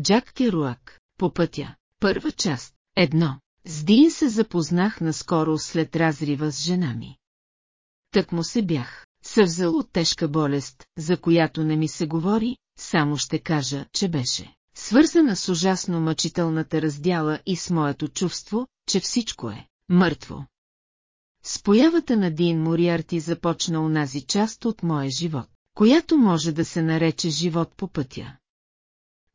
Джак Керуак, по пътя. Първа част. Едно. С Дин се запознах наскоро след разрива с жена ми. Так му се бях съвзел от тежка болест, за която не ми се говори, само ще кажа, че беше свързана с ужасно мъчителната раздяла и с моето чувство, че всичко е мъртво. С появата на Дин Мориарти започна унази част от моя живот, която може да се нарече живот по пътя.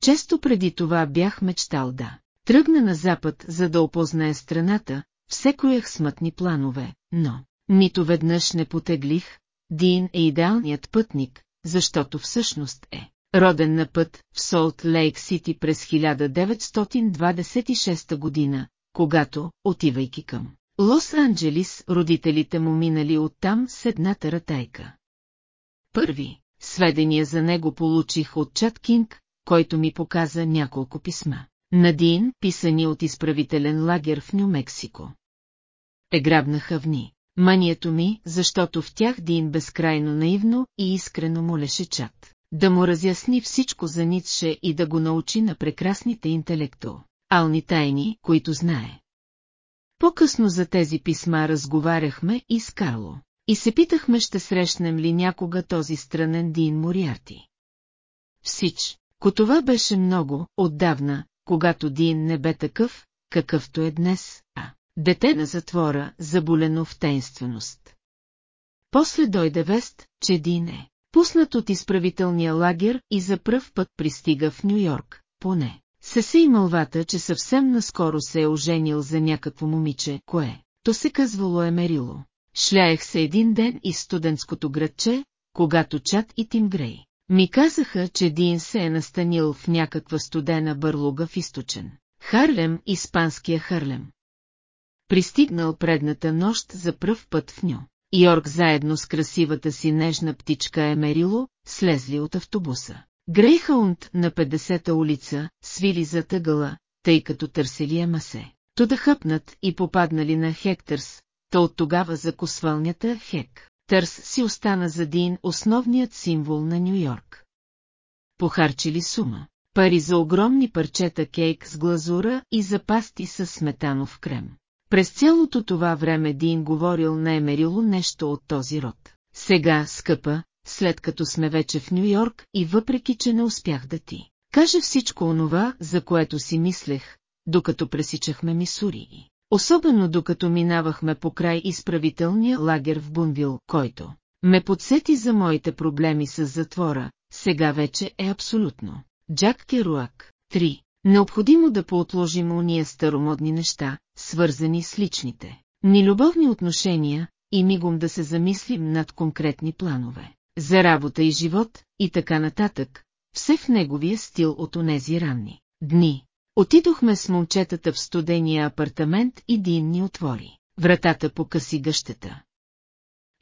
Често преди това бях мечтал да тръгна на запад, за да опознае страната, все коях смътни планове, но нито веднъж не потеглих, Дин е идеалният пътник, защото всъщност е роден на път в Солт Лейк Сити през 1926 година, когато, отивайки към Лос-Анджелис, родителите му минали оттам с една таратайка. Първи сведения за него получих от Чат Кинг, който ми показа няколко писма. Надин, писани от изправителен лагер в Нью-Мексико. Те грабнаха вни манието ми, защото в тях Дин безкрайно наивно и искрено молеше чат. Да му разясни всичко за Ницше и да го научи на прекрасните интелекту. Ални тайни, които знае. По-късно за тези писма разговаряхме и с Карло. И се питахме ще срещнем ли някога този странен Дин Мориарти. Всич, ко това беше много, отдавна, когато Дин не бе такъв, какъвто е днес, а дете на затвора, заболено в тайнственост. После дойде вест, че Дин е пуснат от изправителния лагер и за пръв път пристига в Нью-Йорк, поне. Се се и мълвата, че съвсем наскоро се е оженил за някакво момиче, кое, то се казвало Емерило. Шляех се един ден из студентското градче, когато Чат и Тим Грей ми казаха, че Дин се е настанил в някаква студена бърлуга в източен. Харлем, испанския Харлем пристигнал предната нощ за пръв път в ню. Йорк заедно с красивата си нежна птичка Емерило, слезли от автобуса. Грейхаунд на 50-та улица свили за тъгъла, тъй като търсили Емасе. То да хъпнат и попаднали на Хектърс, то от тогава за косвълнята Хек. Търс си остана за Дин основният символ на Нью-Йорк. Похарчили сума. Пари за огромни парчета кейк с глазура и за пасти с сметанов крем. През цялото това време Дин говорил на Емерило нещо от този род. Сега, скъпа, след като сме вече в Нью-Йорк и въпреки, че не успях да ти каже всичко онова, за което си мислех, докато пресичахме Мисури. Особено докато минавахме по край изправителния лагер в Бунвил, който ме подсети за моите проблеми с затвора, сега вече е абсолютно. Джак Керуак, 3. Необходимо да поотложим уния старомодни неща, свързани с личните ни любовни отношения, и мигом да се замислим над конкретни планове. За работа и живот, и така нататък, все в неговия стил от онези ранни дни. Отидохме с момчетата в студения апартамент и Дин ни отвори. Вратата покъси гъщата.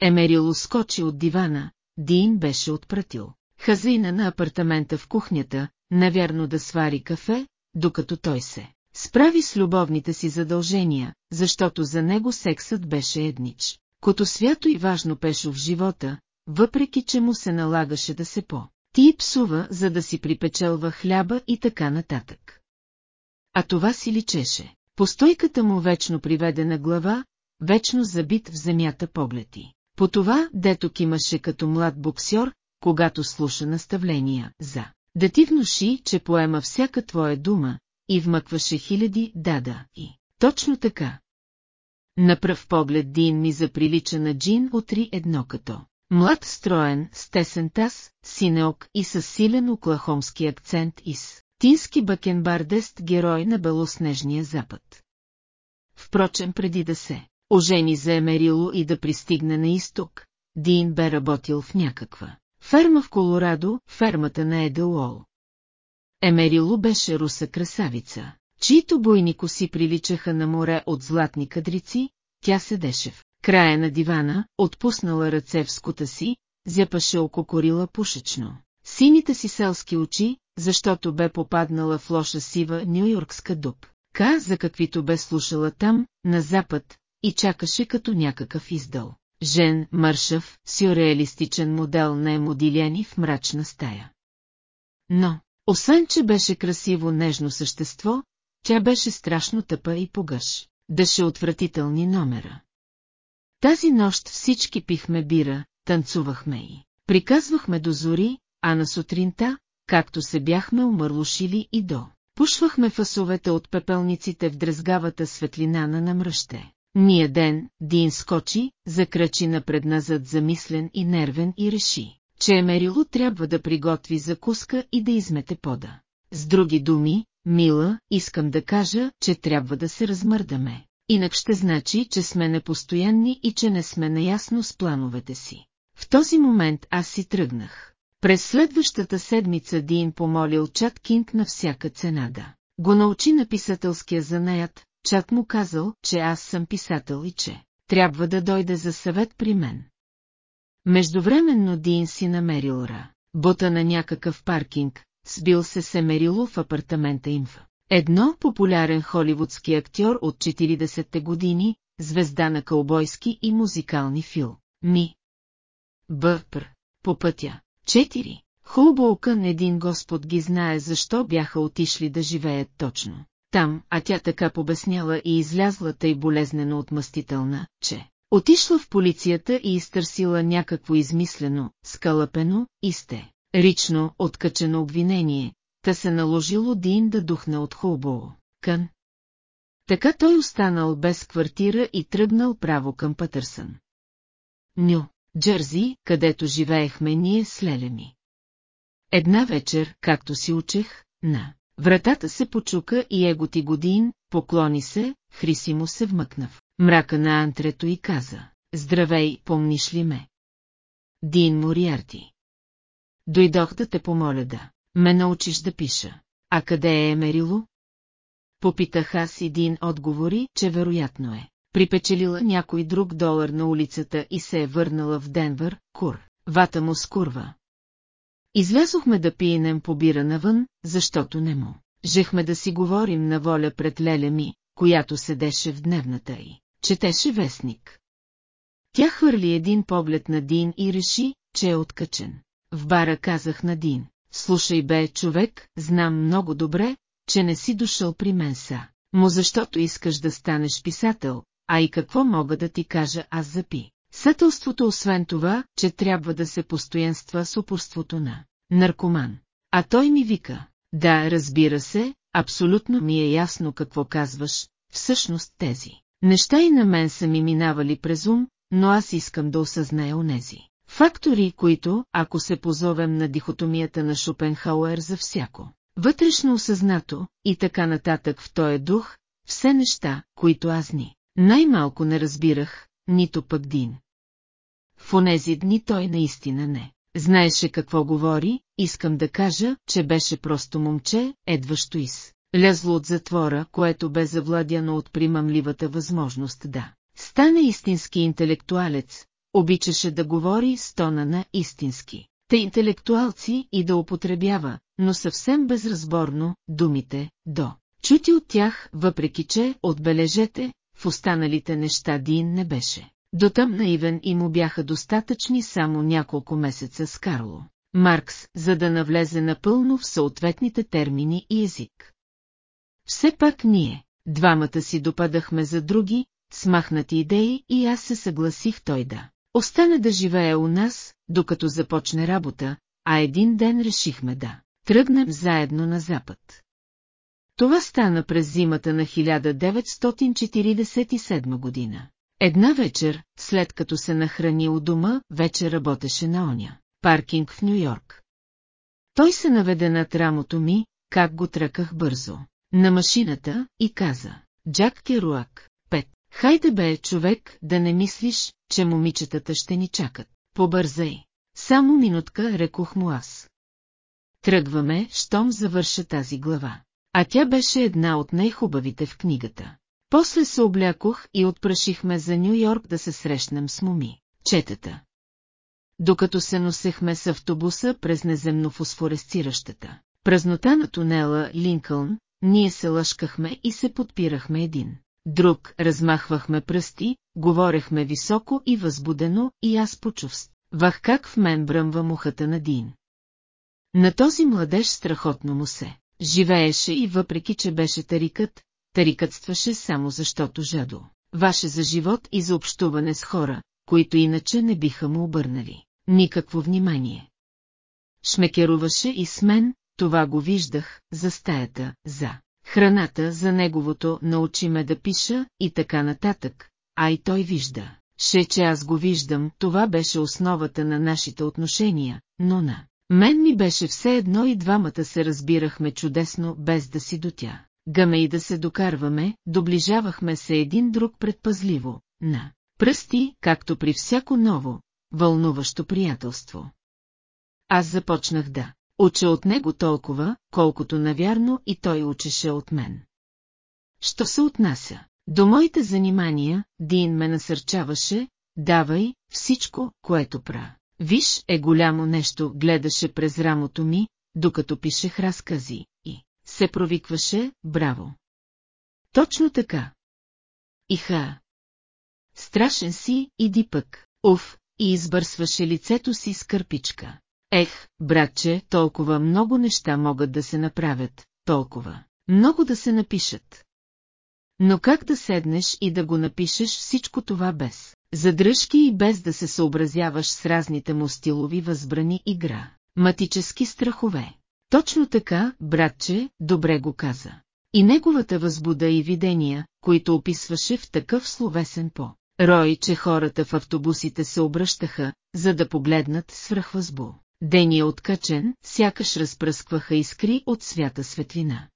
Емерил скочи от дивана, Дин беше отпратил. Хазина на апартамента в кухнята, навярно да свари кафе, докато той се справи с любовните си задължения, защото за него сексът беше еднич. Като свято и важно пешо в живота, въпреки че му се налагаше да се по. Ти псува, за да си припечелва хляба и така нататък. А това си личеше. Постойката му вечно приведена глава, вечно забит в земята погледи. По това, дето имаше като млад боксер, когато слуша наставления за да ти внуши, че поема всяка твоя дума, и вмъкваше хиляди дада и. Точно така. На пръв поглед Дин ми заприлича на джин от три едно като. Млад строен, с тесен таз, синеок и с силен оклахомски акцент и с тински бакенбардест герой на белоснежния запад. Впрочем, преди да се ожени за Емерило и да пристигне на изток, Дин бе работил в някаква ферма в Колорадо, фермата на Едеуол. Емерило беше руса красавица, чието бойни коси приличаха на море от златни кадрици, тя седеше в края на дивана, отпуснала ръце в скута си, зяпаше ококорила пушечно. Сините си селски очи, защото бе попаднала в лоша сива нью-йоркска дуб. Ка, за каквито бе слушала там, на запад, и чакаше като някакъв издъл. Жен, мършав, сюрреалистичен модел на емодиляни в мрачна стая. Но, Освен, че беше красиво нежно същество, тя беше страшно тъпа и погъш. Дъше отвратителни номера. Тази нощ всички пихме бира, танцувахме и приказвахме до зори, а на сутринта, както се бяхме умърлушили и до. Пушвахме фасовете от пепелниците в дрезгавата светлина на намръще. Ния ден, Дин скочи, закрачи напред-назад замислен и нервен и реши, че Емерило трябва да приготви закуска и да измете пода. С други думи, мила, искам да кажа, че трябва да се размърдаме. Инак ще значи, че сме непостоянни и че не сме наясно с плановете си. В този момент аз си тръгнах. През следващата седмица Дин помолил Чат Кинг на всяка цена да го научи на писателския занаят, Чат му казал, че аз съм писател и че трябва да дойде за съвет при мен. Междувременно Дин си намерил Ра, бота на някакъв паркинг, сбил се Семерило в апартамента им в. Едно популярен холивудски актьор от 40-те години, звезда на кълбойски и музикални фил. Ми. Бъпр. По пътя. Четири. Хуболкън един господ ги знае защо бяха отишли да живеят точно. Там, а тя така побесняла и излязла тъй болезнено отмъстителна, че отишла в полицията и изтърсила някакво измислено, скалъпено, сте. рично, откачено обвинение, та се наложило Дин да духне от Хубо, кън. Така той останал без квартира и тръгнал право към Пътърсън. Ню. Джързи, където живеехме ние с Лелеми. Една вечер, както си учех, на вратата се почука и Еготи Годин, поклони се, Хриси му се вмъкна в мрака на антрето и каза, здравей, помниш ли ме? Дин Мориарти. Дойдох да те помоля да ме научиш да пиша. А къде е Емерило? Попитах аз един отговори, че вероятно е припечелила някой друг долар на улицата и се е върнала в Денвър, кур, вата му скурва. Излязохме да пиенем побира навън, защото не му. Жехме да си говорим на воля пред Леля ми, която седеше в дневната й. Четеше вестник. Тя хвърли един поглед на Дин и реши, че е откачен. В бара казах на Дин, слушай бе, човек, знам много добре, че не си дошъл при мен са. Му защото искаш да станеш писател, а и какво мога да ти кажа аз за пи. Сътълството освен това, че трябва да се постоянства с упорството на наркоман. А той ми вика, да, разбира се, абсолютно ми е ясно какво казваш, всъщност тези. Неща и на мен са ми минавали през ум, но аз искам да осъзная онези. Фактори, които, ако се позовем на дихотомията на Шопенхауер за всяко, вътрешно осъзнато и така нататък в този дух, все неща, които аз ни най-малко не разбирах, нито пък Дин. В онези дни той наистина не. Знаеше какво говори, искам да кажа, че беше просто момче, едващо из. Лязло от затвора, което бе завладяно от примамливата възможност да стане истински интелектуалец, обичаше да говори с тона на истински. Те интелектуалци и да употребява, но съвсем безразборно, думите «до». Чути от тях, въпреки че, отбележете, в останалите неща Дин не беше. Дотъм наивен и му бяха достатъчни само няколко месеца с Карло. Маркс, за да навлезе напълно в съответните термини и език. Все пак ние, двамата си допадахме за други, смахнати идеи и аз се съгласих той да. Остана да живее у нас, докато започне работа, а един ден решихме да тръгнем заедно на запад. Това стана през зимата на 1947 година. Една вечер, след като се нахрани у дома, вече работеше на оня. Паркинг в Нью-Йорк. Той се наведе над рамото ми, как го тръках бързо. На машината и каза, Джак Керуак, пет. Хайде бе, човек, да не мислиш, че момичетата ще ни чакат. Побързай. Само минутка, рекох му аз. Тръгваме, щом завърша тази глава а тя беше една от най-хубавите в книгата. После се облякох и отпрашихме за Нью Йорк да се срещнем с моми, четата. Докато се носехме с автобуса през неземно фосфоресциращата празнота на тунела Линкълн, ние се лъшкахме и се подпирахме един. Друг, размахвахме пръсти, говорехме високо и възбудено и аз почувствах как в мен бръмва мухата на Дин. На този младеж страхотно му се. Живееше и въпреки, че беше тарикът, тарикътстваше само защото жадо. Ваше за живот и за общуване с хора, които иначе не биха му обърнали. Никакво внимание. Шмекеруваше и с мен, това го виждах, за стаята, за храната, за неговото научи ме да пиша и така нататък, а и той вижда. Ше, че аз го виждам, това беше основата на нашите отношения, но на мен ми беше все едно и двамата се разбирахме чудесно, без да си дотя. Гаме и да се докарваме, доближавахме се един друг предпазливо, на пръсти, както при всяко ново, вълнуващо приятелство. Аз започнах да уча от него толкова, колкото навярно и той учеше от мен. Що се отнася? До моите занимания, Дин ме насърчаваше, давай всичко, което пра. Виж е голямо нещо, гледаше през рамото ми, докато пишех разкази, и се провикваше, браво. Точно така. Иха. Страшен си, иди пък, уф, и избърсваше лицето си с кърпичка. Ех, братче, толкова много неща могат да се направят, толкова. Много да се напишат. Но как да седнеш и да го напишеш всичко това без задръжки и без да се съобразяваш с разните му стилови възбрани игра, матически страхове. Точно така, братче, добре го каза. И неговата възбуда и видения, които описваше в такъв словесен по. Рой, че хората в автобусите се обръщаха, за да погледнат свръхвъзбу. Дения откачен, сякаш разпръскваха искри от свята светлина.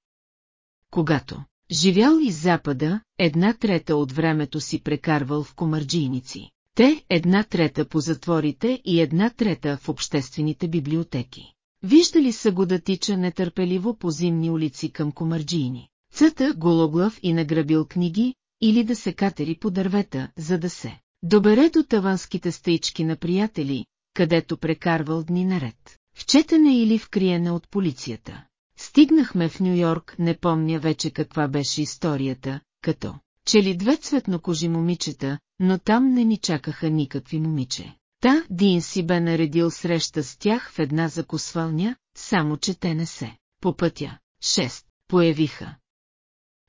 Когато живял из запада, една трета от времето си прекарвал в комарджийници. Те една трета по затворите и една трета в обществените библиотеки. Виждали са го да тича нетърпеливо по зимни улици към комарджийни. Цъта гологлав и награбил книги, или да се катери по дървета, за да се добере до таванските стъички на приятели, където прекарвал дни наред. В четене или в криене от полицията. Стигнахме в Нью-Йорк, не помня вече каква беше историята, като че ли две цветнокожи момичета, но там не ни чакаха никакви момиче. Та Дин си бе наредил среща с тях в една закусвалня, само че те не се. По пътя, шест, появиха.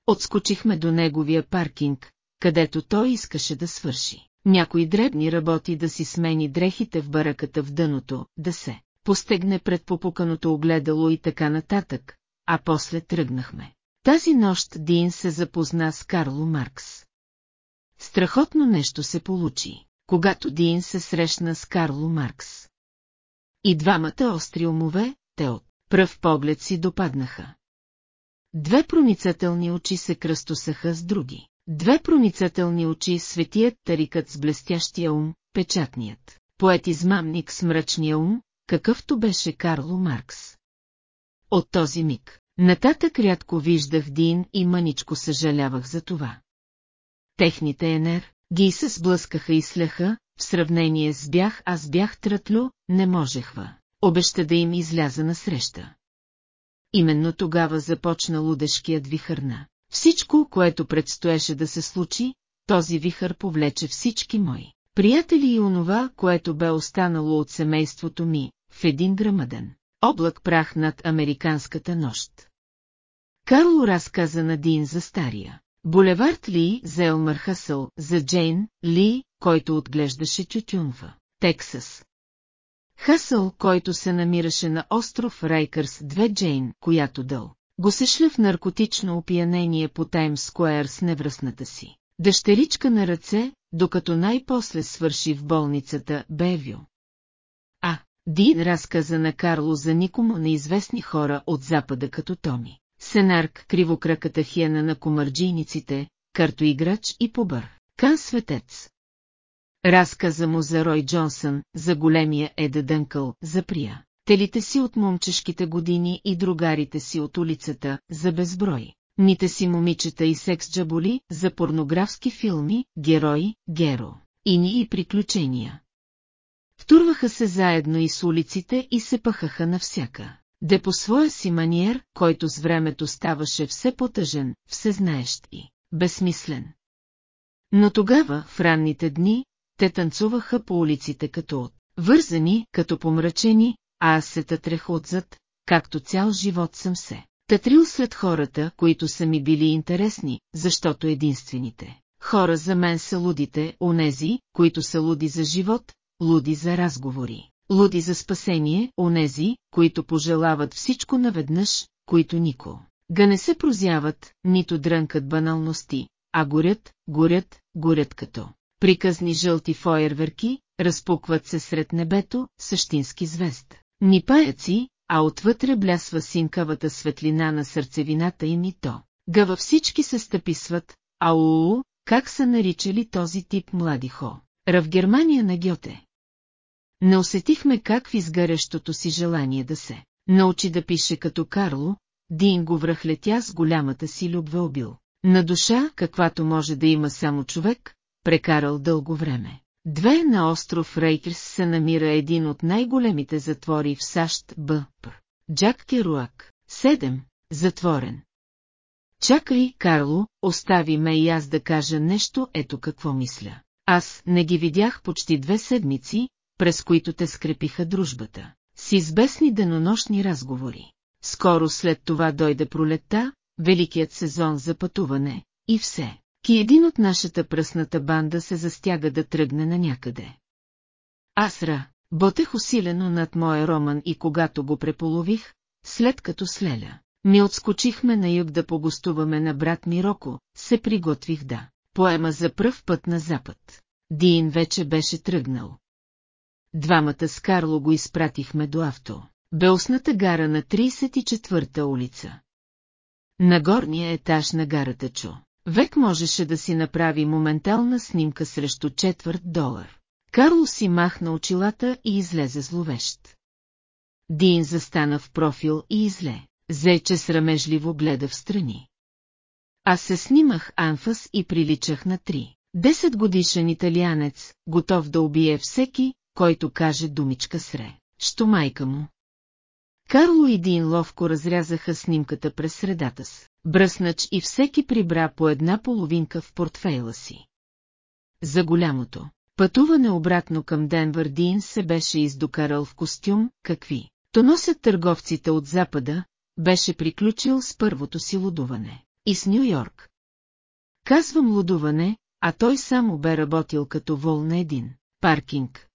Отскочихме до неговия паркинг, където той искаше да свърши. Някой дребни работи да си смени дрехите в бараката в дъното, да се постегне пред попуканото огледало и така нататък, а после тръгнахме. Тази нощ Дин се запозна с Карло Маркс. Страхотно нещо се получи, когато Дин се срещна с Карло Маркс. И двамата остри умове, те от пръв поглед си допаднаха. Две проницателни очи се кръстосаха с други. Две проницателни очи светият тарикът с блестящия ум, печатният. Поет измамник с мрачния ум, какъвто беше Карло Маркс. От този миг, нататък рядко виждах Дин и мъничко съжалявах за това. Техните енер, ги се сблъскаха и сляха, в сравнение с бях аз бях трътлю, не можехва. Обеща да им изляза на среща. Именно тогава започна лудешкият вихърна. Всичко, което предстоеше да се случи, този вихър повлече всички мои приятели и онова, което бе останало от семейството ми, в един грамаден облак прах над американската нощ. Карло разказа на Дин за стария. Булевард Ли за Елмър Хъсъл, за Джейн Ли, който отглеждаше Чутюнва, Тексас. Хъсъл, който се намираше на остров Райкърс 2 Джейн, която дъл. Го се шля в наркотично опиянение по Таймс Скуер с невръстната си. Дъщеричка на ръце, докато най-после свърши в болницата Бевю. А, Дин разказа на Карло за никому неизвестни хора от запада като Томи. Сенарк, кривокраката хиена на комарджийниците, картоиграч и побър. Кан светец. Разказа му за Рой Джонсън, за големия Еда Дънкъл, за прия. Телите си от момчешките години и другарите си от улицата, за безброй. Ните си момичета и секс джаболи, за порнографски филми, герои, геро. Ини и приключения. Втурваха се заедно и с улиците и се пъхаха навсяка. Де по своя си маниер, който с времето ставаше все по-тъжен, всезнаещ и безсмислен. Но тогава, в ранните дни, те танцуваха по улиците като от вързани, като помрачени, а аз се тътрех отзад, както цял живот съм се. Татрил след хората, които са ми били интересни, защото единствените. Хора за мен са лудите, онези, които са луди за живот, луди за разговори, луди за спасение, онези, които пожелават всичко наведнъж, които нико. Га не се прозяват, нито дрънкат баналности, а горят, горят, горят като приказни жълти фойерверки, разпукват се сред небето, същински звезд. Ни паяци, а отвътре блясва синкавата светлина на сърцевината им и то. Га във всички се стъписват, ау, как са наричали този тип млади хо. Ра в Германия на Гьоте. Не усетихме как в изгарящото си желание да се научи да пише като Карло, Дин го връхлетя с голямата си любвеобил. На душа, каквато може да има само човек, прекарал дълго време. Две на остров Рейкерс се намира един от най-големите затвори в САЩ Б. Джак Керуак. Седем. Затворен. Чакай, Карло, остави ме и аз да кажа нещо, ето какво мисля. Аз не ги видях почти две седмици, през които те скрепиха дружбата. С избесни денонощни разговори. Скоро след това дойде пролетта, великият сезон за пътуване, и все. Ки един от нашата пръсната банда се застяга да тръгне на някъде. Асра, ботех усилено над моя роман и когато го преполових, след като слеля, ми отскочихме на юг да погостуваме на брат Мироко, се приготвих да поема за пръв път на запад. Дин вече беше тръгнал. Двамата с Карло го изпратихме до авто. Белсната гара на 34-та улица. На горния етаж на гарата Чо. Век можеше да си направи моментална снимка срещу четвърт долар. Карло си махна очилата и излезе зловещ. Дин застана в профил и изле. Зече срамежливо гледа в страни. Аз се снимах анфас и приличах на три. Десет годишен италианец, готов да убие всеки, който каже думичка сре. Що майка му? Карло и Дин ловко разрязаха снимката през средата с бръснач и всеки прибра по една половинка в портфейла си. За голямото пътуване обратно към Денвър Дин се беше издокарал в костюм, какви то носят търговците от запада, беше приключил с първото си лудуване. И с Нью-Йорк. Казвам лудуване, а той само бе работил като вол на един паркинг.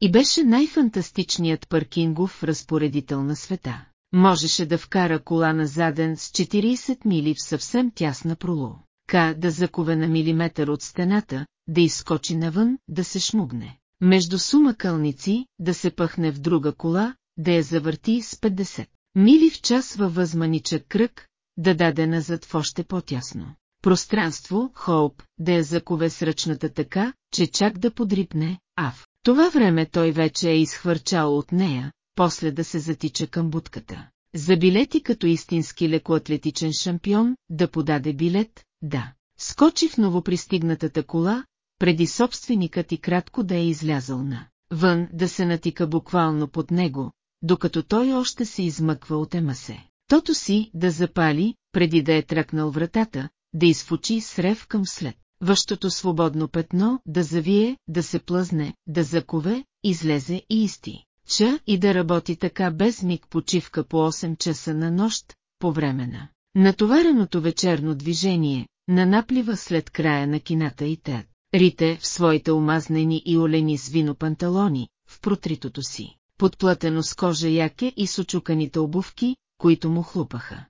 И беше най-фантастичният паркингов разпоредител на света. Можеше да вкара кола на заден с 40 мили в съвсем тясна пролу. Ка да закове на милиметър от стената, да изскочи навън, да се шмугне. Между сума кълници, да се пъхне в друга кола, да я завърти с 50. Мили в час във възманичък кръг, да даде назад в още по-тясно. Пространство, хоуп, да я закове с ръчната така, че чак да подрипне, а в това време той вече е изхвърчал от нея, после да се затича към будката. За билети като истински лекоатлетичен шампион, да подаде билет, да. Скочи в новопристигнатата кола, преди собственикът и кратко да е излязъл на вън, да се натика буквално под него, докато той още се измъква от емасе. Тото си да запали, преди да е тръкнал вратата, да изфучи с рев към след. Въщото свободно петно да завие, да се плъзне, да закове, излезе и исти. Ча и да работи така без миг почивка по 8 часа на нощ, по време на натовареното вечерно движение, на наплива след края на кината и те. Рите в своите омазнени и олени с вино панталони, в протритото си, подплатено с кожа яке и с очуканите обувки, които му хлупаха.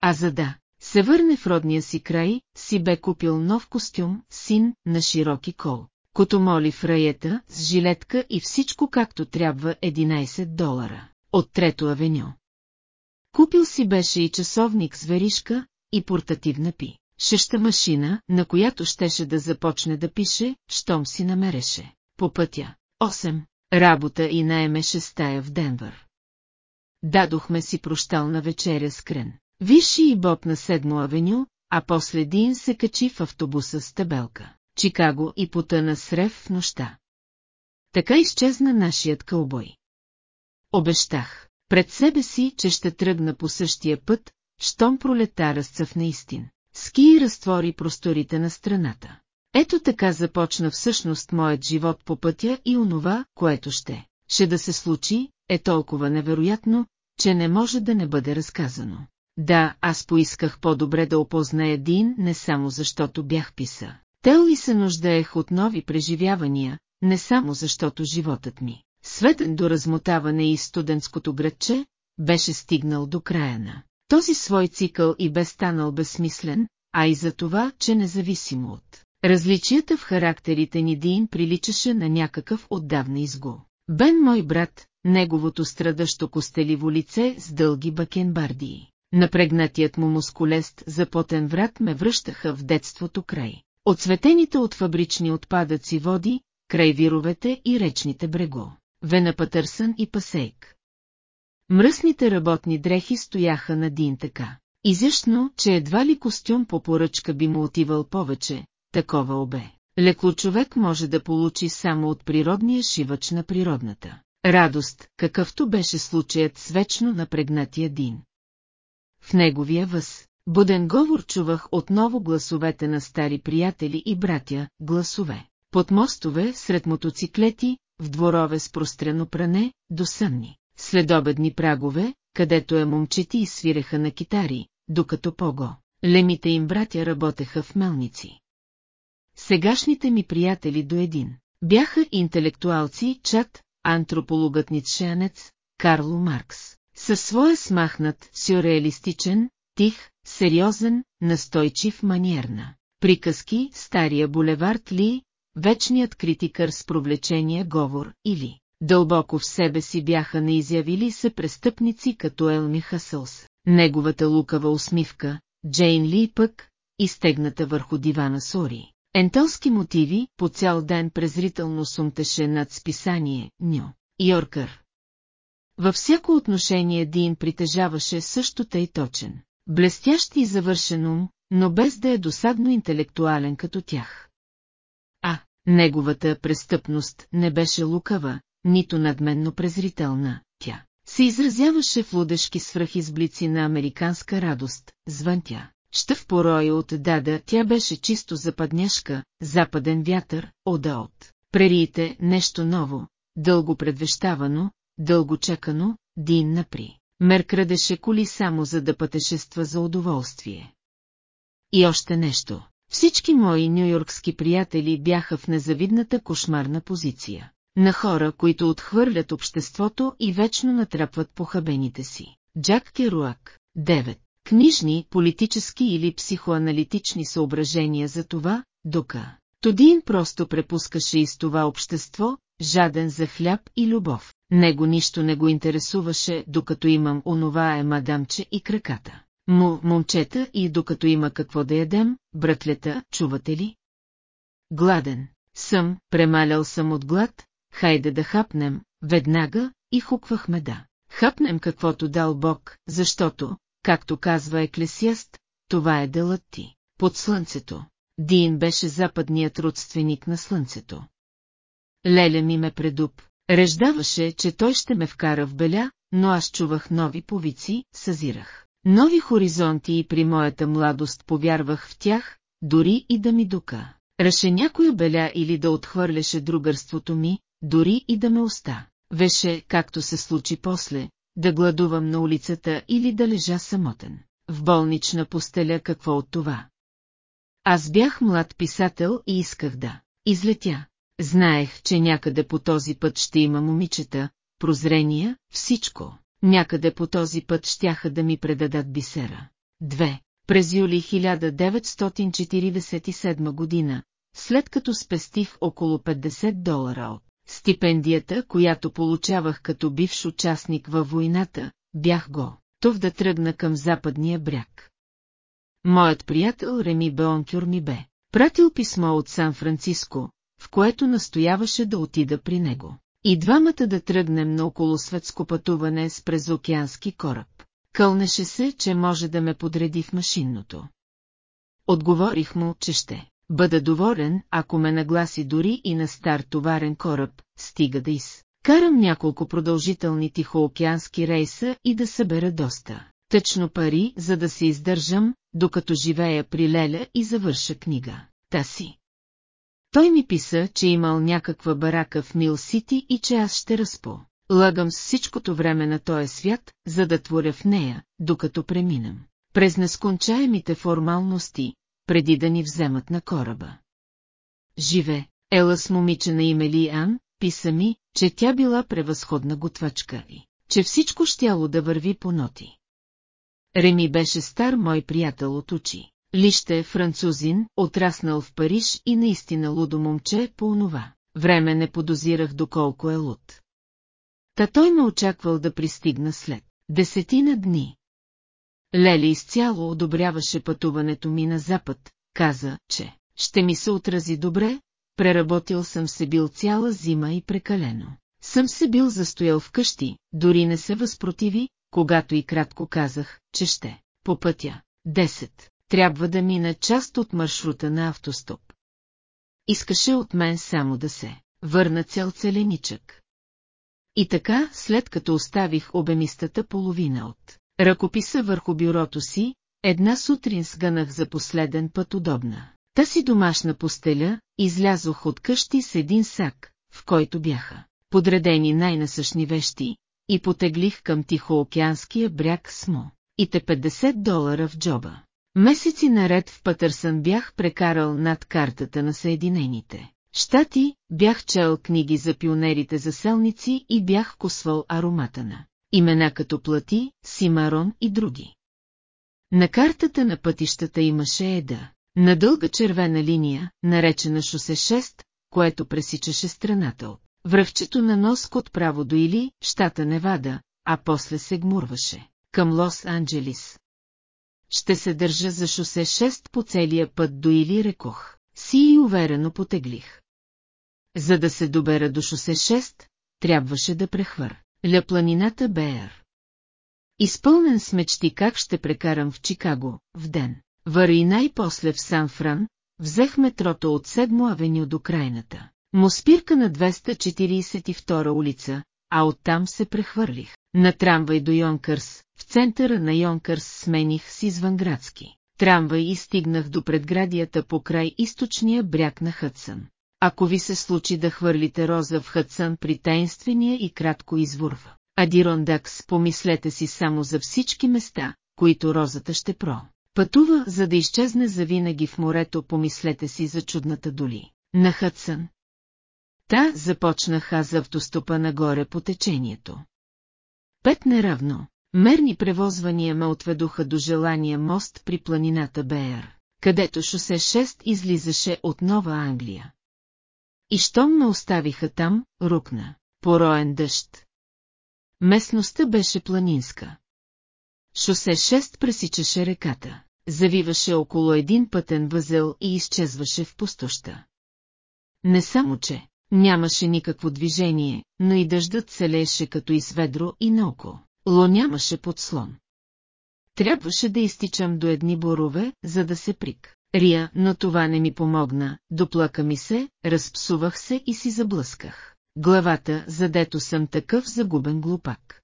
А за да се върне в родния си край, си бе купил нов костюм, син на широки кол, като моли в раета, с жилетка и всичко както трябва 11 долара, от Трето авеню. Купил си беше и часовник с веришка, и портативна пи. Шеща машина, на която щеше да започне да пише, щом си намереше. По пътя. 8. Работа и наемеше стая в Денвър. Дадохме си прощална вечеря с Крен. Виши и Боб на Седмо авеню, а после Дин се качи в автобуса с табелка. Чикаго и потъна с рев в нощта. Така изчезна нашият кълбой. Обещах пред себе си, че ще тръгна по същия път, щом пролета разцъфна истин. Ски разтвори просторите на страната. Ето така започна всъщност моят живот по пътя и онова, което ще, ще да се случи, е толкова невероятно, че не може да не бъде разказано. Да, аз поисках по-добре да опозная Дин не само защото бях писа. Тел се нуждаех от нови преживявания, не само защото животът ми, светен до размотаване и студентското градче, беше стигнал до края на този свой цикъл и бе станал безсмислен, а и за това, че независимо от различията в характерите ни Дин приличаше на някакъв отдавна изго. Бен мой брат, неговото страдащо костеливо лице с дълги бакенбардии. Напрегнатият му мускулест за потен врат ме връщаха в детството край. Отсветените от фабрични отпадъци води, край вировете и речните брего. Вена Патърсън и Пасейк. Мръсните работни дрехи стояха на Дин така. Изящно, че едва ли костюм по поръчка би му отивал повече, такова обе. Лекло човек може да получи само от природния шивач на природната. Радост, какъвто беше случаят с вечно напрегнатия Дин. В неговия въз, буден говор чувах отново гласовете на стари приятели и братя, гласове. Под мостове, сред мотоциклети, в дворове с прострено пране, до сънни, следобедни прагове, където е момчети и свиреха на китари, докато пого. Лемите им братя работеха в мелници. Сегашните ми приятели до един. Бяха интелектуалци Чат, антропологът Ницшеанец, Карло Маркс. Със своя смахнат, сюрреалистичен, тих, сериозен, настойчив маниерна. Приказки, стария булевард Ли, вечният критикър с провлечения говор или дълбоко в себе си бяха неизявили се престъпници като Елми Хасълс. Неговата лукава усмивка, Джейн Ли пък, изтегната върху дивана Сори. Ентелски мотиви по цял ден презрително сумтеше над списание Ню. Йоркър. Във всяко отношение Дин притежаваше също тъй точен, блестящ и завършен ум, но без да е досадно интелектуален като тях. А, неговата престъпност не беше лукава, нито надменно презрителна, тя се изразяваше в лудешки свръхизблици на американска радост, звън тя. Щъв порой от дада, тя беше чисто западняшка, западен вятър, ода от прериите, нещо ново, дълго предвещавано, дълго чекано, Дин напри. Мер крадеше коли само за да пътешества за удоволствие. И още нещо. Всички мои нюйоркски приятели бяха в незавидната кошмарна позиция. На хора, които отхвърлят обществото и вечно натрапват похабените си. Джак Керуак, 9. Книжни, политически или психоаналитични съображения за това, дока. Тодин просто препускаше из това общество, жаден за хляб и любов. Него нищо не го интересуваше, докато имам онова е мадамче и краката. Му, момчета и докато има какво да ядем, братлета, чувате ли? Гладен. Съм, премалял съм от глад, хайде да хапнем, веднага, и хуквахме да. Хапнем каквото дал Бог, защото, както казва Еклесиаст, това е делът ти. Под слънцето. Дин беше западният родственик на слънцето. Леля ми ме предуп, реждаваше, че той ще ме вкара в беля, но аз чувах нови повици, съзирах. Нови хоризонти и при моята младост повярвах в тях, дори и да ми дука. Реше някоя беля или да отхвърляше другърството ми, дори и да ме оста. Веше, както се случи после, да гладувам на улицата или да лежа самотен. В болнична постеля какво от това? Аз бях млад писател и исках да излетя. Знаех, че някъде по този път ще има момичета, прозрения, всичко. Някъде по този път щяха да ми предадат бисера. Две. През юли 1947 година, след като спестих около 50 долара от стипендията, която получавах като бивш участник във войната, бях го, тов да тръгна към западния бряг. Моят приятел Реми Беонкюр ми бе пратил писмо от Сан-Франциско, в което настояваше да отида при него. И двамата да тръгнем на околосветско пътуване с презокеански кораб. Кълнеше се, че може да ме подреди в машинното. Отговорих му, че ще бъда доволен, ако ме нагласи дори и на стар товарен кораб, стига да из. Карам няколко продължителни тихоокеански рейса и да събера доста. Тъчно пари, за да се издържам, докато живея при Леля и завърша книга. Та си. Той ми писа, че имал някаква барака в Мил Сити и че аз ще разпо. Лагам с всичкото време на този свят, за да творя в нея, докато преминам. През нескончаемите формалности, преди да ни вземат на кораба. Живе, ела с момиче на име Ли Ан, писа ми, че тя била превъзходна готвачка и, че всичко щяло да върви по ноти. Реми беше стар мой приятел от очи. Лище французин, отраснал в Париж и наистина лудо момче по онова. Време не подозирах доколко е луд. Та той ме очаквал да пристигна след десетина дни. Лели изцяло одобряваше пътуването ми на запад, каза, че ще ми се отрази добре, преработил съм се бил цяла зима и прекалено. Съм се бил застоял вкъщи, дори не се възпротиви, когато и кратко казах, че ще, по пътя, 10, трябва да мина част от маршрута на автостоп. Искаше от мен само да се върна цял целеничък. И така, след като оставих обемистата половина от ръкописа върху бюрото си, една сутрин сгънах за последен път удобна. Та си домашна постеля, излязох от къщи с един сак, в който бяха подредени най-насъщни вещи, и потеглих към Тихоокеанския бряг Смо. И те 50 долара в джоба. Месеци наред в Пътърсън бях прекарал над картата на Съединените. Штати, бях чел книги за пионерите заселници и бях косвал аромата на имена като Плати, Симарон и други. На картата на пътищата имаше еда, на дълга червена линия, наречена шосе 6, което пресичаше страната от връхчето на нос от право до Или, щата Невада, а после се гмурваше към Лос-Анджелис. Ще се държа за шосе 6 по целия път до Или рекох. Си и уверено потеглих. За да се добера до шосе 6, трябваше да прехвър. Ля планината Беер. Изпълнен с мечти как ще прекарам в Чикаго, в ден. Въри най-после в Сан-Фран, взех метрото от 7 авеню до крайната. Му спирка на 242 улица, а оттам се прехвърлих. На трамвай до Йонкърс, центъра на Йонкърс смених с извънградски. Трамвай и стигнах до предградията по край източния бряг на Хътсън. Ако ви се случи да хвърлите роза в Хътсън при таинствения и кратко извор в Адирондакс, помислете си само за всички места, които розата ще про. Пътува, за да изчезне завинаги в морето, помислете си за чудната доли. На Хътсън. Та започнах аз автостопа нагоре по течението. Пет неравно, мерни превозвания ме отведоха до желания мост при планината Беер, където шосе 6 излизаше от Нова Англия. И щом ме оставиха там, рукна, пороен дъжд. Местността беше планинска. Шосе 6 пресичаше реката, завиваше около един пътен възел и изчезваше в пустоща. Не само, че нямаше никакво движение, но и дъждът се лееше като изведро и наоко. Ло нямаше подслон. Трябваше да изтичам до едни борове, за да се прик. Рия, но това не ми помогна, доплака ми се, разпсувах се и си заблъсках. Главата, задето съм такъв загубен глупак.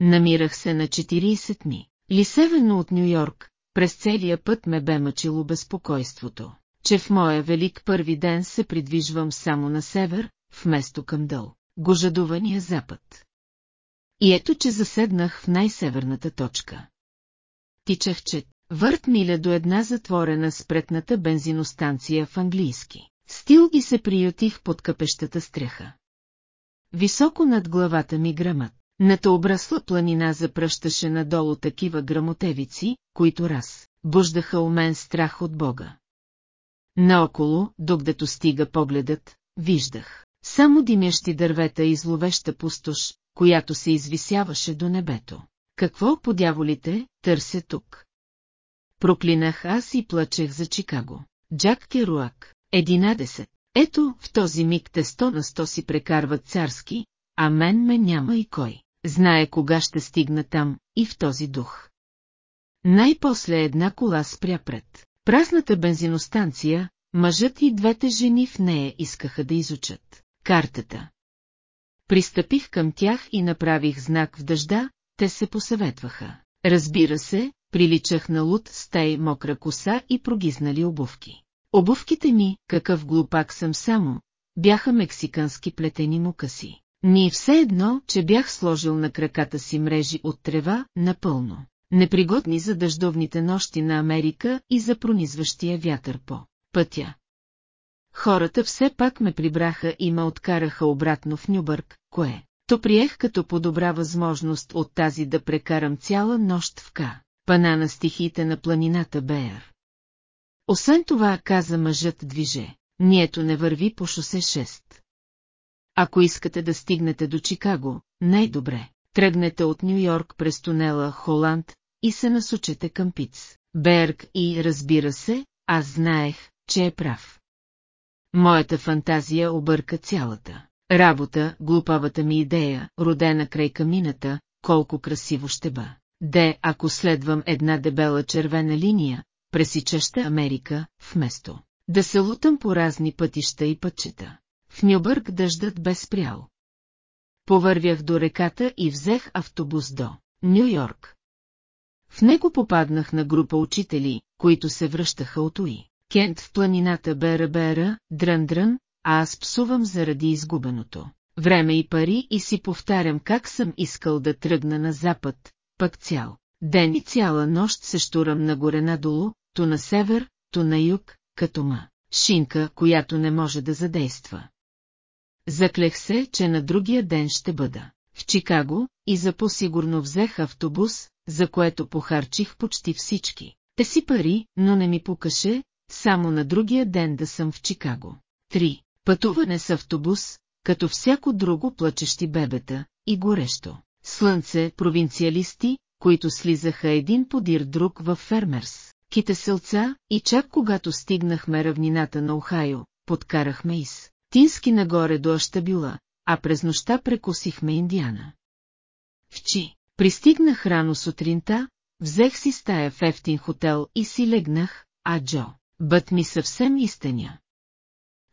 Намирах се на 40 ми. Лисевено от Нью-Йорк, през целия път ме бе мъчило безпокойството, че в моя велик първи ден се придвижвам само на север, вместо към дъл, гожадувания запад. И ето, че заседнах в най-северната точка. Тичах, че върт миля до една затворена спретната бензиностанция в английски. Стил и се приютих под капещата стреха. Високо над главата ми грамът. Ната обрасла планина запръщаше надолу такива грамотевици, които раз, буждаха у мен страх от Бога. Наоколо, докъдето стига погледът, виждах само димящи дървета и зловеща пустош, която се извисяваше до небето. Какво по дяволите търся тук? Проклинах аз и плачех за Чикаго. Джак Керуак, 11. Ето, в този миг те сто на сто си прекарват царски, а мен ме няма и кой. Знае кога ще стигна там, и в този дух. Най-после една кола спря пред. Празната бензиностанция, мъжът и двете жени в нея искаха да изучат картата. Пристъпих към тях и направих знак в дъжда, те се посъветваха. Разбира се, приличах на луд с тъй мокра коса и прогизнали обувки. Обувките ми, какъв глупак съм само, бяха мексикански плетени мукаси. Ни все едно, че бях сложил на краката си мрежи от трева, напълно. Непригодни за дъждовните нощи на Америка и за пронизващия вятър по пътя. Хората все пак ме прибраха и ме откараха обратно в Нюбърг, кое то приех като по-добра възможност от тази да прекарам цяла нощ в Ка, пана на стихиите на планината Беер. Освен това, каза мъжът движе, нието не върви по шосе 6. Ако искате да стигнете до Чикаго, най-добре, тръгнете от Нью-Йорк през тунела Холанд и се насочете към Пиц. Берг и, разбира се, аз знаех, че е прав. Моята фантазия обърка цялата работа, глупавата ми идея, родена край камината, колко красиво ще бъ. Де, ако следвам една дебела червена линия, пресичаща Америка, вместо да се лутам по разни пътища и пътчета. В Нюбърг дъждът бе спрял. Повървях до реката и взех автобус до Нью-Йорк. В него попаднах на група учители, които се връщаха от Уи. Кент в планината Бера-Бера, Дрън-Дрън, а аз псувам заради изгубеното. Време и пари и си повтарям как съм искал да тръгна на запад, пък цял. Ден и цяла нощ се штурам нагоре надолу, то на север, то на юг, като ма. Шинка, която не може да задейства. Заклех се, че на другия ден ще бъда. В Чикаго и за по-сигурно взех автобус, за което похарчих почти всички. Те си пари, но не ми покаше, само на другия ден да съм в Чикаго. 3. Пътуване с автобус, като всяко друго плачещи бебета, и горещо. Слънце, провинциалисти, които слизаха един подир друг в фермерс, китеселца, и чак когато стигнахме равнината на Охайо, подкарахме из Тински нагоре до Аштабюла, а през нощта прекусихме Индиана. В Чи, пристигнах рано сутринта, взех си стая в ефтин хотел и си легнах, а Джо, бът ми съвсем истиня.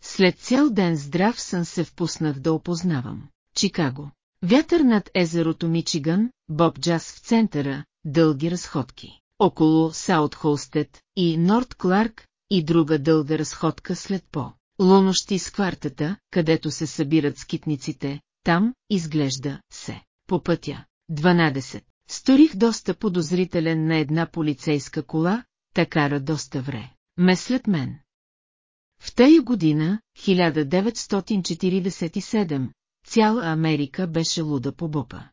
След цял ден здрав сън се впуснах да опознавам. Чикаго. Вятър над езерото Мичиган, Боб Джаз в центъра, дълги разходки. Около Саут Холстед и Норд Кларк и друга дълга разходка след по. Лунощи с квартата, където се събират скитниците, там, изглежда, се. По пътя. 12. Сторих доста подозрителен на една полицейска кола, такара доста вре. Ме след мен. В тая година, 1947, цяла Америка беше луда по бопа.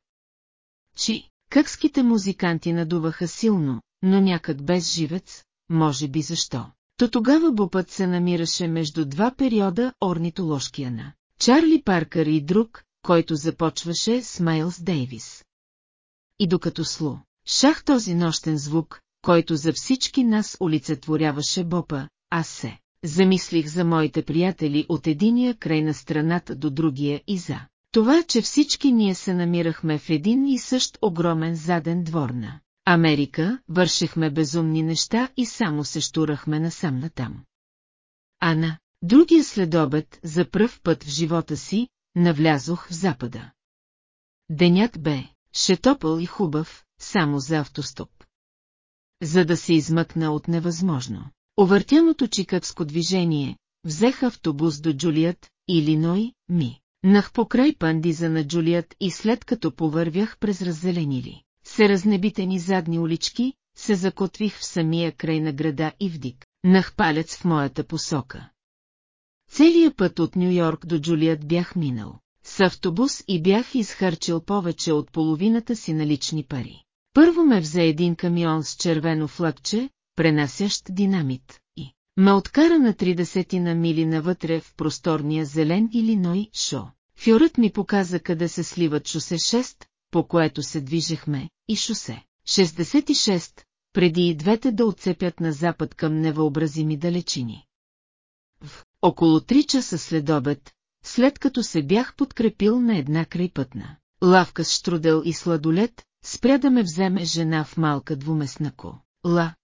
Чи, къкските музиканти надуваха силно, но някак без живец, може би защо. То тогава бопът се намираше между два периода орнитоложкия на Чарли Паркър и друг, който започваше с Майлз Дейвис. И докато слу, шах този нощен звук, който за всички нас олицетворяваше бопа, аз се замислих за моите приятели от единия край на страната до другия и за това, че всички ние се намирахме в един и същ огромен заден двор на Америка, вършихме безумни неща и само се штурахме насам натам. Ана, другия следобед, за пръв път в живота си, навлязох в запада. Денят бе, шетопъл и хубав, само за автостоп. За да се измъкна от невъзможно. Овъртяното чикагско движение, взех автобус до Джулият, Илиной, ми. Нах покрай пандиза на Джулият и след като повървях през раззеленили, се разнебитени задни улички, се закотвих в самия край на града и вдик, нах палец в моята посока. Целият път от Нью-Йорк до Джулият бях минал. С автобус и бях изхарчил повече от половината си налични пари. Първо ме взе един камион с червено флъкче, пренасящ динамит, и ме откара на 30 на мили навътре в просторния зелен Илиной шо. Фьорът ми показа къде се сливат шосе 6, по което се движехме, и шосе 66, преди и двете да отцепят на запад към невъобразими далечини. В около 3 часа след обед, след като се бях подкрепил на една крайпътна лавка с штрудел и сладолет, спря да ме вземе жена в малка двуместна ко. Ла,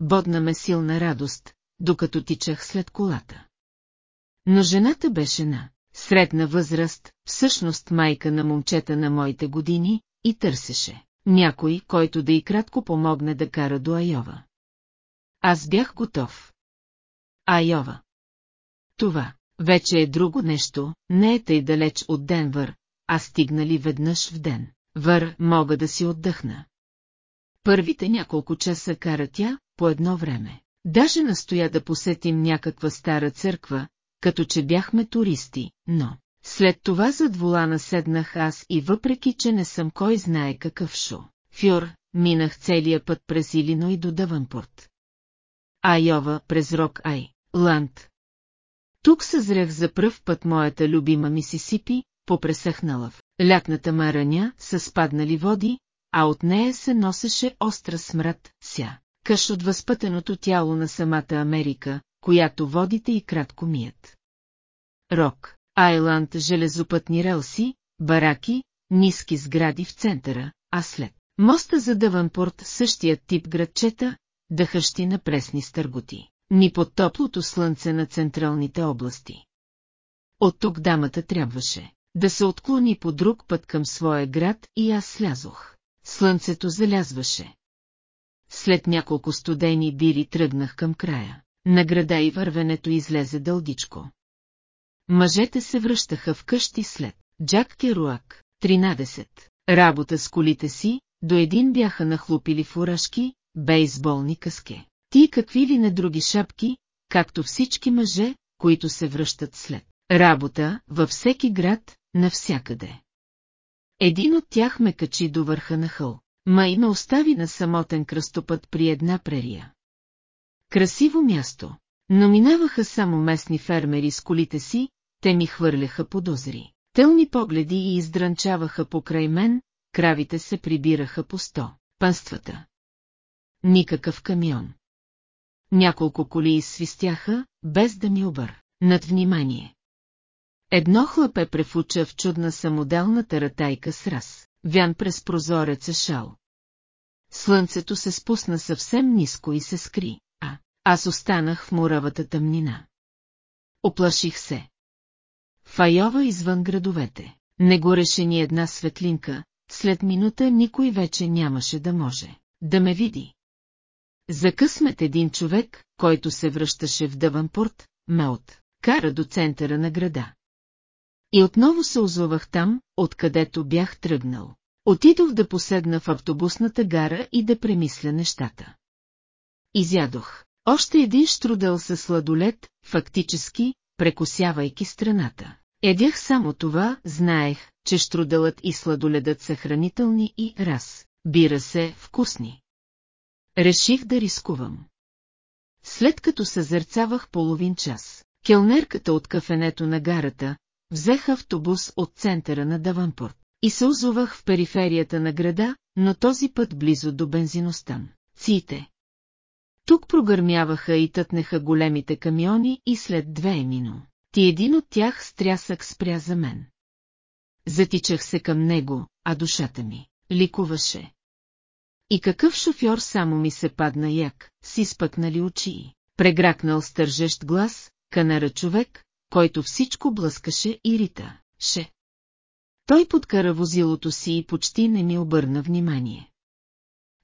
бодна ме силна радост, докато тичах след колата. Но жената беше на средна възраст, всъщност майка на момчета на моите години, и търсеше някой, който да и кратко помогне да кара до Айова. Аз бях готов. Айова. Това, Вече е друго нещо, не е тъй далеч от Денвър, а стигнали веднъж в ден. Вър, мога да си отдъхна. Първите няколко часа кара тя, по едно време. Даже настоя да посетим някаква стара църква, като че бяхме туристи, но... След това зад волана седнах аз и въпреки, че не съм кой знае какъв шо. Фюр, минах целия път през Илино и до Даванпорт. Айова през Рок Ай, Ланд. Тук съзрях за пръв път моята любима Мисисипи, попресъхнала в лятната мараня с спаднали води, а от нея се носеше остра смрад, ся, къш от възпътеното тяло на самата Америка, която водите и кратко мият. Рок, Айланд железопътни релси, бараки, ниски сгради в центъра, а след моста за Дъванпорт същият тип градчета, дъхащи на пресни стърготи, ни под топлото слънце на централните области. От тук дамата трябваше да се отклони по друг път към своя град и аз слязох. Слънцето залязваше. След няколко студени бири тръгнах към края. На града и вървенето излезе дългичко. Мъжете се връщаха в къщи след Джак Керуак, 13. Работа с колите си, до един бяха нахлупили фуражки, бейсболни къске. Ти какви ли не други шапки, както всички мъже, които се връщат след работа, във всеки град, навсякъде. Един от тях ме качи до върха на хъл, ма и ме остави на самотен кръстопът при една прерия. Красиво място, но минаваха само местни фермери с колите си, те ми хвърляха подозри. Тълни погледи и издранчаваха покрай мен, кравите се прибираха по сто, панствата. Никакъв камион. Няколко коли изсвистяха, без да ми обър. Над внимание. Едно хлапе префуча в чудна самоделна таратайка с раз, вян през прозореца шал. Слънцето се спусна съвсем ниско и се скри, а аз останах в муравата тъмнина. Оплаших се. Файова извън градовете. Не гореше ни една светлинка, след минута никой вече нямаше да може да ме види. За късмет един човек, който се връщаше в Дъванпорт, ме кара до центъра на града. И отново се озовах там, откъдето бях тръгнал. Отидох да поседна в автобусната гара и да премисля нещата. Изядох. Още един штрудел със сладолет, фактически, прекосявайки страната. Едях само това, знаех, че штруделът и сладоледът са хранителни и раз, бира се, вкусни. Реших да рискувам. След като съзерцавах половин час, келнерката от кафенето на гарата, взех автобус от центъра на Даванпорт и се озовах в периферията на града, но този път близо до бензиностан. Ците. Тук прогърмяваха и тътнеха големите камиони и след две емино. Ти един от тях стрясък спря за мен. Затичах се към него, а душата ми ликуваше. И какъв шофьор само ми се падна як, си спъкнали очи. Прегракнал стържещ глас, канара човек, който всичко блъскаше и рита. Ше. Той подкара возилото си и почти не ми обърна внимание.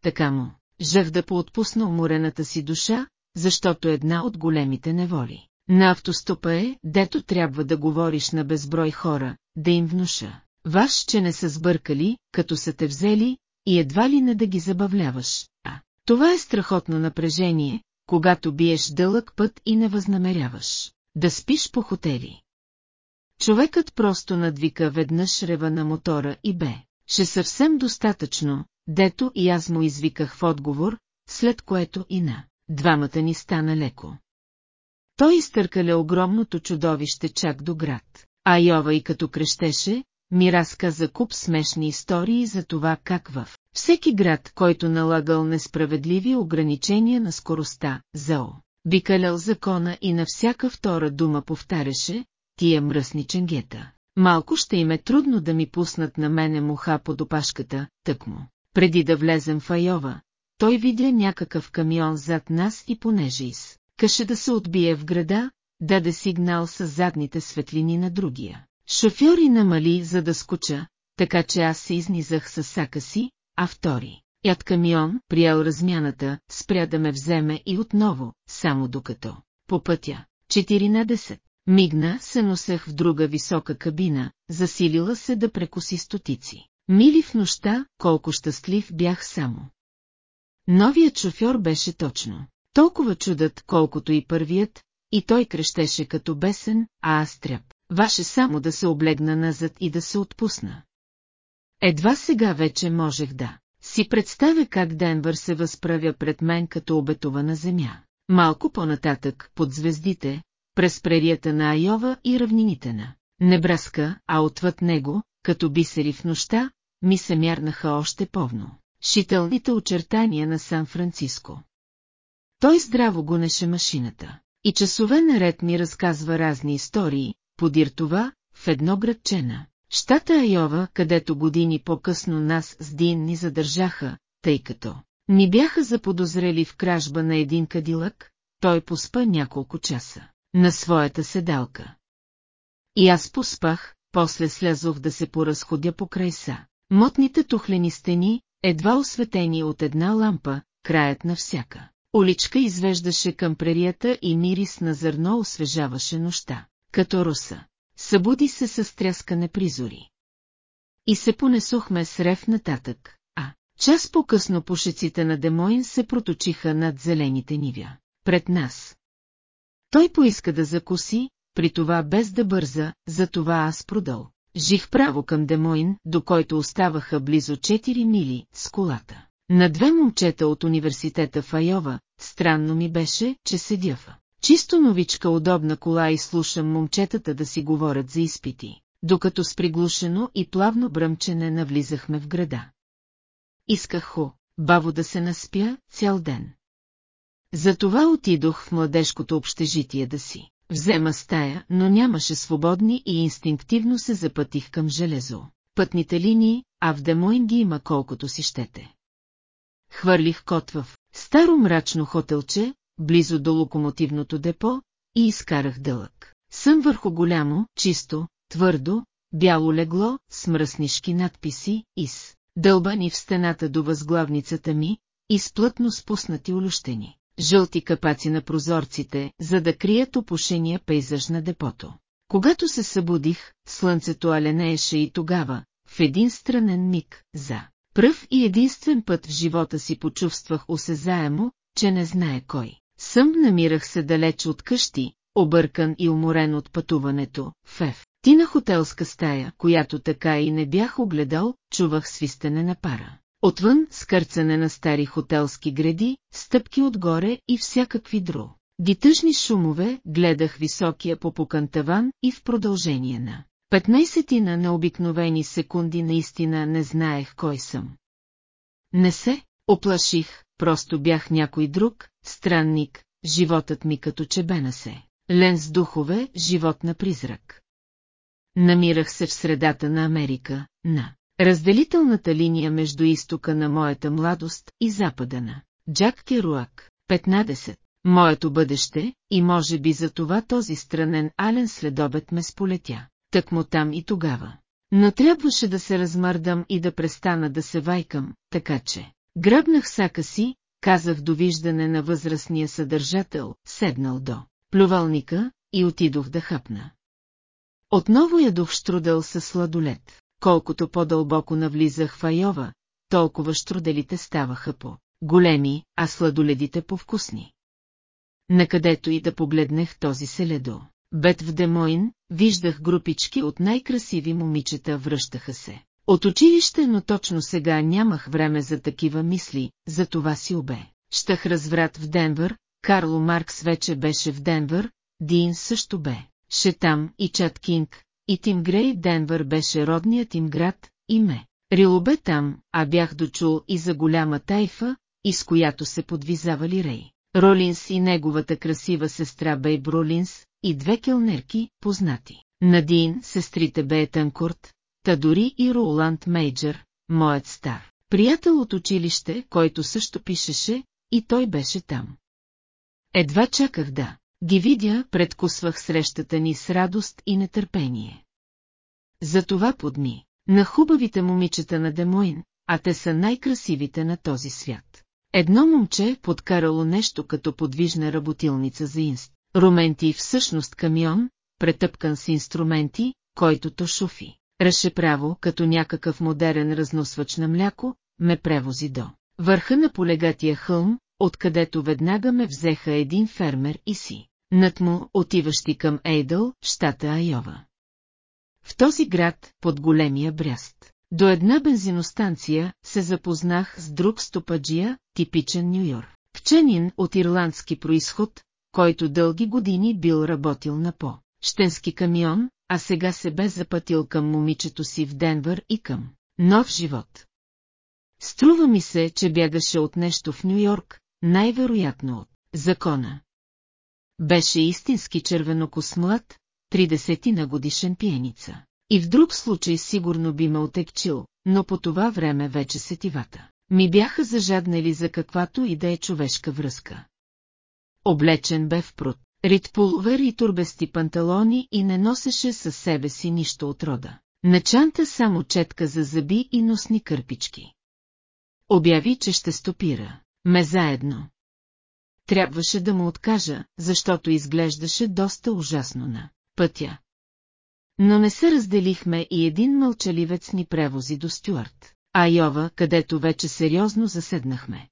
Така му, жах да поотпусна уморената си душа, защото една от големите неволи. На автостопа е, дето трябва да говориш на безброй хора, да им внуша. Ваш, че не са сбъркали, като са те взели, и едва ли не да ги забавляваш, а това е страхотно напрежение, когато биеш дълъг път и не възнамеряваш да спиш по хотели. Човекът просто надвика веднъж рева на мотора и бе, ще съвсем достатъчно, дето и аз му извиках в отговор, след което и на двамата ни стана леко. Той изтъркаля огромното чудовище чак до град, а Йова и като крещеше, ми разказа куп смешни истории за това как в всеки град, който налагал несправедливи ограничения на скоростта, зао, би калял закона и на всяка втора дума повтаряше, тия мръсни ченгета. Малко ще им е трудно да ми пуснат на мене муха под опашката, тъкмо. Преди да влезем в Айова, той видя някакъв камион зад нас и понеже из. Каше да се отбие в града, даде сигнал с задните светлини на другия. Шофьор и намали, за да скоча, така че аз се изнизах с сака си, а втори, яд камион, приял размяната, спря да ме вземе и отново, само докато, по пътя, 14, Мигна се носех в друга висока кабина, засилила се да прекоси стотици. Мили в нощта, колко щастлив бях само. Новият шофьор беше точно. Толкова чудът, колкото и първият, и той крещеше като бесен, а аз тряп. Ваше само да се облегна назад и да се отпусна. Едва сега вече можех да си представя как Денвър се възправя пред мен като обетована земя. Малко по-нататък, под звездите, през прерията на Айова и равнините на Небраска, а отвъд него, като бисери в нощта, ми се мярнаха още повно. Шителните очертания на Сан-Франциско. Той здраво гонеше машината. И часове наред ми разказва разни истории, подир това, в едно градчена. Щата Айова, където години по-късно нас с Дин ни задържаха, тъй като ни бяха заподозрели в кражба на един кадилък, той поспа няколко часа на своята седалка. И аз поспах, после слязох да се поразходя по край са. Мотните тухлени стени, едва осветени от една лампа, краят на всяка. Уличка извеждаше към прерията и мирис на зърно освежаваше нощта, като руса. Събуди се с тряскане призори. И се понесохме с рев нататък, а час по-късно пушеците на Демоин се проточиха над зелените нивя. Пред нас. Той поиска да закуси, при това без да бърза, за това аз продъл. Жих право към Демоин, до който оставаха близо 4 мили с колата. На две момчета от университета в Айова, странно ми беше, че седя в чисто новичка удобна кола и слушам момчетата да си говорят за изпити, докато с приглушено и плавно бръмчене навлизахме в града. Исках хо, баво да се наспя цял ден. Затова отидох в младежкото общежитие да си. Взема стая, но нямаше свободни и инстинктивно се запътих към железо. Пътните линии, а в Демоин ги има колкото си щете. Хвърлих кот в старо мрачно хотелче, близо до локомотивното депо, и изкарах дълъг. Съм върху голямо, чисто, твърдо, бяло легло, с мръснишки надписи, из, дълбани в стената до възглавницата ми, и с плътно спуснати олющени жълти капаци на прозорците, за да крият опушения пейзаж на депото. Когато се събудих, слънцето аленееше и тогава, в един странен миг, за пръв и единствен път в живота си почувствах осезаемо, че не знае кой. Съм намирах се далеч от къщи, объркан и уморен от пътуването, в Еф. Ти на хотелска стая, която така и не бях огледал, чувах свистене на пара. Отвън скърцане на стари хотелски гради, стъпки отгоре и всякакви дру. Дитъжни шумове гледах високия попукан таван и в продължение на 15 на необикновени секунди наистина не знаех кой съм. Не се, оплаших, просто бях някой друг, странник, животът ми като чебена се. Лен с духове, живот на призрак. Намирах се в средата на Америка, на Разделителната линия между изтока на моята младост и запада на Джак Керуак, 15. Моето бъдеще, и може би за това този странен ален следобед ме сполетя. Так му там и тогава. Но трябваше да се размърдам и да престана да се вайкам, така че... Гръбнах сака си, казах довиждане на възрастния съдържател, седнал до плювалника и отидох да хъпна. Отново ядох штрудел със сладолет колкото по-дълбоко навлизах в Айова, толкова штруделите ставаха по големи, а сладоледите по-вкусни. Накъдето и да погледнех този селедо, бед в Демоин, виждах групички от най-красиви момичета връщаха се. От училище, но точно сега нямах време за такива мисли, за това си обе. Щах разврат в Денвър, Карло Маркс вече беше в Денвър, Дин също бе. Шетам и Чат Кинг, и Тим Грей Денвър беше родният им град, име. Рило бе там, а бях дочул и за голяма тайфа, из която се подвизавали Рей. Ролинс и неговата красива сестра Бейб Ролинс, и две келнерки, познати. Надин, сестрите Беетанкурт, та дори и Роланд Мейджър, моят стар. Приятел от училище, който също пишеше, и той беше там. Едва чаках да ги видя, предкусвах срещата ни с радост и нетърпение. Затова подми, на хубавите момичета на Демоин, а те са най-красивите на този свят. Едно момче подкарало нещо като подвижна работилница за инст. Роменти всъщност камион, претъпкан с инструменти, който то шуфи. Ръше право, като някакъв модерен разносвач на мляко, ме превози до върха на полегатия хълм, откъдето веднага ме взеха един фермер и си, над му отиващи към Ейдъл, щата Айова. В този град, под големия бряст, до една бензиностанция се запознах с друг стопаджия, типичен Нью-Йорк. Пченин от ирландски происход, който дълги години бил работил на по щенски камион, а сега се бе запътил към момичето си в Денвър и към нов живот. Струва ми се, че бягаше от нещо в Нью-Йорк, най-вероятно от закона. Беше истински червенокосмлад, тридесетина годишен пиеница. И в друг случай сигурно би ме отекчил, но по това време вече сетивата. Ми бяха зажаднали за каквато и да е човешка връзка. Облечен бе в пруд, ритпулвер и турбести панталони и не носеше със себе си нищо от рода. На чанта само четка за зъби и носни кърпички. Обяви, че ще стопира. Ме заедно. Трябваше да му откажа, защото изглеждаше доста ужасно на пътя. Но не се разделихме и един мълчаливец ни превози до Стюарт, Айова, където вече сериозно заседнахме.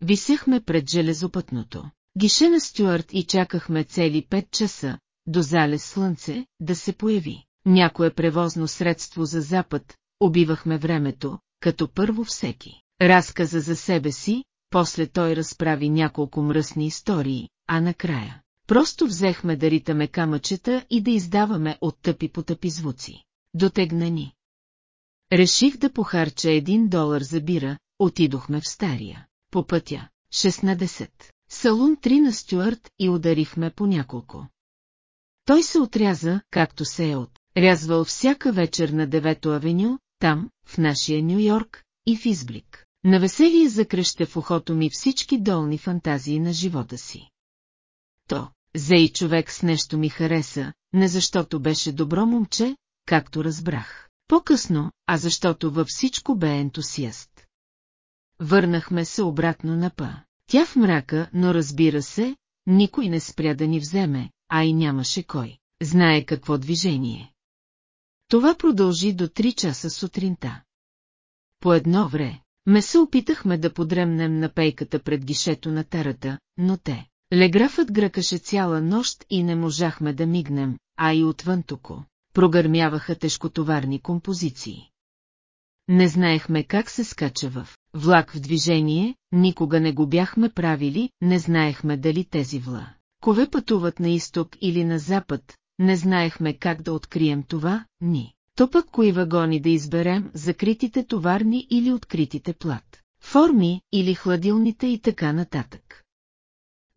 Висяхме пред железопътното. Гише на Стюарт и чакахме цели пет часа, до залез слънце, да се появи. Някое превозно средство за запад, убивахме времето, като първо всеки. Разказа за себе си, после той разправи няколко мръсни истории, а накрая. Просто взехме да ритаме камъчета и да издаваме от тъпи по тъпи звуци. Дотегна ни. Реших да похарча един долар за бира, отидохме в стария. По пътя, 16. Салун 3 на Стюарт и ударихме по няколко. Той се отряза, както се е от рязвал всяка вечер на Девето авеню, там, в нашия Нью-Йорк, и в изблик. На веселие закръща в ухото ми всички долни фантазии на живота си. То, зей човек с нещо ми хареса, не защото беше добро момче, както разбрах. По-късно, а защото във всичко бе ентусиаст. Върнахме се обратно на па. Тя в мрака, но разбира се, никой не спря да ни вземе, а и нямаше кой. Знае какво движение. Това продължи до 3 часа сутринта. По едно вре, ме се опитахме да подремнем на пейката пред гишето на тарата, но те. Леграфът гръкаше цяла нощ и не можахме да мигнем, а и отвън токо. Прогърмяваха тежкотоварни композиции. Не знаехме как се скача в влак в движение, никога не го бяхме правили, не знаехме дали тези вла. Кове пътуват на изток или на запад, не знаехме как да открием това, ни. То пък кои вагони да изберем, закритите товарни или откритите плат, форми или хладилните и така нататък.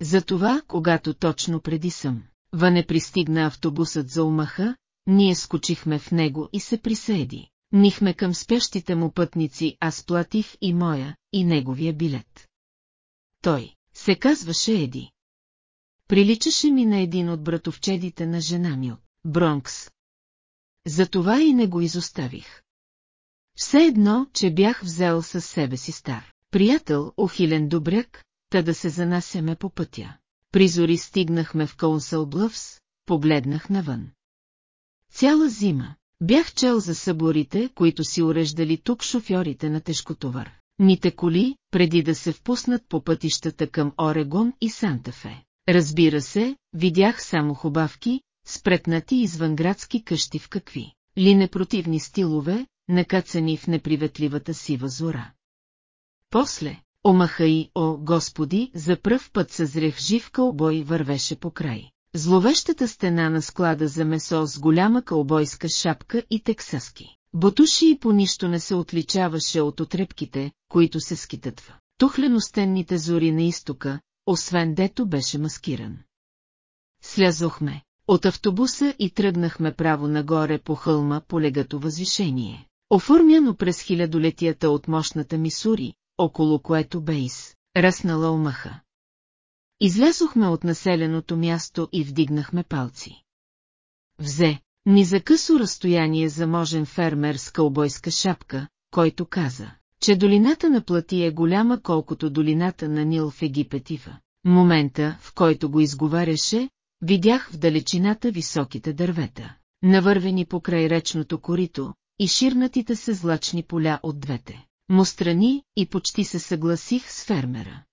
Затова, когато точно преди съм, въне пристигна автобусът за умаха, ние скочихме в него и се присъеди. Нихме към спящите му пътници, аз платих и моя, и неговия билет. Той се казваше Еди. Приличаше ми на един от братовчедите на жена ми Бронкс. Затова и не го изоставих. Все едно, че бях взел със себе си стар. Приятел, ухилен добряк, та да се занасяме по пътя. Призори стигнахме в Коунсъл Блъвс, погледнах навън. Цяла зима, бях чел за съборите, които си уреждали тук шофьорите на тежкотовар. Ните коли, преди да се впуснат по пътищата към Орегон и Санта-Фе. Разбира се, видях само хубавки, спретнати извънградски къщи в какви ли непротивни стилове, накацани в неприветливата сива зора. После, омаха и, о, господи, за пръв път съзрех жив кълбой вървеше по край. Зловещата стена на склада за месо с голяма кълбойска шапка и тексаски. Бутуши и по нищо не се отличаваше от отрепките, които се скитат в тухленостенните зори на изтока, освен дето беше маскиран. Слязохме от автобуса и тръгнахме право нагоре по хълма по легато възвишение, оформяно през хилядолетията от мощната Мисури, около което Бейс, ръснала омаха. Излязохме от населеното място и вдигнахме палци. Взе, ни за късо разстояние заможен фермер с кълбойска шапка, който каза, че долината на Плати е голяма колкото долината на Нил в Египет и в момента, в който го изговаряше, видях в далечината високите дървета, навървени покрай речното корито, и ширнатите се злачни поля от двете му страни и почти се съгласих с фермера.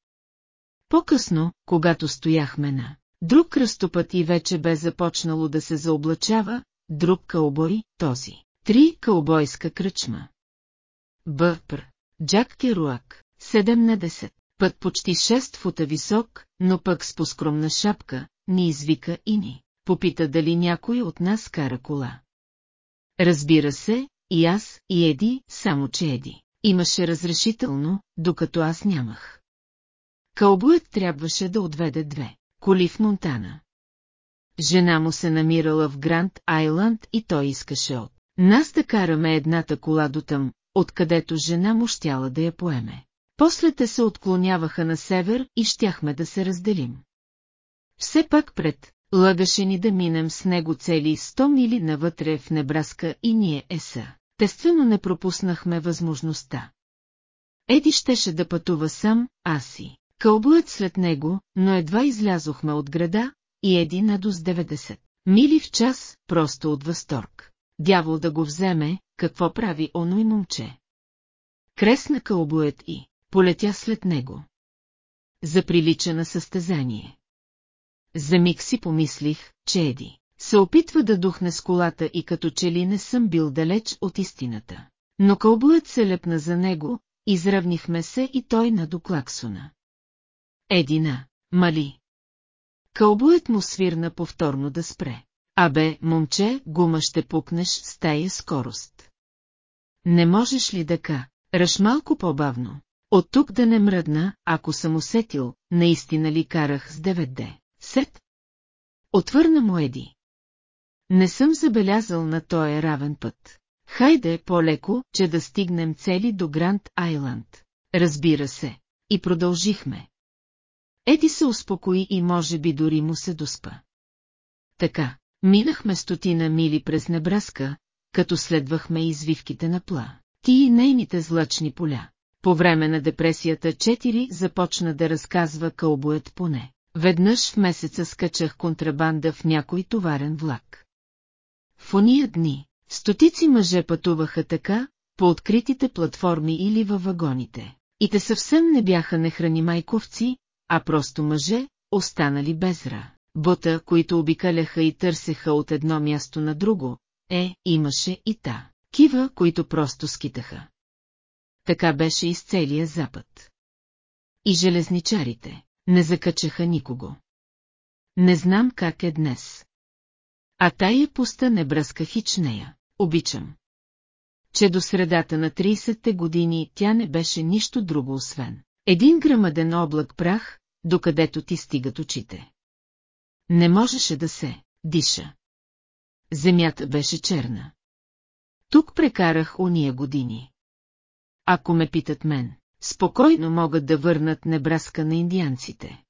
По-късно, когато стояхме на друг кръстопът и вече бе започнало да се заоблачава, друг кълбой, този. Три кълбойска кръчма. Бъпр. Джак Керуак. 7 на 10. Път почти 6 фута висок, но пък с поскромна шапка, ни извика и ни. Попита дали някой от нас кара кола. Разбира се, и аз, и Еди, само че Еди. Имаше разрешително, докато аз нямах. Кълбует трябваше да отведе две коли в Монтана. Жена му се намирала в Гранд Айланд и той искаше от нас да караме едната кола до там, откъдето жена му щяла да я поеме. После те се отклоняваха на север и щяхме да се разделим. Все пак пред, лъгаше ни да минем с него цели 100 мили навътре в Небраска и ние еса. Тествено не пропуснахме възможността. Еди щеше да пътува сам, аз си. Кълбуят след него, но едва излязохме от града, и Еди надо с 90. Мили в час, просто от възторг. Дявол да го вземе, какво прави оно и момче. Кресна кълбует и полетя след него. Заприлича на състезание. За миг си помислих, че Еди се опитва да духне с колата и като че ли не съм бил далеч от истината. Но кълбуят се лепна за него, изравнихме се и той на доклаксона. Едина, мали. Кълбуят му свирна повторно да спре. Абе, момче, гума ще пукнеш с тая скорост. Не можеш ли да ръш малко по-бавно? От тук да не мръдна, ако съм усетил, наистина ли карах с 9D. Сет? Отвърна му Еди. Не съм забелязал на този равен път. Хайде по-леко, че да стигнем цели до Гранд Айланд. Разбира се. И продължихме. Еди се успокои и може би дори му се доспа. Така, минахме стотина мили през Небраска, като следвахме извивките на пла. Ти и нейните злачни поля. По време на депресията 4 започна да разказва кълбоят поне. Веднъж в месеца скачах контрабанда в някой товарен влак. В уния дни, стотици мъже пътуваха така, по откритите платформи или във вагоните. И те съвсем не бяха нехрани майковци, а просто мъже, останали без ра. Бота, които обикаляха и търсеха от едно място на друго, е, имаше и та. Кива, които просто скитаха. Така беше и с целия запад. И железничарите не закачаха никого. Не знам как е днес. А тая пуста не бръска хич нея. Обичам. Че до средата на 30-те години тя не беше нищо друго освен. Един грамаден облак прах, докъдето ти стигат очите. Не можеше да се диша. Земята беше черна. Тук прекарах уния години. Ако ме питат мен, спокойно могат да върнат Небраска на индианците.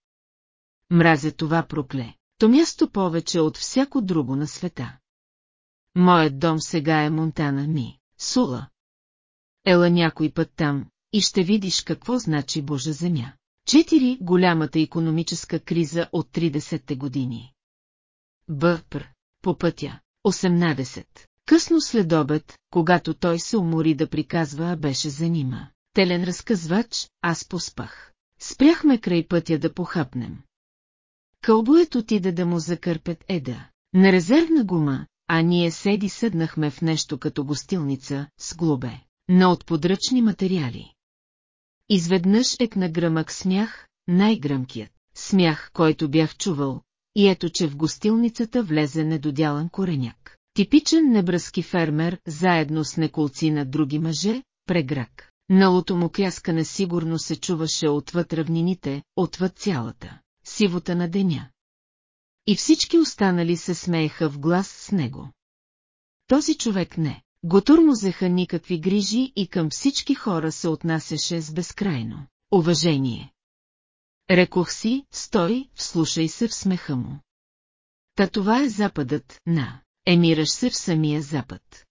Мразя това прокле, то място повече от всяко друго на света. Моят дом сега е Монтана ми, Сула. Ела някой път там, и ще видиш какво значи Божа земя. Четири голямата економическа криза от 30-те години. Бъпр, по пътя, 18. Късно след обед, когато той се умори да приказва, беше занима. Телен разказвач, аз поспах. Спряхме край пътя да похапнем. Кълбоят отида да му закърпет еда. На резервна гума, а ние седи седнахме в нещо като гостилница, с глобе, на отподръчни материали. Изведнъж екна гръмък смях, най-гръмкият, смях, който бях чувал, и ето че в гостилницата влезе недодялан кореняк. Типичен небръски фермер, заедно с неколци на други мъже, преграк. Налото му кляскане сигурно се чуваше отвъд равнините, отвъд цялата сивота на деня. И всички останали се смееха в глас с него. Този човек не. Го тормозеха никакви грижи и към всички хора се отнасяше с безкрайно уважение. Рекох си, стой, вслушай се в смеха му. Та това е западът, на, емираш се в самия запад.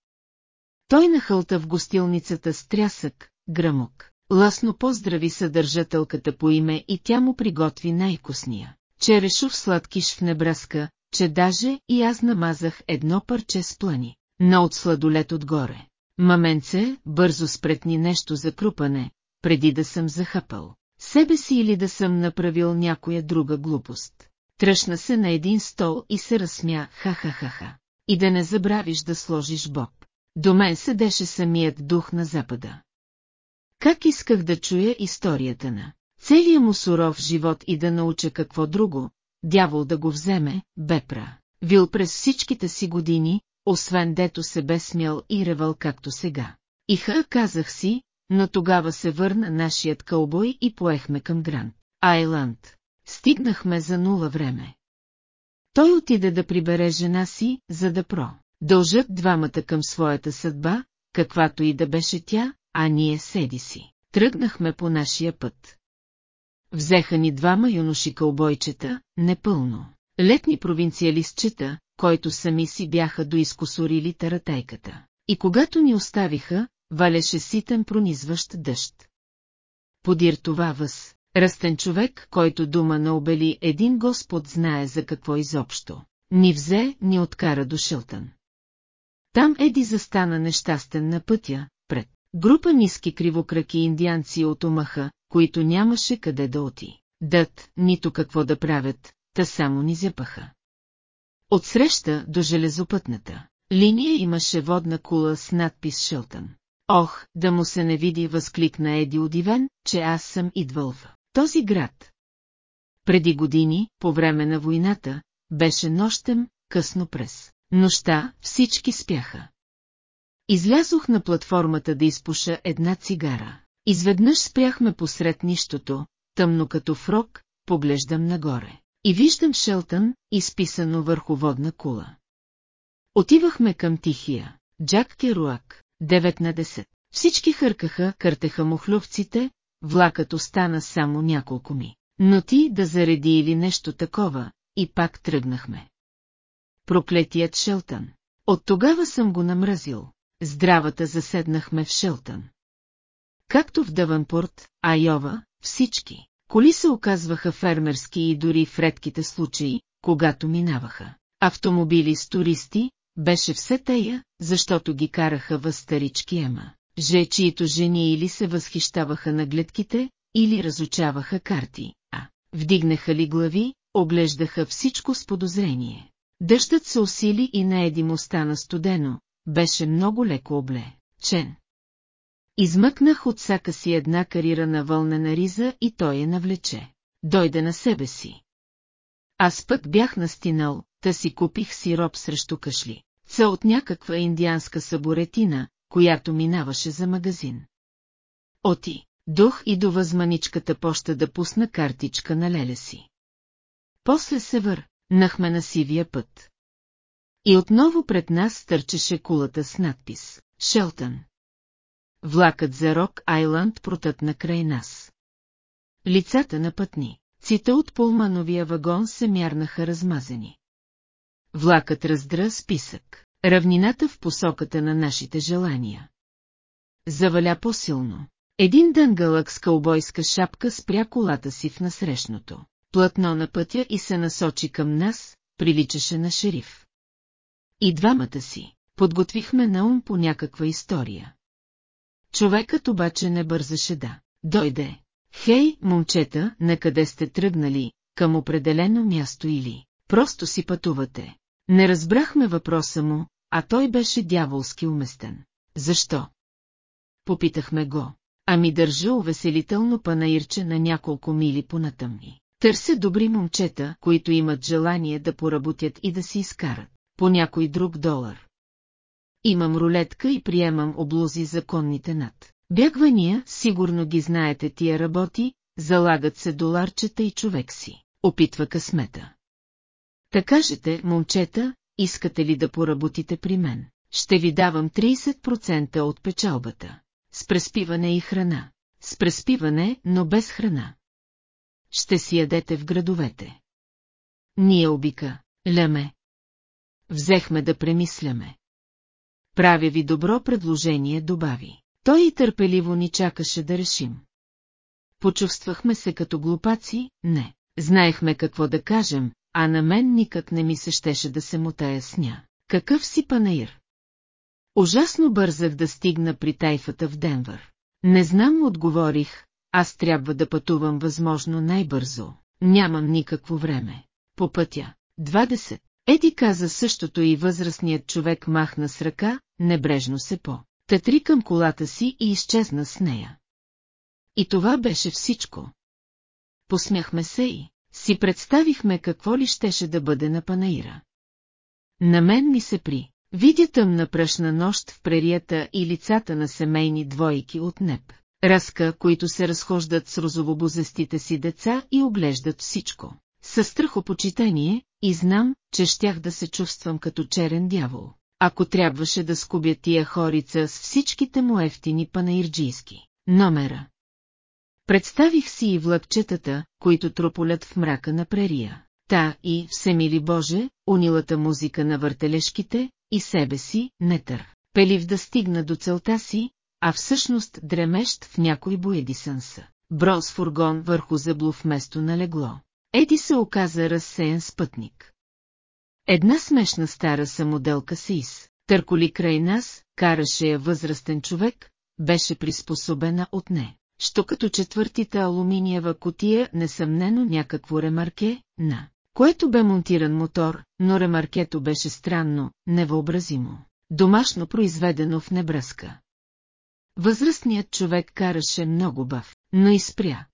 Той нахълта в гостилницата с трясък, гръмок. Ласно поздрави съдържателката по име и тя му приготви най-косния. черешов сладкиш в Небраска, че даже и аз намазах едно парче с плани, но от сладолет отгоре. Маменце, бързо спретни нещо за крупане, преди да съм захапал. Себе си или да съм направил някоя друга глупост. Тръщна се на един стол и се разсмя ха-ха-ха-ха. И да не забравиш да сложиш боб. До мен седеше самият дух на запада. Как исках да чуя историята на целия му суров живот и да науча какво друго, дявол да го вземе, бепра. Вил през всичките си години, освен дето се бе смял и ревал както сега. Иха, казах си, но тогава се върна нашият кълбой и поехме към Гранд. Айланд. Стигнахме за нула време. Той отиде да прибере жена си, за да про. Дължат двамата към своята съдба, каквато и да беше тя, а ние седи си. Тръгнахме по нашия път. Взеха ни двама юноши кълбойчета, непълно. Летни провинциалистчета, който сами си бяха доискосорили таратайката. И когато ни оставиха, валеше ситен пронизващ дъжд. Подир това въз, растен човек, който дума на обели един Господ знае за какво изобщо. Ни взе, ни откара до Шилтън. Там Еди застана нещастен на пътя, пред група ниски кривокраки индианци от Омаха, които нямаше къде да оти. Дът, нито какво да правят, та само ни зяпаха. Отсреща до железопътната линия имаше водна кула с надпис Шилтън. Ох, да му се не види, възкликна Еди удивен, че аз съм идвал в този град. Преди години, по време на войната, беше нощем, късно през нощта, всички спяха. Излязох на платформата да изпуша една цигара. Изведнъж спряхме посред нищото, тъмно като фрок, поглеждам нагоре. И виждам Шелтън, изписано върху водна кула. Отивахме към Тихия. Джак Керуак, 9 на 10. Всички хъркаха, къртеха му хлювците, влакът остана само няколко ми. Но ти да зареди или нещо такова, и пак тръгнахме. Проклетият Шелтън. От тогава съм го намразил. Здравата заседнахме в Шелтън. Както в Дъванпорт, Айова, всички. Коли се оказваха фермерски и дори в редките случаи, когато минаваха. Автомобили с туристи, беше все тея, защото ги караха въз старички ема. Же, чието жени или се възхищаваха на гледките, или разучаваха карти, а вдигнаха ли глави, оглеждаха всичко с подозрение. Дъждът се усили и на Еди му стана студено, беше много леко обле. Чен. Измъкнах от сака си една карирана вълнена риза и той я навлече. Дойде на себе си. Аз пък бях настинал, та си купих сироп срещу кашли. Са от някаква индианска саборетина, която минаваше за магазин. Оти, дух и до възманичката поща да пусна картичка на леля си. После се вър, нахме на сивия път. И отново пред нас стърчеше кулата с надпис «Шелтън». Влакът за Рок Айланд протътна край нас. Лицата на пътни, ците от полмановия вагон се мярнаха размазани. Влакът раздра списък, равнината в посоката на нашите желания. Заваля по-силно. Един дънгълък с кълбойска шапка спря колата си в насрещното. Платно на пътя и се насочи към нас, приличаше на шериф. И двамата си, подготвихме на ум по някаква история. Човекът обаче не бързаше да дойде. Хей, момчета, на къде сте тръгнали, към определено място или просто си пътувате. Не разбрахме въпроса му, а той беше дяволски уместен. Защо? Попитахме го. Ами държа увеселително панаирче на няколко мили понатъмни. Търся добри момчета, които имат желание да поработят и да си изкарат по някой друг долар. Имам рулетка и приемам облузи законните над. Бягвания, сигурно ги знаете тия работи, залагат се доларчета и човек си, опитва късмета. Та кажете, момчета, искате ли да поработите при мен? Ще ви давам 30% от печалбата. С преспиване и храна. С преспиване, но без храна. Ще си ядете в градовете. Ние обика, леме. Взехме да премисляме. Правя ви добро предложение, добави. Той и търпеливо ни чакаше да решим. Почувствахме се като глупаци, не. Знаехме какво да кажем, а на мен никак не ми се щеше да се мутая сня. Какъв си панаир? Ужасно бързах да стигна при тайфата в Денвър. Не знам, отговорих, аз трябва да пътувам възможно най-бързо. Нямам никакво време. По пътя. 20. Еди каза същото и възрастният човек махна с ръка, небрежно се по. Татри към колата си и изчезна с нея. И това беше всичко. Посмяхме се и си представихме какво ли щеше да бъде на панаира. На мен ми се при. Видя тъмна пръшна нощ в прерията и лицата на семейни двойки от неб. Разка, които се разхождат с розовобозестите си деца и оглеждат всичко. Със страхопочитание, и знам, че щях да се чувствам като черен дявол, ако трябваше да скубя тия хорица с всичките му ефтини панаирджийски номера. Представих си и влакчетата, които трополят в мрака на прерия. Та и, всемили Боже, унилата музика на въртележките, и себе си, нетър, пелив да стигна до целта си, а всъщност дремещ в някой боедисънса. Бронз фургон върху заблов место на легло. Еди се оказа разсеян спътник. Една смешна стара самоделка Сис, търколи край нас, караше я възрастен човек, беше приспособена от не. Що като четвъртите алуминиева котия несъмнено някакво ремарке, на което бе монтиран мотор, но ремаркето беше странно, невъобразимо, домашно произведено в Небръска. Възрастният човек караше много бав, но и спря.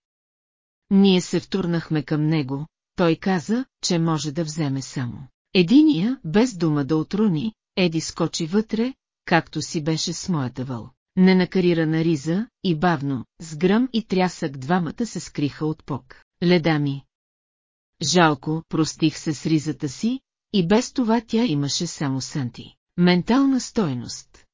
Ние се втурнахме към него, той каза, че може да вземе само. Единия, без дума да отруни, Еди скочи вътре, както си беше с моята въл. Ненакарирана риза, и бавно, с гръм и трясък двамата се скриха от пок. Леда ми. Жалко, простих се с ризата си, и без това тя имаше само санти. Ментална стойност.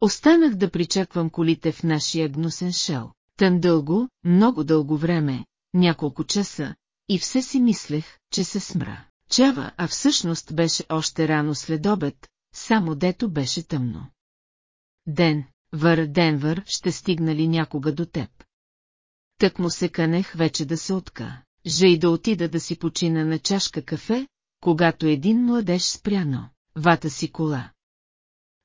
Останах да причаквам колите в нашия гнусен шел. Тън дълго, много дълго време, няколко часа, и все си мислех, че се смра. Чава, а всъщност беше още рано след обед, само дето беше тъмно. Ден, вър Денвър ще стигна ли някога до теб? Так му се канех вече да се отка, же и да отида да си почина на чашка кафе, когато един младеж спряно, вата си кола.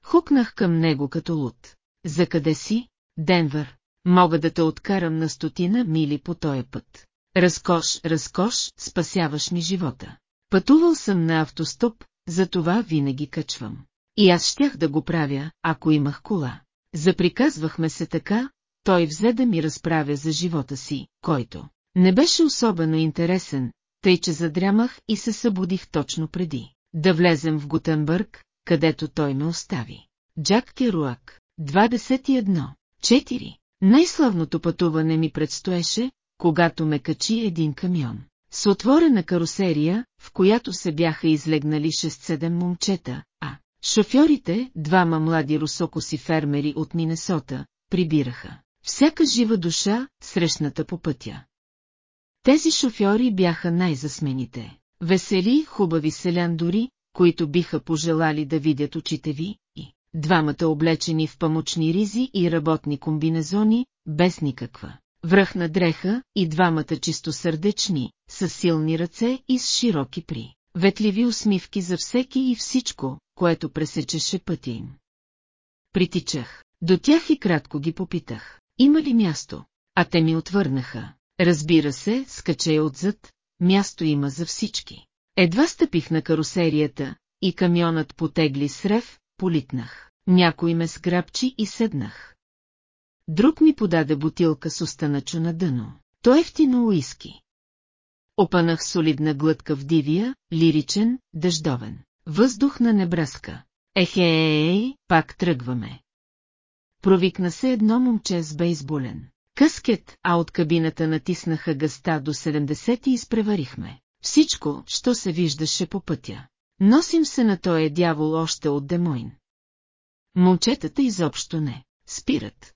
Хукнах към него като луд. За къде си, Денвър? Мога да те откарам на стотина мили по този път. Разкош, разкош, спасяваш ми живота. Пътувал съм на автостоп, затова винаги качвам. И аз щях да го правя, ако имах кола. Заприказвахме се така, той взе да ми разправя за живота си, който не беше особено интересен, тъй че задрямах и се събудих точно преди да влезем в Гутенбърг, където той ме остави. Джак Керуак, 21, 4. Най-славното пътуване ми предстоеше, когато ме качи един камион. С отворена карусерия, в която се бяха излегнали 6-7 момчета, а шофьорите, двама млади русокоси фермери от Минесота, прибираха. Всяка жива душа, срещната по пътя. Тези шофьори бяха най-засмените. Весели, хубави селяндори, които биха пожелали да видят очите ви, двамата облечени в памучни ризи и работни комбинезони, без никаква връхна дреха и двамата чистосърдечни, с силни ръце и с широки при. Ветливи усмивки за всеки и всичко, което пресечеше пътя им. Притичах. До тях и кратко ги попитах. Има ли място? А те ми отвърнаха. Разбира се, скачай отзад, място има за всички. Едва стъпих на карусерията, и камионът потегли с рев, политнах. Някой ме сграбчи и седнах. Друг ми подаде бутилка с останачо на дъно. То ефтино уиски. Опанах солидна глътка в дивия, лиричен, дъждовен. Въздух на Небраска. Ехе, пак тръгваме. Провикна се едно момче с бейсболен. Къскет, а от кабината натиснаха гъста до 70 и изпреварихме. Всичко, що се виждаше по пътя. Носим се на този дявол още от Демойн. Момчетата изобщо не спират.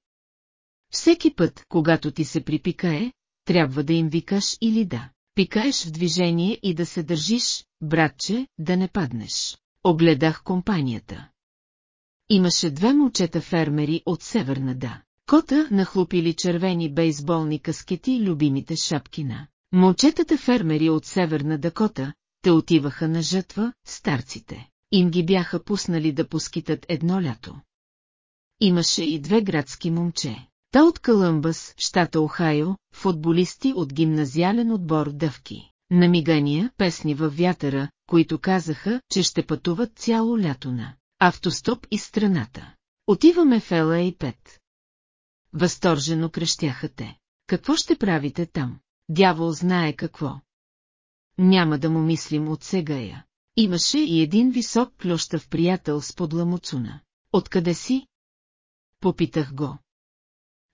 Всеки път, когато ти се припикае, трябва да им викаш или да пикаеш в движение и да се държиш, братче, да не паднеш. Огледах компанията. Имаше две момчета фермери от Северна Да. Кота нахлупили червени бейсболни каскети любимите шапки на Момчетата фермери от Северна Дакота, те отиваха на жътва, старците. Им ги бяха пуснали да поскитат едно лято. Имаше и две градски момче. Та от Кълъмбъс, щата Охайо, футболисти от гимназиален отбор Дъвки. Намигания, песни във вятъра, които казаха, че ще пътуват цяло лято на автостоп из страната. Отиваме в Ела и Пет. Възторжено крещяха те. Какво ще правите там? Дявол знае какво. Няма да му мислим от сега я. Имаше и един висок плющав приятел с подламуцуна. Откъде си? Попитах го.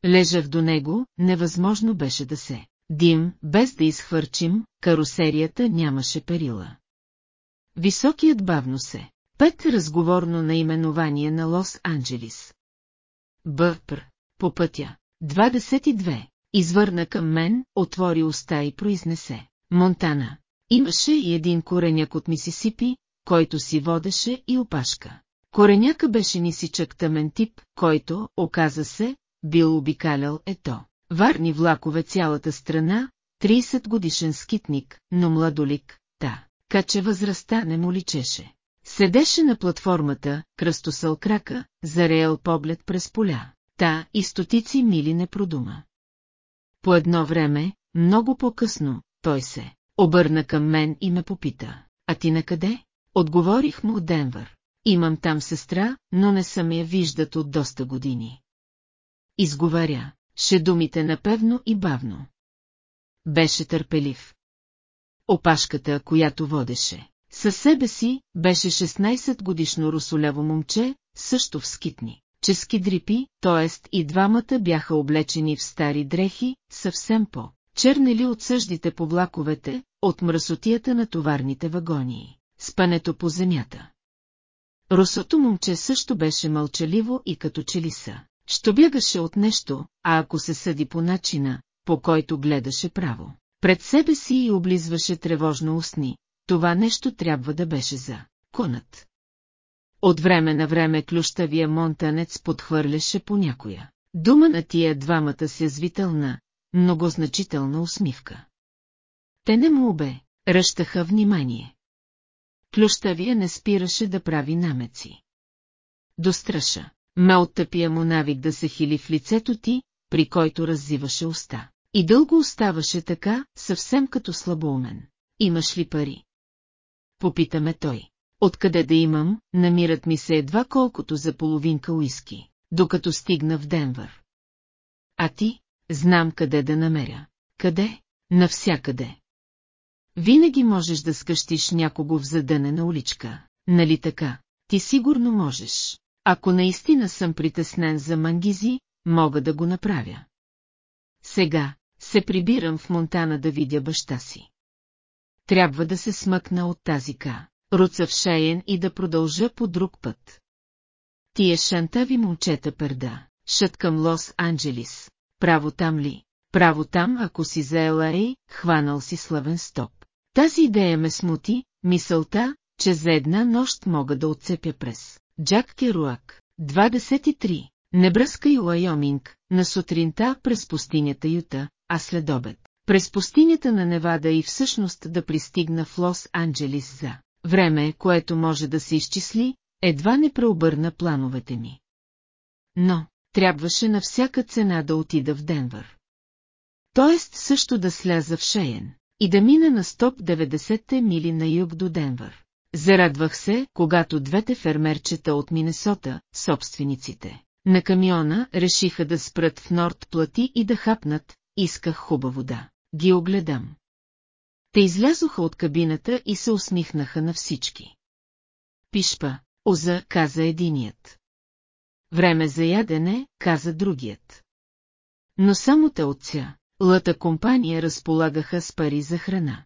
Лежах до него, невъзможно беше да се. Дим, без да изхвърчим, карусерията нямаше перила. Високият бавно се. Пет разговорно наименование на Лос-Анджелис. Бъпр, по пътя. 22. Извърна към мен, отвори уста и произнесе. Монтана. Имаше и един кореняк от Мисисипи, който си водеше и опашка. Кореняка беше нисичък тъмен тип, който, оказа се, бил обикалял ето. Варни влакове цялата страна, 30 годишен скитник, но младолик, та, каче възрастта не му личеше. Седеше на платформата, кръстосъл крака, зареял поглед през поля, та и стотици мили не продума. По едно време, много по-късно, той се обърна към мен и ме попита. А ти на къде? Отговорих му от Денвър. Имам там сестра, но не съм я виждат от доста години. Изговаря, ше думите напевно и бавно. Беше търпелив. Опашката, която водеше. Със себе си беше 16 годишно русоляво момче, също в скитни, чески дрипи, т.е. и двамата бяха облечени в стари дрехи, съвсем по чернели от съждите по влаковете, от мръсотията на товарните вагони, спането по земята. Русото момче също беше мълчаливо и като че ли са. Що бягаше от нещо, а ако се съди по начина, по който гледаше право. Пред себе си и облизваше тревожно устни, това нещо трябва да беше за конът. От време на време клющавия монтанец подхвърляше по някоя. Дума на тия двамата се звителна, многозначителна усмивка. Те не му обе, ръщаха внимание. Клющавия не спираше да прави намеци. Достраша, ме оттъпия му навик да се хили в лицето ти, при който раззиваше уста. И дълго оставаше така, съвсем като слабоумен. Имаш ли пари? Попитаме той. Откъде да имам, намират ми се едва колкото за половинка уиски, докато стигна в Денвър. А ти? Знам къде да намеря. Къде? Навсякъде. Винаги можеш да скъщиш някого в задънена уличка, нали така? Ти сигурно можеш. Ако наистина съм притеснен за мангизи, мога да го направя. Сега, се прибирам в Монтана да видя баща си. Трябва да се смъкна от тази ка, руца в шеен и да продължа по друг път. Тие шантави момчета перда, шът към Лос-Анджелис, право там ли, право там, ако си за Еларей, хванал си славен стоп. Тази идея ме смути, мисълта, че за една нощ мога да отцепя през. Джак Керуак, 23, Небръска и Лайоминг, на сутринта през пустинята Юта, а след обед. През пустинята на Невада и всъщност да пристигна в Лос-Анджелис за време, което може да се изчисли, едва не преобърна плановете ми. Но, трябваше на всяка цена да отида в Денвър. Тоест също да сляза в Шеен и да мина на стоп 90 мили на юг до Денвър. Зарадвах се, когато двете фермерчета от Минесота, собствениците, на камиона решиха да спрат в Норд плати и да хапнат, исках хубава вода. Ги огледам. Те излязоха от кабината и се усмихнаха на всички. Пишпа, Оза, каза единият. Време за ядене, каза другият. Но само те отця, лата компания разполагаха с пари за храна.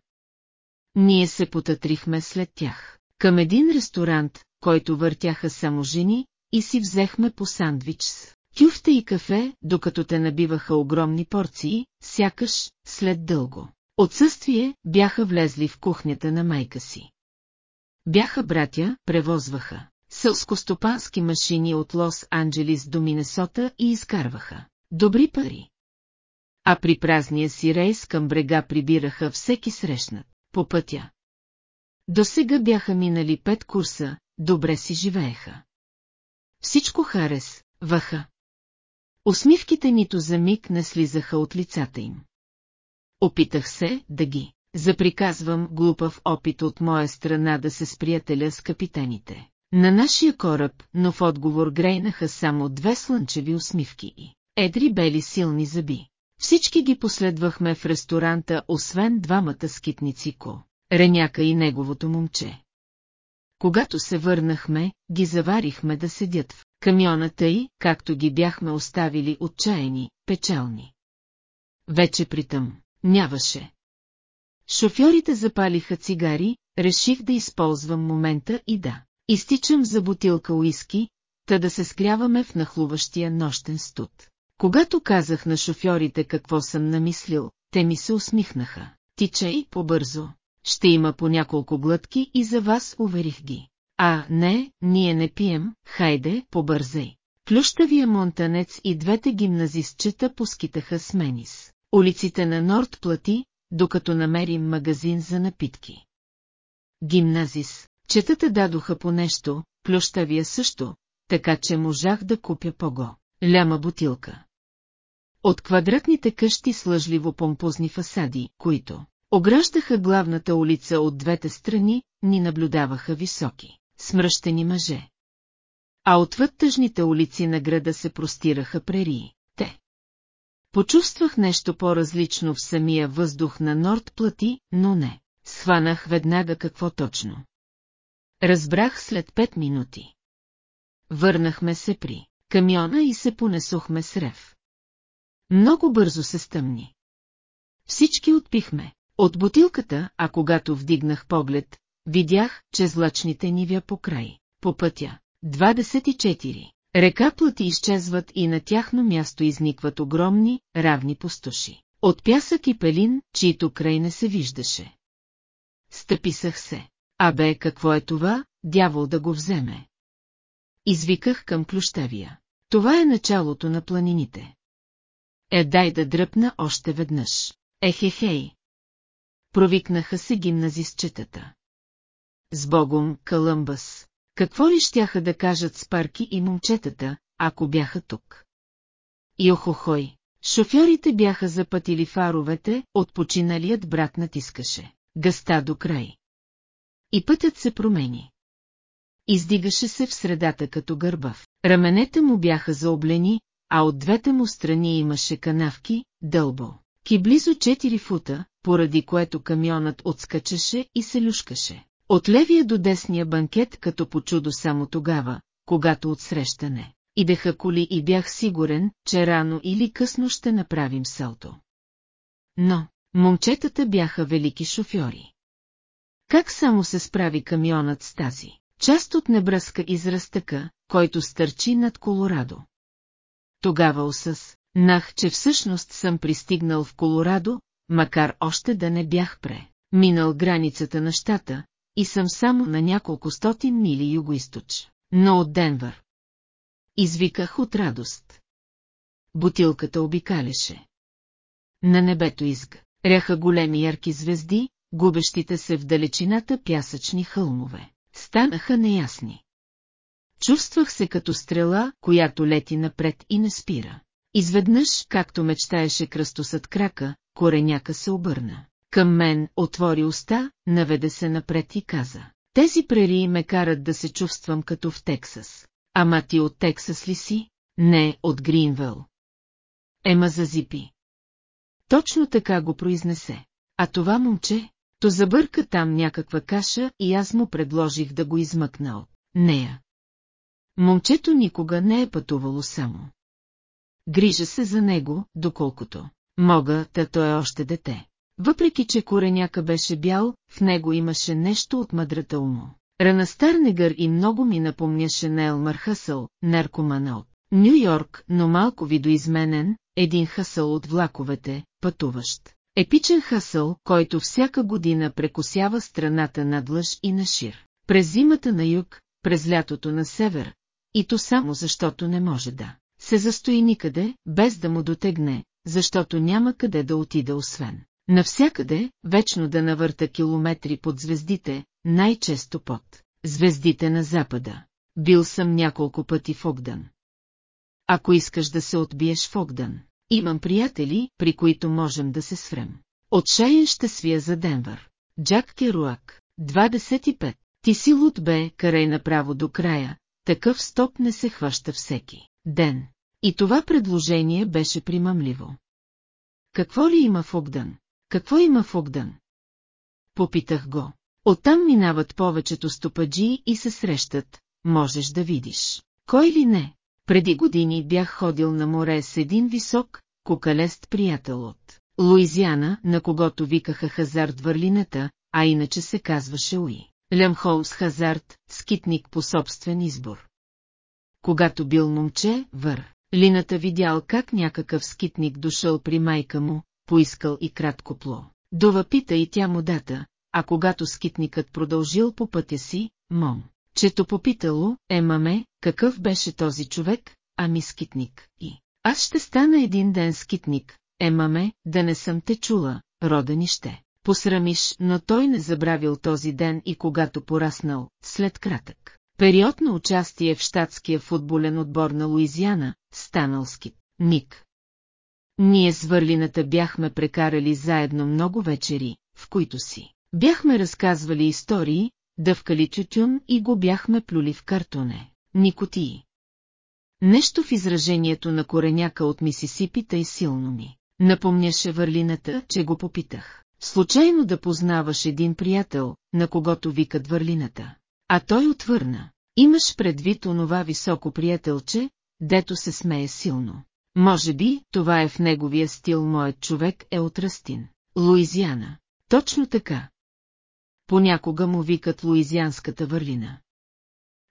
Ние се потатрихме след тях. Към един ресторант, който въртяха само жени, и си взехме по сандвич с кюфта и кафе, докато те набиваха огромни порции, сякаш, след дълго. Отсъствие бяха влезли в кухнята на майка си. Бяха братя, превозваха сълскостопански машини от Лос-Анджелис до Минесота и изкарваха добри пари. а при празния си рейс към брега прибираха всеки срещнат, по пътя. До сега бяха минали пет курса, добре си живееха. Всичко харес, ваха. Усмивките нито за миг не слизаха от лицата им. Опитах се да ги заприказвам глупав опит от моя страна да се сприятеля с капитаните. На нашия кораб, но в отговор грейнаха само две слънчеви усмивки и едри бели силни зъби. Всички ги последвахме в ресторанта, освен двамата скитници Ко, Реняка и неговото момче. Когато се върнахме, ги заварихме да седят в камионата и, както ги бяхме оставили отчаяни, печални. Вече притъм, нямаше. Шофьорите запалиха цигари, реших да използвам момента и да. Изтичам за бутилка уиски, та да се скряваме в нахлуващия нощен студ. Когато казах на шофьорите какво съм намислил, те ми се усмихнаха. Тичай побързо. Ще има по няколко глътки и за вас уверих ги. А, не, ние не пием, хайде, побързай. Плющавия монтанец и двете гимназистчета поскитаха с менис. Улиците на Норд плати, докато намерим магазин за напитки. Гимназис, четата дадоха по нещо, плющавия също, така че можах да купя по-го. Ляма бутилка. От квадратните къщи с лъжливо помпозни фасади, които ограждаха главната улица от двете страни, ни наблюдаваха високи, смръщени мъже. А отвъд тъжните улици на града се простираха прерии. Те. Почувствах нещо по-различно в самия въздух на Норд плати, но не. Схванах веднага какво точно. Разбрах след пет минути. Върнахме се при камиона и се понесохме с рев. Много бързо се стъмни. Всички отпихме. От бутилката, а когато вдигнах поглед, видях, че злачните нивя по край, по пътя. 24. Река плати изчезват и на тяхно място изникват огромни, равни пустоши. От пясък и пелин, чието край не се виждаше. Стъписах се. Абе, какво е това, дявол да го вземе? Извиках към клющавия. Това е началото на планините. Е, дай да дръпна още веднъж. Ехехей. Провикнаха се гимназистчетата. С богом, Калъмбас. Какво ли щяха да кажат спарки и момчетата, ако бяха тук? И. Шофьорите бяха запътили фаровете, отпочиналият брат натискаше. Гъста до край. И пътят се промени. Издигаше се в средата като гърбав. Раменете му бяха заоблени, а от двете му страни имаше канавки, дълбо. Ки близо 4 фута, поради което камионът отскачаше и се люшкаше. От левия до десния банкет като по чудо само тогава, когато отсрещане. Идеха коли и бях сигурен, че рано или късно ще направим селто. Но, момчетата бяха велики шофьори. Как само се справи камионът с тази? Част от небръска израстъка, който стърчи над Колорадо. Тогава усъс, нах, че всъщност съм пристигнал в Колорадо, макар още да не бях пре. Минал границата на щата, и съм само на няколко стотин мили югоисточ, но от Денвър. Извиках от радост. Бутилката обикалеше. На небето изг, ряха големи ярки звезди, губещите се в далечината пясъчни хълмове. Станаха неясни. Чувствах се като стрела, която лети напред и не спира. Изведнъж, както мечтаеше кръстосът крака, кореняка се обърна. Към мен отвори уста, наведе се напред и каза. Тези прерии ме карат да се чувствам като в Тексас. Ама ти от Тексас ли си? Не, от Гринвел. Ема зазипи. Точно така го произнесе. А това момче, то забърка там някаква каша и аз му предложих да го измъкна от нея. Момчето никога не е пътувало само. Грижа се за него, доколкото мога, та той е още дете. Въпреки, че кореняка беше бял, в него имаше нещо от мъдрата умо. Ранастар негър и много ми напомняше на Елмар Хъсъл, наркомана от Нью Йорк, но малко видоизменен, един хъсъл от влаковете, пътуващ. Епичен хъсъл, който всяка година прекосява страната надлъж и на шир. През зимата на юг, през лятото на север, и то само защото не може да се застои никъде, без да му дотегне, защото няма къде да отида освен. Навсякъде, вечно да навърта километри под звездите, най-често под звездите на запада. Бил съм няколко пъти в Огдън. Ако искаш да се отбиеш в Огдън, имам приятели, при които можем да се сврем. Отшаян ще свия за Денвър. Джак Керуак, 25. Ти си луд бе, карай направо до края, такъв стоп не се хваща всеки ден. И това предложение беше примамливо. Какво ли има в Огдън? Какво има в Огдън? Попитах го. Оттам минават повечето стопаджи и се срещат, можеш да видиш. Кой ли не? Преди години бях ходил на море с един висок, кукалест приятел от Луизиана, на когото викаха Хазард върлината, а иначе се казваше Уи. Лемхолс Хазард, скитник по собствен избор. Когато бил момче, вър, Лината видял как някакъв скитник дошъл при майка му, поискал и кратко пло. Дова пита и тя му дата, а когато скитникът продължил по пътя си, мом, чето попитало, е маме, какъв беше този човек, ами скитник, и аз ще стана един ден скитник, е маме, да не съм те чула, родени ще. Посрамиш, но той не забравил този ден и когато пораснал, след кратък. Период на участие в щатския футболен отбор на Луизиана, станал скит. Ник. Ние с върлината бяхме прекарали заедно много вечери, в които си. Бяхме разказвали истории, дъвкали тютюн и го бяхме плюли в картоне. Никотии. Нещо в изражението на кореняка от Мисисипи тъй силно ми. Напомняше върлината, че го попитах. Случайно да познаваш един приятел, на когото викат върлината. А той отвърна. Имаш предвид онова високо приятелче, дето се смее силно. Може би, това е в неговия стил моят човек е от Ръстин. Луизиана. Точно така. Понякога му викат луизианската върлина.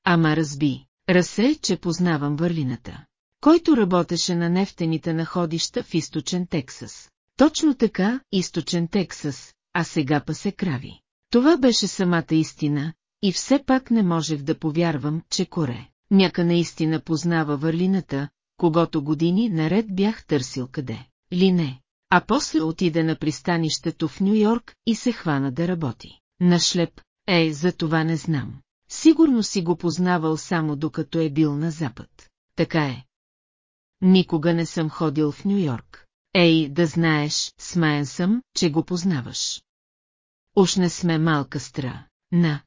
Ама разби, разсе, че познавам върлината. Който работеше на нефтените находища в източен Тексас. Точно така, източен Тексас, а сега па се крави. Това беше самата истина, и все пак не можех да повярвам, че коре. Няка наистина познава върлината, когато години наред бях търсил къде. Ли не. А после отиде на пристанището в Нью-Йорк и се хвана да работи. На шлеп, ей, за това не знам. Сигурно си го познавал само докато е бил на запад. Така е. Никога не съм ходил в Нью-Йорк. Ей, да знаеш, смаян съм, че го познаваш. Уж не сме малка стра, на.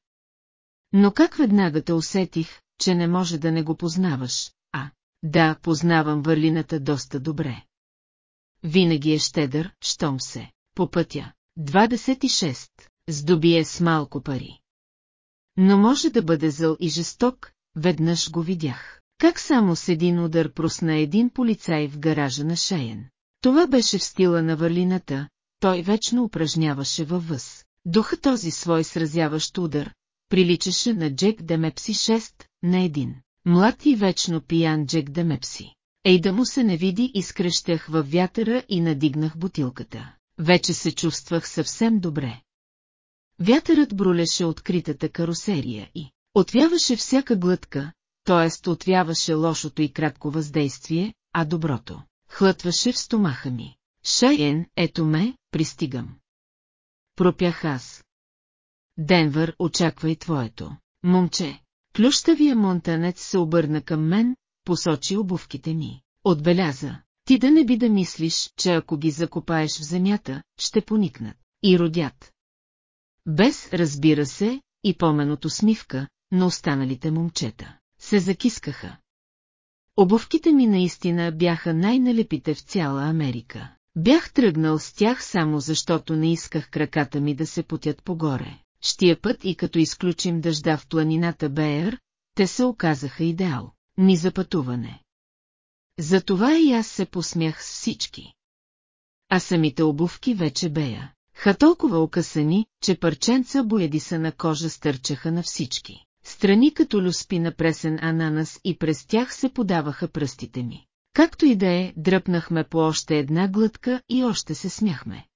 Но как веднага те усетих, че не може да не го познаваш, а, да, познавам върлината доста добре. Винаги е щедър, щом се, по пътя. 26. Здобие с малко пари. Но може да бъде зъл и жесток, веднъж го видях. Как само с един удар просна един полицай в гаража на Шеен. Това беше в стила на върлината, той вечно упражняваше във въз. Духа този свой сразяващ удар, приличаше на Джек Демепси 6 на един. Млад и вечно пиян Джек Демепси. Ей да му се не види изкрещях във вятъра и надигнах бутилката. Вече се чувствах съвсем добре. Вятърът брулеше откритата карусерия и отвяваше всяка глътка, т.е. отвяваше лошото и кратко въздействие, а доброто хлътваше в стомаха ми. Шайен, ето ме, пристигам. Пропях аз. Денвър очаква и твоето. Момче, клющавия монтанец се обърна към мен, посочи обувките ми. Отбеляза, ти да не би да мислиш, че ако ги закопаеш в земята, ще поникнат. И родят. Без, разбира се, и поменото смивка, на останалите момчета. Се закискаха. Обувките ми наистина бяха най-налепите в цяла Америка. Бях тръгнал с тях само защото не исках краката ми да се потят погоре. Щия път и като изключим дъжда в планината Беер, те се оказаха идеал, ни за пътуване. Затова и аз се посмях с всички. А самите обувки вече бея. Ха толкова окъсани, че парченца боядиса на кожа стърчаха на всички. Страни като люспи на пресен ананас и през тях се подаваха пръстите ми. Както и да е, дръпнахме по още една глътка и още се смяхме.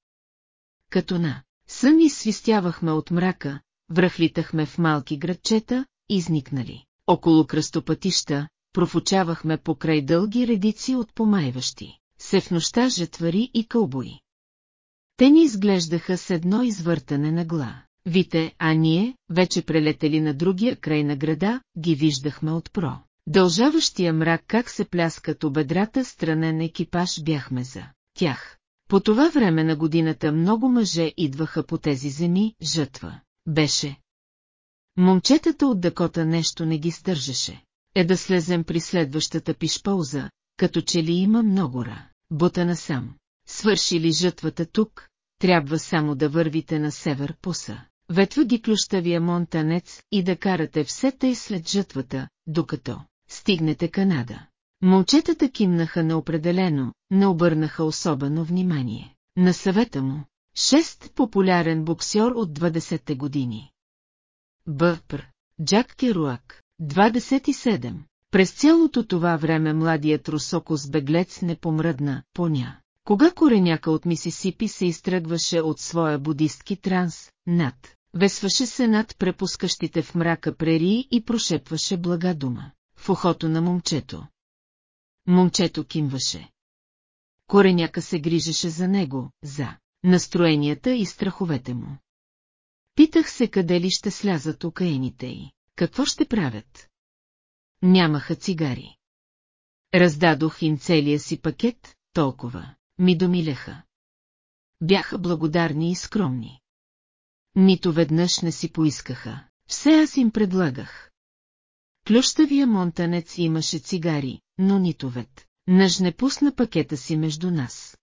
Като на сън свистявахме от мрака, връхлитахме в малки градчета, изникнали. Около кръстопътища, профучавахме покрай дълги редици от помайващи се в нощта жетвари и кълбои. Те ни изглеждаха с едно извъртане на гла. Вите, а ние, вече прелетели на другия край на града, ги виждахме отпро. Дължаващия мрак как се пляскат обедрата странен екипаж бяхме за тях. По това време на годината много мъже идваха по тези земи, жътва. Беше. Момчетата от Дакота нещо не ги стържеше. Е да слезем при следващата пишпауза, като че ли има много ра. Бута насам. Свърши ли жътвата тук, трябва само да вървите на север поса. Ветва ги клющавия монтанец и да карате все тъй след жътвата, докато стигнете Канада. Момчетата кимнаха неопределено, не обърнаха особено внимание. На съвета му, шест популярен боксьор от 20-те години. Бъпр, Джак Керуак, 27. През цялото това време младият русокос беглец не помръдна, поня. Кога кореняка от Мисисипи се изтръгваше от своя будистки транс, над, весваше се над препускащите в мрака прерии и прошепваше блага дума в ухото на момчето. Момчето кимваше. Кореняка се грижеше за него, за настроенията и страховете му. Питах се къде ли ще слязат окаените й, какво ще правят. Нямаха цигари. Раздадох им целия си пакет, толкова, ми домилеха. Бяха благодарни и скромни. Нито веднъж не си поискаха, все аз им предлагах. Клющавия монтанец имаше цигари, но нито вет. Нъж не пусна пакета си между нас.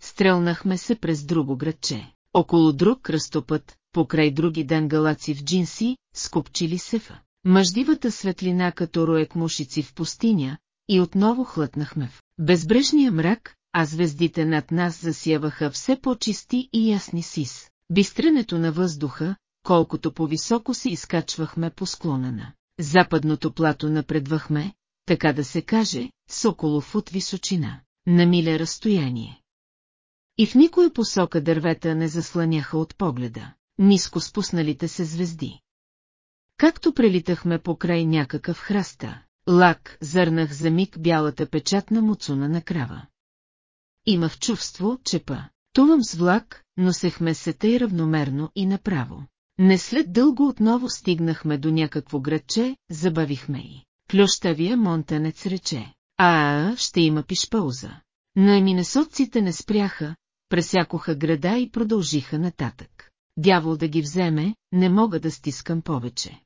Стрелнахме се през друго градче, около друг кръстопът, покрай други дангалаци в джинси, скупчили се в мъждивата светлина като роек мушици в пустиня, и отново хлътнахме в безбрежния мрак, а звездите над нас засяваха все по-чисти и ясни сис. Бистренето на въздуха, колкото по-високо се изкачвахме по склона на западното плато напредвахме, така да се каже, с около фут височина, на миле разстояние. И в никоя посока дървета не засланяха от погледа, ниско спусналите се звезди. Както прелитахме покрай някакъв храста, лак зърнах за миг бялата печатна муцуна на крава. Имах чувство, че па, тувам с влак, носехме се тъй равномерно и направо. Не след дълго отново стигнахме до някакво градче, забавихме и. Клющавия монтанец рече, а, ще има пишпауза. Но еминесотците не спряха, пресякоха града и продължиха нататък. Дявол да ги вземе, не мога да стискам повече.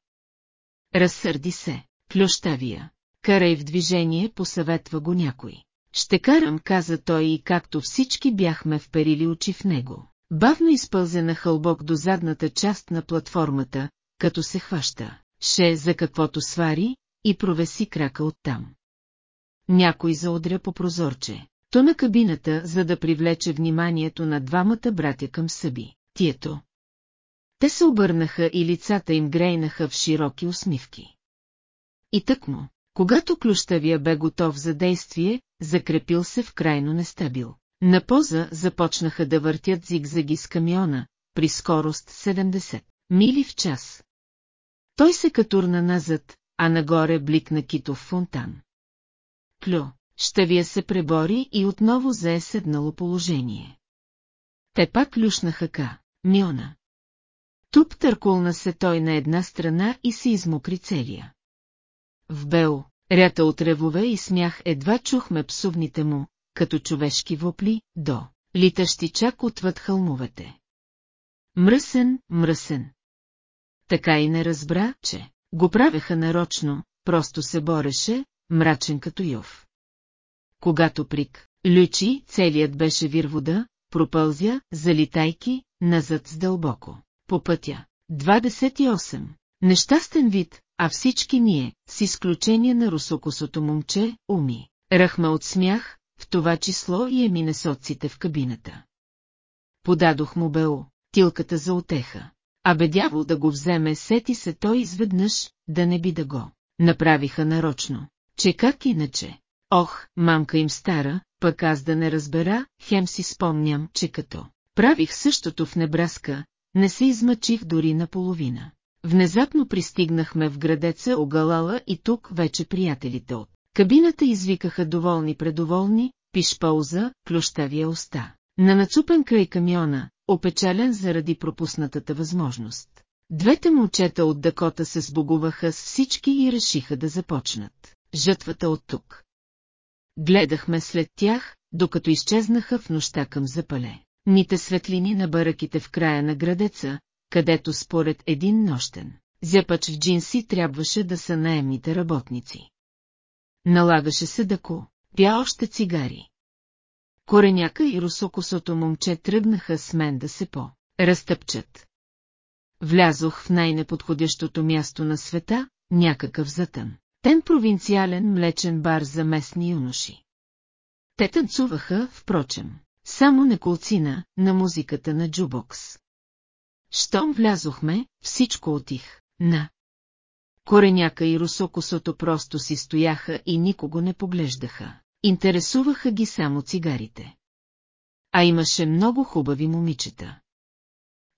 Разсърди се, клющавия. Карай в движение, посъветва го някой. Ще карам, каза той и както всички бяхме вперили очи в него. Бавно изпълзе на хълбок до задната част на платформата, като се хваща. Ше за каквото свари и провеси крака оттам. Някой заодря по прозорче. То на кабината, за да привлече вниманието на двамата братя към съби. Тието. Те се обърнаха и лицата им грейнаха в широки усмивки. И тъкмо, когато клющавия бе готов за действие, закрепил се в крайно нестабил. На поза започнаха да въртят зигзаги с камиона, при скорост 70 мили в час. Той се катурна назад, а нагоре бликна китов фонтан. Клю, ще вие се пребори и отново зае седнало положение. Те пак клюшнаха ка, Миона. Туп търкулна се той на една страна и се измокри целия. В Бео, рята от ревове и смях едва чухме псувните му, като човешки вопли, до, литащи чак отвъд хълмовете. Мръсен, мръсен. Така и не разбра, че го правеха нарочно, просто се бореше, мрачен като Йов. Когато прик, лючи, целият беше вирвода, пропълзя, залитайки, назад с дълбоко. По пътя. 28. Нещастен вид, а всички ние, с изключение на русокосото момче, уми. Ръхма от смях, в това число и еминесоците в кабината. Подадох му Бео, тилката за отеха. А бе дявол да го вземе, сети се той изведнъж, да не би да го. Направиха нарочно. Че как иначе? Ох, мамка им стара, пък аз да не разбера, хем си спомням, че като правих същото в Небраска, не се измъчих дори наполовина. Внезапно пристигнахме в градеца Огалала и тук вече приятелите от Кабината извикаха доволни предоволни, пишпауза, плющавия уста. На нацупен край камиона, опечален заради пропуснатата възможност. Двете момчета от Дакота се сбогуваха с всички и решиха да започнат. Жътвата от тук. Гледахме след тях, докато изчезнаха в нощта към запале. Ните светлини на бараките в края на градеца, където според един нощен зяпач в джинси трябваше да са наемните работници. Налагаше се да ко, пя още цигари. Кореняка и русокосото момче тръгнаха с мен да се по разтъпчат. Влязох в най-неподходящото място на света, някакъв затън. Тен провинциален млечен бар за местни юноши. Те танцуваха, впрочем, само неколцина на музиката на джубокс. Щом влязохме, всичко отих, на. Кореняка и русокосото просто си стояха и никого не поглеждаха. Интересуваха ги само цигарите. А имаше много хубави момичета.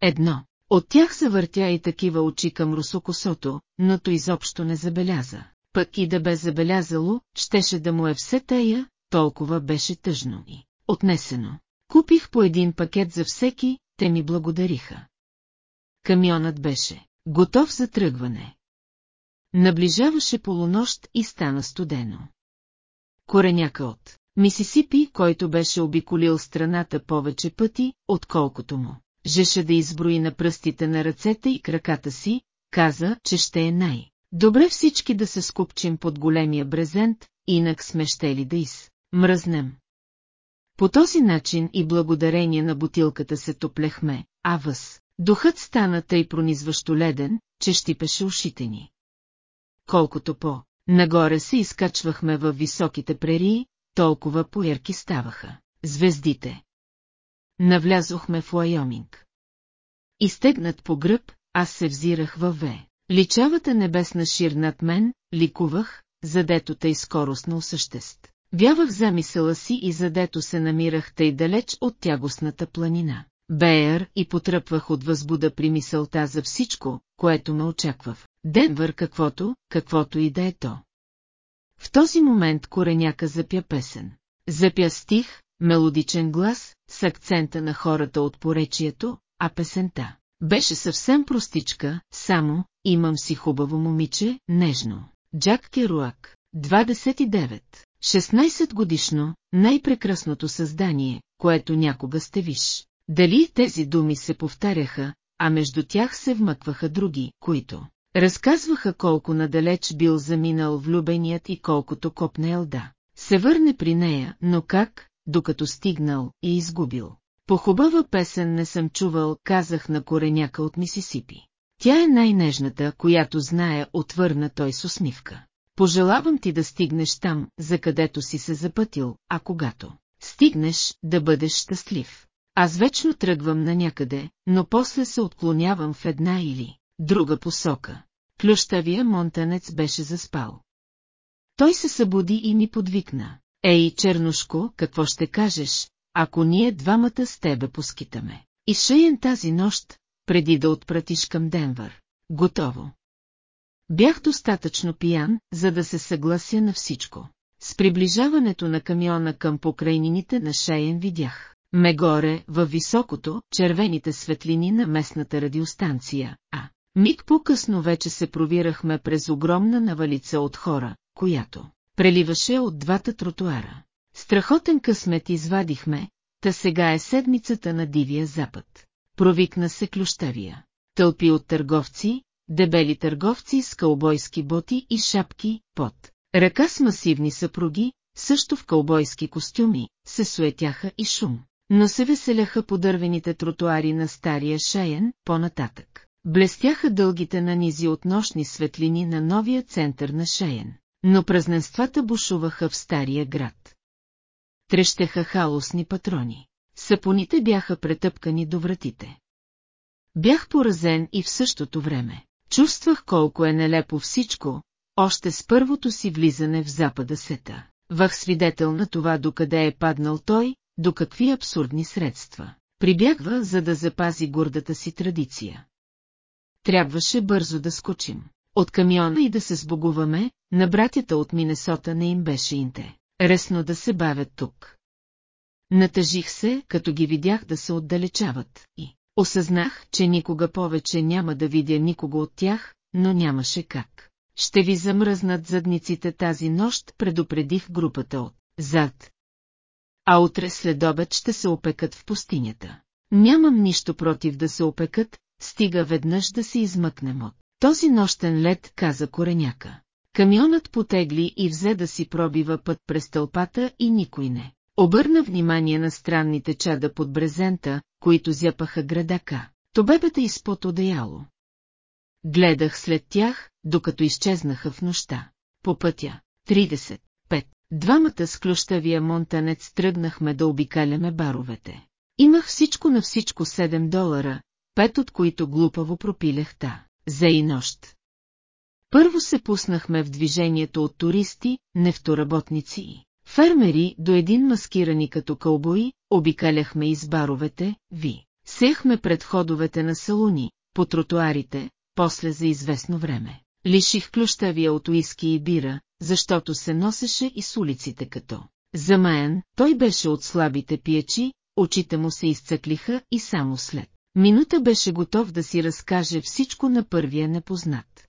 Едно. От тях се въртя и такива очи към русокосото, но то изобщо не забеляза. Пък и да бе забелязало, щеше да му е все тая, толкова беше тъжно и отнесено. Купих по един пакет за всеки, те ми благодариха. Камионът беше готов за тръгване. Наближаваше полунощ и стана студено. Кореняка от Мисисипи, който беше обиколил страната повече пъти, отколкото му. Жеше да изброи на пръстите на ръцете и краката си, каза, че ще е най. Добре всички да се скупчим под големия брезент, инак сме щели да из. Мръзнем. По този начин и благодарение на бутилката се топлехме, а въз. Духът стана тъй пронизващо леден, че щипеше ушите ни. Колкото по нагоре се изкачвахме във високите прерии, толкова поерки ставаха. Звездите. Навлязохме в Лайоминг. Изтегнат по гръб, аз се взирах във ве. Личавата небесна шир над мен, ликувах, задето тъй скоростно осъществ. Вявах замисъла си и задето се намирах тъй далеч от тягостната планина. Беер и потръпвах от възбуда при мисълта за всичко, което ме очаква в Денвър каквото, каквото и да е то. В този момент кореняка запя песен. Запя стих, мелодичен глас, с акцента на хората от поречието, а песента беше съвсем простичка, само «Имам си хубаво момиче, нежно». Джак Керуак, 29, 16 годишно, най-прекрасното създание, което някога сте виж. Дали тези думи се повтаряха, а между тях се вмъкваха други, които разказваха колко надалеч бил заминал влюбеният и колкото копнел да се върне при нея, но как, докато стигнал и изгубил. По хубава песен не съм чувал, казах на кореняка от Мисисипи. Тя е най-нежната, която знае, отвърна той с усмивка. Пожелавам ти да стигнеш там, за където си се запътил, а когато стигнеш, да бъдеш щастлив. Аз вечно тръгвам на някъде, но после се отклонявам в една или друга посока. Плющавия монтанец беше заспал. Той се събуди и ми подвикна. Ей, чернушко, какво ще кажеш, ако ние двамата с тебе поскитаме? И шеен тази нощ, преди да отпратиш към Денвър. Готово. Бях достатъчно пиян, за да се съглася на всичко. С приближаването на камиона към покрайнините на Шеен видях. Мегоре, във високото, червените светлини на местната радиостанция, а миг по-късно вече се провирахме през огромна навалица от хора, която преливаше от двата тротуара. Страхотен късмет извадихме, та сега е седмицата на Дивия Запад. Провикна се клющавия. Тълпи от търговци, дебели търговци с кълбойски боти и шапки, под. Ръка с масивни съпруги, също в кълбойски костюми, се суетяха и шум, но се веселяха по дървените тротуари на стария Шаен, по-нататък. Блестяха дългите нанизи от нощни светлини на новия център на Шаен, но празненствата бушуваха в стария град. Трещеха халосни патрони. Сапоните бяха претъпкани до вратите. Бях поразен и в същото време. Чувствах колко е нелепо всичко, още с първото си влизане в запада сета. Вах свидетел на това докъде е паднал той, до какви абсурдни средства. Прибягва, за да запази гордата си традиция. Трябваше бързо да скочим. От камиона и да се сбогуваме, на братята от Минесота не им беше инте. Ресно да се бавят тук. Натъжих се, като ги видях да се отдалечават, и осъзнах, че никога повече няма да видя никого от тях, но нямаше как. Ще ви замръзнат задниците тази нощ, предупредих групата от зад. А утре след обед ще се опекат в пустинята. Нямам нищо против да се опекат, стига веднъж да се измъкнем от този нощен лед, каза кореняка. Камионът потегли и взе да си пробива път през тълпата и никой не. Обърна внимание на странните чада под брезента, които зяпаха градака. Тобебета изпод одеяло. Гледах след тях, докато изчезнаха в нощта. По пътя. 35. Двамата с клющавия монтанец тръгнахме да обикаляме баровете. Имах всичко на всичко 7 долара, пет от които глупаво пропилях та, за и нощ. Първо се пуснахме в движението от туристи, нефтоработници и фермери до един маскирани като кълбои, обикаляхме из баровете, ви. Сехме пред ходовете на салуни, по тротуарите, после за известно време. Лиших клющавия от уиски и бира, защото се носеше и с улиците като. Замаян, той беше от слабите пиечи, очите му се изцъклиха и само след. Минута беше готов да си разкаже всичко на първия непознат.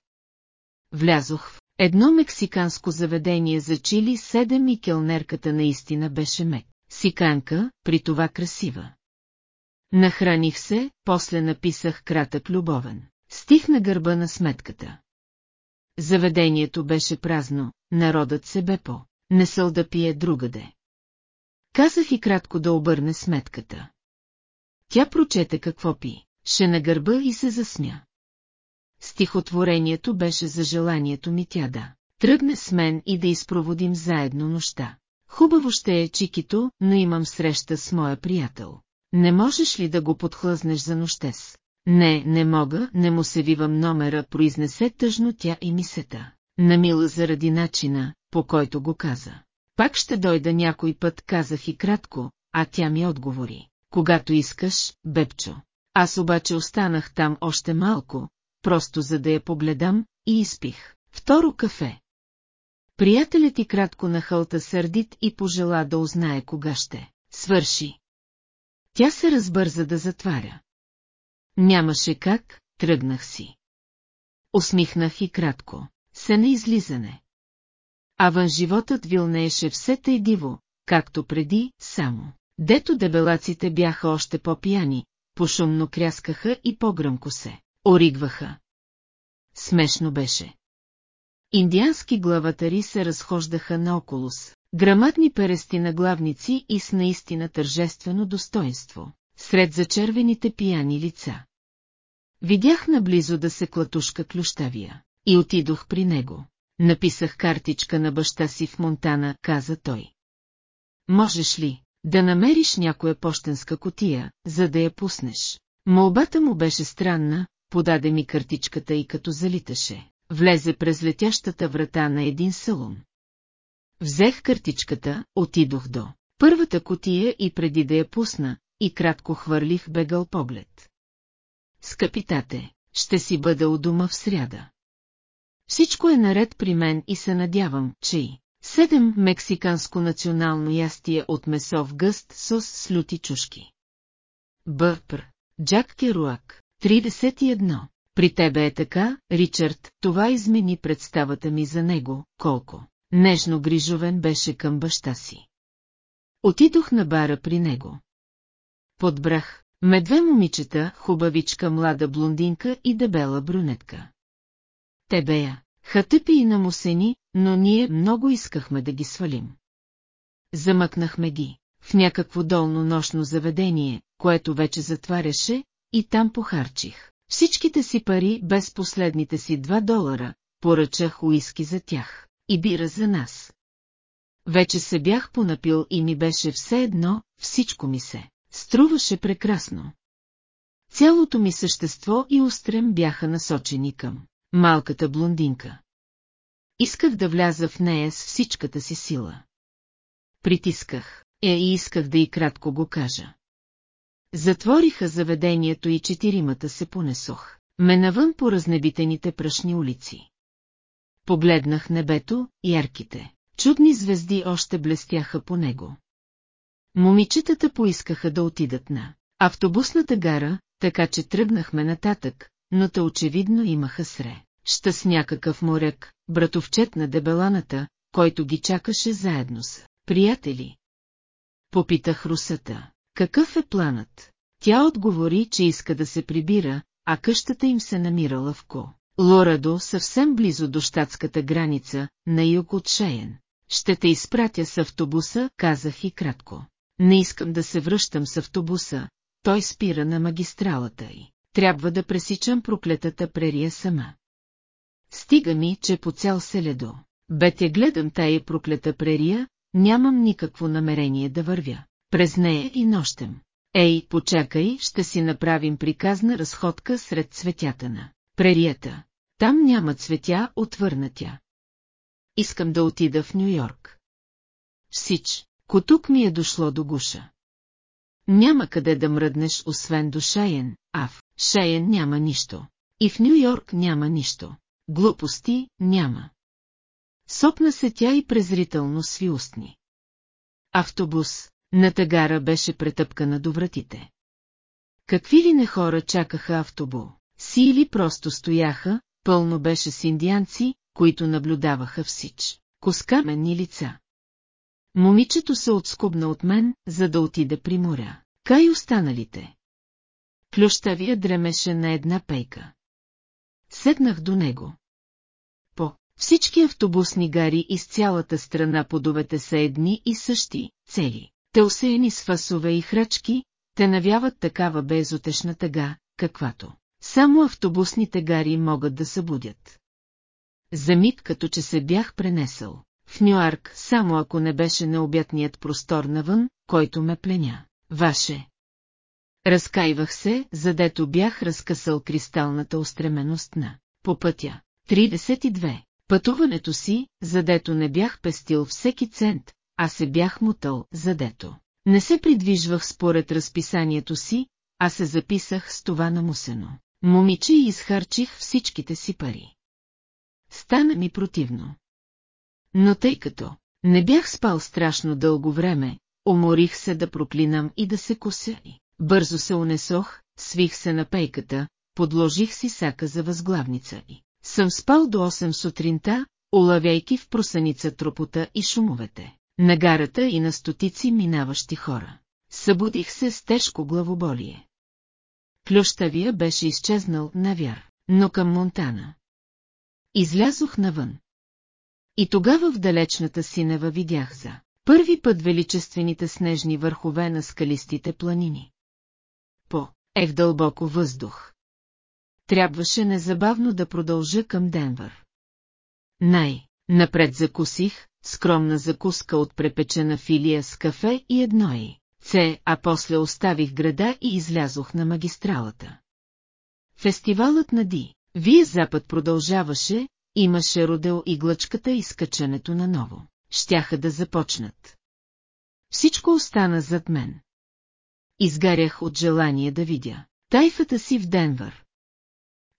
Влязох в едно мексиканско заведение за чили седем и келнерката наистина беше мек. Сиканка, при това красива. Нахраних се, после написах кратък любовен. Стих на гърба на сметката. Заведението беше празно, народът се бе по. Не съл да пие другаде. Казах и кратко да обърне сметката. Тя прочете какво пи, ше на гърба и се засмя. Стихотворението беше за желанието ми тя да тръгне с мен и да изпроводим заедно нощта. Хубаво ще е, Чикито, но имам среща с моя приятел. Не можеш ли да го подхлъзнеш за нощес? Не, не мога, не му се вивам номера, произнесе тъжно тя и мисета. Намила заради начина, по който го каза. Пак ще дойда някой път, казах и кратко, а тя ми отговори. Когато искаш, Бепчо. Аз обаче останах там още малко, просто за да я погледам, и изпих. Второ кафе. Приятелят и кратко нахълта сърдит и пожела да узнае кога ще. Свърши. Тя се разбърза да затваря. Нямаше как, тръгнах си. Усмихнах и кратко. Се на излизане. А животът вилнееше все тъй диво, както преди, само. Дето дебелаците бяха още по-пияни, пошумно кряскаха и по-гръмко се оригваха. Смешно беше. Индиански главатари се разхождаха наоколо с грамадни перести на главници и с наистина тържествено достоинство, сред зачервените пияни лица. Видях наблизо да се клатушка клющавия и отидох при него. Написах картичка на баща си в Монтана, каза той. Можеш ли да намериш някоя почтенска котия, за да я пуснеш? Молбата му беше странна, подаде ми картичката и като залиташе, влезе през летящата врата на един салон. Взех картичката, отидох до първата котия и преди да я пусна, и кратко хвърлих бегал поглед. Скъпитате, ще си бъда у дома в сряда. Всичко е наред при мен и се надявам, че и седем мексиканско национално ястие от месо в гъст сос с люти чушки. Бърпр, Джак Керуак, 31. При тебе е така, Ричард, това измени представата ми за него, колко нежно грижовен беше към баща си. Отидох на бара при него. Подбрах, ме две момичета, хубавичка млада блондинка и дебела брюнетка. Те бея, хатъпи и намусени, но ние много искахме да ги свалим. Замъкнахме ги в някакво долно нощно заведение, което вече затваряше, и там похарчих. Всичките си пари без последните си 2 долара, поръчах уиски за тях и бира за нас. Вече се бях понапил и ми беше все едно, всичко ми се струваше прекрасно. Цялото ми същество и устрем бяха насочени към малката блондинка. Исках да вляза в нея с всичката си сила. Притисках, е и исках да и кратко го кажа. Затвориха заведението и четиримата се понесох. Ме навън по разнебитените прашни улици. Погледнах небето, ярките. Чудни звезди още блестяха по него. Момичетата поискаха да отидат на автобусната гара, така че тръгнахме нататък, но те очевидно имаха сре. Ща с някакъв моряк, братовчет на дебеланата, който ги чакаше заедно с приятели. Попитах русата, какъв е планът? Тя отговори, че иска да се прибира, а къщата им се намирала в. Лорадо, съвсем близо до щатската граница, на юг от Шеен. Ще те изпратя с автобуса, казах и кратко. Не искам да се връщам с автобуса, той спира на магистралата й. Трябва да пресичам проклетата прерия сама. Стига ми, че по цял селедо. Бе те гледам тая проклета прерия, нямам никакво намерение да вървя. През нея и нощем. Ей, почакай, ще си направим приказна разходка сред цветята на прерията. Там няма цветя, отвърна тя. Искам да отида в Нью-Йорк. Сич, котук ми е дошло до гуша. Няма къде да мръднеш, освен до Шайен, а в Шайен няма нищо. И в Нью-Йорк няма нищо. Глупости няма. Сопна се тя и презрително сви устни. Автобус, на тагара беше претъпкана до вратите. Какви ли не хора чакаха автобу? Си или просто стояха, пълно беше с индианци, които наблюдаваха всич. Коскаменни лица. Момичето се отскубна от мен, за да отида при моря. Кай останалите. Клющавия дремеше на една пейка. Седнах до него. По всички автобусни гари из цялата страна подовете са едни и същи, цели. Те усеяни с фасове и храчки, те навяват такава безотешна тъга, каквато. Само автобусните гари могат да събудят. За миг като че се бях пренесъл. В Нюарк, само ако не беше необятният простор навън, който ме пленя. Ваше. Разкайвах се, задето бях разкъсал кристалната устременост на по пътя. 32. Пътуването си, задето не бях пестил всеки цент, а се бях мутал, задето. Не се придвижвах според разписанието си, а се записах с това намусено. Момиче и изхарчих всичките си пари. Стана ми противно. Но тъй като не бях спал страшно дълго време, уморих се да проклинам и да се кося. Бързо се унесох, свих се на пейката, подложих си сака за възглавница и съм спал до 8 сутринта, улавяйки в просаница тропота и шумовете, на гарата и на стотици минаващи хора. Събудих се с тежко главоболие. Клющавия беше изчезнал, навяр, но към Монтана. Излязох навън. И тогава в далечната синева видях за първи път величествените снежни върхове на скалистите планини. По е в дълбоко въздух. Трябваше незабавно да продължа към Денвър. Най, напред закусих, скромна закуска от препечена филия с кафе и едно и Це, а после оставих града и излязох на магистралата. Фестивалът на Ди, Вие Запад продължаваше, имаше родел и глъчката и скачането на ново. Щяха да започнат. Всичко остана зад мен. Изгарях от желание да видя. Тайфата си в Денвър.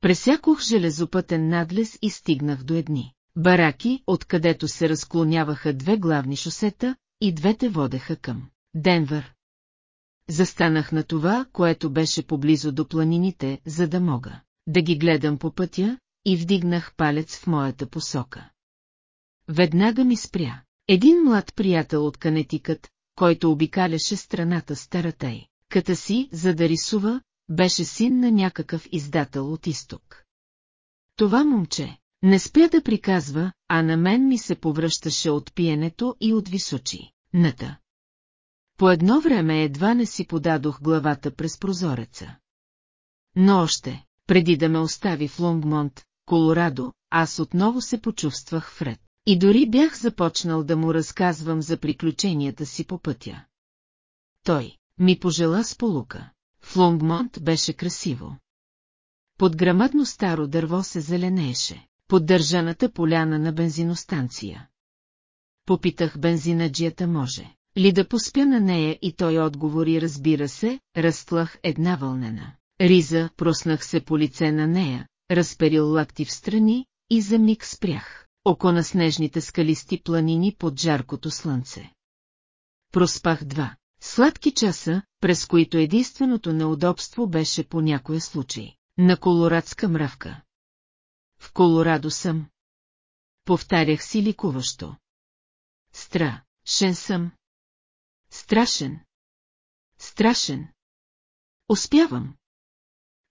Пресякох железопътен надлез и стигнах до едни. Бараки, откъдето се разклоняваха две главни шосета, и двете водеха към Денвър. Застанах на това, което беше поблизо до планините, за да мога да ги гледам по пътя, и вдигнах палец в моята посока. Веднага ми спря. Един млад приятел от Канетикът, който обикаляше страната Старатей, ката си, за да рисува, беше син на някакъв издател от изток. Това момче не спя да приказва, а на мен ми се повръщаше от пиенето и от височи, ната. По едно време едва не си подадох главата през прозореца. Но още, преди да ме остави в Лонгмонт, Колорадо, аз отново се почувствах вред. И дори бях започнал да му разказвам за приключенията си по пътя. Той ми пожела с полука. В Лонгмонт беше красиво. Под грамадно старо дърво се зеленееше, под държаната поляна на бензиностанция. Попитах бензинаджията може ли да поспя на нея и той отговори разбира се, разтлах една вълнена. Риза, проснах се по лице на нея, разперил лакти в страни и за миг спрях, око на снежните скалисти планини под жаркото слънце. Проспах два Сладки часа, през които единственото неудобство беше по някоя случай. На колорадска мравка. В Колорадо съм. Повтарях си ликуващо. Стра, шен съм. Страшен. Страшен. Успявам.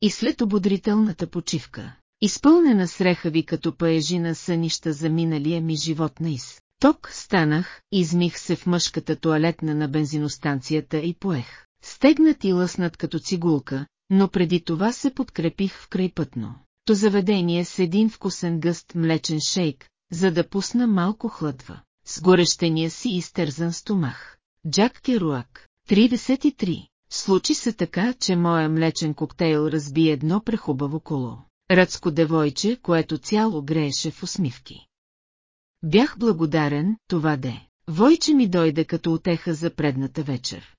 И след ободрителната почивка, изпълнена с рехави като паежина сънища за миналия ми живот на из. Ток станах, измих се в мъжката туалетна на бензиностанцията и поех. Стегнат и лъснат като цигулка, но преди това се подкрепих в крайпътно. То заведение с един вкусен гъст млечен шейк, за да пусна малко хлътва. С горещения си изтързан стомах. Джак Керуак, 33. Случи се така, че моя млечен коктейл разби едно прехубаво коло. Ръцко девойче, което цяло грееше в усмивки. Бях благодарен, това де. Войче ми дойде като отеха за предната вечер.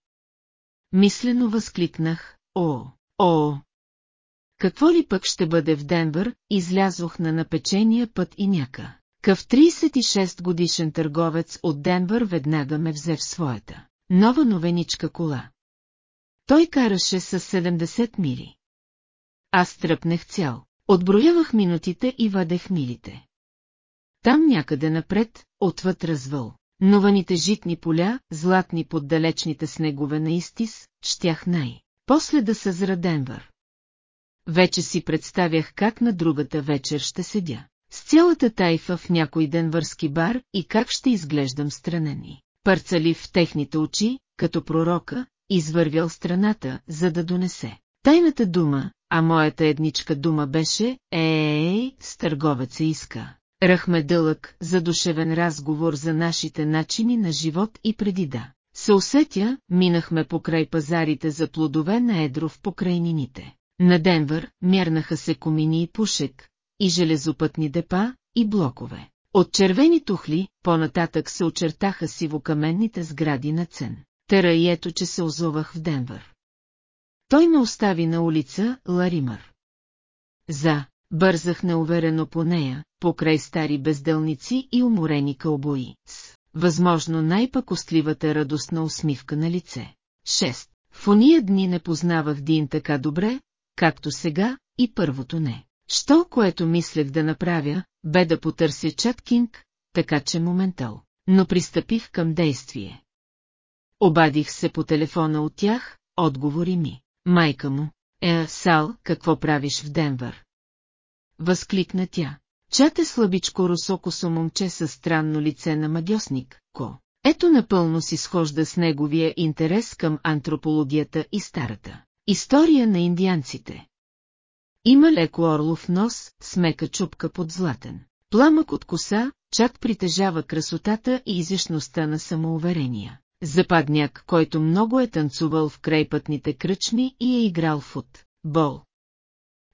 Мислено възкликнах, о, о! Какво ли пък ще бъде в Денвър, излязох на напечения път и няка. Къв 36 годишен търговец от Денвър веднага ме взе в своята нова новеничка кола. Той караше с 70 мили. Аз тръпнех цял, отброявах минутите и вадех милите. Там някъде напред, отвъд развъл, нованите житни поля, златни под далечните снегове на Истис, щях най. После да съзра Денвър. Вече си представях как на другата вечер ще седя. С цялата тайфа в някой денвърски бар и как ще изглеждам странени. Парцали в техните очи, като пророка, извървял страната, за да донесе. Тайната дума, а моята едничка дума беше «Ей, с търговеца иска». Ръхме дълъг, задушевен разговор за нашите начини на живот и преди да. Се усетя, минахме покрай пазарите за плодове на едро в покрайнините. На Денвър мярнаха се комини и пушек, и железопътни депа, и блокове. От червени тухли, по-нататък се очертаха сивокаменните сгради на цен. Тера и ето, че се озовах в Денвър. Той ме остави на улица Ларимър. За, бързах неуверено по нея, покрай стари безделници и уморени кълбои, с, възможно най-пакостливата радостна усмивка на лице. 6. В уния дни не познавах Дин така добре, както сега, и първото не. Що, което мислех да направя, бе да потърся Чаткинг, така че моментал. Но пристъпих към действие. Обадих се по телефона от тях, отговори ми. Майка му. Е, Сал, какво правиш в Денвър? Възкликна тя. Чат е слабичко русокосо момче със странно лице на магиосник, ко. Ето напълно си схожда с неговия интерес към антропологията и старата. История на индианците. Има леко орлов нос, смека чупка под златен. Пламък от коса, чак притежава красотата и изящността на самоуверения. Западняк, който много е танцувал в крайпътните кръчми и е играл фут, бол.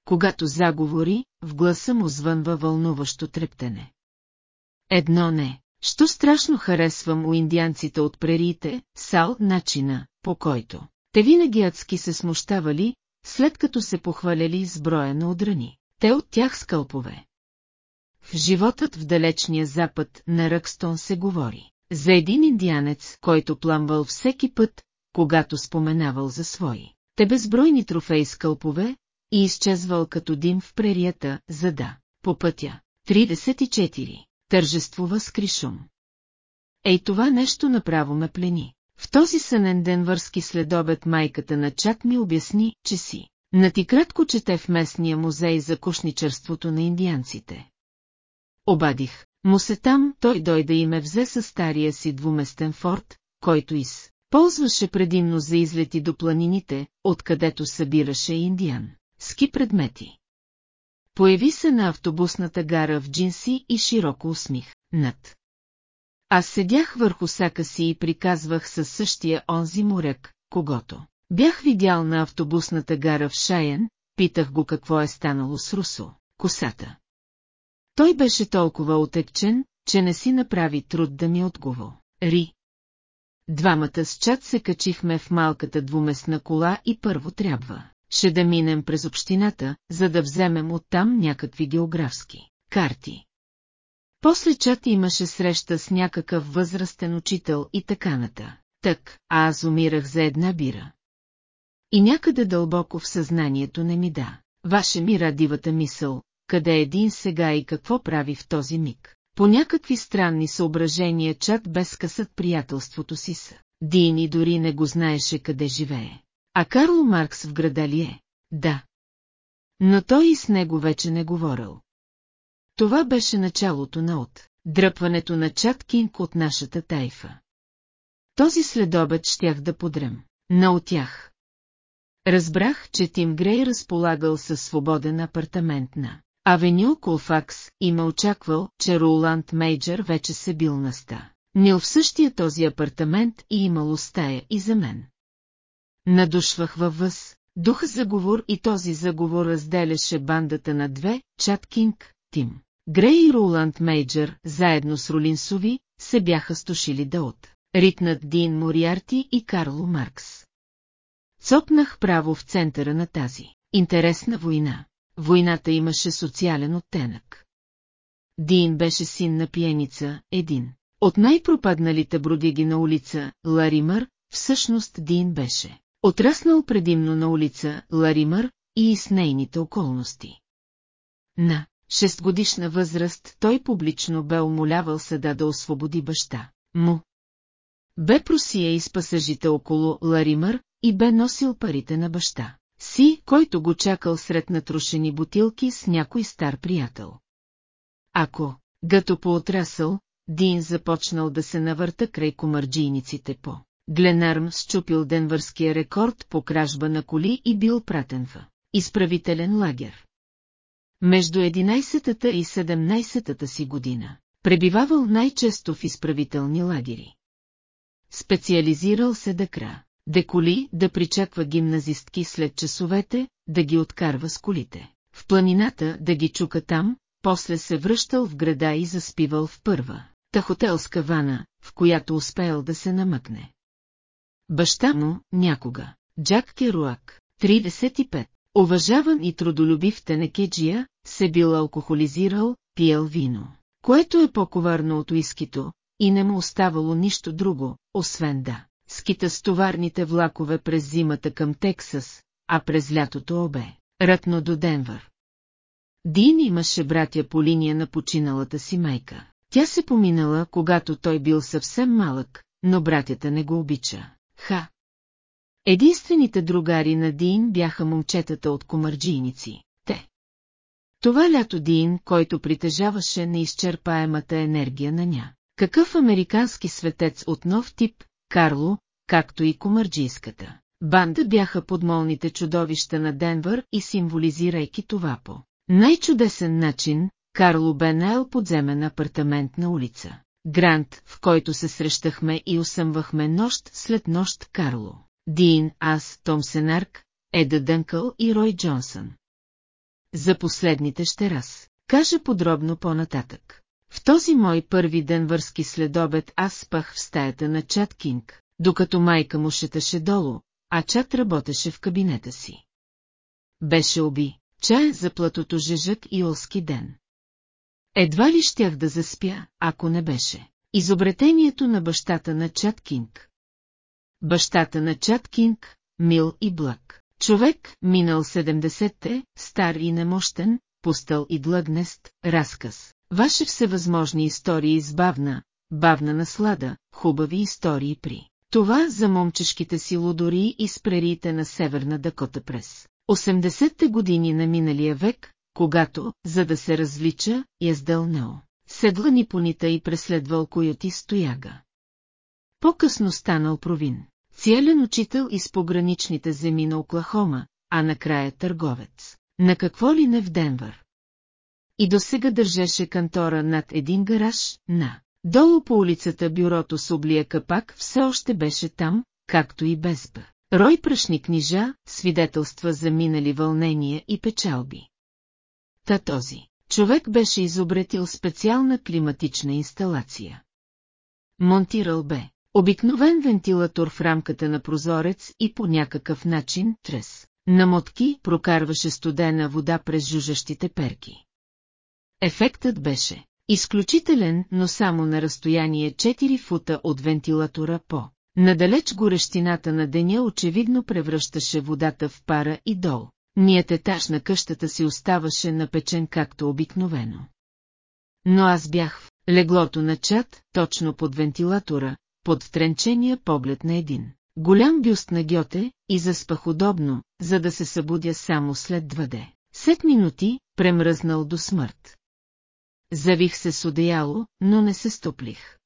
Когато заговори, в гласа му звънва вълнуващо трептене. Едно не, що страшно харесвам у индианците от прериите, сал начина, по който. Те винаги адски се смущавали, след като се похваляли с броя на удрани. Те от тях скълпове. В животът в далечния запад на Ръкстон се говори. За един индианец, който пламвал всеки път, когато споменавал за свои. Те безбройни трофеи скълпове и изчезвал като дим в прерията, за да, по пътя. 34. Тържествува с кришум. Ей това нещо направо ме плени. В този сънен ден върски следобед майката на Чак ми обясни, че си. На ти кратко чете в местния музей за кушничърството на индианците. Обадих, му се там, той дойде и ме взе със стария си двуместен форт, който из. Ползваше предимно за излети до планините, откъдето събираше индиан. Ски предмети. Появи се на автобусната гара в джинси и широко усмих. Над. Аз седях върху сака си и приказвах със същия онзи моряк, когато бях видял на автобусната гара в Шаен, питах го какво е станало с Русо, косата. Той беше толкова отекчен, че не си направи труд да ми Ри. Двамата с чат се качихме в малката двуместна кола и първо трябва, ще да минем през общината, за да вземем оттам някакви географски карти. После чат имаше среща с някакъв възрастен учител и така ната. тък, а аз умирах за една бира. И някъде дълбоко в съзнанието не ми да. Ваше мира дивата мисъл, къде е един сега и какво прави в този миг. По някакви странни съображения чат без късът приятелството си са. Дини дори не го знаеше къде живее. А Карл Маркс в града ли е? Да. Но той и с него вече не говорил. Това беше началото на от дръпването на Чат Кинг от нашата тайфа. Този следобед щях да подрем. На отях. Разбрах, че Тим Грей разполагал със свободен апартамент на Авеню Колфакс и ме очаквал, че Роланд Мейджър вече се бил на ста. Нил в същия този апартамент и имало стая и за мен. Надушвах във въз, дух заговор и този заговор разделяше бандата на две, Чат Кинг, Тим. Грей и Роланд Мейджър, заедно с Ролинсови, се бяха стошили да от. Ритнат Дин Мориарти и Карло Маркс. Цопнах право в центъра на тази интересна война. Войната имаше социален оттенък. Дин беше син на пиеница, един. От най-пропадналите бродиги на улица, Ларимър, всъщност Дин беше. Отраснал предимно на улица, Ларимър и с нейните околности. На шестгодишна възраст той публично бе умолявал съда да освободи баща му. Бе просия из пасажите около Ларимър и бе носил парите на баща си, който го чакал сред натрушени бутилки с някой стар приятел. Ако, гъто поотрасъл, Дин започнал да се навърта край комарджийниците по. Гленарм счупил денвърския рекорд по кражба на коли и бил пратен в изправителен лагер. Между 11-та и 17-та си година пребивавал най-често в изправителни лагери. Специализирал се да кра, деколи да причаква гимназистки след часовете, да ги откарва с колите. В планината да ги чука там, после се връщал в града и заспивал в първа, та хотелска вана, в която успеял да се намъкне. Баща му, някога, Джак Керуак, 35, уважаван и трудолюбив тенекеджия, се бил алкохолизирал, пиел вино, което е по-коварно от уискито, и не му оставало нищо друго, освен да скита с товарните влакове през зимата към Тексас, а през лятото обе, рътно до Денвър. Дин имаше братя по линия на починалата си майка. Тя се поминала, когато той бил съвсем малък, но братята не го обича. Ха! Единствените другари на Дин бяха момчетата от комарджийници. Те. Това лято Дин, който притежаваше неизчерпаемата енергия на ня. Какъв американски светец от нов тип, Карло, както и комарджийската. Банда бяха подмолните чудовища на Денвър и символизирайки това по най-чудесен начин, Карло бе наел подземен апартамент на улица. Грант, в който се срещахме и усъмвахме нощ след нощ Карло. Дин, аз, Том Сенарк, Еда Дънкъл и Рой Джонсън. За последните ще раз. Кажа подробно по-нататък. В този мой първи ден върски следобед аз спах в стаята на Чат Кинг, докато майка му шеташе долу, а Чат работеше в кабинета си. Беше оби, чай за платото жежък и олски ден. Едва ли щях да заспя, ако не беше. Изобретението на бащата на Чат Кинг. Бащата на Чат Кинг, мил и благ. Човек, минал 70-те, стар и немощен, пустал и длъгнест, разказ. Ваше всевъзможни истории с бавна, бавна наслада, хубави истории при. Това за момчешките си лудори и спрерите на Северна Дакота през 80-те години на миналия век, когато, за да се развлича, яздал Нео. Седла нипонита и преследвал койоти стояга. По-късно станал провин. Циелен учител из пограничните земи на Оклахома, а накрая търговец. На какво ли не в Денвър? И досега държеше кантора над един гараж, на. Долу по улицата бюрото с облия капак все още беше там, както и без б. Рой прашни книжа, свидетелства за минали вълнения и печалби. Та този човек беше изобретил специална климатична инсталация. Монтирал бе обикновен вентилатор в рамката на прозорец и по някакъв начин, трес, на мотки прокарваше студена вода през жужащите перки. Ефектът беше изключителен, но само на разстояние 4 фута от вентилатора по Надалеч горещината на деня очевидно превръщаше водата в пара и дол. Ният етаж на къщата си оставаше напечен както обикновено. Но аз бях в леглото на чат, точно под вентилатора, под втренчения поглед на един. Голям бюст на Гьоте и заспах удобно, за да се събудя само след дваде. Сет минути, премръзнал до смърт. Завих се с одеяло, но не се стоплих.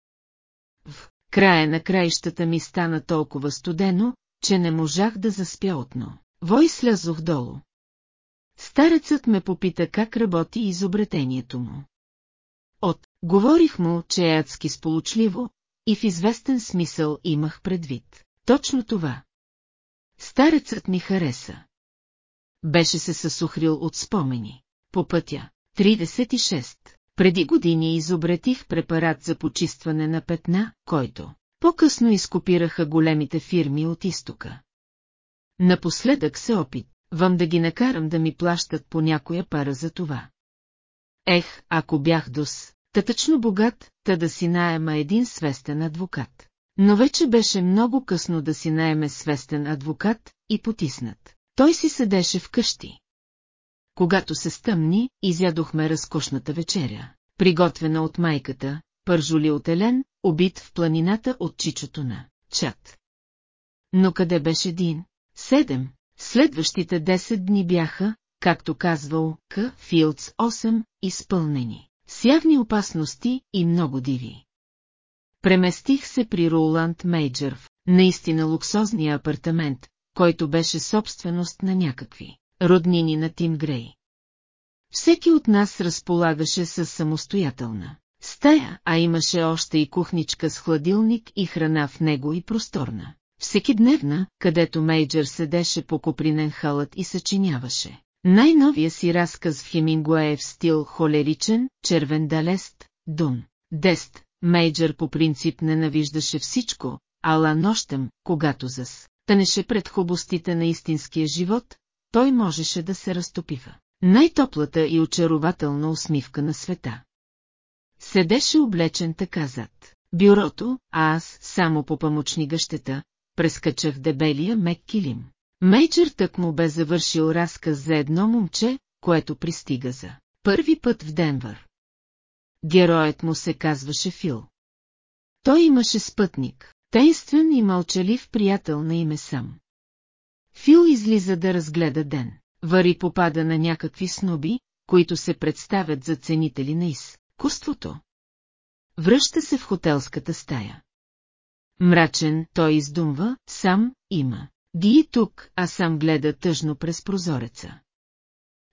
В края на краищата ми стана толкова студено, че не можах да заспя отно. Вой слязох долу. Старецът ме попита как работи изобретението му. От, говорих му, че е адски сполучливо, и в известен смисъл имах предвид. Точно това. Старецът ми хареса. Беше се съсухрил от спомени. По пътя. 36. Преди години изобретих препарат за почистване на петна, който по-късно изкопираха големите фирми от изтока. Напоследък се опит, вам да ги накарам да ми плащат по някоя пара за това. Ех, ако бях дос, тътъчно богат, та да си наема един свестен адвокат. Но вече беше много късно да си наеме свестен адвокат и потиснат. Той си седеше вкъщи. Когато се стъмни, изядохме разкошната вечеря, приготвена от майката, пържоли от Елен, убит в планината от чичото на Чат. Но къде беше Дин? Седем. Следващите 10 дни бяха, както казвал К. Филдс 8, изпълнени. С явни опасности и много диви. Преместих се при Роланд Мейджърв, наистина луксозния апартамент, който беше собственост на някакви роднини на Тим Грей. Всеки от нас разполагаше с самостоятелна стая, а имаше още и кухничка с хладилник и храна в него и просторна. Всеки дневна, където Мейджър седеше по копринен халът и съчиняваше. Най-новия си разказ в Хемингуеев стил холеричен, червен далест, дун. Дест, Мейджър по принцип ненавиждаше всичко, ала нощем, когато зас тънеше пред хубостите на истинския живот, той можеше да се разтопива. Най-топлата и очарователна усмивка на света. Седеше облечен така зад бюрото, а аз, само по памучни гъщета, прескачах дебелия мек килим. Мейджър тък му бе завършил разказ за едно момче, което пристига за първи път в Денвър. Героят му се казваше Фил. Той имаше спътник, тайнствен и мълчалив приятел на име сам. Фил излиза да разгледа ден. Вари попада на някакви сноби, които се представят за ценители на изкуството. Връща се в хотелската стая. Мрачен, той издумва, сам, има. Ди тук, а сам гледа тъжно през прозореца.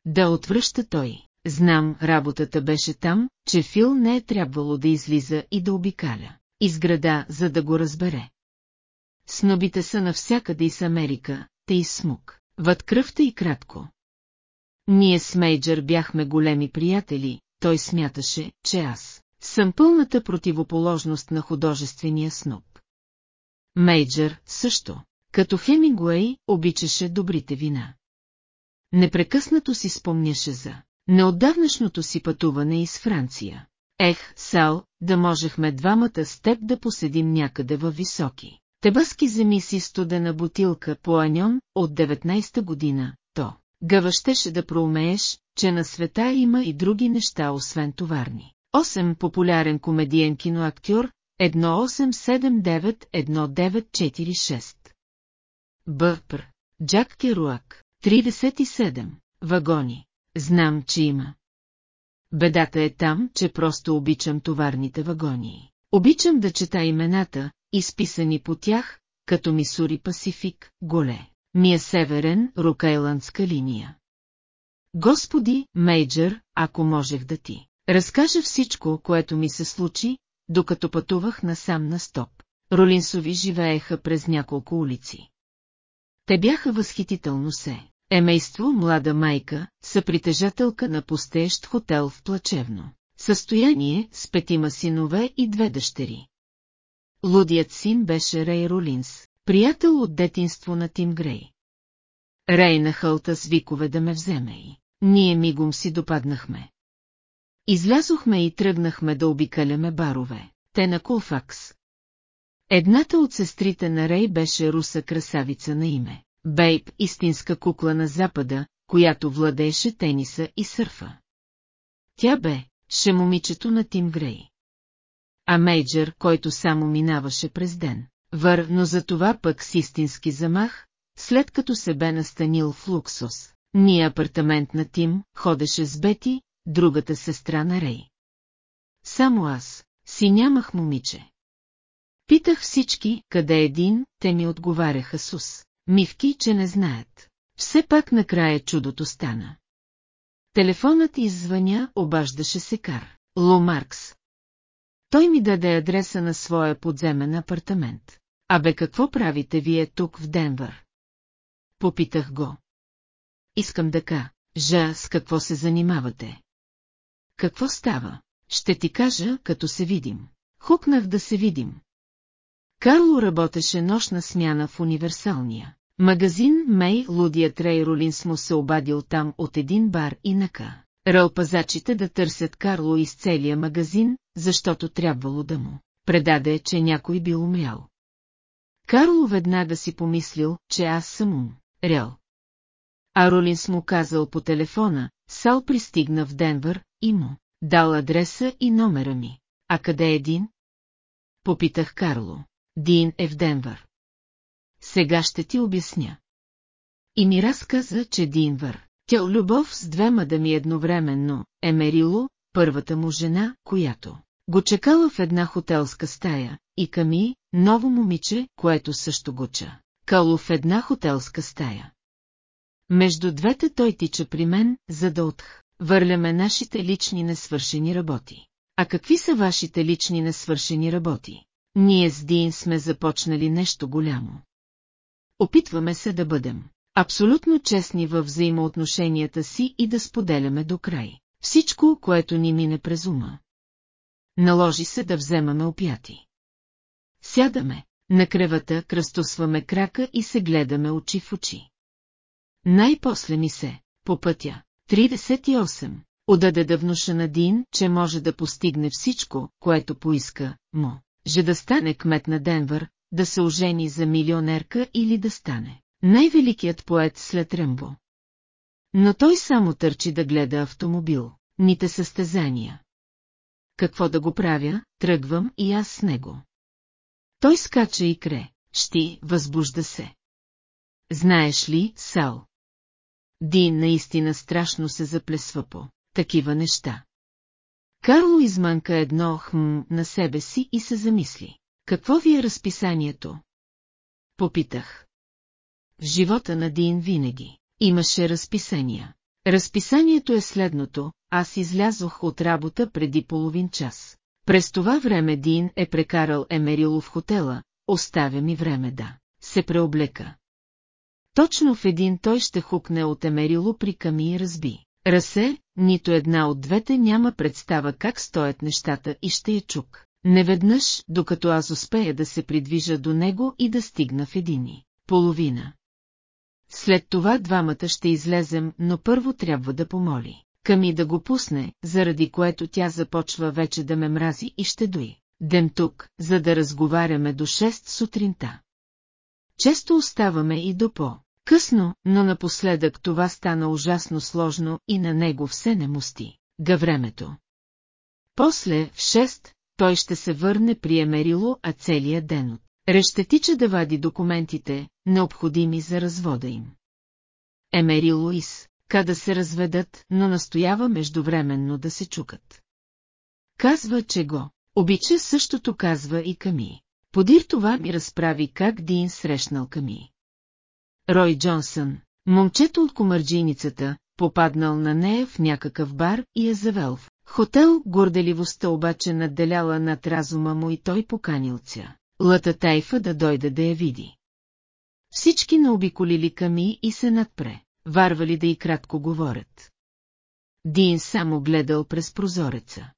Да отвръща той. Знам, работата беше там, че Фил не е трябвало да излиза и да обикаля. Изграда, за да го разбере. Снобите са навсякъде и с Америка, те и смук. Въд кръвта и кратко. Ние с Мейджър бяхме големи приятели, той смяташе, че аз съм пълната противоположност на художествения сноб. Мейджър също, като Хемингуей, обичаше добрите вина. Непрекъснато си спомняше за неотдавнашното си пътуване из Франция. Ех, Сал, да можехме двамата с теб да поседим някъде във високи. Тебъски земи си студена бутилка по аньон от 19-та година, то. Гъва щеше да проумееш, че на света има и други неща, освен товарни. 8. Популярен комедиен киноактьор, 1879-1946. Бъпр. Джак Керуак. 37. Вагони. Знам, че има. Бедата е там, че просто обичам товарните вагони. Обичам да чета имената, изписани по тях, като Мисури Пасифик, Голе. Ми е северен, Рокайландска линия. Господи, Мейджър, ако можех да ти разкажа всичко, което ми се случи, докато пътувах насам на стоп. Ролинсови живееха през няколко улици. Те бяха възхитително се. Емейство, млада майка, съпритежателка на пустеещ хотел в плачевно. Състояние с петима синове и две дъщери. Лудият син беше Рей Ролинс, приятел от детинство на Тим Грей. Рей на хълта с викове да ме вземе и ние мигом си допаднахме. Излязохме и тръгнахме да обикаляме барове, те на Кулфакс. Едната от сестрите на Рей беше руса красавица на име. Бейб, истинска кукла на Запада, която владееше тениса и сърфа. Тя бе, ше момичето на Тим Грей. А Мейджър, който само минаваше през ден. Вър, но за това пък с истински замах, след като се бе настанил в луксус. Ние апартамент на Тим, ходеше с Бети, другата сестра на Рей. Само аз, си нямах момиче. Питах всички, къде един, те ми отговаряха сус. Мивки, че не знаят. Все пак накрая чудото стана. Телефонът иззвъня, обаждаше се Кар. Ло Маркс. Той ми даде адреса на своя подземен апартамент. Абе какво правите вие тук в Денвър? Попитах го. Искам да ка, жа, с какво се занимавате? Какво става? Ще ти кажа, като се видим. Хукнах да се видим. Карло работеше нощна смяна в универсалния. Магазин Мей Лудия Трей Ролинс му се обадил там от един бар и нака. Рълпазачите да търсят Карло из целия магазин, защото трябвало да му предаде, че някой бил умрял. Карло веднага си помислил, че аз съм ум, рел. А Ролинс му казал по телефона, Сал пристигна в Денвър и му дал адреса и номера ми. А къде е Дин? Попитах Карло. Дин е в Денвър. Сега ще ти обясня. И ми разказа, че Динвър, тя любов с две мадами едновременно, е мерило, първата му жена, която го чекала в една хотелска стая, и Ками, ново момиче, което също го ча. Кало в една хотелска стая. Между двете той тича при мен, за да отх. Върляме нашите лични несвършени работи. А какви са вашите лични несвършени работи? Ние с Дин сме започнали нещо голямо. Опитваме се да бъдем абсолютно честни във взаимоотношенията си и да споделяме до край всичко, което ни мине през ума. Наложи се да вземаме опяти. Сядаме, на кревата кръстосваме крака и се гледаме очи в очи. Най-после ми се, по пътя, 38, отдаде да внуша на Дин, че може да постигне всичко, което поиска, му, же да стане кмет на Денвър, да се ожени за милионерка или да стане най-великият поет след Рембо. Но той само търчи да гледа автомобил, ните състезания. Какво да го правя, тръгвам и аз с него. Той скача и кре, щи, възбужда се. Знаеш ли, Сал? Дин наистина страшно се заплесва по такива неща. Карло измънка едно хм на себе си и се замисли. Какво ви е разписанието? Попитах. В живота на Дин винаги имаше разписания. Разписанието е следното, аз излязох от работа преди половин час. През това време Дин е прекарал Емерило в хотела, оставя ми време да се преоблека. Точно в един той ще хукне от Емерило при Ками и разби. Расе, нито една от двете няма представа как стоят нещата и ще я чук. Неведнъж, докато аз успея да се придвижа до него и да стигна в едини. Половина. След това двамата ще излезем, но първо трябва да помоли. Ками да го пусне, заради което тя започва вече да ме мрази и ще дои. Дем тук, за да разговаряме до 6 сутринта. Често оставаме и до по. Късно, но напоследък това стана ужасно сложно и на него все не мусти. Га времето. После, в 6, той ще се върне при Емерило, а целият ден от. Реще тича да вади документите, необходими за развода им. Емери Луис, ка да се разведат, но настоява междувременно да се чукат. Казва, че го. Обича същото казва и Ками. Подир това ми разправи как Дин срещнал Ками. Рой Джонсън, момчето от комарджийницата, попаднал на нея в някакъв бар и е завел в хотел, горделивостта обаче надделяла над разума му и той поканил ця. Лата Тайфа да дойде да я види. Всички наобиколили Ками и се надпре, варвали да и кратко говорят. Дин само гледал през прозореца.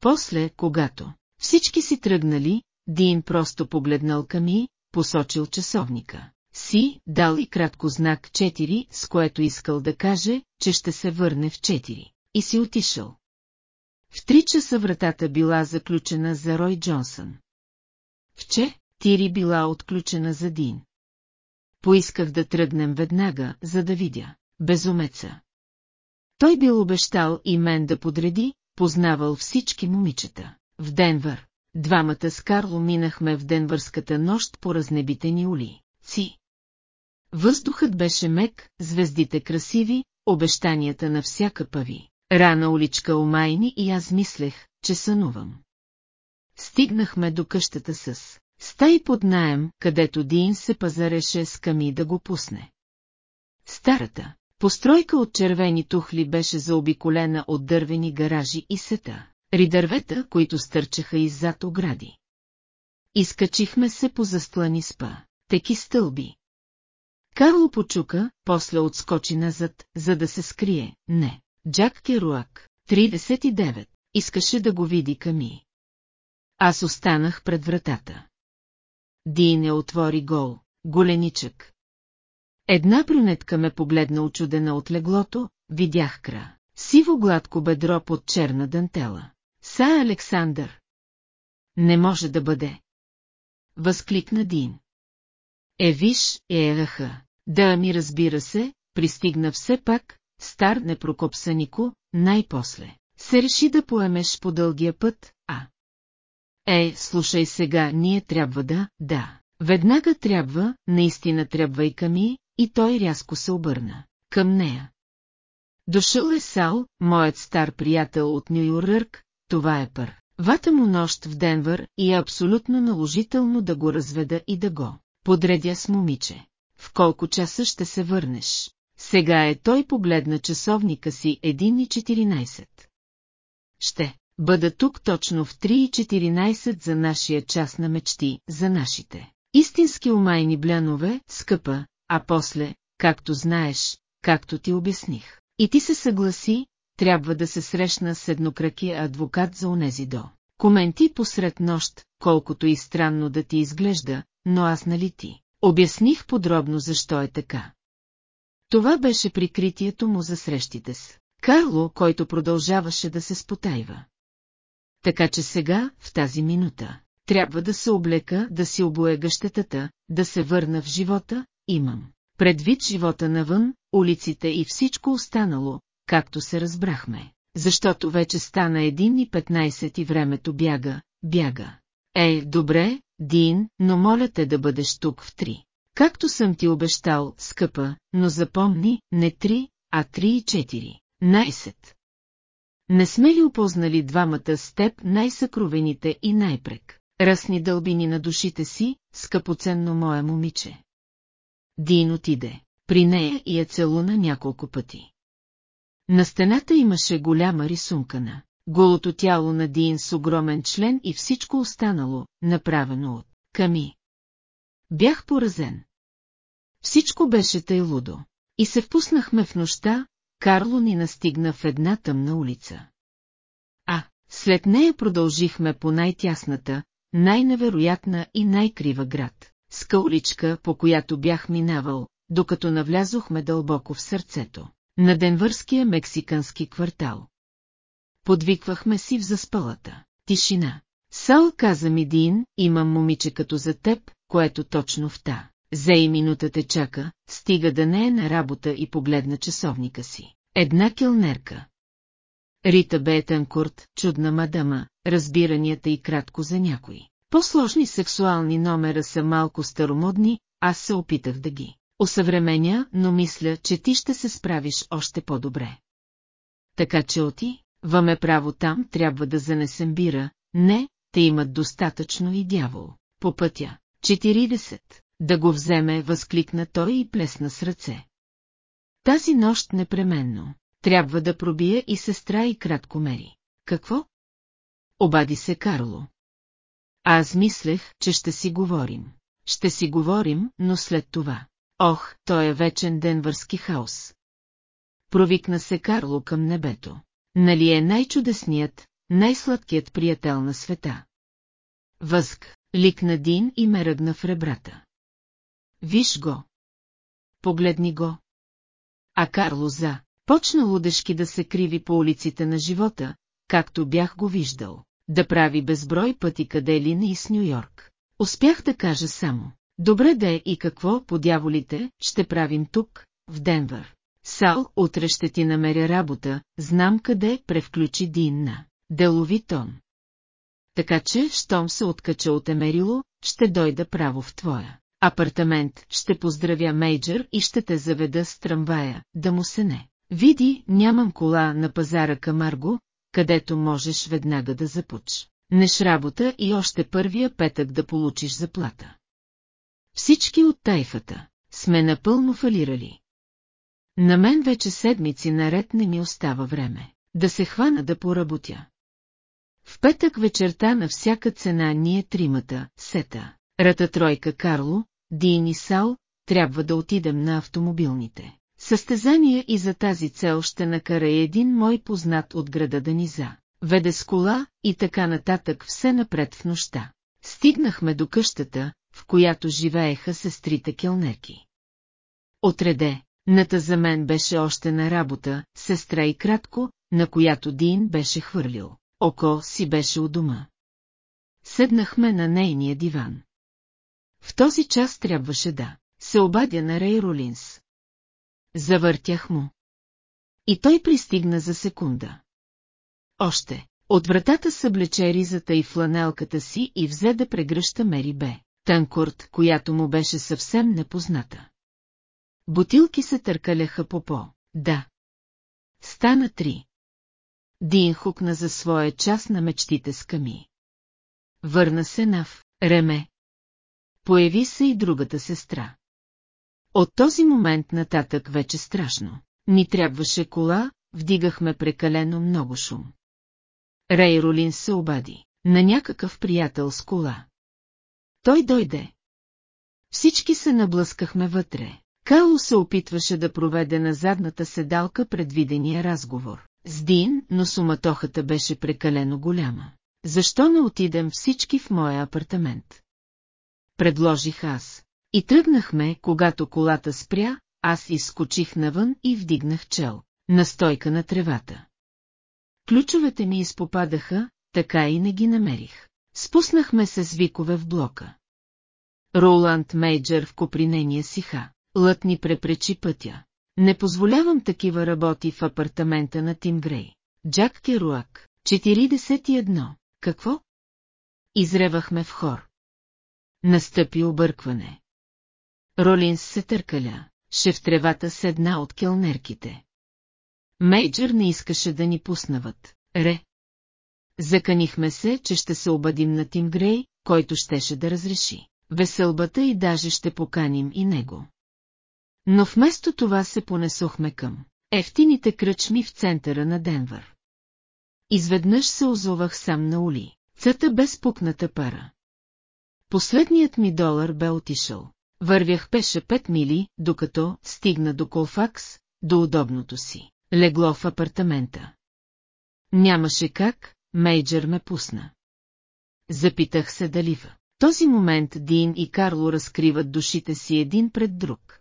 После, когато всички си тръгнали, Дин просто погледнал Ками, посочил часовника. Си, дал и кратко знак 4, с което искал да каже, че ще се върне в 4. И си отишъл. В три часа вратата била заключена за Рой Джонсън. В че, Тири била отключена за Дин. Поисках да тръгнем веднага, за да видя. Безумеца. Той бил обещал и мен да подреди, познавал всички момичета. В Денвър. Двамата с Карло минахме в денвърската нощ по разнебитени ули. Ци. Въздухът беше мек, звездите красиви, обещанията на всяка пави. Рана уличка омайни и аз мислех, че сънувам. Стигнахме до къщата с стаи под наем, където Дин се пазареше с ками да го пусне. Старата, постройка от червени тухли беше заобиколена от дървени гаражи и сета, ридървета, които стърчаха иззад огради. Изкачихме се по застлани спа, теки стълби. Карло почука, после отскочи назад, за да се скрие, не. Джак Керуак, 39, искаше да го види Ками. Аз останах пред вратата. Ди не отвори гол, голеничък. Една брюнетка ме погледна очудена от леглото, видях кра. Сиво гладко бедро под черна дантела. Са Александър. Не може да бъде. Възкликна Дин. Е виж, е раха. Да ми разбира се, пристигна все пак, стар непрокопсанико, най-после. Се реши да поемеш по дългия път, Е, слушай сега, ние трябва да, да. Веднага трябва, наистина трябва и Ками, и той рязко се обърна. Към нея. Дошъл е Сал, моят стар приятел от Нью-Йорк, това е пър. Вата му нощ в Денвър и е абсолютно наложително да го разведа и да го подредя с момиче. В колко часа ще се върнеш? Сега е той погледна часовника си 1.14. Ще бъда тук точно в 3.14 за нашия час на мечти, за нашите. Истински умайни блянове, скъпа, а после, както знаеш, както ти обясних. И ти се съгласи, трябва да се срещна с еднокракия адвокат за онези до. Коменти посред нощ, колкото и странно да ти изглежда, но аз нали ти. Обясних подробно защо е така. Това беше прикритието му за срещите с Карло, който продължаваше да се спотайва. Така че сега, в тази минута, трябва да се облека, да си обоя гъщетата, да се върна в живота, имам. Предвид живота навън, улиците и всичко останало, както се разбрахме. Защото вече стана един и 15 и времето бяга, бяга. Ей, добре, Дин, но моля те да бъдеш тук в три. Както съм ти обещал, скъпа, но запомни, не три, а три и четири. Найсет. Не сме ли опознали двамата с теб най-съкровените и най-прек? Ръсни дълбини на душите си, скъпоценно мое момиче. Дин отиде. При нея и я целуна няколко пъти. На стената имаше голяма рисункана. Голото тяло на Дин с огромен член и всичко останало, направено от Ками. Бях поразен. Всичко беше тъй лудо. И се впуснахме в нощта, Карло ни настигна в една тъмна улица. А, след нея продължихме по най-тясната, най-невероятна и най-крива град, скауличка, по която бях минавал, докато навлязохме дълбоко в сърцето, на денвърския мексикански квартал. Подвиквахме си в заспалата. Тишина. Сал каза ми Дин, имам момиче като за теб, което точно в та. Зе и минута те чака, стига да не е на работа и погледна часовника си. Една келнерка. Рита Бетенкурт, чудна мадама, разбиранията и кратко за някои. По-сложни сексуални номера са малко старомодни, аз се опитах да ги осъвременя, но мисля, че ти ще се справиш още по-добре. Така че оти, въме право там трябва да занесем бира, не, те имат достатъчно и дявол. По пътя, 40, да го вземе, възкликна той и плесна с ръце. Тази нощ непременно, трябва да пробие и сестра и кратко мери. Какво? Обади се Карло. Аз мислех, че ще си говорим. Ще си говорим, но след това. Ох, той е вечен денвърски хаос. Провикна се Карло към небето. Нали е най-чудесният, най-сладкият приятел на света. Възк, ликна Дин и ме ръгна в ребрата. Виж го. Погледни го. А Карло за, почна лудешки да се криви по улиците на живота, както бях го виждал, да прави безброй пъти къде ли не из Нью-Йорк. Успях да кажа само. Добре де и какво, по дяволите, ще правим тук, в Денвър. Сал, утре ще ти намеря работа, знам къде, превключи Дин на делови тон. Така че, щом се откача от Емерило, ще дойда право в твоя апартамент, ще поздравя Мейджър и ще те заведа с трамвая, да му се не. Види, нямам кола на пазара Камарго, където можеш веднага да запуч. Неш работа и още първия петък да получиш заплата. Всички от тайфата сме напълно фалирали. На мен вече седмици наред не ми остава време да се хвана да поработя. В петък вечерта на всяка цена ние тримата, Сета, Рата Тройка Карло, Дин и Сал, трябва да отидем на автомобилните. Състезания и за тази цел ще накара един мой познат от града да ни за. Веде с кола и така нататък все напред в нощта. Стигнахме до къщата, в която живееха сестрите келнерки. Отреде, ната за мен беше още на работа, сестра и кратко, на която Дин беше хвърлил. Око си беше у дома. Седнахме на нейния диван. В този час трябваше да се обадя на Рей Ролинс. Завъртях му. И той пристигна за секунда. Още. От вратата съблече ризата и фланелката си и взе да прегръща Мери Б. Танкурт, която му беше съвсем непозната. Бутилки се търкаляха по по. Да. Стана три. Дин хукна за своя час на мечтите с Ками. Върна се Нав, Реме. Появи се и другата сестра. От този момент нататък вече страшно. Ни трябваше кола, вдигахме прекалено много шум. Рей Ролин се обади. На някакъв приятел с кола. Той дойде. Всички се наблъскахме вътре. Кало се опитваше да проведе на задната седалка предвидения разговор. С Дин, но суматохата беше прекалено голяма. Защо не отидем всички в моя апартамент? Предложих аз. И тръгнахме, когато колата спря, аз изскочих навън и вдигнах чел, на стойка на тревата. Ключовете ми изпопадаха, така и не ги намерих. Спуснахме се с викове в блока. Роланд Мейджър в копринения си ха. Лът ни препречи пътя. Не позволявам такива работи в апартамента на Тим Грей. Джак Керуак, 41. Какво? Изревахме в хор. Настъпи объркване. Ролинс се търкаля, шеф тревата с една от келнерките. Мейджър не искаше да ни пуснават. Ре. Заканихме се, че ще се обадим на Тим Грей, който щеше да разреши. Веселбата и даже ще поканим и него. Но вместо това се понесохме към ефтините кръчми в центъра на Денвър. Изведнъж се озовах сам на ули, цата без пукната пара. Последният ми долар бе отишъл. Вървях пеше пет мили, докато стигна до Колфакс, до удобното си. Легло в апартамента. Нямаше как, Мейджър ме пусна. Запитах се дали в този момент Дин и Карло разкриват душите си един пред друг.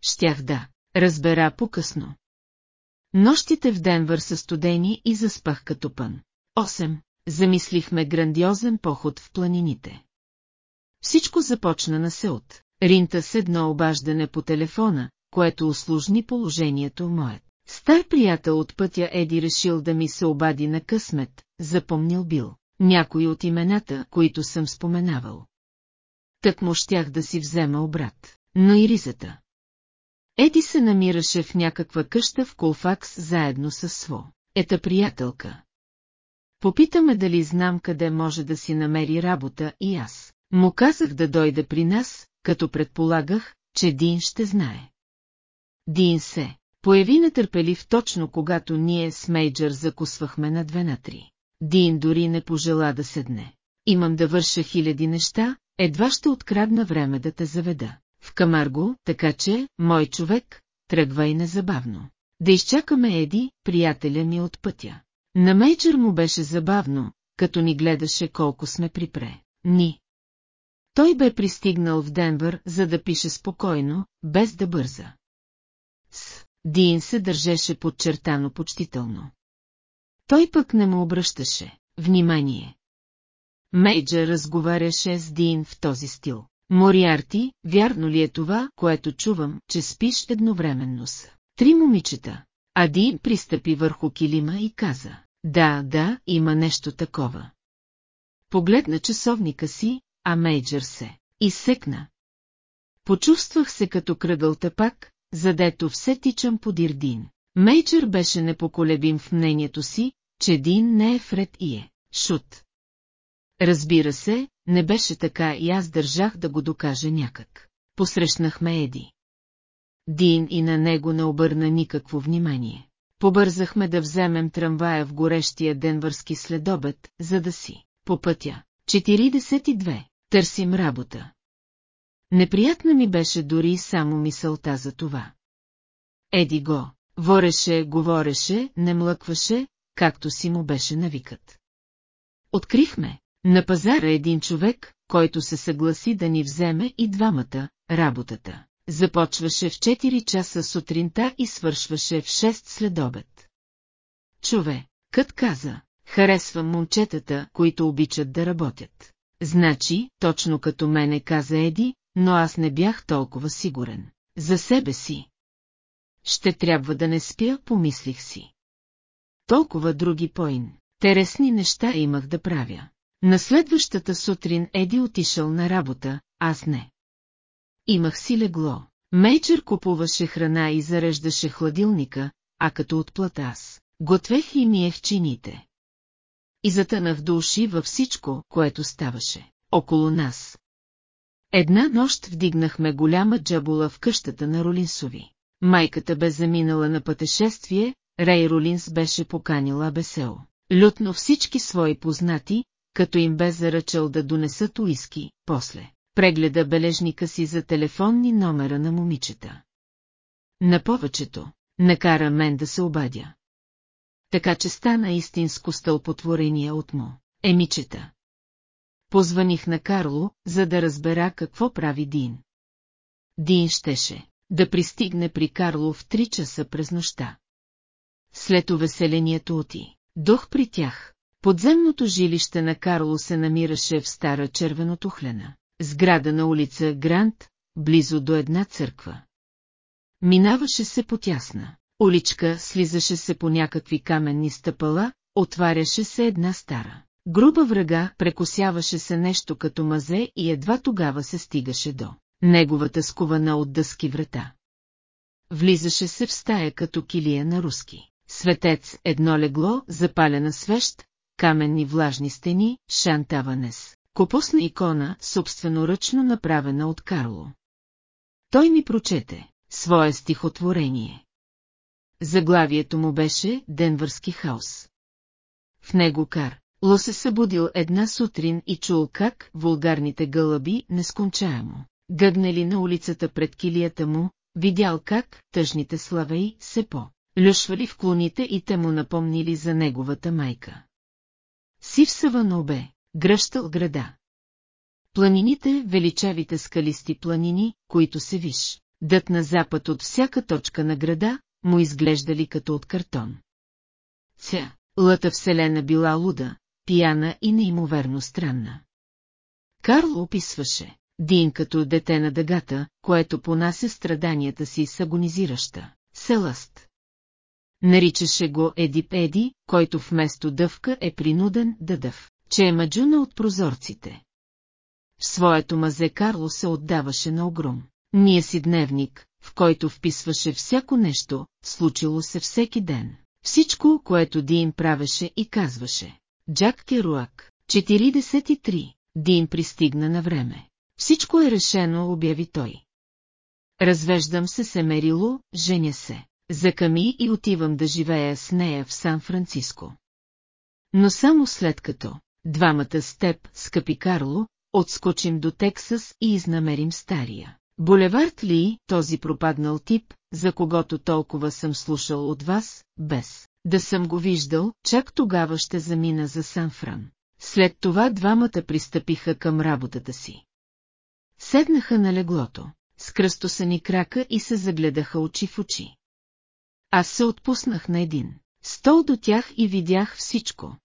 Щях да разбера по-късно. Нощите в Денвър са студени и заспах като пън. 8. Замислихме грандиозен поход в планините. Всичко започна на Сеут. Ринта с едно обаждане по телефона, което услужни положението моят. Стар приятел от пътя Еди решил да ми се обади на късмет, запомнил бил някои от имената, които съм споменавал. Так му щях да си взема обрат, но и ризата. Еди се намираше в някаква къща в Колфакс заедно с Сво. Ета приятелка. Попитаме дали знам къде може да си намери работа и аз. Му казах да дойде при нас, като предполагах, че Дин ще знае. Дин се появи нетърпелив точно когато ние с Мейджър закусвахме на две на три. Дин дори не пожела да седне. Имам да върша хиляди неща, едва ще открадна време да те заведа. В Камарго, така че, мой човек, тръгвай незабавно. Да изчакаме Еди, приятеля ми от пътя. На Мейджър му беше забавно, като ни гледаше колко сме припре. Ни. Той бе пристигнал в Денвър, за да пише спокойно, без да бърза. С. Дин се държеше подчертано почтително. Той пък не му обръщаше внимание. Мейджа разговаряше с Дин в този стил. Мориарти, вярно ли е това, което чувам, че спиш едновременно с три момичета? А Дин пристъпи върху килима и каза, да, да, има нещо такова. Погледна часовника си, а Мейджър се изсекна. Почувствах се като кръгъл тъпак, задето все тичам по Дирдин. Мейджър беше непоколебим в мнението си, че Дин не е Фред и е шут. Разбира се, не беше така и аз държах да го докажа някак. Посрещнахме Еди. Дин и на него не обърна никакво внимание. Побързахме да вземем трамвая в горещия денвърски следобед, за да си, по пътя. 42. Търсим работа. Неприятна ми беше дори само мисълта за това. Еди го, вореше, говореше, не млъкваше, както си му беше навикът. Открихме, на пазара един човек, който се съгласи да ни вземе и двамата, работата. Започваше в 4 часа сутринта и свършваше в 6 след обед. Чове, кът каза, харесвам момчетата, които обичат да работят. Значи, точно като мене каза Еди, но аз не бях толкова сигурен. За себе си. Ще трябва да не спя, помислих си. Толкова други поин, тересни неща имах да правя. На следващата сутрин Еди отишъл на работа, аз не. Имах си легло. Мейчер купуваше храна и зареждаше хладилника, а като отплата аз, готвех и миех чините. И затънах до уши във всичко, което ставаше, около нас. Една нощ вдигнахме голяма джабула в къщата на Ролинсови. Майката бе заминала на пътешествие, Рей Ролинс беше поканила Бесео. Лютно всички свои познати, като им бе заръчал да донесат уиски, после прегледа бележника си за телефонни номера на момичета. На повечето, накара мен да се обадя. Така че стана истинско стълпотворение от му, емичета. Позваних на Карло, за да разбера какво прави Дин. Дин щеше да пристигне при Карло в три часа през нощта. След увеселението оти, дух при тях, Подземното жилище на Карло се намираше в стара червенотухлена, сграда на улица Грант, близо до една църква. Минаваше се по тясна уличка, слизаше се по някакви каменни стъпала, отваряше се една стара. Груба врага прекосяваше се нещо като мазе и едва тогава се стигаше до неговата скована от дъски врата. Влизаше се в стая като килия на руски. Светец, едно легло, запалена свещ, каменни влажни стени, шантаванес, копосна икона, собственоръчно направена от Карло. Той ми прочете свое стихотворение. Заглавието му беше Денвърски хаос. В него Кар, Ло се събудил една сутрин и чул как вулгарните гълъби нескончаемо гъгнали на улицата пред килията му, видял как тъжните славей се по люшвали в клоните и те му напомнили за неговата майка. Сив съвано бе, гръщал града. Планините, величавите скалисти планини, които се виж, дът на запад от всяка точка на града, му изглеждали като от картон. Ця, лъта вселена била луда, пияна и неимоверно странна. Карл описваше Дин като дете на дъгата, което понася страданията си с агонизираща, селъст. Наричаше го Едип Еди, който вместо дъвка е принуден да дъв, че е маджуна от прозорците. В своето мазе Карло се отдаваше на огром. Ние си дневник, в който вписваше всяко нещо, случило се всеки ден. Всичко, което Дин правеше и казваше. Джак Керуак, 43. Дин пристигна на време. Всичко е решено, обяви той. Развеждам се се мерило, женя се за Ками и отивам да живея с нея в Сан-Франциско. Но само след като двамата с теб, скъпи Карло, отскочим до Тексас и изнамерим стария. Булевард ли, този пропаднал тип, за когото толкова съм слушал от вас, без да съм го виждал, чак тогава ще замина за Сан-Фран. След това двамата пристъпиха към работата си. Седнаха на леглото, с кръстосани крака и се загледаха очи в очи. Аз се отпуснах на един стол до тях и видях всичко.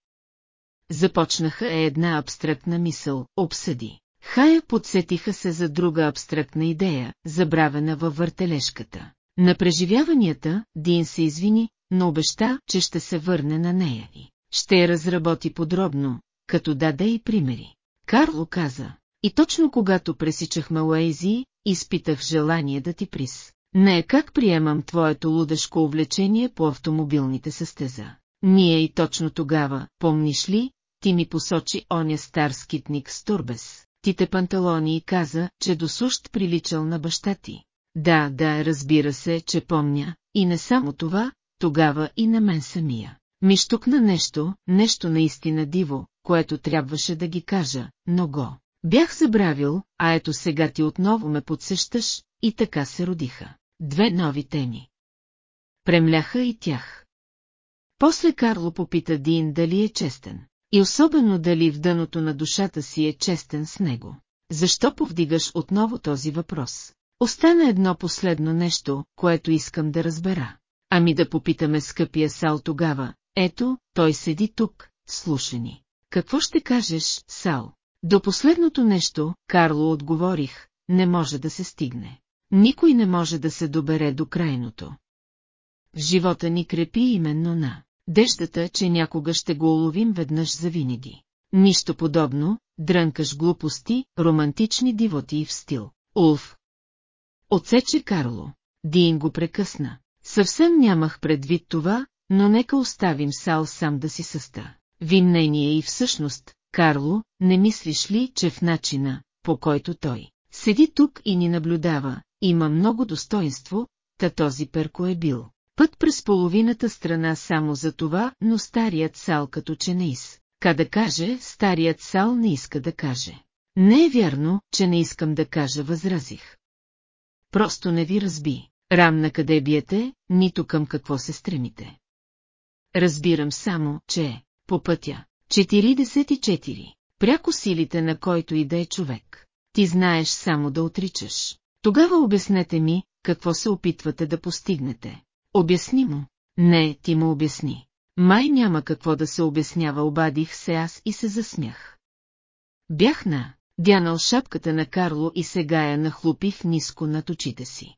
започнаха е една абстрактна мисъл, обсъди. Хая подсетиха се за друга абстрактна идея, забравена във въртележката. На преживяванията, Дин се извини, но обеща, че ще се върне на нея и ще я разработи подробно, като даде и примери. Карло каза, и точно когато пресичахме Уейзи, изпитах желание да ти прис. Не е как приемам твоето лудешко увлечение по автомобилните състеза. Ние и точно тогава, помниш ли, ти ми посочи оня стар скитник с турбес, тите панталони и каза, че до сущ приличал на баща ти. Да, да, разбира се, че помня, и не само това, тогава и на мен самия. Ми штукна нещо, нещо наистина диво, което трябваше да ги кажа, но го. Бях забравил, а ето сега ти отново ме подсещаш, и така се родиха. Две нови теми. Премляха и тях. После Карло попита Дин дали е честен. И особено дали в дъното на душата си е честен с него. Защо повдигаш отново този въпрос? Остана едно последно нещо, което искам да разбера. Ами да попитаме скъпия Сал тогава, ето, той седи тук, слуша ни. Какво ще кажеш, Сал? До последното нещо, Карло отговорих, не може да се стигне. Никой не може да се добере до крайното. В живота ни крепи именно на дещата, че някога ще го уловим веднъж завинаги. Нищо подобно, дрънкаш глупости, романтични дивоти в стил. Улф. Отсече Карло. Дин го прекъсна. Съвсем нямах предвид това, но нека оставим Сал сам да си съста. Ви мнение и всъщност, Карло, не мислиш ли, че в начина, по който той седи тук и ни наблюдава, има много достоинство, та този перко е бил. Път през половината страна само за това, но старият Сал като че не из. Ка да каже, старият Сал не иска да каже. Не е вярно, че не искам да кажа, възразих. Просто не ви разби. Рам на къде биете, нито към какво се стремите. Разбирам само, че по пътя 44. Пряко силите на който и да е човек. Ти знаеш само да отричаш. Тогава обяснете ми, какво се опитвате да постигнете. Обясни му. Не, ти му обясни. Май няма какво да се обяснява, обадих се аз и се засмях. Бях на, дянал шапката на Карло и сега я нахлупих ниско над очите си.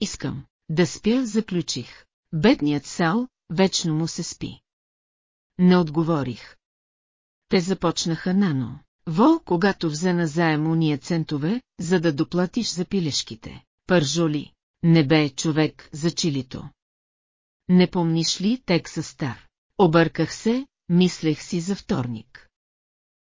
Искам да спя, заключих. Бедният Сал, вечно му се спи. Не отговорих. Те започнаха нано. Во, когато взе на заем уния центове, за да доплатиш за пилешките. Пържоли, не бе човек за чилито. Не помниш ли текса стар? Обърках се, мислех си за вторник.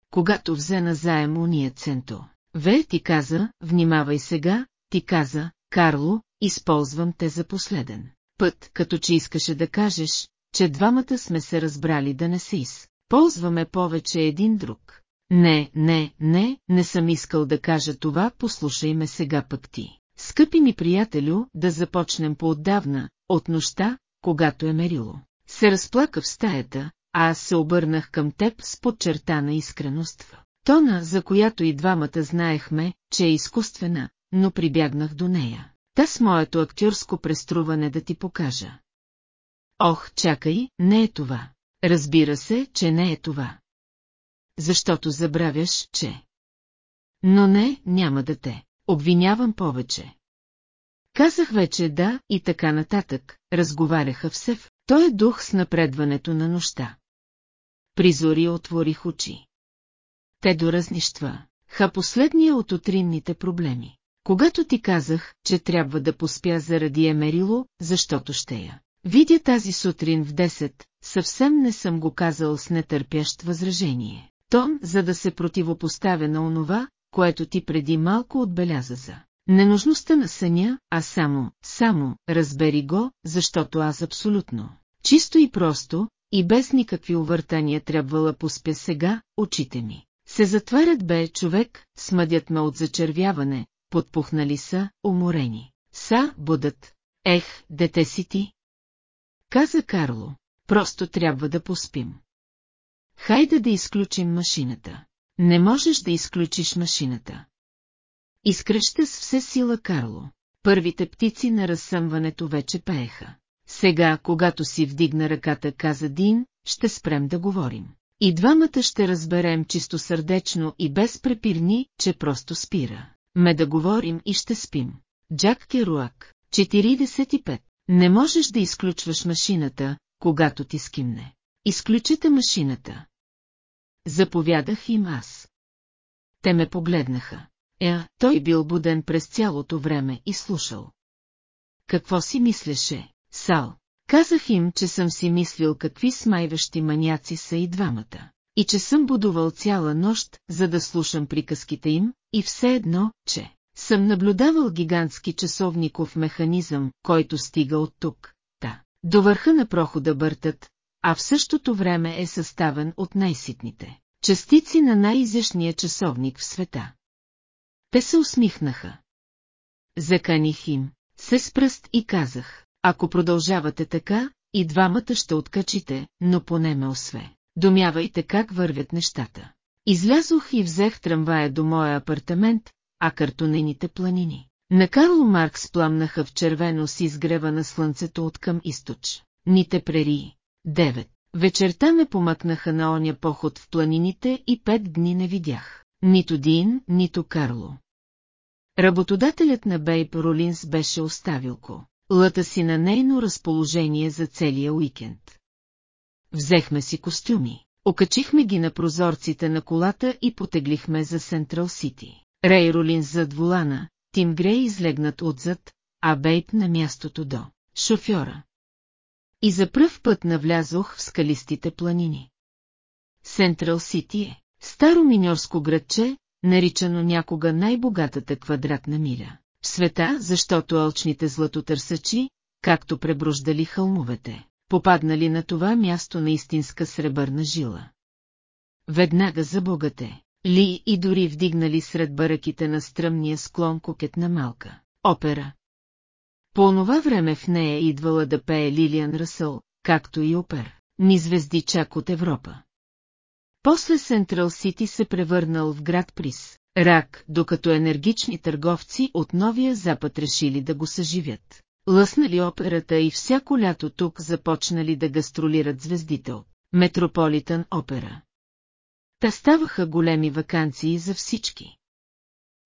Когато взе на заем уния центо, Ве ти каза, внимавай сега, ти каза, Карло, използвам те за последен път, като че искаше да кажеш, че двамата сме се разбрали да не се из. Ползваме повече един друг. Не, не, не, не съм искал да кажа това, послушай ме сега пък ти. Скъпи ми приятелю, да започнем по-отдавна, от нощта, когато е мерило. Се разплака в стаята, а аз се обърнах към теб с подчертана искреност. Тона, за която и двамата знаехме, че е изкуствена, но прибягнах до нея. Та с моето актьорско преструване да ти покажа. Ох, чакай, не е това. Разбира се, че не е това. Защото забравяш, че... Но не, няма да те. Обвинявам повече. Казах вече да и така нататък, разговаряха в Сев, той е дух с напредването на нощта. Призори отворих очи. Те доразнищва, ха последния от утринните проблеми. Когато ти казах, че трябва да поспя заради Емерило, защото ще я. Видя тази сутрин в 10, съвсем не съм го казал с нетърпящ възражение. Том, за да се противопоставя на онова, което ти преди малко отбеляза за ненужността на съня, а само, само, разбери го, защото аз абсолютно, чисто и просто, и без никакви увъртания трябвала поспя сега, очите ми. Се затварят бе човек, смъдят ме от зачервяване, подпухнали са, уморени. Са, будат. Ех, дете си ти. Каза Карло, просто трябва да поспим. Хайде да изключим машината. Не можеш да изключиш машината. Изкръща с все сила Карло. Първите птици на разсъмването вече пееха. Сега, когато си вдигна ръката, каза Дин, ще спрем да говорим. И двамата ще разберем чистосърдечно и без препирни, че просто спира. Ме да говорим и ще спим. Джак Керуак, 45. Не можеш да изключваш машината, когато ти скимне. Изключите машината. Заповядах им аз. Те ме погледнаха. Е, той бил буден през цялото време и слушал. Какво си мислеше, Сал? Казах им, че съм си мислил какви смайващи маняци са и двамата. И че съм будувал цяла нощ, за да слушам приказките им, и все едно, че съм наблюдавал гигантски часовников механизъм, който стига от тук, та, до върха на прохода бъртат, а в същото време е съставен от най-ситните частици на най-изящния часовник в света. Те се усмихнаха. Заканих им, се с пръст и казах, ако продължавате така, и двамата ще откачите, но поне ме осве. Домявайте как вървят нещата. Излязох и взех трамвая до моя апартамент, а картонените планини. На Карло Маркс пламнаха в червено с изгрева на слънцето от към източ. Ните прерии. Девет. Вечерта ме помъкнаха на оня поход в планините и пет дни не видях. Нито Дин, нито Карло. Работодателят на Бейб Ролинс беше оставил ко. Лъта си на нейно разположение за целия уикенд. Взехме си костюми, окачихме ги на прозорците на колата и потеглихме за Сентрал Сити. Рей Ролинс зад вулана, Тим Грей излегнат отзад, а Бейб на мястото до шофьора. И за пръв път навлязох в скалистите планини. Сентрал Сити е старо миньорско градче, наричано някога най-богатата квадратна миля. В света, защото алчните златотърсачи, както преброждали хълмовете, попаднали на това място на истинска сребърна жила. Веднага за богате, ли и дори вдигнали сред бараките на стръмния склон кокетна малка опера. По онова време в нея идвала да пее Лилиан Ръсъл, както и опер, ни звезди чак от Европа. После Сентрал Сити се превърнал в град Прис, рак, докато енергични търговци от Новия Запад решили да го съживят. Лъснали операта и всяко лято тук започнали да гастролират звездите от Метрополитън опера. Та ставаха големи вакансии за всички.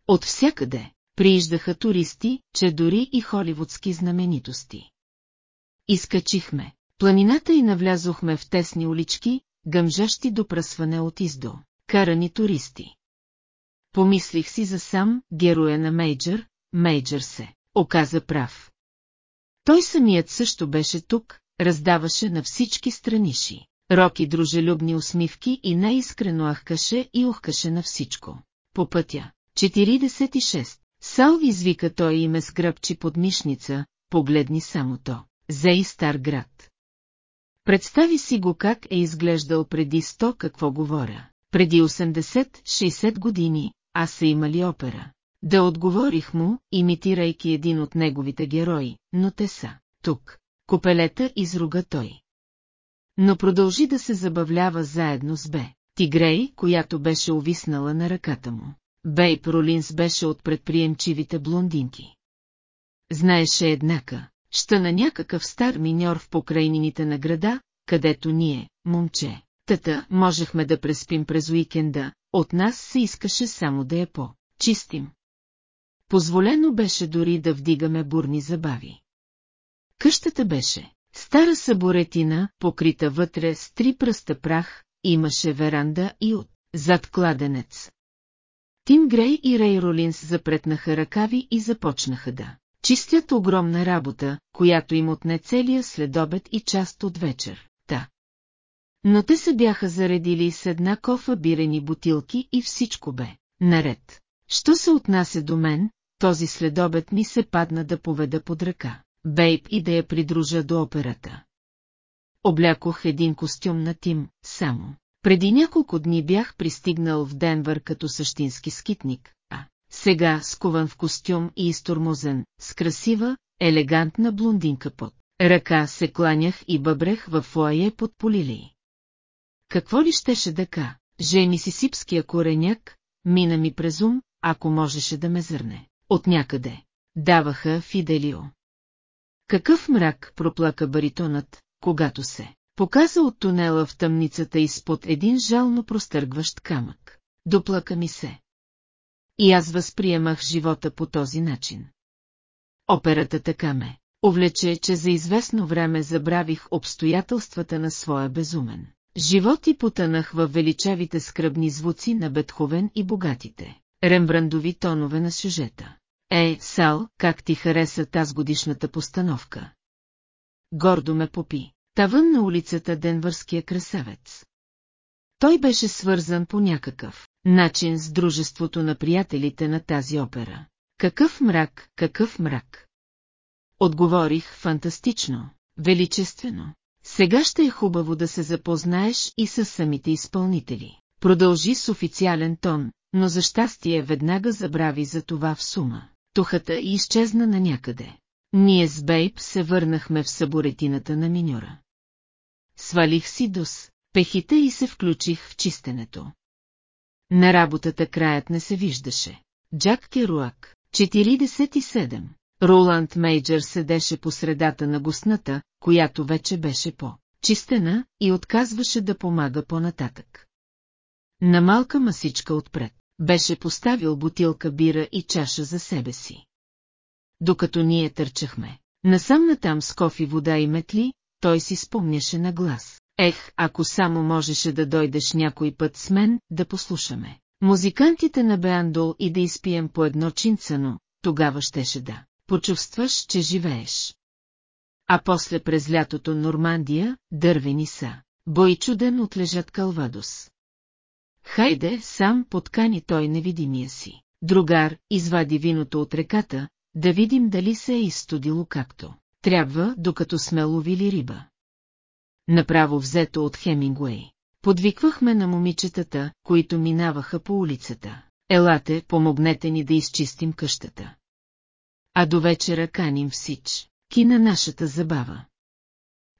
От всякъде прииждаха туристи, че дори и холивудски знаменитости. Изкачихме планината и навлязохме в тесни улички, гъмжащи до пръсване от издо, карани туристи. Помислих си за сам, героя на Мейджър, Мейджър се, оказа прав. Той самият също беше тук, раздаваше на всички страниши. Роки дружелюбни усмивки и неискрено ахкаше и ухкаше на всичко. По пътя. 46. Сал извика той и ме сгръбчи под мишница, погледни само то. Зей стар град. Представи си го как е изглеждал преди сто какво говоря. Преди 80-60 години, аз са имали опера. Да отговорих му, имитирайки един от неговите герои, но те са. Тук. Копелета изруга той. Но продължи да се забавлява заедно с Бе. Тигрей, която беше увиснала на ръката му. Бейп Ролинс беше от предприемчивите блондинки. Знаеше еднака, ща на някакъв стар миньор в покрайнините на града, където ние, момче, тата, можехме да преспим през уикенда, от нас се искаше само да я по-чистим. Позволено беше дори да вдигаме бурни забави. Къщата беше стара съборетина, покрита вътре с три пръста прах, имаше веранда и от зад кладенец. Тим Грей и Рей Ролинс запретнаха ръкави и започнаха да чистят огромна работа, която им отне целия следобед и част от вечер. Та. Но те се бяха заредили с една кофа бирени бутилки и всичко бе наред. Що се отнася до мен, този следобед ми се падна да поведа под ръка. Бейб и да я придружа до операта. Облякох един костюм на Тим, само. Преди няколко дни бях пристигнал в Денвър като същински скитник, а сега скуван в костюм и изтормозен, с красива, елегантна блондинка под ръка се кланях и бъбрех в фуае под полили. Какво ли щеше да? Жени си сипския кореняк, мина ми през ум, ако можеше да ме зърне. От някъде. Даваха Фиделио. Какъв мрак проплака баритонът, когато се Показа от тунела в тъмницата изпод един жално простъргващ камък. Доплака ми се. И аз възприемах живота по този начин. Операта така ме увлече, че за известно време забравих обстоятелствата на своя безумен. Живот и потънах в величавите скръбни звуци на Бетховен и богатите, рембрандови тонове на сюжета. Е, Сал, как ти хареса тази годишната постановка? Гордо ме попи. Тавън на улицата Денвърския красавец. Той беше свързан по някакъв начин с дружеството на приятелите на тази опера. Какъв мрак, какъв мрак! Отговорих фантастично, величествено. Сега ще е хубаво да се запознаеш и с самите изпълнители. Продължи с официален тон, но за щастие веднага забрави за това в сума. Тухата изчезна на някъде. Ние с Бейб се върнахме в съборетината на миньора. Свалих си дос, пехите и се включих в чистенето. На работата краят не се виждаше. Джак Керуак, 47. Роланд Мейджър седеше по средата на гусната, която вече беше по-чистена и отказваше да помага по-нататък. На малка масичка отпред беше поставил бутилка бира и чаша за себе си. Докато ние търчахме, насам натам с кофи вода и метли, той си спомняше на глас. Ех, ако само можеше да дойдеш някой път с мен, да послушаме. Музикантите на Беандол и да изпием по едно чинцано, тогава щеше да почувстваш, че живееш. А после през лятото Нормандия, дървени са, бой чуден отлежат Калвадос. Хайде, сам подкани той невидимия си. Другар, извади виното от реката, да видим дали се е изстудило както. Трябва, докато сме ловили риба. Направо взето от Хемингуей. Подвиквахме на момичетата, които минаваха по улицата. Елате, помогнете ни да изчистим къщата. А до вечера каним всич, ки на нашата забава.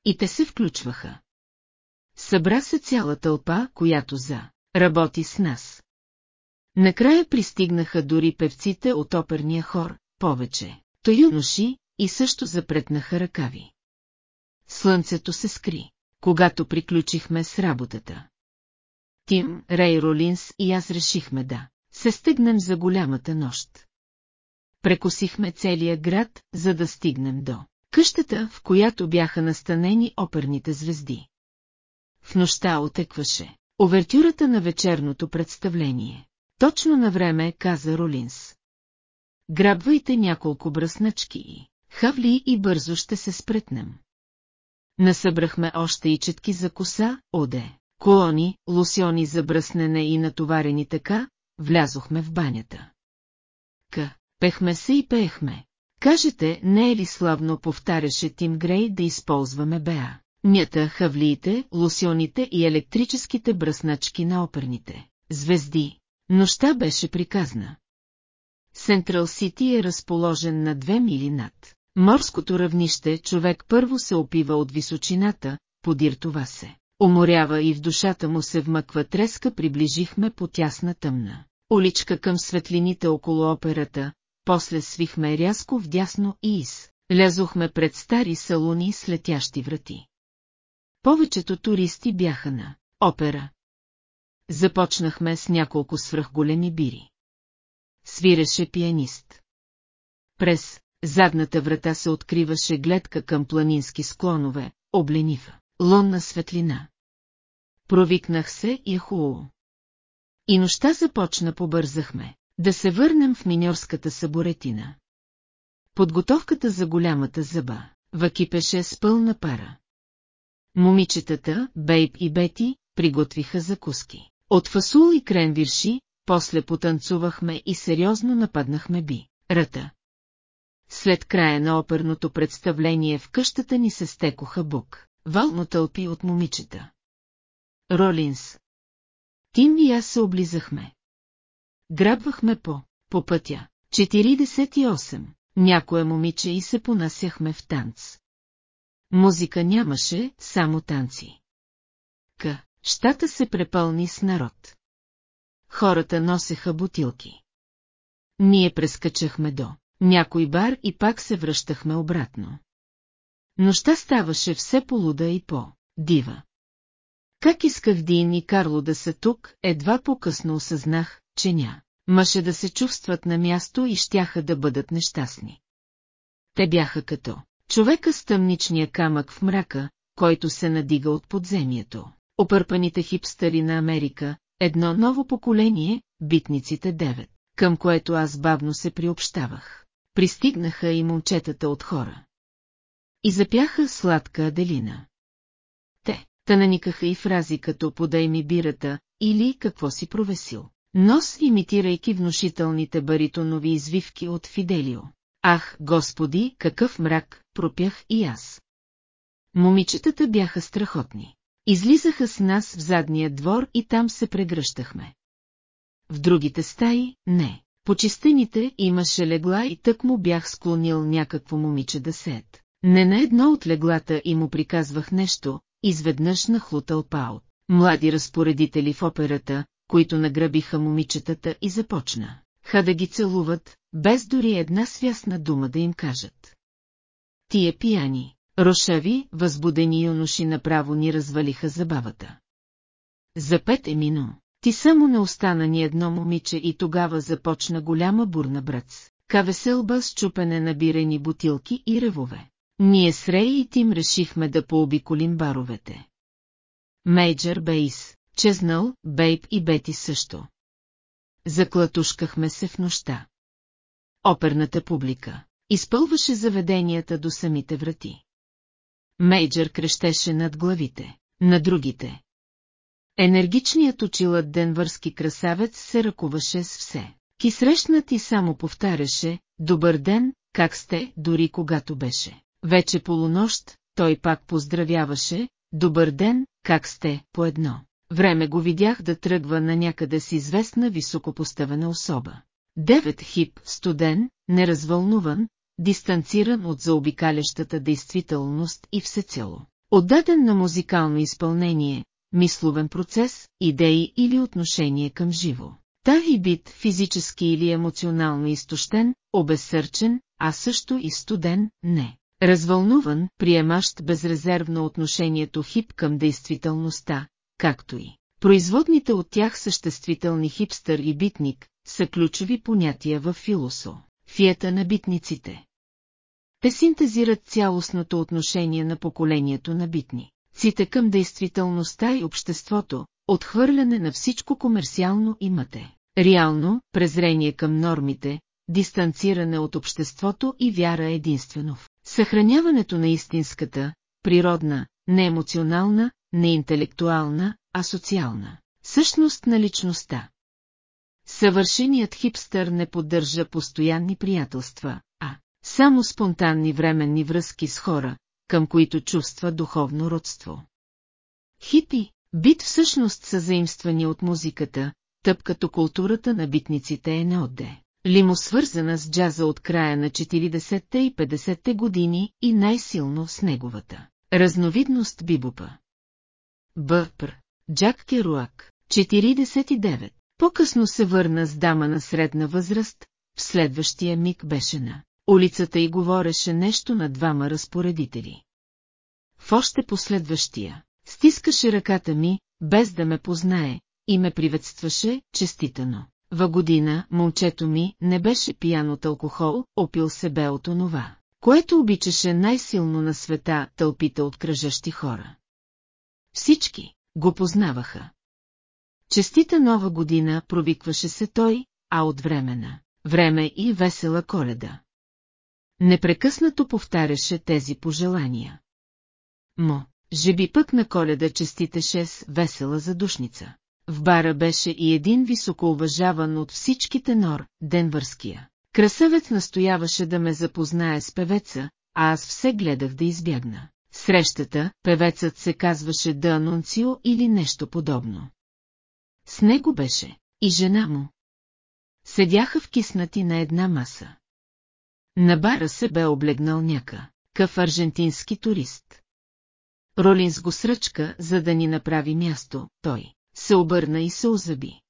И те се включваха. Събра се цяла тълпа, която за работи с нас. Накрая пристигнаха дори певците от оперния хор, повече. То юноши и също запретнаха ръкави. Слънцето се скри, когато приключихме с работата. Тим, Рей Ролинс и аз решихме да се стегнем за голямата нощ. Прекосихме целия град, за да стигнем до къщата, в която бяха настанени оперните звезди. В нощта отекваше овертюрата на вечерното представление. Точно на време каза Ролинс. Грабвайте няколко бръсначки и хавли и бързо ще се спретнем. Насъбрахме още и четки за коса, оде, колони, лосиони за бръснене и натоварени така, влязохме в банята. К. Пехме се и пеехме. Кажете, не е ли славно повтаряше Тим Грей да използваме Беа? Нята, хавлиите, лосионите и електрическите бръсначки на оперните. Звезди. Нощта беше приказна. Сентрал Сити е разположен на две мили над. Морското равнище човек първо се опива от височината, подир това се. Уморява и в душата му се вмъква треска, приближихме по тясна тъмна. Уличка към светлините около операта, после свихме рязко вдясно и из. Лязохме пред стари салуни с летящи врати. Повечето туристи бяха на опера. Започнахме с няколко свръхголеми бири. Свиреше пианист. През задната врата се откриваше гледка към планински склонове, обленива, лунна светлина. Провикнах се и е. И нощта започна побързахме, да се върнем в миньорската съборетина. Подготовката за голямата зъба, въкипеше с пълна пара. Момичетата, Бейб и Бети, приготвиха закуски. От фасул и кренвирши, после потанцувахме и сериозно нападнахме би, ръта. След края на оперното представление в къщата ни се стекоха бук, вално тълпи от момичета. Ролинс. Тим и аз се облизахме. Грабвахме по, по пътя. 48. Някое момиче и се понасяхме в танц. Музика нямаше, само танци. К. Щата се препълни с народ. Хората носеха бутилки. Ние прескачахме до някой бар и пак се връщахме обратно. Нощта ставаше все полуда и по дива. Как исках Дин и Карло да са тук, едва по-късно осъзнах, че ня. Мъже да се чувстват на място и щяха да бъдат нещастни. Те бяха като човека с тъмничния камък в мрака, който се надига от подземието. Опърпаните хипстъри на Америка, едно ново поколение, битниците 9, към което аз бавно се приобщавах. Пристигнаха и момчетата от хора. И запяха сладка Аделина. Те, та наникаха и фрази като «подай ми бирата» или «какво си провесил». Нос, имитирайки внушителните баритонови извивки от Фиделио. Ах, господи, какъв мрак, пропях и аз. Момичетата бяха страхотни. Излизаха с нас в задния двор и там се прегръщахме. В другите стаи – не. По чистените имаше легла и тък му бях склонил някакво момиче да сеят. Не на едно от леглата и му приказвах нещо, изведнъж нахлутал Пао. Млади разпоредители в операта, които награбиха момичетата и започна. Ха да ги целуват, без дори една свясна дума да им кажат. Тие пияни, рошави, възбудени юноши направо ни развалиха забавата. За пет е мино. Ти само не остана ни едно момиче и тогава започна голяма бурна бръц. Кавеселба с чупене на бирени бутилки и ревове. Ние с Рей и Тим решихме да пообиколим баровете. Мейджър Бейс, Чезнал, Бейб и Бети също. Заклатушкахме се в нощта. Оперната публика изпълваше заведенията до самите врати. Мейджър крещеше над главите, на другите. Енергичният очилът денвърски красавец се ръкуваше с все. Ки срещнат само повтаряше, добър ден, как сте, дори когато беше. Вече полунощ, той пак поздравяваше, добър ден, как сте, по едно. Време го видях да тръгва на някъде с известна високопоставена особа. Девет хип, студен, неразвълнуван, дистанциран от заобикалящата действителност и всецело. Отдаден на музикално изпълнение, мисловен процес, идеи или отношение към живо. Тави бит физически или емоционално изтощен, обезсърчен, а също и студен, не. Развълнуван, приемащ безрезервно отношението хип към действителността, както и производните от тях съществителни хипстър и битник, са ключови понятия в филосо, фиета на битниците. Те синтезират цялостното отношение на поколението на битни. Ците към действителността и обществото, отхвърляне на всичко комерциално имате. Реално, презрение към нормите, дистанциране от обществото и вяра единствено в съхраняването на истинската, природна, неемоционална, неинтелектуална, а социална същност на личността. Съвършеният хипстър не поддържа постоянни приятелства, а само спонтанни временни връзки с хора, към които чувства духовно родство. Хипи, бит всъщност са заимствани от музиката, тъп като културата на битниците е неотде. Лимо свързана с джаза от края на 40-те и 50-те години и най-силно с неговата. Разновидност бибопа. Бъпр. Джак Керуак. 49. По-късно се върна с дама на средна възраст, в следващия миг беше на улицата и говореше нещо на двама разпоредители. В още последващия, стискаше ръката ми, без да ме познае, и ме приветстваше, честитано. В година момчето ми не беше пиян от алкохол, опил се бе от онова, което обичаше най-силно на света тълпите от кръжащи хора. Всички го познаваха. Честита нова година провикваше се той, а от времена, време и весела коледа. Непрекъснато повтаряше тези пожелания. Мо, жеби пък на коледа честите шест весела задушница. В бара беше и един високоуважаван от всички тенор, Денвърския. Красавец настояваше да ме запознае с певеца, а аз все гледах да избягна. Срещата, певецът се казваше Да Анунцио или нещо подобно. С него беше и жена му. Седяха вкиснати на една маса. На бара се бе облегнал няка, къв аржентински турист. Ролинс го сръчка, за да ни направи място, той се обърна и се озаби.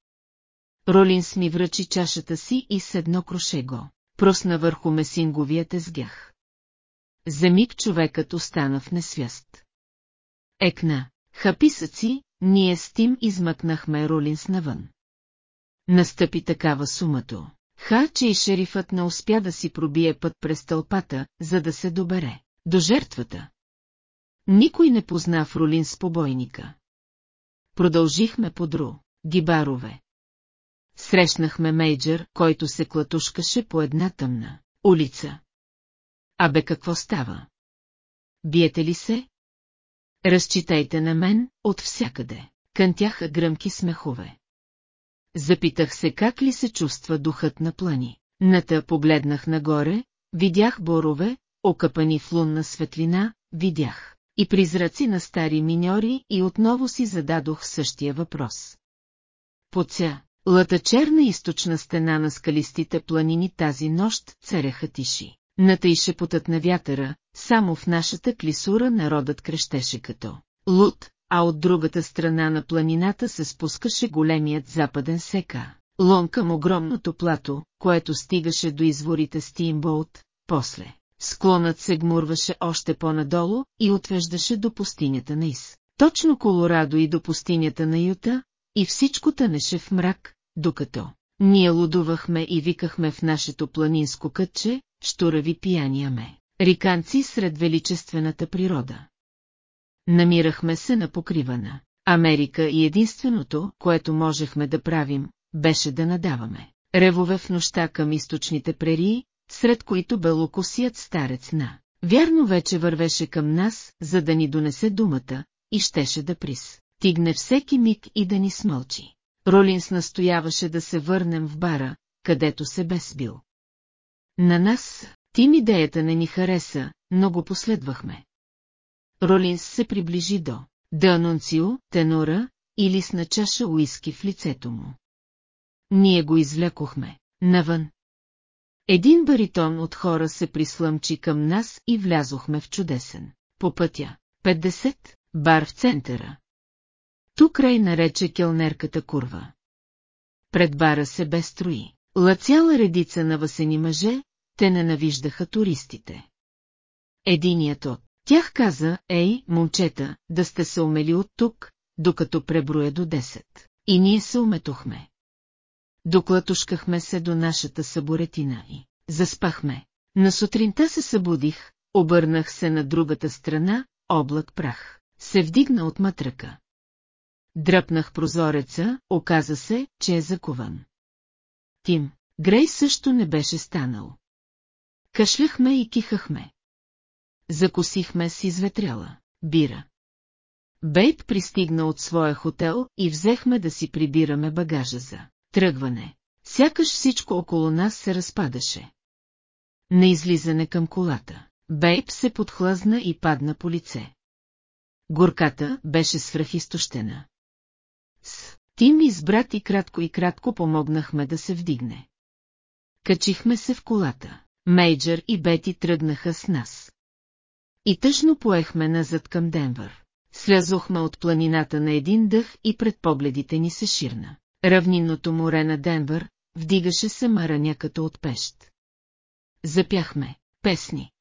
Ролинс ми връчи чашата си и с едно кроше го, просна върху месинговия тезгях. За миг човекът остана в несвяст. Екна, хаписъци, ние с Тим измъкнахме Ролинс навън. Настъпи такава сумато. Ха, че и шерифът не успя да си пробие път през тълпата, за да се добере до жертвата. Никой не позна в Ролин с побойника. Продължихме по дру, гибарове. Срещнахме мейджър, който се клатушкаше по една тъмна улица. Абе какво става? Биете ли се? Разчитайте на мен, от всякъде. Кънтяха гръмки смехове. Запитах се как ли се чувства духът на плани. Ната погледнах нагоре, видях борове, окъпани в лунна светлина, видях и призраци на стари миньори и отново си зададох същия въпрос. Поця, лата черна източна стена на скалистите планини тази нощ цареха тиши. Ната шепотът на вятъра, само в нашата клисура народът крещеше като луд, а от другата страна на планината се спускаше големият западен сека. Лон към огромното плато, което стигаше до изворите Стимбоут, после. Склонът се гмурваше още по-надолу и отвеждаше до пустинята на Из. Точно Колорадо и до пустинята на Юта, и всичко тънеше в мрак, докато ние лудувахме и викахме в нашето планинско кътче, штурави пияняме, риканци сред величествената природа. Намирахме се на покривана. Америка и единственото, което можехме да правим, беше да надаваме. Ревове в нощта към източните прерии, сред които белокосият старец на. Вярно вече вървеше към нас, за да ни донесе думата, и щеше да прис. Тигне всеки миг и да ни смълчи. Ролинс настояваше да се върнем в бара, където се безбил. На нас, тим идеята не ни хареса, но го последвахме. Ролинс се приближи до Данунцио, тенора, и лисна чаша уиски в лицето му. Ние го извлякохме, навън. Един баритон от хора се прислъмчи към нас и влязохме в чудесен. По пътя, 50, бар в центъра. Тук край нарече келнерката курва. Пред бара се безстрои. Ла цяла редица на въсени мъже, те ненавиждаха туристите. Единият от тях каза, ей, момчета, да сте се умели от тук, докато преброя до 10. И ние се уметохме. Доклатушкахме се до нашата съборетина и заспахме. На сутринта се събудих, обърнах се на другата страна, облак прах. Се вдигна от мътръка. Дръпнах прозореца, оказа се, че е закован. Тим, Грей също не беше станал. Кашляхме и кихахме. Закусихме с изветряла бира. Бейб пристигна от своя хотел и взехме да си прибираме багажа за тръгване. Сякаш всичко около нас се разпадаше. На излизане към колата, Бейб се подхлъзна и падна по лице. Горката беше свръхистощена. С Тим и с брат и кратко и кратко помогнахме да се вдигне. Качихме се в колата. Мейджър и Бети тръгнаха с нас. И тъжно поехме назад към Денвър. Слязохме от планината на един дъх и пред погледите ни се ширна. Равнинното море на Денвър вдигаше се мараня като от пещ. Запяхме песни.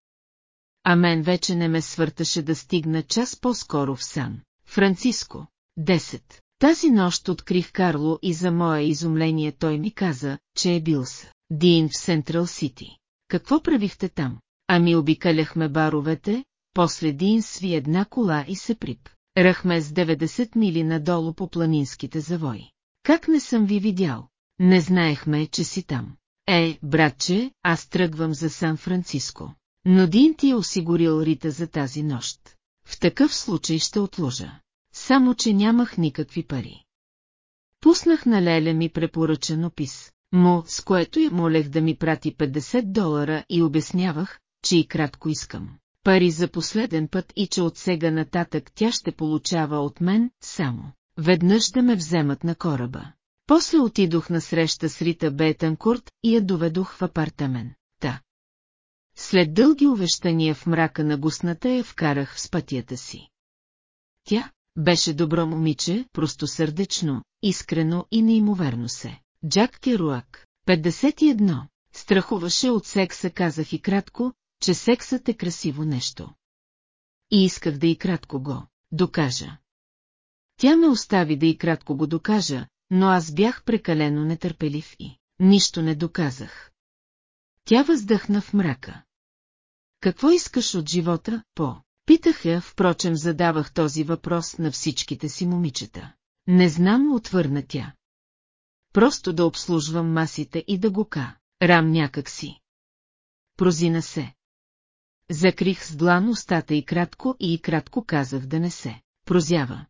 А мен вече не ме свърташе да стигна час по-скоро в Сан. Франциско. 10. Тази нощ открих Карло и за мое изумление той ми каза, че е бил с Дин в Сентрал Сити. Какво правихте там? Ами обикаляхме баровете, после Дин сви една кола и се прип. Рахме с 90 мили надолу по планинските завои. Как не съм ви видял? Не знаехме, че си там. Е, братче, аз тръгвам за Сан-Франциско. Но Дин ти е осигурил Рита за тази нощ. В такъв случай ще отложа. Само, че нямах никакви пари. Пуснах на Леля ми препоръчен опис, му, с което я молех да ми прати 50 долара и обяснявах, че и кратко искам. Пари за последен път и че от сега нататък тя ще получава от мен само. Веднъж да ме вземат на кораба. После отидох на среща с Рита Бетанкурт и я доведох в апартамент. Та. След дълги увещания в мрака на гусната я вкарах в спътията си. Тя беше добро момиче, простосърдечно, искрено и неимоверно се. Джак Керуак, 51, страхуваше от секса, казах и кратко, че сексът е красиво нещо. И исках да и кратко го докажа. Тя ме остави да и кратко го докажа, но аз бях прекалено нетърпелив и нищо не доказах. Тя въздъхна в мрака. Какво искаш от живота, по? Питах я, впрочем задавах този въпрос на всичките си момичета. Не знам, отвърна тя. Просто да обслужвам масите и да го ка. Рам някак си. Прозина се. Закрих с длан устата и кратко и кратко казах да не се прозява.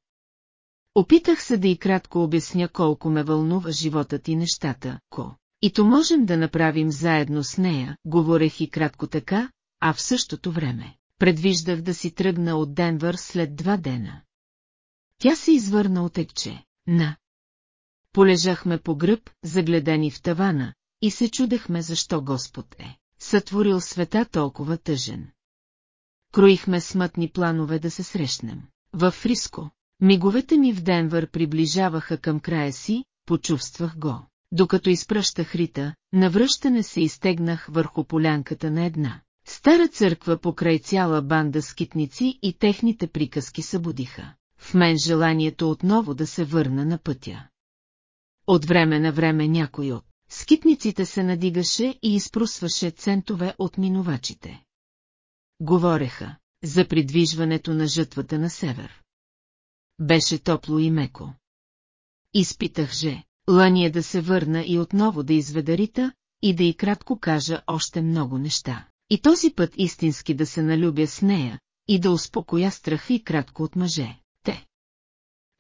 Опитах се да и кратко обясня колко ме вълнува животът и нещата, ко. И то можем да направим заедно с нея, говорех и кратко така, а в същото време. Предвиждах да си тръгна от Денвър след два дена. Тя се извърна от екче, на. Полежахме по гръб, загледани в тавана, и се чудехме защо Господ е сътворил света толкова тъжен. Кроихме смътни планове да се срещнем. Във Фриско, миговете ми в Денвър приближаваха към края си, почувствах го. Докато изпръщах Рита, навръщане се изтегнах върху полянката на една. Стара църква покрай цяла банда скитници и техните приказки събудиха. В мен желанието отново да се върна на пътя. От време на време някой от скитниците се надигаше и изпрусваше центове от минувачите. Говореха за придвижването на жътвата на север. Беше топло и меко. Изпитах же, лъния да се върна и отново да изведа Рита и да й кратко кажа още много неща. И този път истински да се налюбя с нея и да успокоя страха и кратко от мъже. Те.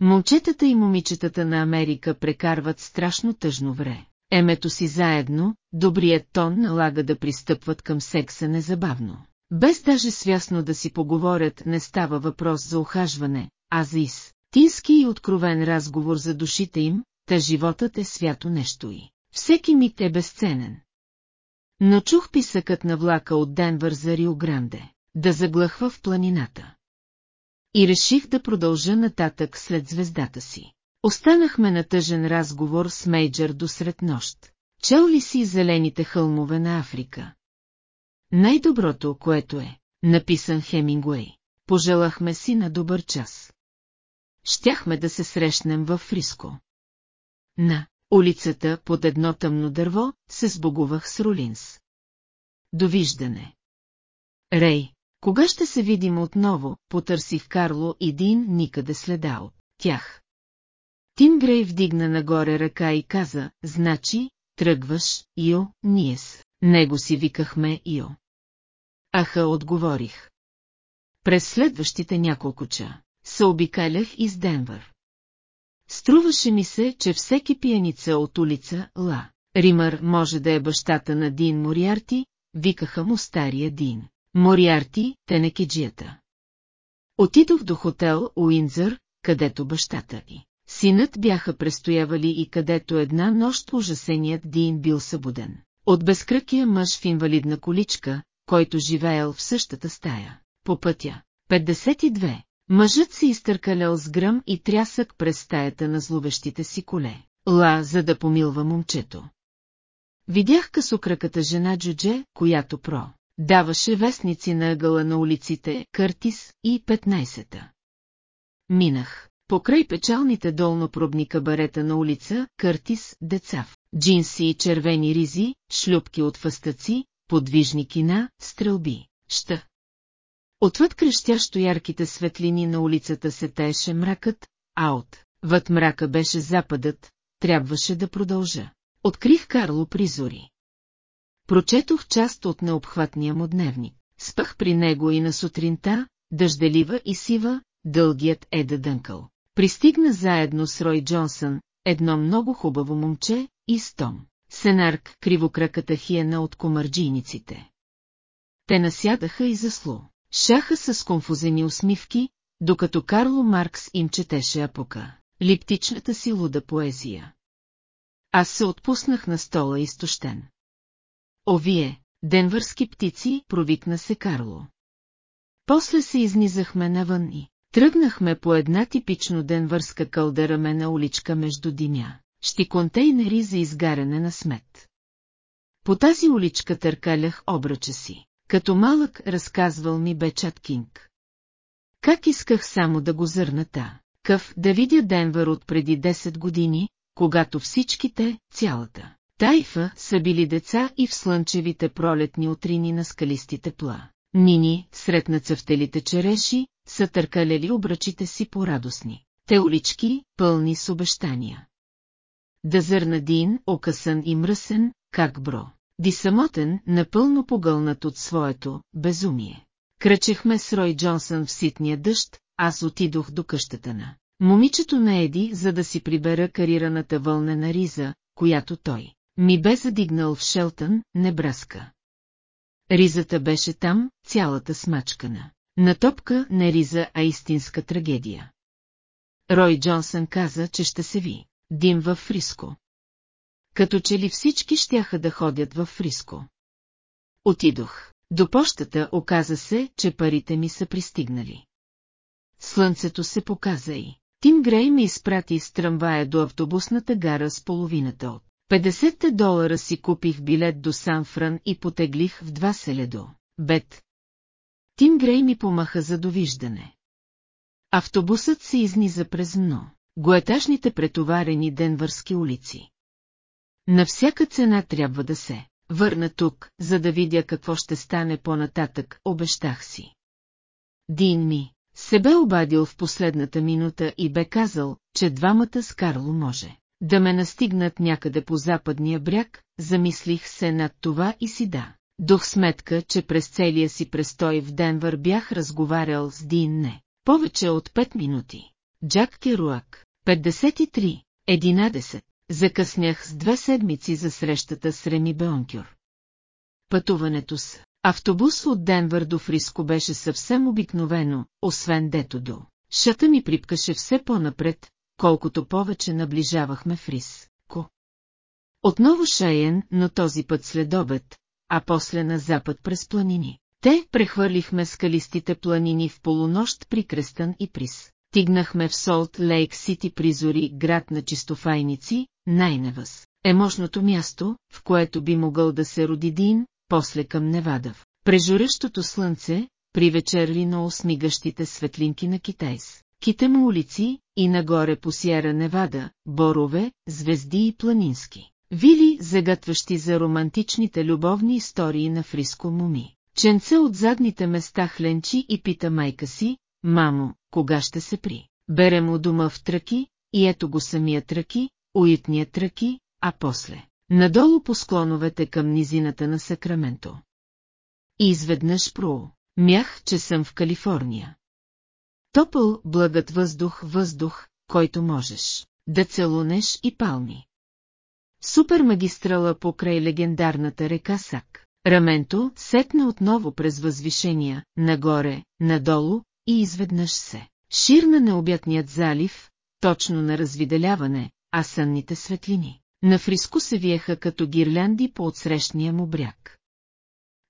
Момчетата и момичетата на Америка прекарват страшно тъжно вре. Емето си заедно, добрият тон налага да пристъпват към секса незабавно. Без даже свясно да си поговорят не става въпрос за ухажване, а за из. Тински и откровен разговор за душите им, та животът е свято нещо и. Всеки миг е безценен. Но чух писъкът на влака от Денвър за Рио Гранде, да заглъхва в планината. И реших да продължа нататък след звездата си. Останахме на тъжен разговор с Мейджър до сред нощ. Чел ли си зелените хълмове на Африка? Най-доброто, което е, написан Хемингуей. Пожелахме си на добър час. Щяхме да се срещнем във Фриско. На улицата под едно тъмно дърво се сбогувах с Ролинс. Довиждане. Рей, кога ще се видим отново, потърсих Карло и Дин никъде следа от тях. Тим Грей вдигна нагоре ръка и каза, значи, тръгваш, Йо, ние с него си викахме Йо. Аха, отговорих. През следващите няколко ча се обикалях из Денвър. Струваше ми се, че всеки пияница от улица Ла. Римър може да е бащата на Дин Мориарти, викаха му стария Дин. Мориарти, тенекеджията. Отидох до хотел Уинзър, където бащата и синът бяха престоявали и където една нощ ужасеният Дин бил събуден. От безкръкия мъж в инвалидна количка, който живеел в същата стая. По пътя. 52. Мъжът се изтъркалял с гръм и трясък през стаята на зловещите си коле. Ла, за да помилва момчето. Видях късокраката жена Джудже, която про. Даваше вестници на ъгъла на улиците Къртис и 15-та. Минах. Покрай печалните долнопробни кабарета на улица Къртис, деца в джинси и червени ризи, шлюпки от фъстъци, подвижни кина, стрелби, ща. Отвъд крещящо ярките светлини на улицата се тееше мракът, а от въд мрака беше западът, трябваше да продължа. Открих Карло призори. Прочетох част от необхватния му дневник. Спах при него и на сутринта, дъжделива и сива, дългият Еда Дънкъл. Пристигна заедно с Рой Джонсън, едно много хубаво момче, и с Том. Сенарк, кривокраката хиена от комарджийниците. Те насядаха и заслу. Шаха с конфузени усмивки, докато Карло Маркс им четеше апока, липтичната си луда поезия. Аз се отпуснах на стола изтощен. О, вие, денвърски птици, провикна се Карло. После се изнизахме навън и тръгнахме по една типично денвърска кълдерамена уличка между димя, щи контейнери за изгаряне на смет. По тази уличка търкалях обръча си. Като малък разказвал ми бе Чат Кинг. Как исках само да го зърната. Къв да видя Денвър от преди 10 години, когато всичките, цялата тайфа, са били деца и в слънчевите пролетни утрини на скалистите пла. Нини, сред нацъфтелите череши, са търкалели обръчите си по-радостни. Те улички, пълни с обещания. Да зърна Дин, окъсан и мръсен, как бро. Ди самотен, напълно погълнат от своето безумие. Кръчехме с Рой Джонсън в ситния дъжд, аз отидох до къщата на момичето на Еди, за да си прибера карираната вълнена риза, която той ми бе задигнал в Шелтън, Небраска. Ризата беше там, цялата смачкана. На топка не риза, а истинска трагедия. Рой Джонсън каза, че ще се ви. Дим във Фриско. Като че ли всички щяха да ходят във Фриско. Отидох. До пощата оказа се, че парите ми са пристигнали. Слънцето се показа и. Тим Грей ми изпрати с трамвая до автобусната гара с половината от 50 долара си купих билет до Санфран и потеглих в два селедо. Бет. Тим Грей ми помаха за довиждане. Автобусът се изниза през мно, гоетажните претоварени денвърски улици. На всяка цена трябва да се върна тук, за да видя какво ще стане по-нататък, обещах си. Дин ми се бе обадил в последната минута и бе казал, че двамата с Карло може да ме настигнат някъде по западния бряг, замислих се над това и си да. Дух сметка, че през целия си престой в Денвър бях разговарял с Дин не. Повече от 5 минути. Джак Керуак, 53, 11. Закъснях с две седмици за срещата с Реми Беонкюр. Пътуването с автобус от Денвър до Фриско беше съвсем обикновено, освен дето до. Шата ми припкаше все по-напред, колкото повече наближавахме Фрис. Ко. Отново Шайен, но този път след обед, а после на запад през планини. Те прехвърлихме скалистите планини в полунощ при Кръстън и Прис. Тигнахме в Солт Лейк Сити призори град на чистофайници, най-невъз. Е мощното място, в което би могъл да се роди Дин, после към Невадъв. Прежурещото слънце, при вечерли на осмигащите светлинки на Китайс. Китема улици и нагоре по Сиера Невада, борове, звезди и планински. Вили, загатващи за романтичните любовни истории на Фриско Муми. Ченце от задните места хленчи и пита майка си, мамо, кога ще се при? Берем у дома в тръки, и ето го самия тръки, уютният тръки, а после, надолу по склоновете към низината на Сакраменто. И изведнъж про, мях, че съм в Калифорния. Топъл, благът въздух, въздух, който можеш, да целунеш и палми. Супермагистрала покрай легендарната река Сак. Раменто сетне отново през възвишения, нагоре, надолу и изведнъж се. Ширна необятният залив, точно на развиделяване, а сънните светлини. На Фриско се виеха като гирлянди по отсрещния му бряг.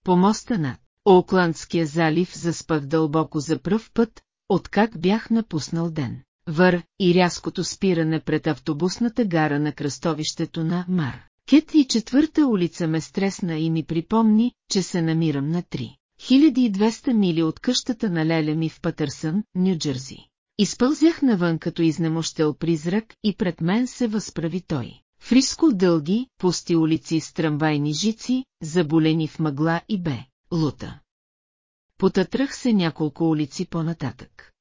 По моста над Окландския залив заспах дълбоко за пръв път, откак бях напуснал ден. Вър и рязкото спиране пред автобусната гара на кръстовището на Мар. Кет и четвърта улица ме стресна и ми припомни, че се намирам на 3. 1200 мили от къщата на Леля ми в Патърсън, Нью-Джерси. Изпълзях навън като изнемощел призрак и пред мен се възправи той. Фриско дълги, пусти улици с трамвайни жици, заболени в мъгла и бе, лута. Потътрах се няколко улици по-нататък.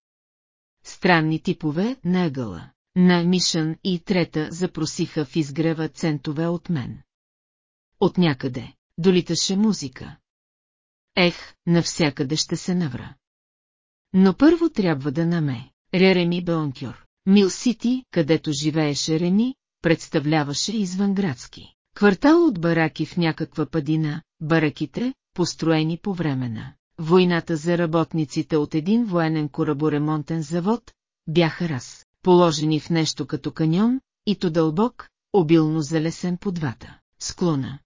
Странни типове на ъгъла, на Мишън и трета запросиха в изгрева центове от мен. От някъде долиташе музика. Ех, навсякъде ще се навра. Но първо трябва да наме. Ререми Беонкюр. Мил Сити, където живееше Реми, представляваше извънградски. Квартал от бараки в някаква падина, бараките, построени по време на войната за работниците от един военен кораборемонтен завод, бяха раз, положени в нещо като каньон, и то дълбок, обилно залесен по двата склона.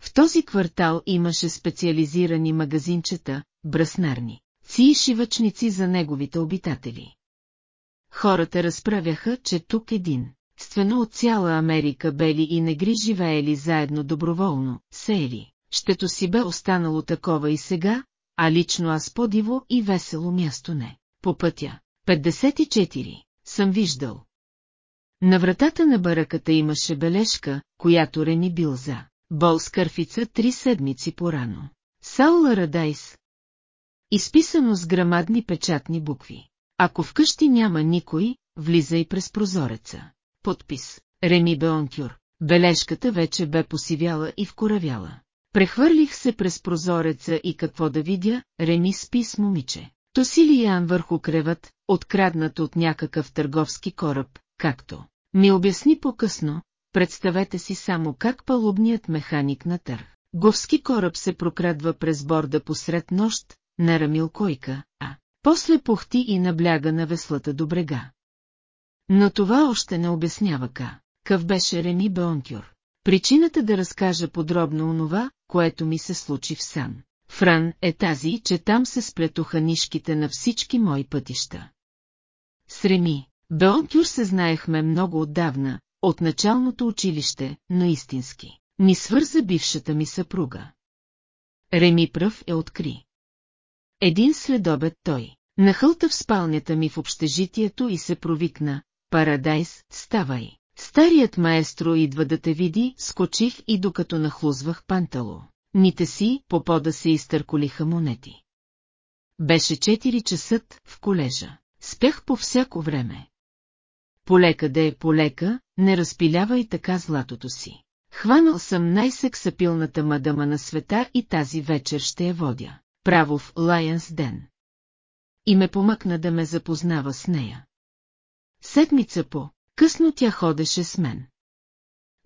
В този квартал имаше специализирани магазинчета, браснарни, ци и шивачници за неговите обитатели. Хората разправяха, че тук един, ствено от цяла Америка бели и негри живеели заедно доброволно, сеели. Щето си бе останало такова и сега, а лично аз по-диво и весело място не. по пътя. 54. Съм виждал. На вратата на бараката имаше бележка, която Рени бил за. Бол с кърфица три седмици порано. Саула Радайс. Изписано с грамадни печатни букви. Ако вкъщи няма никой, влизай през прозореца. Подпис. Реми Беонкюр. Бележката вече бе посивяла и вкоравяла. Прехвърлих се през прозореца и какво да видя, Реми спи с момиче. То Ян върху кревът, откраднат от някакъв търговски кораб, както ми обясни по-късно, представете си само как палубният механик на тър. Говски кораб се прокрадва през борда посред нощ, нарамил койка, а после пухти и набляга на веслата до брега. Но това още не обяснява ка. Къв беше Реми Беонкюр. Причината да разкажа подробно онова, което ми се случи в Сан. Фран е тази, че там се сплетоха нишките на всички мои пътища. С Реми, Беонкюр се знаехме много отдавна, от началното училище, но истински. Ни свърза бившата ми съпруга. Реми пръв е откри. Един следобед той нахълта в спалнята ми в общежитието и се провикна, Парадайс, ставай. Старият маестро идва да те види, скочих и докато нахлузвах пантало. Ните си по пода се изтърколиха монети. Беше 4 часът в колежа. Спях по всяко време. Полека да е полека, не разпилявай така златото си. Хванал съм най-сексапилната мадама на света и тази вечер ще я водя. Право в Лайънс ден. И ме помъкна да ме запознава с нея. Седмица по, късно тя ходеше с мен.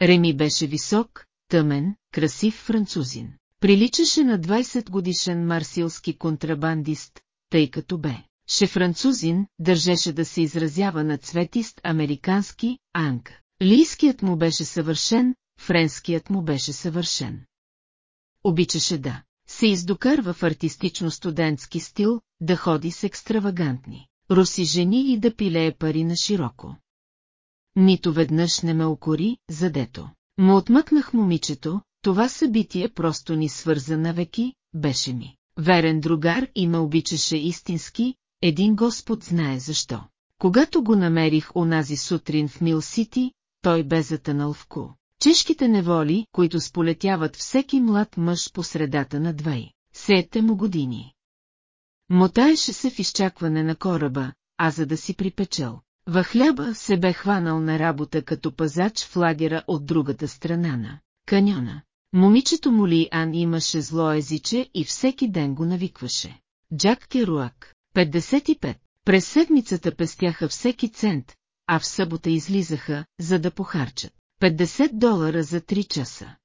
Реми беше висок, тъмен, красив французин. Приличаше на 20 годишен марсилски контрабандист, тъй като бе. Ше французин държеше да се изразява на цветист американски анг. Лийският му беше съвършен, френският му беше съвършен. Обичаше да се издокарва в артистично-студентски стил, да ходи с екстравагантни руси жени и да пилее пари на широко. Нито веднъж не ме окори, задето. Му отмъкнах момичето, това събитие просто ни свърза навеки, беше ми. Верен другар и ме обичаше истински, един Господ знае защо. Когато го намерих онази сутрин в Мил Сити, той бе затънал в ку. Чешките неволи, които сполетяват всеки млад мъж по средата на двай, сете му години. Мотаеше се в изчакване на кораба, а за да си припечел. Във хляба се бе хванал на работа като пазач в лагера от другата страна на каньона. Момичето му Ли Ан имаше зло езиче и всеки ден го навикваше. Джак Керуак, 55. През седмицата пестяха всеки цент, а в събота излизаха, за да похарчат. 50 долара за 3 часа.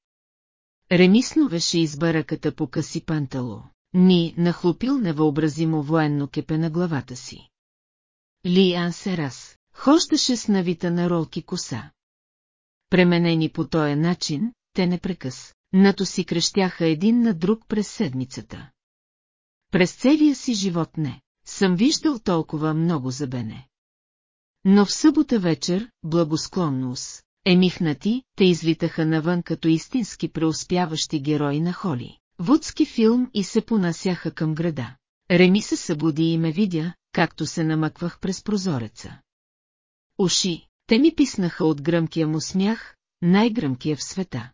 Ремисновеше из бараката по къси пантало. Ни нахлупил невъобразимо военно кепе на главата си. Ли Ансерас хождаше с навита на ролки коса. Пременени по този начин, те не прекъс, нато си крещяха един на друг през седмицата. През целия си живот не, съм виждал толкова много забене. Но в събота вечер, благосклонно с емихнати, те излитаха навън като истински преуспяващи герои на Холи. Вудски филм и се понасяха към града. Реми се събуди и ме видя, както се намъквах през прозореца. Уши, те ми писнаха от гръмкия му смях, най-гръмкия в света.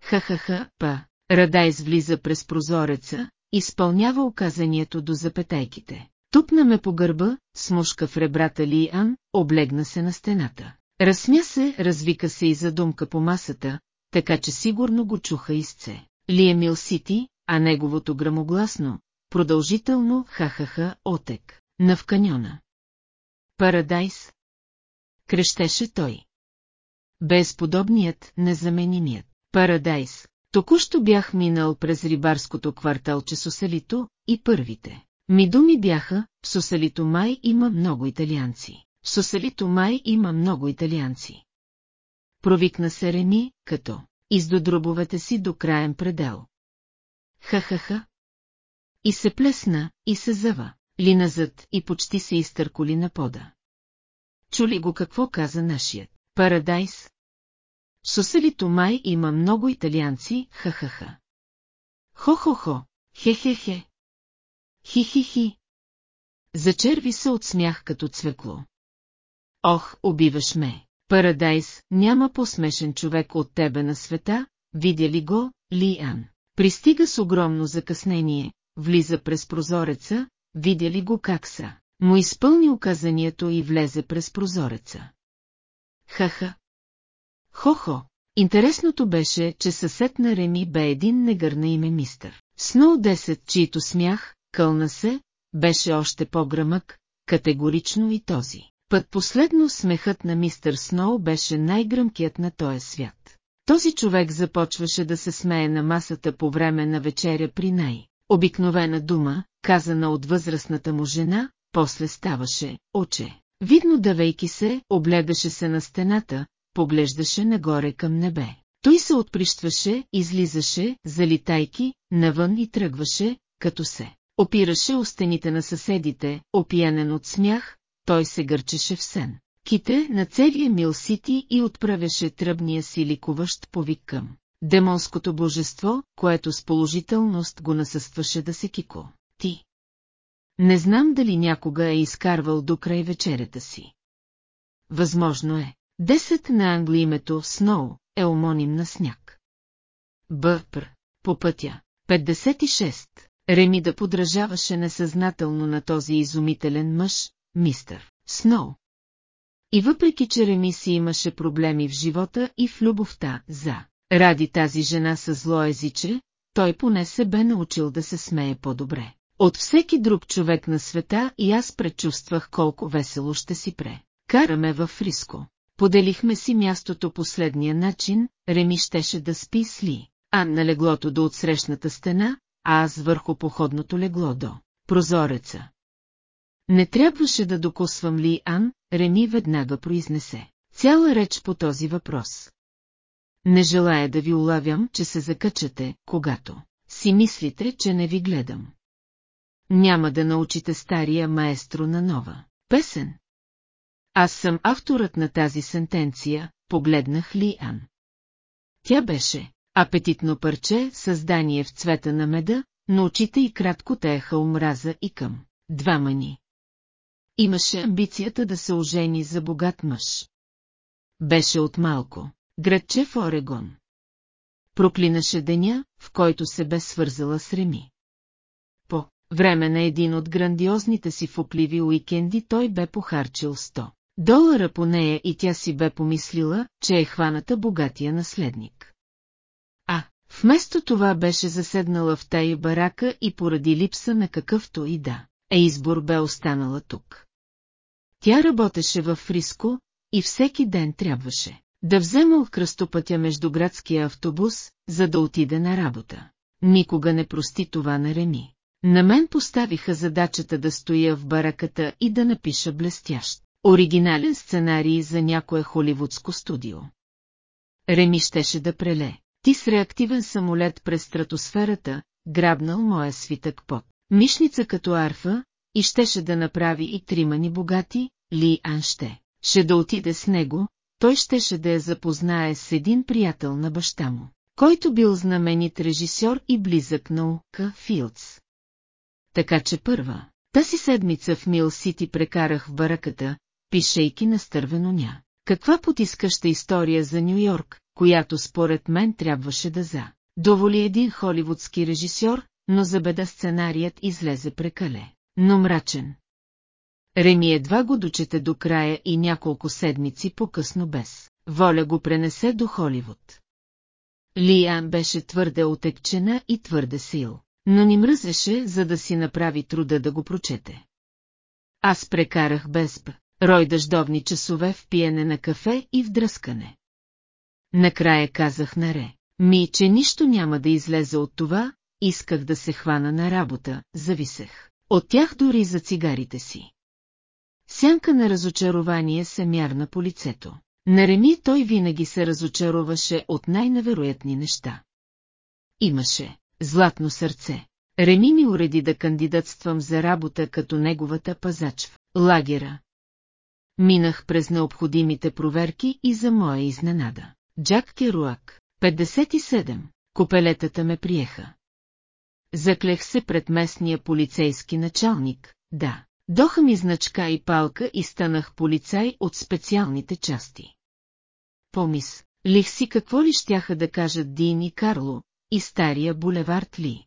Ха-ха-ха, па, Радайс влиза през прозореца, изпълнява указанието до запетайките. Тупна ме по гърба, смушка в ребрата Ли Ан, облегна се на стената. Разсмя се, развика се и задумка по масата, така че сигурно го чуха изце. Ли Емил Сити, а неговото грамогласно, продължително ха-ха-ха отек, на каньона. Парадайс. Крещеше той. Безподобният, незамениният. Парадайс. Току-що бях минал през рибарското кварталче Сосалито и първите. Ми думи бяха, в Сосалито май има много италианци. В Сосалито май има много италианци. Провикна се Реми, като издо дробовете си до краен предел. Ха-ха-ха. И се плесна, и се зъва, ли назад и почти се изтърколи на пода. Чули го какво каза нашият? Парадайс? В Соселито май има много италианци, ха-ха-ха. Хо-хо-хо, хе-хе-хе. Хи-хи-хи. Зачерви се от смях като цвекло. Ох, убиваш ме. Парадайс, няма по-смешен човек от тебе на света, видя ли го, Лиан. Пристига с огромно закъснение, влиза през прозореца, видя ли го как са. Му изпълни указанието и влезе през прозореца. Ха-ха. Хо-хо. Интересното беше, че съсед на Реми бе един негър на име мистър. Сноу 10, чието смях, кълна се, беше още по-гръмък, категорично и този. Път последно смехът на мистър Сноу беше най-гръмкият на този свят. Този човек започваше да се смее на масата по време на вечеря при най. Обикновена дума, казана от възрастната му жена, после ставаше, оче. Видно давейки се, облегаше се на стената, поглеждаше нагоре към небе. Той се отприщваше, излизаше, залитайки, навън и тръгваше, като се. Опираше у стените на съседите, опиянен от смях, той се гърчеше в сен. Ките на целия Мил Сити и отправяше тръбния си ликуващ повик към демонското божество, което с положителност го насъстваше да се кико. Ти. Не знам дали някога е изкарвал до край вечерята си. Възможно е. Десет на англи името Сноу е омоним на сняг. Бъпр. По пътя. 56. Реми да подражаваше несъзнателно на този изумителен мъж, мистър Сноу. И въпреки, че Реми си имаше проблеми в живота и в любовта за ради тази жена с зло езиче, той поне се бе научил да се смее по-добре. От всеки друг човек на света и аз предчувствах колко весело ще си пре. Караме във Фриско. Поделихме си мястото последния начин, Реми щеше да спи с Ли, на леглото до отсрещната стена, а аз върху походното легло до прозореца. Не трябваше да докосвам ли Ан, Реми веднага произнесе. Цяла реч по този въпрос. Не желая да ви улавям, че се закачате, когато си мислите, че не ви гледам. Няма да научите стария маестро на нова песен. Аз съм авторът на тази сентенция, погледнах ли Ан. Тя беше апетитно парче, създание в цвета на меда, но очите и кратко тееха омраза и към двама ни. Имаше амбицията да се ожени за богат мъж. Беше от малко, градче в Орегон. Проклинаше деня, в който се бе свързала с Реми. По време на един от грандиозните си фукливи уикенди той бе похарчил 100 долара по нея и тя си бе помислила, че е хваната богатия наследник. А, вместо това беше заседнала в тая барака и поради липса на какъвто и да е избор бе останала тук. Тя работеше в Фриско и всеки ден трябваше да взема от кръстопътя между градския автобус, за да отиде на работа. Никога не прости това на Реми. На мен поставиха задачата да стоя в бараката и да напиша блестящ, оригинален сценарий за някое холивудско студио. Реми щеше да преле. Ти с реактивен самолет през стратосферата, грабнал моя свитък под мишница като арфа, и щеше да направи и трима ни богати, Ли Ан ще. Ще да отиде с него, той щеше да я запознае с един приятел на баща му, който бил знаменит режисьор и близък на Ука Филдс. Така че първа, тази седмица в Мил Сити прекарах в бараката, пишейки на стървено ня. Каква потискаща история за Нью-Йорк, която според мен трябваше да за. Доволи един холивудски режисьор, но за беда сценарият излезе прекале, но мрачен. Реми едва го дочете до края и няколко седмици по-късно без воля го пренесе до Холивуд. Лиан беше твърде отекчена и твърде сил, но ни мръзеше, за да си направи труда да го прочете. Аз прекарах без б, рой дъждовни часове в пиене на кафе и в дръскане. Накрая казах на Ре, ми, че нищо няма да излезе от това, исках да се хвана на работа, зависех. От тях дори за цигарите си. Сянка на разочарование се мярна по лицето. На Реми той винаги се разочароваше от най-невероятни неща. Имаше златно сърце. Реми ми уреди да кандидатствам за работа като неговата пазач в лагера. Минах през необходимите проверки и за моя изненада. Джак Керуак, 57, копелетата ме приеха. Заклех се пред местния полицейски началник, да, Доха ми значка и палка и станах полицай от специалните части. Помис, лих си какво ли щяха да кажат Дин и Карло, и стария булевард ли.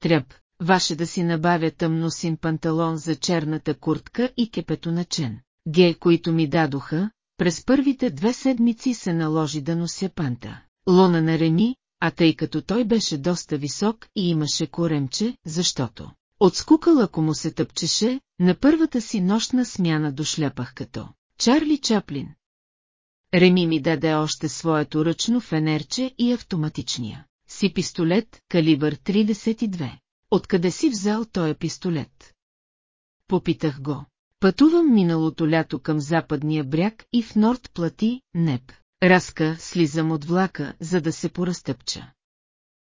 Тръп, ваше да си набавя тъмносин панталон за черната куртка и кепето на чен. Ге, които ми дадоха, през първите две седмици се наложи да нося панта. Лона на Реми, а тъй като той беше доста висок и имаше коремче, защото Отскукал ако му се тъпчеше, на първата си нощна смяна дошляпах като Чарли Чаплин. Реми ми даде още своето ръчно фенерче и автоматичния си пистолет, калибър 32. Откъде си взел този пистолет? Попитах го. Пътувам миналото лято към западния бряг и в Норд плати, неб. Разка, слизам от влака, за да се поразтъпча.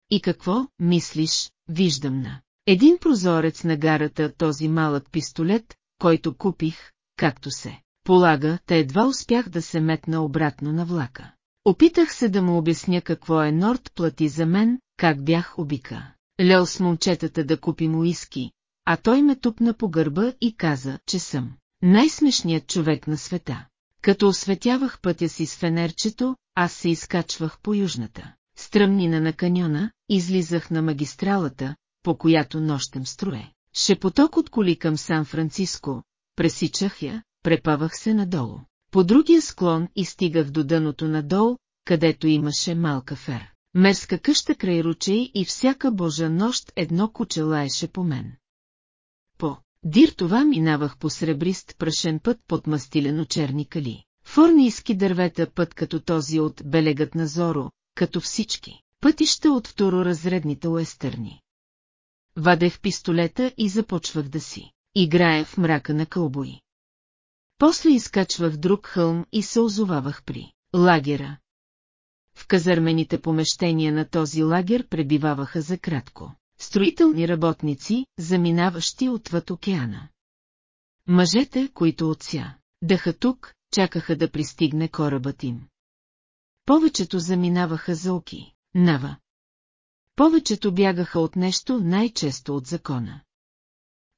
И какво, мислиш, виждам на един прозорец на гарата този малък пистолет, който купих, както се полага, те едва успях да се метна обратно на влака. Опитах се да му обясня какво е Норд плати за мен, как бях обика. Лел с момчетата да купим уиски, а той ме тупна по гърба и каза, че съм най-смешният човек на света. Като осветявах пътя си с фенерчето, аз се изкачвах по южната. Стръмнина на каньона, излизах на магистралата, по която нощем струе. Шепоток от коли към Сан-Франциско, пресичах я, препавах се надолу. По другия склон и стигах до дъното надолу, където имаше малка фер. Мерска къща край ручей и всяка божа нощ едно куче лаеше по мен. По дир това минавах по сребрист прашен път под мастилено черни кали. Форнийски дървета път като този от белегът на Зоро, като всички, пътища от второразредните уестърни. Вадех пистолета и започвах да си. Играя в мрака на кълбои. После изкачвах друг хълм и се озовавах при лагера. В казармените помещения на този лагер пребиваваха за кратко. Строителни работници, заминаващи отвъд океана. Мъжете, които отся, дъха тук, чакаха да пристигне корабът им. Повечето заминаваха за оки, Нава. Повечето бягаха от нещо най-често от закона.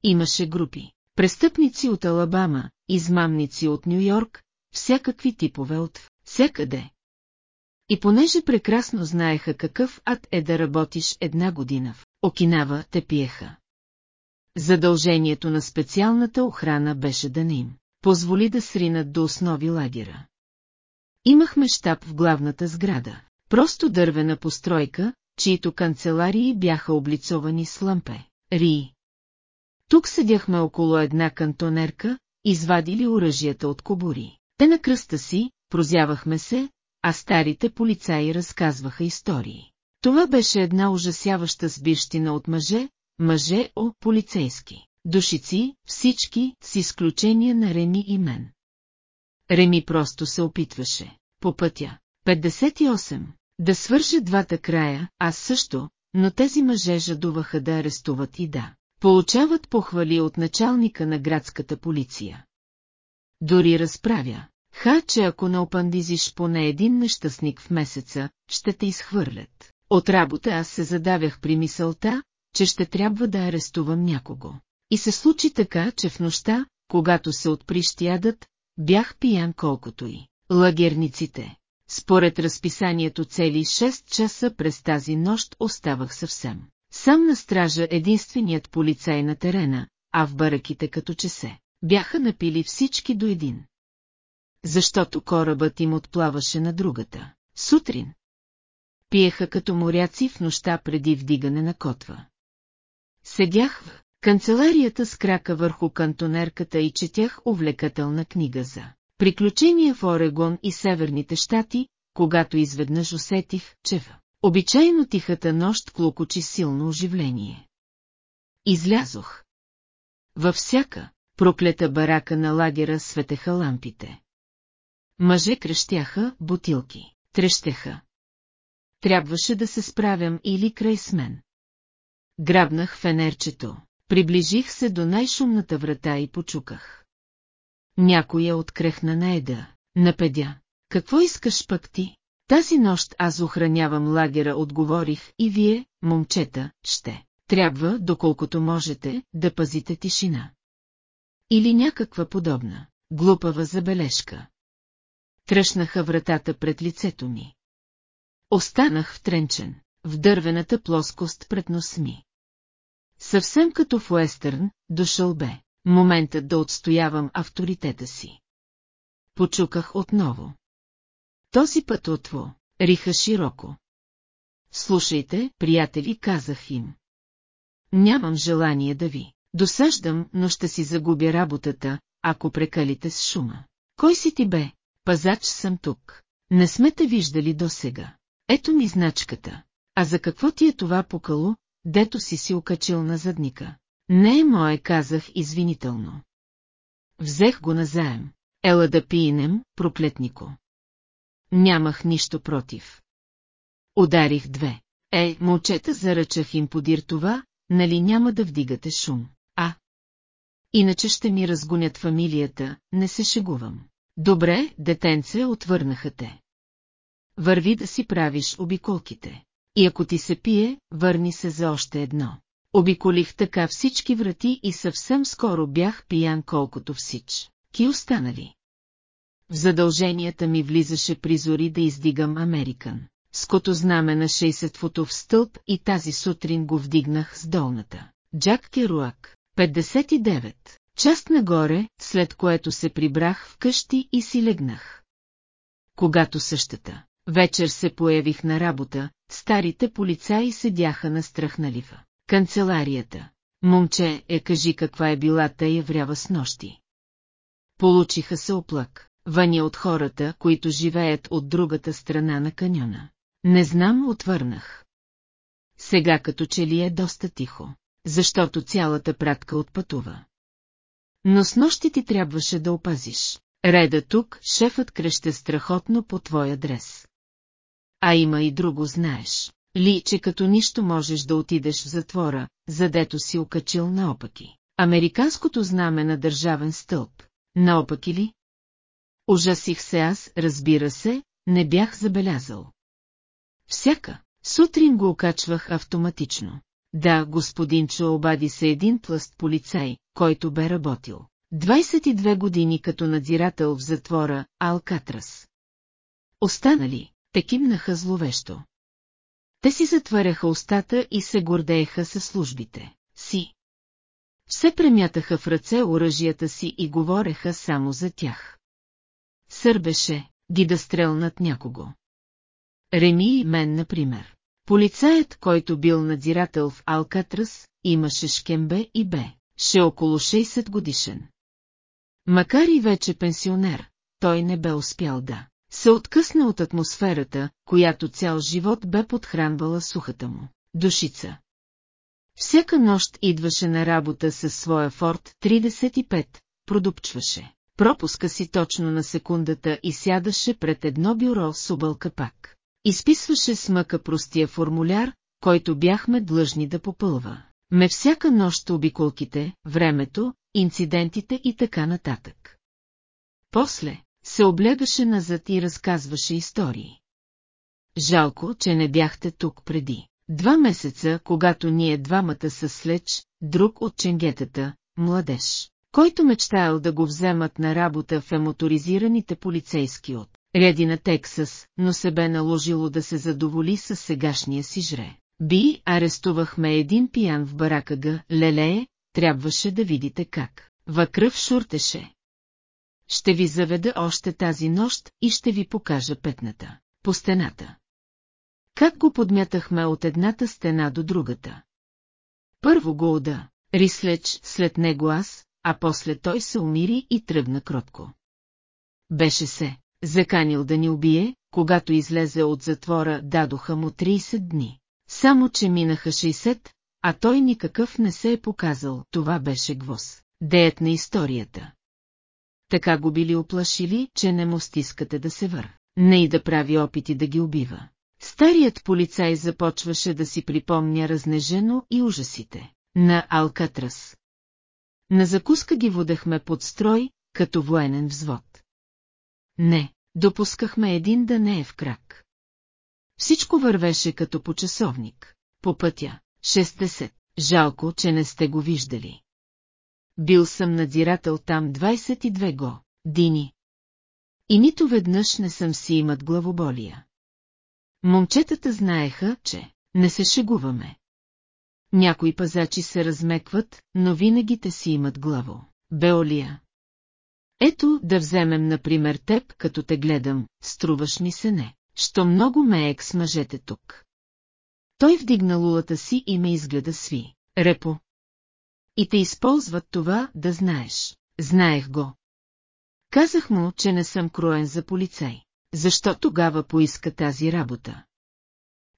Имаше групи. Престъпници от Алабама, измамници от Нью-Йорк, всякакви типове от всякъде. И понеже прекрасно знаеха какъв ад е да работиш една година в Окинава, те пиеха. Задължението на специалната охрана беше да не им позволи да сринат до основи лагера. Имахме щаб в главната сграда, просто дървена постройка, чието канцеларии бяха облицовани с лампе, ри. Тук седяхме около една кантонерка, извадили оръжията от кобури. Те на кръста си, прозявахме се, а старите полицаи разказваха истории. Това беше една ужасяваща сбирщина от мъже, мъже о полицейски. Душици, всички, с изключение на Реми и мен. Реми просто се опитваше. По пътя. 58. Да свърже двата края, аз също, но тези мъже жадуваха да арестуват и да получават похвали от началника на градската полиция. Дори разправя, ха, че ако не опандизиш поне един нещастник в месеца, ще те изхвърлят. От работа аз се задавях при мисълта, че ще трябва да арестувам някого. И се случи така, че в нощта, когато се отприщи ядът, бях пиян колкото и лагерниците. Според разписанието цели 6 часа през тази нощ оставах съвсем. Сам на стража единственият полицай на терена, а в бараките като че се. Бяха напили всички до един. Защото корабът им отплаваше на другата. Сутрин. Пиеха като моряци в нощта преди вдигане на котва. Седях в канцеларията с крака върху кантонерката и четях увлекателна книга за приключения в Орегон и Северните щати, когато изведнъж усетих, че в обичайно тихата нощ клокочи силно оживление. Излязох. Във всяка проклета барака на лагера светеха лампите. Мъже крещяха, бутилки, трещеха. Трябваше да се справям или край с мен. Грабнах фенерчето, приближих се до най-шумната врата и почуках. Някоя открехна на еда, напедя. Какво искаш пък ти? Тази нощ аз охранявам лагера, отговорих, и вие, момчета, ще. Трябва, доколкото можете, да пазите тишина. Или някаква подобна, глупава забележка. Тръщнаха вратата пред лицето ми. Останах втренчен, в дървената плоскост пред нос ми. Съвсем като в Уестърн, дошъл бе, моментът да отстоявам авторитета си. Почуках отново. Този път отво, риха широко. Слушайте, приятели, казах им. Нямам желание да ви досъждам, но ще си загубя работата, ако прекалите с шума. Кой си ти бе? Пазач съм тук. Не сме те виждали досега. Ето ми значката. А за какво ти е това покало, дето си си окачил на задника? Не е мое, казах извинително. Взех го назаем. Ела да пиенем, проклетнико. Нямах нищо против. Ударих две. Е, момчета заръчах им подир това, нали няма да вдигате шум, а? Иначе ще ми разгонят фамилията, не се шегувам. Добре, детенце, отвърнаха те. Върви да си правиш обиколките. И ако ти се пие, върни се за още едно. Обиколих така всички врати и съвсем скоро бях пиян колкото всич. Ки останали. В задълженията ми влизаше призори да издигам Американ. Ското знаме на 60-футов стълб и тази сутрин го вдигнах с долната. Джак Керуак, 59. Част нагоре, след което се прибрах в къщи и си легнах. Когато същата вечер се появих на работа, старите полицаи седяха на страхналива. Канцеларията. Момче, е кажи каква е била тая врява с нощи. Получиха се оплак, въня от хората, които живеят от другата страна на каньона. Не знам, отвърнах. Сега като че ли е доста тихо, защото цялата пратка отпътува. Но с нощи ти трябваше да опазиш. Реда тук, шефът креща страхотно по твой адрес. А има и друго знаеш. Ли, че като нищо можеш да отидеш в затвора, задето си окачил наопаки. Американското знаме на държавен стълб. Наопаки ли? Ужасих се аз, разбира се, не бях забелязал. Всяка сутрин го окачвах автоматично. Да, господин Чо обади се един пласт полицай, който бе работил. 22 години като надзирател в затвора Алкатрас. Останали, те кимнаха зловещо. Те си затваряха устата и се гордееха със службите си. Все премятаха в ръце оръжията си и говореха само за тях. Сърбеше, ги да стрелнат някого. Реми и мен, например. Полицаят, който бил надзирател в Алкатрас, имаше шкембе и бе, ще около 60 годишен. Макар и вече пенсионер, той не бе успял да се откъсна от атмосферата, която цял живот бе подхранвала сухата му душица. Всяка нощ идваше на работа със своя Форд 35, продупчваше. Пропуска си точно на секундата и сядаше пред едно бюро с обълка пак. Изписваше с мъка простия формуляр, който бяхме длъжни да попълва. Ме всяка нощ обиколките, времето, инцидентите и така нататък. После, се облегаше назад и разказваше истории. Жалко, че не бяхте тук преди. Два месеца, когато ние двамата са слеч, друг от ченгетата, младеж, който мечтаял да го вземат на работа в емоторизираните полицейски от ряди на Тексас, но се бе наложило да се задоволи с сегашния си жре. Би, арестувахме един пиян в барака Г, лелее, трябваше да видите как. Въкръв шуртеше. Ще ви заведа още тази нощ и ще ви покажа петната, по стената. Как го подмятахме от едната стена до другата? Първо го уда, Рислеч, след него аз, а после той се умири и тръгна кротко. Беше се, заканил да ни убие, когато излезе от затвора, дадоха му 30 дни. Само, че минаха 60, а той никакъв не се е показал, това беше гвоз. Деят на историята така го били оплашили, че не му стискате да се вър. Не и да прави опити да ги убива. Старият полицай започваше да си припомня разнежено и ужасите на Алкатрас. На закуска ги водехме под строй, като военен взвод. Не, допускахме един да не е в крак. Всичко вървеше като по часовник. По пътя, 60. Жалко, че не сте го виждали. Бил съм надзирател там 22 го, дини. И нито веднъж не съм си имат главоболия. Момчетата знаеха, че не се шегуваме. Някои пазачи се размекват, но винаги те си имат главо. Беолия. Ето да вземем, например, теб, като те гледам, струваш ми се не, що много ме е с мъжете тук. Той вдигна лулата си и ме изгледа сви. Репо. И те използват това, да знаеш. Знаех го. Казах му, че не съм кроен за полицай. Защо тогава поиска тази работа?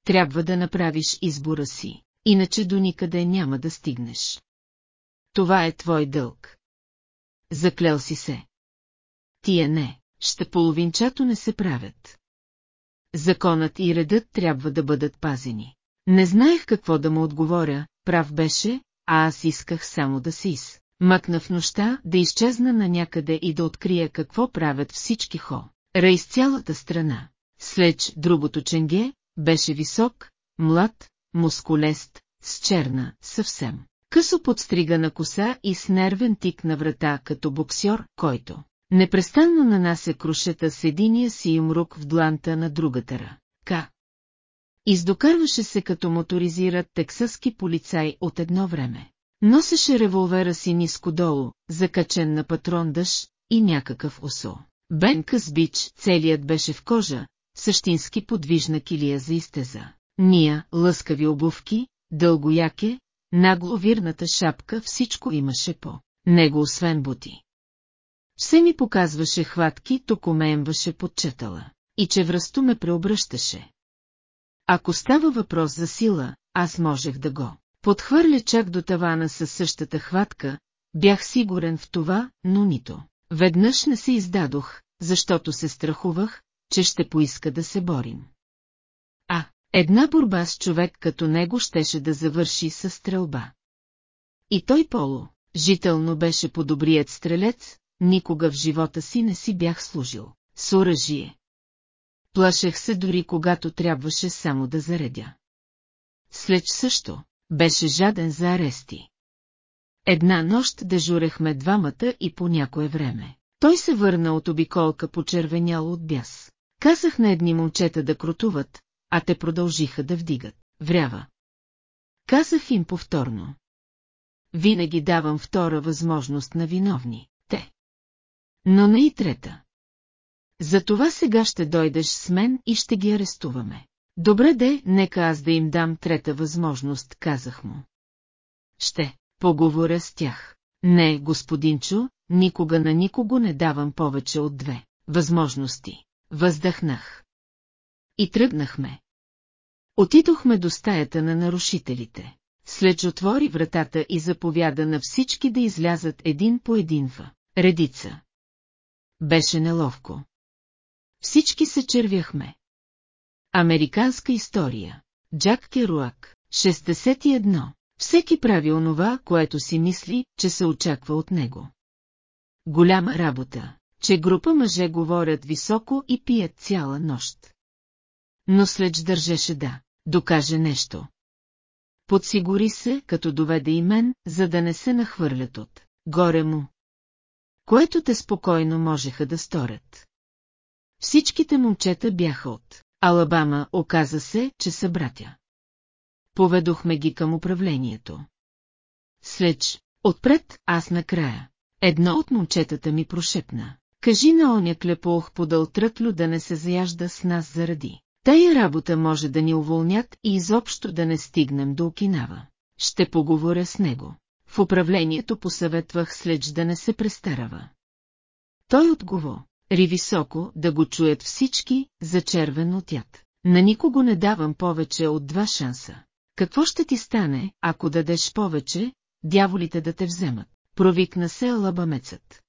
Трябва да направиш избора си, иначе до никъде няма да стигнеш. Това е твой дълг. Заклел си се. Тия не, ще половинчато не се правят. Законът и редът трябва да бъдат пазени. Не знаех какво да му отговоря, прав беше, а аз исках само да се из. Мъкна в нощта, да изчезна на някъде и да открия какво правят всички хо. Ра из цялата страна. Слеч другото ченге, беше висок, млад, мускулест, с черна, съвсем. Късо подстригана коса и с нервен тик на врата като боксьор, който непрестанно нанася крушета с единия си юмрук в дланта на другата ръка. Издокарваше се като моторизират тексаски полицай от едно време. Носеше револвера си ниско долу, закачен на патрон дъж и някакъв осо. Бенка с бич, целият беше в кожа, същински подвижна килия за изтеза. Ния, лъскави обувки, дългояке, нагловирната шапка, всичко имаше по него освен бути. Все ми показваше хватки, токо ме под четала, и че връсто ме преобръщаше. Ако става въпрос за сила, аз можех да го подхвърля чак до тавана със същата хватка, бях сигурен в това, но нито. Веднъж не се издадох, защото се страхувах, че ще поиска да се борим. А, една борба с човек като него щеше да завърши със стрелба. И той Поло, жително беше по-добрият стрелец, никога в живота си не си бях служил с оръжие. Плашех се дори когато трябваше само да заредя. След също, беше жаден за арести. Една нощ дежурехме двамата и по някое време. Той се върна от обиколка почервенял от бяс. Казах на едни момчета да крутуват, а те продължиха да вдигат. Врява. Казах им повторно. Винаги давам втора възможност на виновни, те. Но не и трета. Затова сега ще дойдеш с мен и ще ги арестуваме. Добре де, нека аз да им дам трета възможност, казах му. Ще поговоря с тях. Не, господинчо, никога на никого не давам повече от две възможности. Въздъхнах. И тръгнахме. Отидохме до стаята на нарушителите. След отвори вратата и заповяда на всички да излязат един по един в редица. Беше неловко. Всички се червяхме. Американска история. Джак Керуак, 61. Всеки прави онова, което си мисли, че се очаква от него. Голяма работа, че група мъже говорят високо и пият цяла нощ. Но след държеше да докаже нещо. Подсигури се, като доведе и мен, за да не се нахвърлят от горе му. Което те спокойно можеха да сторят. Всичките момчета бяха от Алабама, оказа се, че са братя. Поведохме ги към управлението. Следж, отпред, аз накрая. Едно от момчетата ми прошепна. Кажи на оня клепох подъл тръклю да не се заяжда с нас заради. Тая работа може да ни уволнят и изобщо да не стигнем до Окинава. Ще поговоря с него. В управлението посъветвах Следж да не се престарава. Той отгово, ри високо, да го чуят всички, за червен от яд. На никого не давам повече от два шанса. Какво ще ти стане, ако дадеш повече, дяволите да те вземат? Провикна се лабамецът.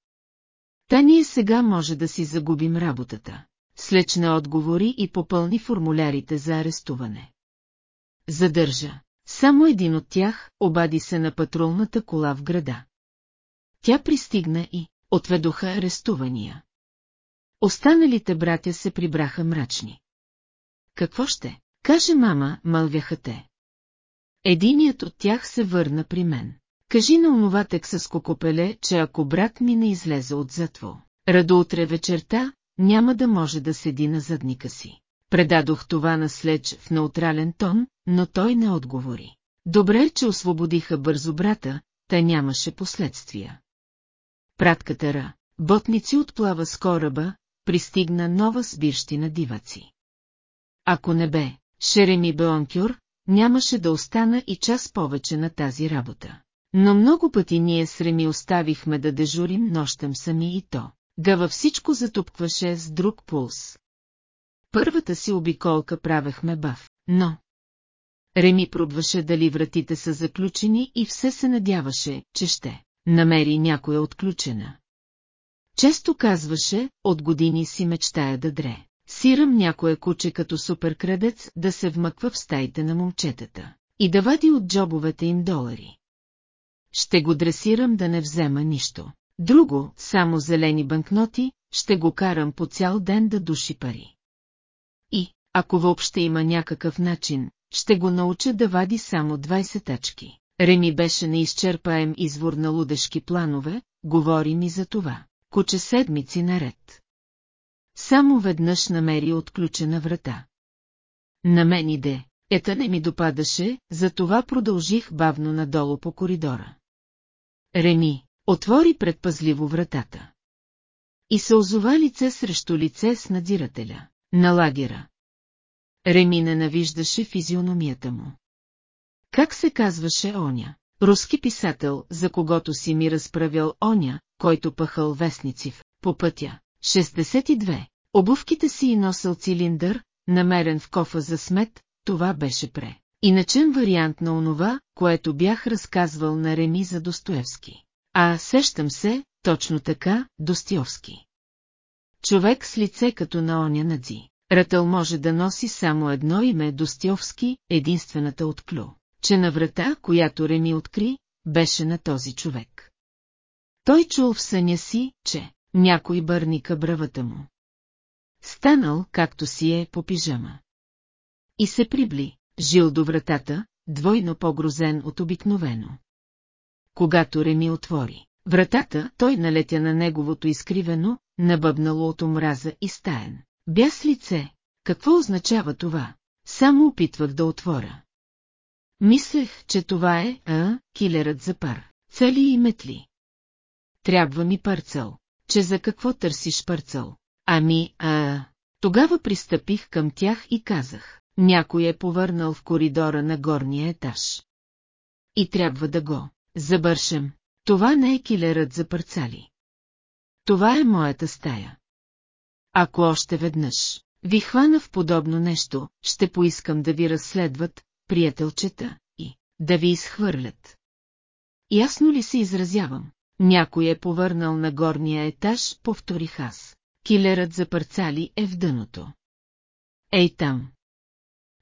Та ние сега може да си загубим работата. Слечна отговори и попълни формулярите за арестуване. Задържа. Само един от тях обади се на патрулната кола в града. Тя пристигна и отведоха арестувания. Останалите братя се прибраха мрачни. Какво ще? Каже мама, мълвяха те. Единият от тях се върна при мен. Кажи на онова тексаско копеле, че ако брат ми не излезе от затво, радо утре вечерта, няма да може да седи на задника си. Предадох това на Следж в неутрален тон, но той не отговори. Добре, че освободиха бързо брата, та нямаше последствия. Пратката Ра, ботници отплава с кораба, пристигна нова сбирщина диваци. Ако не бе, Шереми Беонкюр, нямаше да остана и час повече на тази работа. Но много пъти ние с Реми оставихме да дежурим нощем сами и то. Гава всичко затупкваше с друг пулс. Първата си обиколка правехме бав, но... Реми пробваше дали вратите са заключени и все се надяваше, че ще намери някоя отключена. Често казваше, от години си мечтая да дре. Сирам някое куче като суперкрадец да се вмъква в стаите на момчетата и да вади от джобовете им долари. Ще го дресирам да не взема нищо. Друго, само зелени банкноти, ще го карам по цял ден да души пари. И, ако въобще има някакъв начин, ще го науча да вади само 20 тачки. Реми беше неизчерпаем извор на лудешки планове, говори ми за това. Куче седмици наред. Само веднъж намери отключена врата. На мен иде, ета не ми допадаше, затова продължих бавно надолу по коридора. Реми, отвори предпазливо вратата. И се озова лице срещу лице с надзирателя, на лагера. Реми ненавиждаше физиономията му. Как се казваше Оня? Руски писател, за когото си ми разправял Оня, който пъхал вестници в по пътя. 62. Обувките си и носил цилиндър, намерен в кофа за смет, това беше пре. Иначен вариант на онова, което бях разказвал на Реми за Достоевски. А, сещам се, точно така, Достиовски. Човек с лице като на оня надзи. Ратъл може да носи само едно име Достиовски, единствената от Клю, че на врата, която Реми откри, беше на този човек. Той чул в съня си, че някой бърника бравата му. Станал, както си е, по пижама. И се прибли, жил до вратата, двойно по-грозен от обикновено. Когато Реми отвори вратата, той налетя на неговото изкривено, набъбнало от омраза и стаен. Бяс лице, какво означава това? Само опитвах да отворя. Мислех, че това е, а, килерът за пар. Цели и метли. Трябва ми парцел. Че за какво търсиш парцел? Ами, а... Тогава пристъпих към тях и казах. Някой е повърнал в коридора на горния етаж. И трябва да го забършем. Това не е килерът за парцали. Това е моята стая. Ако още веднъж ви хвана в подобно нещо, ще поискам да ви разследват, приятелчета, и да ви изхвърлят. Ясно ли се изразявам? Някой е повърнал на горния етаж, повторих аз. Килерът за парцали е в дъното. Ей там.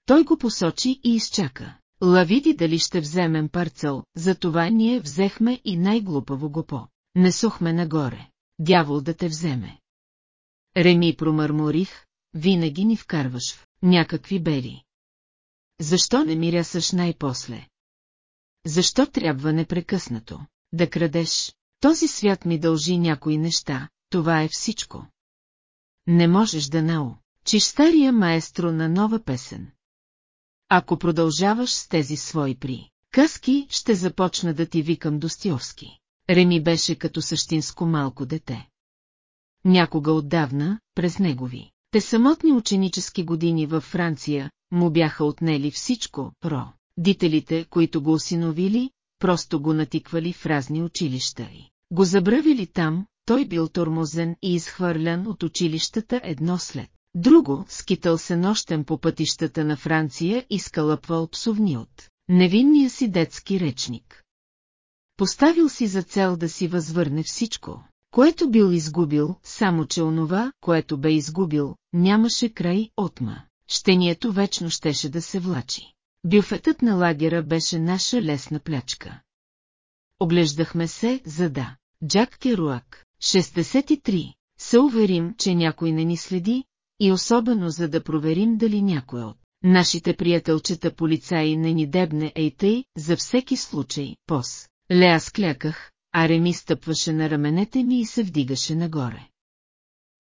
Той го посочи и изчака. Лавиди дали ще вземем парцел, затова ние взехме и най-глупаво го по. Несохме нагоре. Дявол да те вземе. Реми промърморих, винаги ни вкарваш в някакви бели. Защо не ми рясаш най-после? Защо трябва непрекъснато да крадеш? Този свят ми дължи някои неща, това е всичко. Не можеш да нао, чиш стария маестро на нова песен. Ако продължаваш с тези свои при къски, ще започна да ти викам Достиовски. Реми беше като същинско малко дете. Някога отдавна, през негови, те самотни ученически години във Франция, му бяха отнели всичко, про. Дителите, които го осиновили, просто го натиквали в разни училища и го забравили там, той бил тормозен и изхвърлян от училищата едно след. Друго, скитал се нощем по пътищата на Франция и скалъпвал псовни от невинния си детски речник. Поставил си за цел да си възвърне всичко, което бил изгубил, само че онова, което бе изгубил, нямаше край отма. Щението вечно щеше да се влачи. Бюфетът на лагера беше наша лесна плячка. Оглеждахме се, за да. Джак Керуак, 63, се уверим, че някой не ни следи, и особено за да проверим дали някой от нашите приятелчета полицаи не ни дебне ей тъй, за всеки случай, пос. Леа скляках, а Реми стъпваше на раменете ми и се вдигаше нагоре.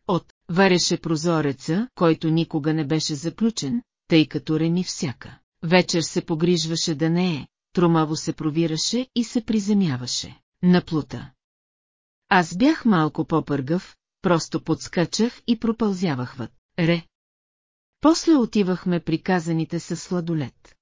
От вареше прозореца, който никога не беше заключен, тъй като Реми всяка. Вечер се погрижваше да не е, тромаво се провираше и се приземяваше. На плута. Аз бях малко по-пъргъв, просто подскачах и пропълзявах въд. Ре. После отивахме при казаните със сладолет.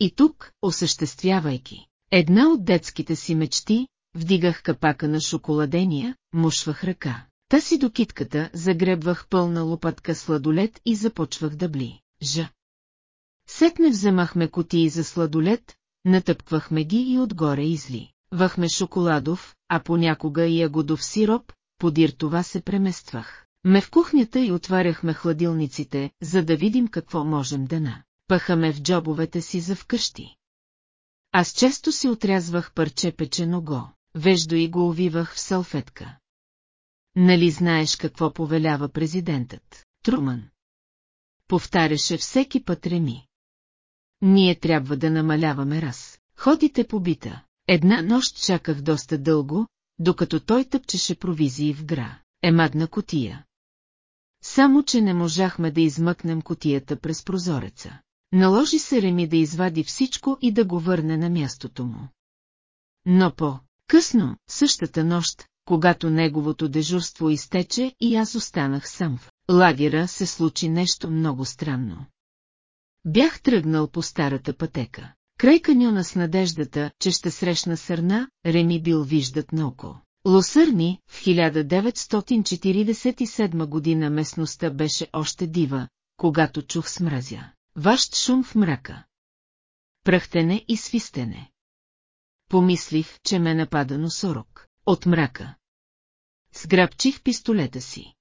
И тук, осъществявайки една от детските си мечти, вдигах капака на шоколадения, мушвах ръка. Та си до китката загребвах пълна лопатка сладолет и започвах да бли. Ж. Сетне вземахме котии за сладолет, натъпквахме ги и отгоре изли. Вахме шоколадов, а понякога и ягодов сироп, подир това се премествах. Ме в кухнята и отваряхме хладилниците, за да видим какво можем да на. Пъхаме в джобовете си за вкъщи. Аз често си отрязвах парче печено го, веждо и го увивах в салфетка. Нали знаеш какво повелява президентът, Труман? Повтаряше всеки път Реми. Ние трябва да намаляваме раз. Ходите по бита. Една нощ чаках доста дълго, докато той тъпчеше провизии в гра. Емадна котия. Само, че не можахме да измъкнем котията през прозореца. Наложи се Реми да извади всичко и да го върне на мястото му. Но по късно, същата нощ, когато неговото дежурство изтече и аз останах сам в лагера, се случи нещо много странно. Бях тръгнал по старата пътека. Край каньона с надеждата, че ще срещна сърна, Реми бил виждат на око. Лосърни, в 1947 година местността беше още дива, когато чух смразя. Вашт шум в мрака. Пръхтене и свистене. Помислих, че ме напада носорог. От мрака. Сграбчих пистолета си.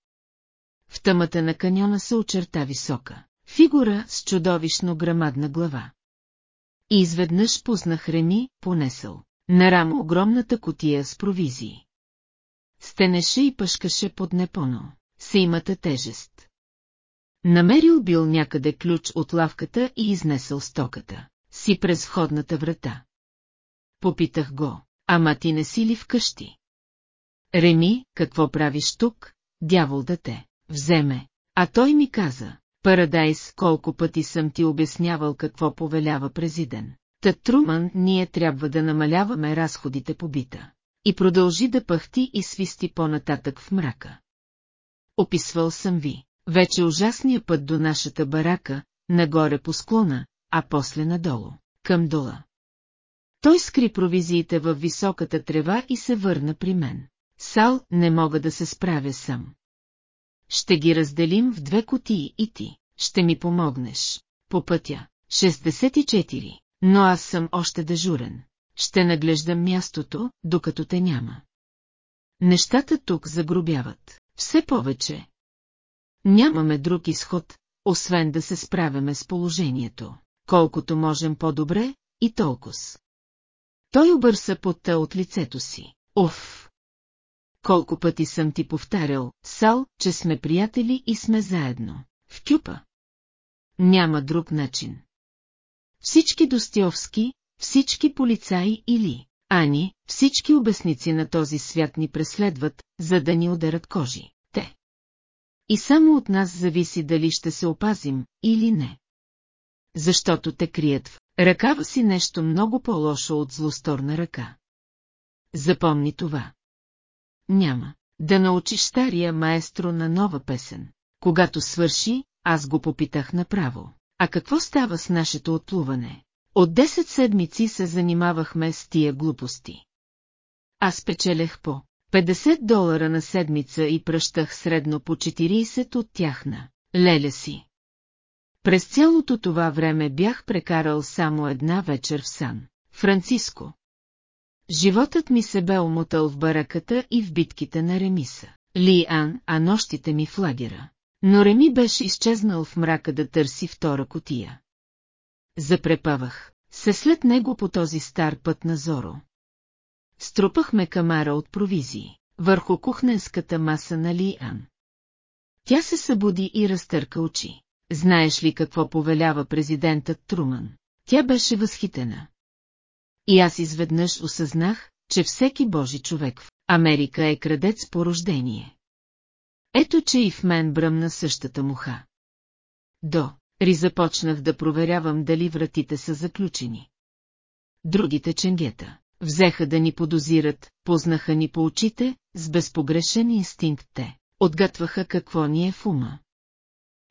В тъмата на каньона се очерта висока. Фигура с чудовищно грамадна глава. И изведнъж пуснах Реми, понесъл. На рамо огромната котия с провизии. Стенеше и пъшкаше под непоно. Сеймата тежест. Намерил бил някъде ключ от лавката и изнесъл стоката си през входната врата. Попитах го, ама ти не си ли вкъщи? Реми, какво правиш тук, дявол да те, вземе. А той ми каза, Парадайс, колко пъти съм ти обяснявал какво повелява президент. Та Труман, ние трябва да намаляваме разходите по бита. И продължи да пъхти и свисти по-нататък в мрака. Описвал съм ви, вече ужасния път до нашата барака, нагоре по склона, а после надолу, към дола. Той скри провизиите във високата трева и се върна при мен. Сал, не мога да се справя сам. Ще ги разделим в две котии и ти. Ще ми помогнеш. По пътя. 64. Но аз съм още дежурен. Ще наглеждам мястото, докато те няма. Нещата тук загробяват. Все повече. Нямаме друг изход, освен да се справяме с положението. Колкото можем по-добре, и толкова. Той обърса потта от лицето си. Оф! колко пъти съм ти повтарял, Сал, че сме приятели и сме заедно. В кюпа. Няма друг начин. Всички Достиовски, всички полицаи или, Ани, всички обясници на този свят ни преследват, за да ни ударят кожи. Те. И само от нас зависи дали ще се опазим или не. Защото те крият в ръкава си нещо много по-лошо от злосторна ръка. Запомни това. Няма. Да научиш стария маестро на нова песен. Когато свърши, аз го попитах направо. А какво става с нашето отплуване? От 10 седмици се занимавахме с тия глупости. Аз печелех по 50 долара на седмица и пръщах средно по 40 от тях на леля си. През цялото това време бях прекарал само една вечер в Сан. Франциско. Животът ми се бе омотал в бараката и в битките на Ремиса. Ли Ан, а нощите ми в лагера. Но Реми беше изчезнал в мрака да търси втора котия. Запрепавах се след него по този стар път на Зоро. Струпахме камара от провизии, върху кухненската маса на Лиан. Тя се събуди и разтърка очи. Знаеш ли какво повелява президентът Труман? Тя беше възхитена. И аз изведнъж осъзнах, че всеки Божи човек в Америка е крадец по рождение. Ето, че и в мен бръмна същата муха. До Ри започнах да проверявам дали вратите са заключени. Другите ченгета взеха да ни подозират, познаха ни по очите, с безпогрешен инстинкт те. Отгътваха какво ни е в ума.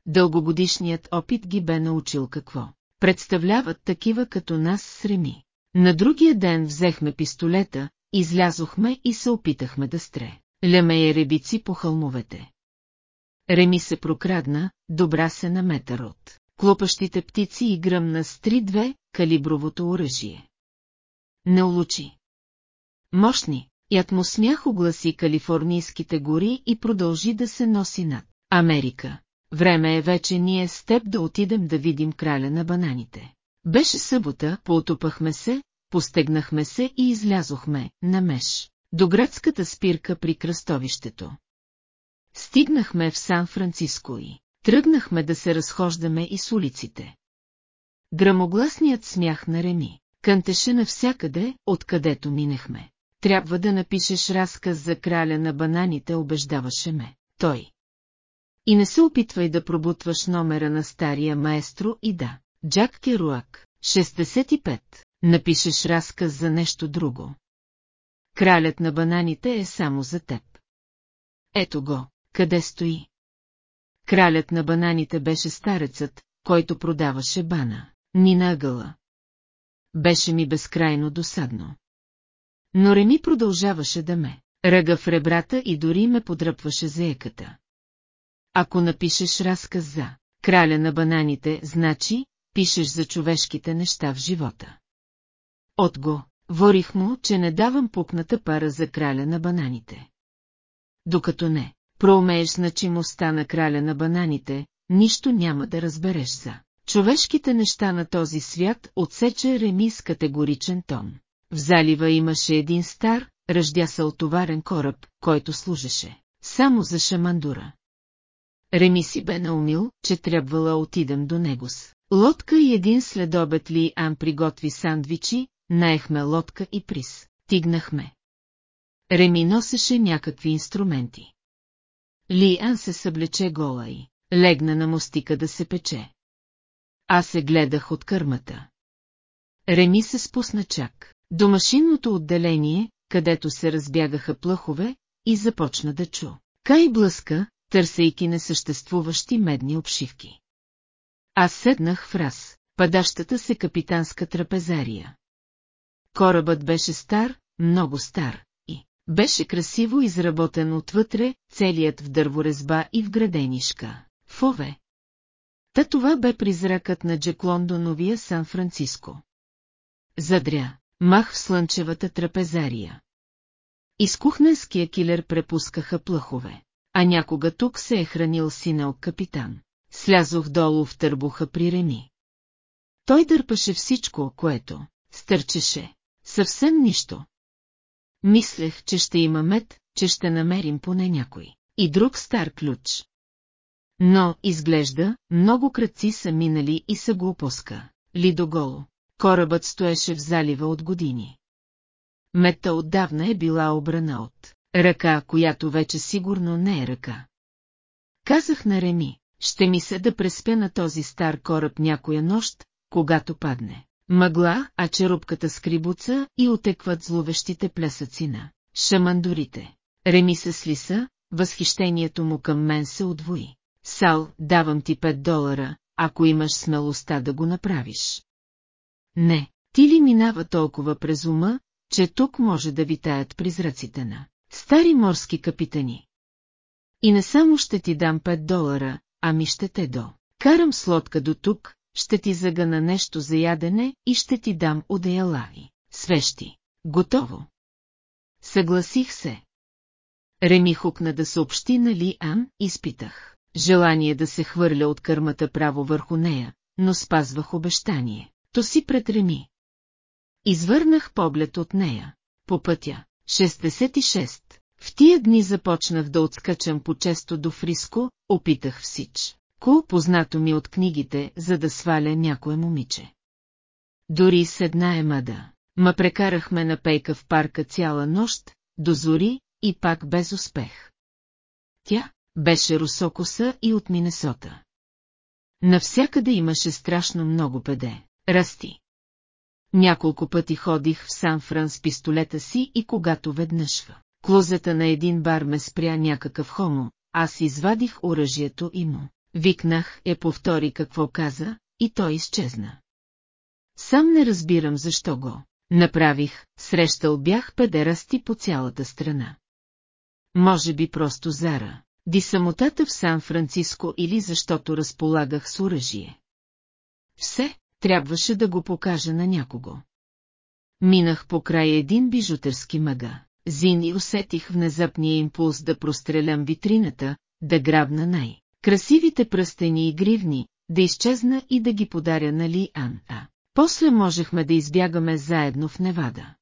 Дългогодишният опит ги бе научил какво. Представляват такива като нас среми. На другия ден взехме пистолета, излязохме и се опитахме да стре. Лемея ребици по хълмовете. Реми се прокрадна, добра се на метър клопащите птици и гръмна с 3-2 калибровото оръжие. Не улучи. Мощни, ят му смях огласи калифорнийските гори и продължи да се носи над Америка. Време е вече ние с теб да отидем да видим краля на бананите. Беше събота, поотопахме се, постегнахме се и излязохме, на меш, до градската спирка при кръстовището. Стигнахме в Сан-Франциско и тръгнахме да се разхождаме и с улиците. Грамогласният смях на Реми, кънтеше навсякъде, откъдето минехме. Трябва да напишеш разказ за краля на бананите, убеждаваше ме. Той. И не се опитвай да пробутваш номера на стария маестро и да. Джак Керуак, 65. Напишеш разказ за нещо друго. Кралят на бананите е само за теб. Ето го, къде стои. Кралят на бананите беше старецът, който продаваше бана, ни на ъгъла. Беше ми безкрайно досадно. Но Реми продължаваше да ме ръга в ребрата и дори ме подръпваше заеката. Ако напишеш разказ за краля на бананите, значи, пишеш за човешките неща в живота. От го, ворих му, че не давам пукната пара за краля на бананите. Докато не, проумееш значимостта на краля на бананите, нищо няма да разбереш за човешките неща на този свят, отсече Реми с категоричен тон. В залива имаше един стар, ръждя се отоварен кораб, който служеше само за шамандура. Реми си бе наумил, че трябвала отидем до него с лодка и един следобед ли Ан приготви сандвичи, наехме лодка и приз, тигнахме. Реми носеше някакви инструменти. Ли Ан се съблече гола и легна на мостика да се пече. Аз се гледах от кърмата. Реми се спусна чак до машинното отделение, където се разбягаха плъхове, и започна да чу. Кай блъска, търсейки несъществуващи медни обшивки. Аз седнах в раз, падащата се капитанска трапезария. Корабът беше стар, много стар, и беше красиво изработен отвътре, целият в дърворезба и в граденишка. Фове. Та това бе призракът на Джек Лондоновия Сан-Франциско. Задря, мах в слънчевата трапезария. Из кухненския килер препускаха плъхове а някога тук се е хранил синел капитан. Слязох долу в търбуха при Реми. Той дърпаше всичко, което стърчеше. Съвсем нищо. Мислех, че ще има мед, че ще намерим поне някой. И друг стар ключ. Но, изглежда, много кръци са минали и са го опуска. Ли доголо. Корабът стоеше в залива от години. Мета отдавна е била обрана от Ръка, която вече сигурно не е ръка. Казах на Реми, ще ми се да преспя на този стар кораб някоя нощ, когато падне. Мъгла, а черупката скрибуца и отекват зловещите плясъци на шамандорите. Реми се слиса, възхищението му към мен се удвои. Сал, давам ти 5 долара, ако имаш смелостта да го направиш. Не, ти ли минава толкова през ума, че тук може да витаят призраците на Стари морски капитани. И не само ще ти дам 5 долара, ами ще те до. Карам с лодка до тук, ще ти загана нещо за ядене и ще ти дам одеяла и свещи. Готово. Съгласих се. Реми хукна да съобщи на Ли Ан, изпитах. Желание да се хвърля от кърмата право върху нея, но спазвах обещание. То си пред Реми. Извърнах поглед от нея. По пътя, 66. В тия дни започнах да отскачам по-често до Фриско, опитах всич. Ко познато ми от книгите, за да сваля някое момиче. Дори с една емада. Ма прекарахме на пейка в парка цяла нощ, до зори, и пак без успех. Тя беше русокоса и от Минесота. Навсякъде имаше страшно много педе. Расти. Няколко пъти ходих в Сан-Фран с пистолета си и когато веднъж в клозета на един бар ме спря някакъв хомо, аз извадих оръжието и му. Викнах, е повтори какво каза, и той изчезна. Сам не разбирам защо го направих, срещал бях педерасти по цялата страна. Може би просто Зара, ди самотата в Сан-Франциско или защото разполагах с оръжие. Все, трябваше да го покажа на някого. Минах по край един бижутерски мъга. Зин и усетих внезапния импулс да прострелям витрината, да грабна най красивите пръстени и гривни, да изчезна и да ги подаря на Ли Ан. После можехме да избягаме заедно в Невада.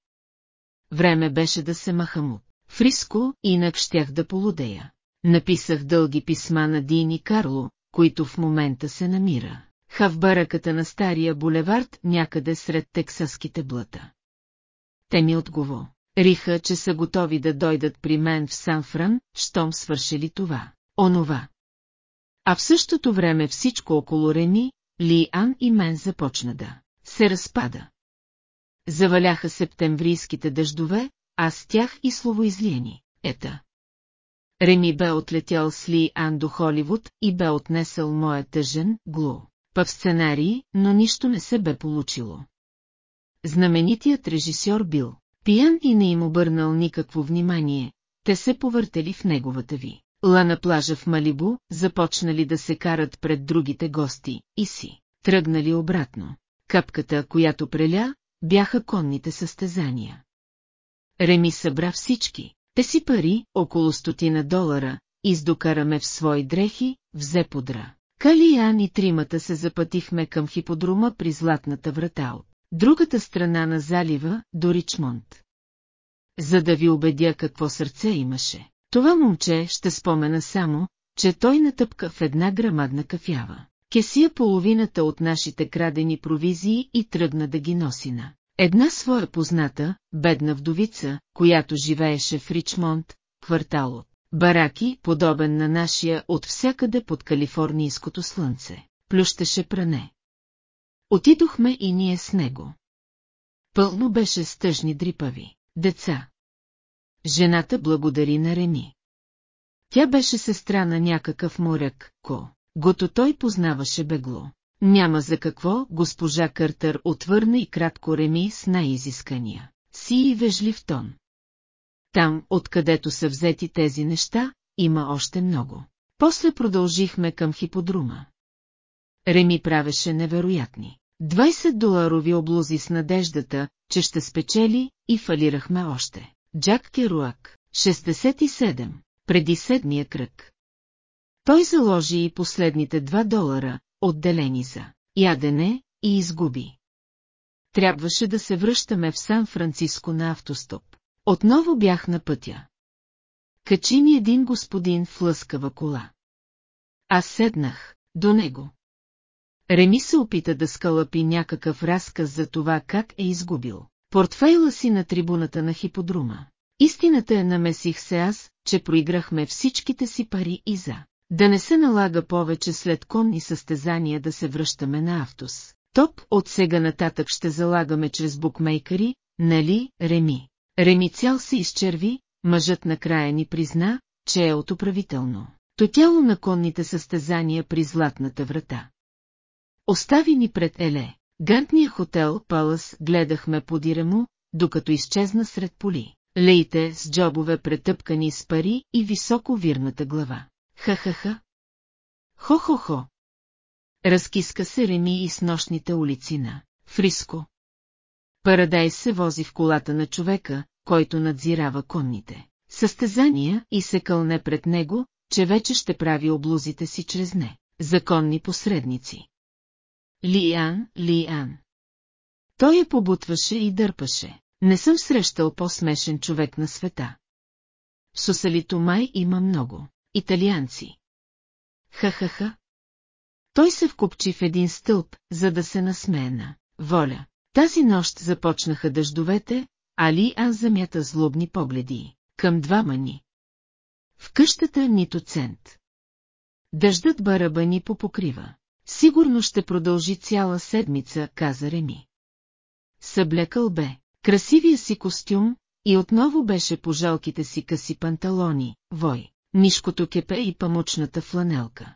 Време беше да се махам от Фриско, инак щях да полудея. Написах дълги писма на Дин и Карло, които в момента се намира. Ха в бараката на стария булевард някъде сред тексаските блата. Те ми отгово. Риха, че са готови да дойдат при мен в Сан-Фран, щом свършили това, онова. А в същото време всичко около Реми, Ли Ан и мен започна да се разпада. Заваляха септемврийските дъждове, а с тях и словоизлиени. Ета. Реми бе отлетял с Ли Ан до Холивуд и бе отнесъл моя тъжен, глу, пъв сценарий, но нищо не се бе получило. Знаменитият режисьор бил пиян и не им обърнал никакво внимание, те се повъртели в неговата ви. Ла на плажа в Малибу, започнали да се карат пред другите гости, и си, тръгнали обратно. Капката, която преля, бяха конните състезания. Реми събра всички, те си пари, около стотина долара, издокараме в свои дрехи, взе подра. Калиян и тримата се запътихме към хиподрума при Златната врата от другата страна на залива, до Ричмонд. За да ви убедя какво сърце имаше, това момче ще спомена само, че той натъпка в една грамадна кафява. Кесия половината от нашите крадени провизии и тръгна да ги носи на една своя позната, бедна вдовица, която живееше в Ричмонд, квартал от бараки, подобен на нашия от всякъде под калифорнийското слънце, плющеше пране. Отидохме и ние с него. Пълно беше с тъжни дрипави, деца. Жената благодари на Реми. Тя беше сестра на някакъв моряк, ко, гото той познаваше бегло. Няма за какво, госпожа Къртър отвърна и кратко Реми с най-изискания. Си и вежлив тон. Там, откъдето са взети тези неща, има още много. После продължихме към хиподрума. Реми правеше невероятни. 20 доларови облузи с надеждата, че ще спечели, и фалирахме още. Джак Керуак, 67, преди седмия кръг. Той заложи и последните 2 долара, отделени за ядене, и изгуби. Трябваше да се връщаме в Сан-Франциско на автостоп. Отново бях на пътя. Качи ми един господин в лъскава кола. Аз седнах до него. Реми се опита да скалъпи някакъв разказ за това как е изгубил портфейла си на трибуната на хиподрума. Истината е намесих се аз, че проиграхме всичките си пари и за да не се налага повече след конни състезания да се връщаме на автос. Топ от сега нататък ще залагаме чрез букмейкъри, нали, Реми. Реми цял се изчерви, мъжът накрая ни призна, че е от управително. То тяло на конните състезания при златната врата. Остави ни пред Еле. Гантния хотел Палас гледахме подира докато изчезна сред поли. Лейте с джобове претъпкани с пари и високо вирната глава. Ха-ха-ха. Хо-хо-хо. Разкиска се Реми и с нощните улици на Фриско. Парадай се вози в колата на човека, който надзирава конните. Състезания и се кълне пред него, че вече ще прави облузите си чрез не. Законни посредници. Лиан, Лиан. Той я побутваше и дърпаше. Не съм срещал по-смешен човек на света. В Сосалито май има много италианци. Ха-ха-ха. Той се вкупчи в един стълб, за да се насмее на воля. Тази нощ започнаха дъждовете, Али Ан замята злобни погледи. Към двама ни. В къщата нито цент. Дъждът барабани по покрива. Сигурно ще продължи цяла седмица, каза Реми. Съблекал бе, красивия си костюм, и отново беше по жалките си къси панталони, вой, нишкото кепе и памучната фланелка.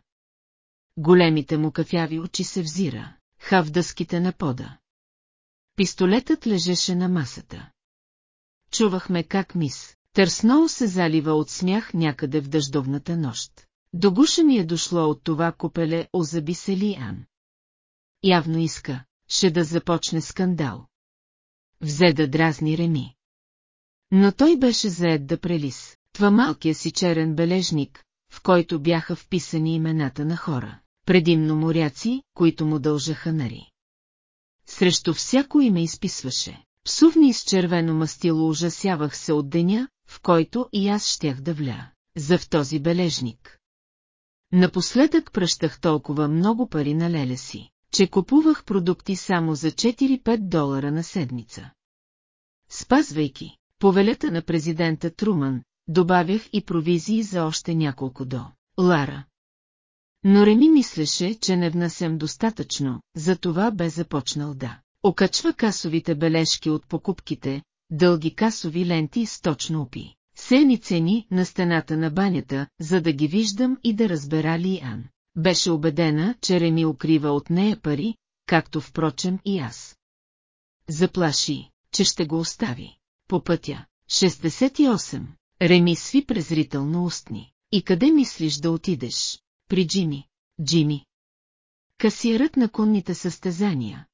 Големите му кафяви очи се взира, хав дъските на пода. Пистолетът лежеше на масата. Чувахме как мис, Търсноу се залива от смях някъде в дъждовната нощ. До гуша ми е дошло от това купеле озаби се Лиан. Явно иска, ще да започне скандал. Взе да дразни Реми. Но той беше заед да прелис, това малкия си черен бележник, в който бяха вписани имената на хора, предимно моряци, които му дължаха нари. Срещу всяко име изписваше. Псувни с червено мастило ужасявах се от деня, в който и аз щях да вля, за в този бележник. Напоследък пръщах толкова много пари на леля си, че купувах продукти само за 4-5 долара на седмица. Спазвайки повелята на президента Труман, добавях и провизии за още няколко до Лара. Но Реми мислеше, че не внасям достатъчно, затова бе започнал да окачва касовите бележки от покупките, дълги касови ленти с точно опи. Сени цени на стената на банята, за да ги виждам и да разбера ли Ан. Беше убедена, че Реми укрива от нея пари, както впрочем и аз. Заплаши, че ще го остави. По пътя. 68. Реми сви презрително устни. И къде мислиш да отидеш? При Джими. Джими. Касиерът на конните състезания.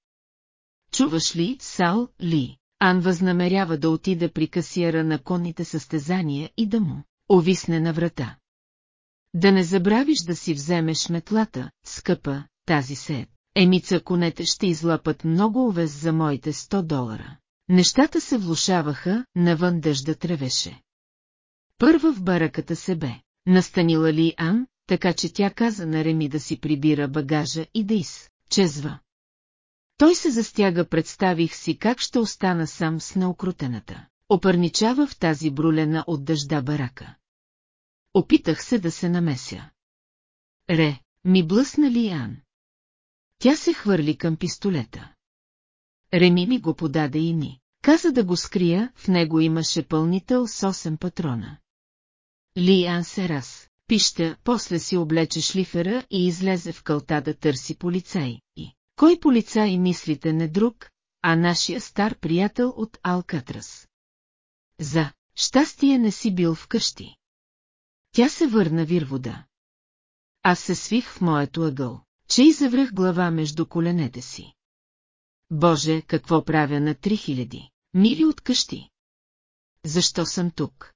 Чуваш ли, Сал, ли? Ан възнамерява да отиде при касиера на конните състезания и да му овисне на врата. Да не забравиш да си вземеш метлата, скъпа, тази се. Емица конете ще излапат много овес за моите 100 долара. Нещата се влушаваха, навън дъжда тревеше. Първа в бараката се бе. Настанила ли Ан, така че тя каза на Реми да си прибира багажа и да из, чезва. Той се застяга, представих си как ще остана сам с неокрутената. Опърничава в тази брулена от дъжда барака. Опитах се да се намеся. Ре, ми блъсна ли Ан? Тя се хвърли към пистолета. Реми ми го подаде и ни. Каза да го скрия, в него имаше пълнител с 8 патрона. Лиан се раз, пища, после си облече шлифера и излезе в кълта да търси полицай, и кой полицай мислите не друг, а нашия стар приятел от Алкатрас? За щастие не си бил вкъщи. Тя се върна вирвода. Аз се свих в моето ъгъл, че и завръх глава между коленете си. Боже, какво правя на три хиляди, мили от къщи? Защо съм тук?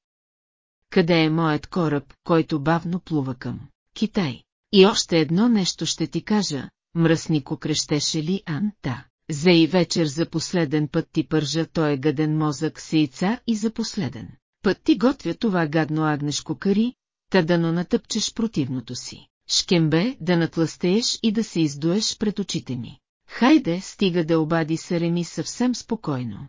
Къде е моят кораб, който бавно плува към Китай? И още едно нещо ще ти кажа, мръснико крещеше ли Ан, да. За и вечер за последен път ти пържа той е гаден мозък с яйца и за последен. Път ти готвя това гадно агнешко кари, та да но натъпчеш противното си. Шкембе да натластееш и да се издуеш пред очите ми. Хайде, стига да обади Сареми съвсем спокойно.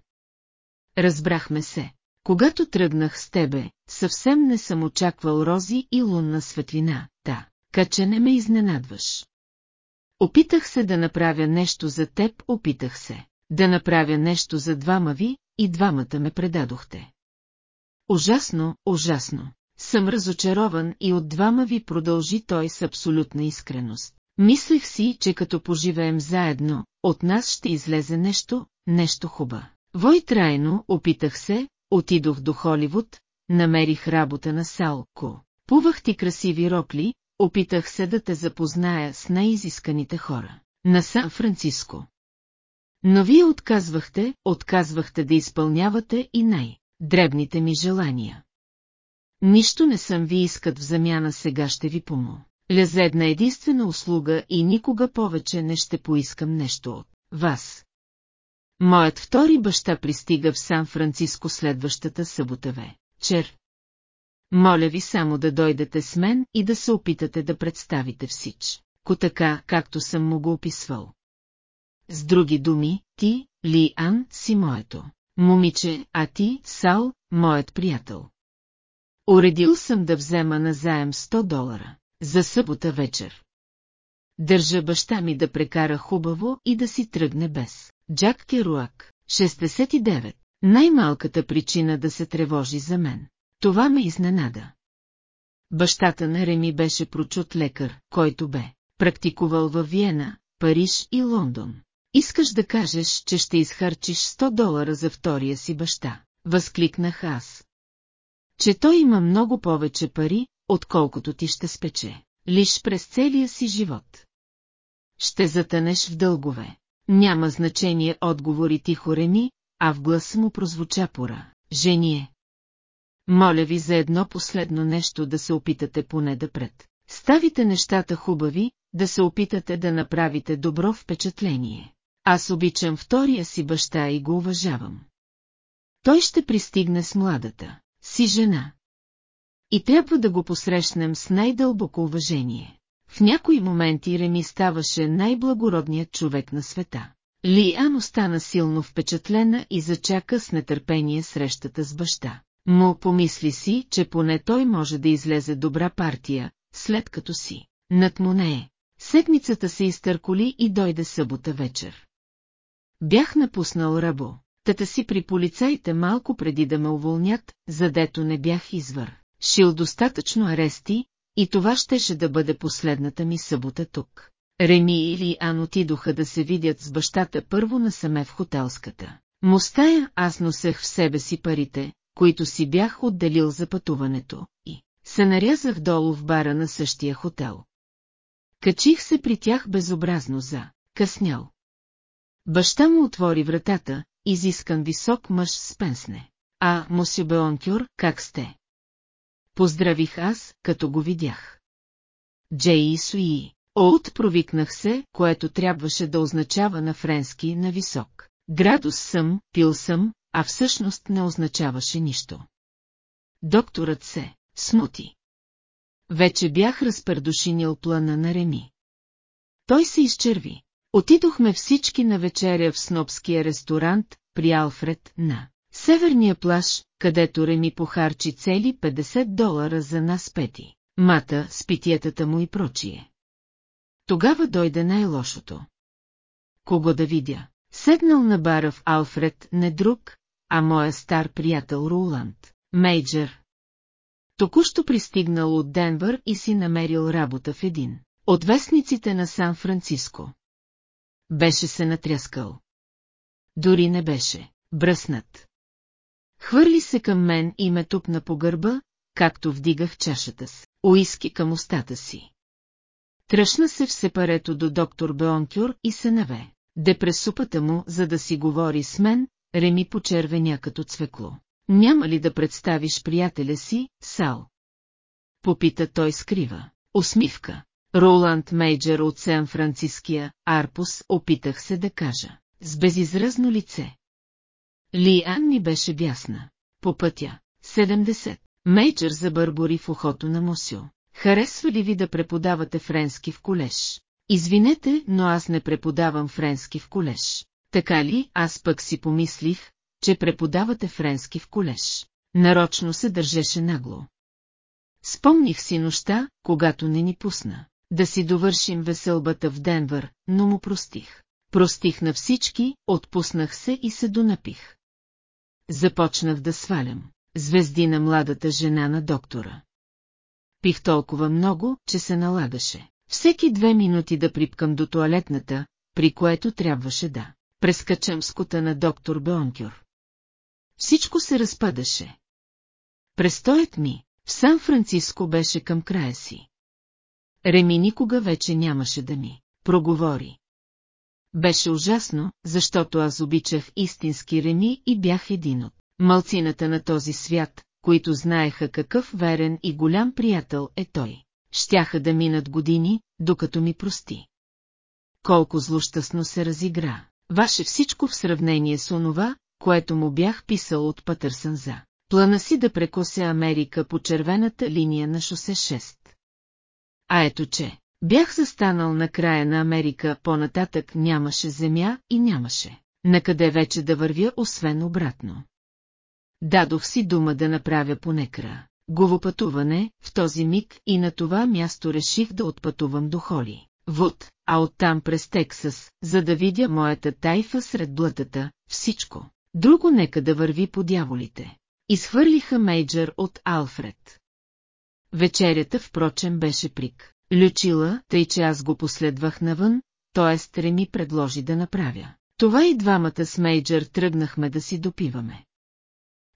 Разбрахме се. Когато тръгнах с тебе, съвсем не съм очаквал рози и лунна светлина, да, каче не ме изненадваш. Опитах се да направя нещо за теб, опитах се. Да направя нещо за двама ви, и двамата ме предадохте. Ужасно, ужасно. Съм разочарован и от двама ви продължи той с абсолютна искреност. Мислех си, че като поживеем заедно, от нас ще излезе нещо, нещо хуба. Вой трайно, опитах се, отидох до Холивуд, намерих работа на Салко. Пувах ти красиви рокли, опитах се да те запозная с най-изисканите хора. На Сан-Франциско. Но вие отказвахте, отказвахте да изпълнявате и най-дребните ми желания. Нищо не съм ви искат в замяна сега ще ви помо. Лезе една единствена услуга и никога повече не ще поискам нещо от вас. Моят втори баща пристига в Сан-Франциско следващата събота вечер. Моля ви само да дойдете с мен и да се опитате да представите всич, ко така, както съм му го описвал. С други думи, ти, Ли Ан си моето. Момиче, а ти, Сал, моят приятел. Уредил съм да взема назаем 100 долара. За събота вечер. Държа баща ми да прекара хубаво и да си тръгне без. Джак Керуак, 69. Най-малката причина да се тревожи за мен. Това ме изненада. Бащата на Реми беше прочут лекар, който бе практикувал във Виена, Париж и Лондон. Искаш да кажеш, че ще изхарчиш 100 долара за втория си баща, възкликнах аз. Че той има много повече пари, отколкото ти ще спече, лиш през целия си живот. Ще затънеш в дългове. Няма значение отговори тихо Реми, а в глас му прозвуча пора. Жение. Моля ви за едно последно нещо да се опитате поне да пред. Ставите нещата хубави, да се опитате да направите добро впечатление. Аз обичам втория си баща и го уважавам. Той ще пристигне с младата си жена. И трябва да го посрещнем с най-дълбоко уважение. В някои моменти Реми ставаше най-благородният човек на света. Лиан остана силно впечатлена и зачака с нетърпение срещата с баща. Му помисли си, че поне той може да излезе добра партия, след като си. Над му не е. Седмицата се изтърколи и дойде събота вечер. Бях напуснал рабо, тата си при полицаите малко преди да ме уволнят, задето не бях извър. Шил достатъчно арести, и това щеше да бъде последната ми събота тук. Реми или Ан отидоха да се видят с бащата първо насаме в хотелската. Мостая аз носех в себе си парите, които си бях отделил за пътуването, и се нарязах долу в бара на същия хотел. Качих се при тях безобразно за къснял. Баща му отвори вратата, изискан висок мъж с пенсне. А, мосю Беонкюр, как сте? Поздравих аз, като го видях. Джей Суи. От провикнах се, което трябваше да означава на френски на висок. Градус съм, пил съм, а всъщност не означаваше нищо. Докторът се смути. Вече бях разпърдушинил плана на Реми. Той се изчерви. Отидохме всички на вечеря в снобския ресторант при Алфред на Северния плаж, където Реми похарчи цели 50 долара за нас пети, мата с питиетата му и прочие. Тогава дойде най-лошото. Кого да видя? Седнал на бара в Алфред не друг, а моя стар приятел Руланд, мейджър. Току-що пристигнал от Денвър и си намерил работа в един от вестниците на Сан-Франциско. Беше се натряскал. Дори не беше бръснат. Хвърли се към мен и ме тупна по гърба, както вдигах чашата с уиски към устата си. Тръщна се в сепарето до доктор Беонкюр и се наве. Депресупата му, за да си говори с мен, Реми почервеня като цвекло. Няма ли да представиш приятеля си, Сал? Попита той скрива. Усмивка. Роланд Мейджер от Сен-Франциския, Арпус, опитах се да кажа. С безизразно лице. Ли Ан ми беше бясна. По пътя. 70. Мейджер забърбори в ухото на Мусио. Харесва ли ви да преподавате френски в колеж? Извинете, но аз не преподавам френски в колеж. Така ли, аз пък си помислих, че преподавате френски в колеж. Нарочно се държеше нагло. Спомних си нощта, когато не ни пусна. Да си довършим веселбата в Денвър, но му простих. Простих на всички, отпуснах се и се донапих. Започнах да свалям. Звезди на младата жена на доктора. Пих толкова много, че се налагаше. Всеки две минути да припкам до туалетната, при което трябваше да прескачам скута на доктор Беонкюр. Всичко се разпадаше. Престоят ми в Сан-Франциско беше към края си. Реми никога вече нямаше да ми проговори. Беше ужасно, защото аз обичах истински Реми и бях един от малцината на този свят, които знаеха какъв верен и голям приятел е той. Щяха да минат години, докато ми прости. Колко злощастно се разигра. Ваше всичко в сравнение с онова, което му бях писал от Пътърсън за плана си да прекося Америка по червената линия на шосе 6. А ето че, бях застанал на края на Америка, по-нататък нямаше земя и нямаше накъде вече да вървя, освен обратно. Дадох си дума да направя понекра. Говопътуване, в този миг и на това място реших да отпътувам до Холи. Вуд, а оттам през Тексас, за да видя моята тайфа сред блътата, всичко. Друго нека да върви по дяволите. Изхвърлиха мейджър от Алфред. Вечерята, впрочем, беше прик. Лючила, тъй че аз го последвах навън, т.е. Реми предложи да направя. Това и двамата с Мейджър тръгнахме да си допиваме.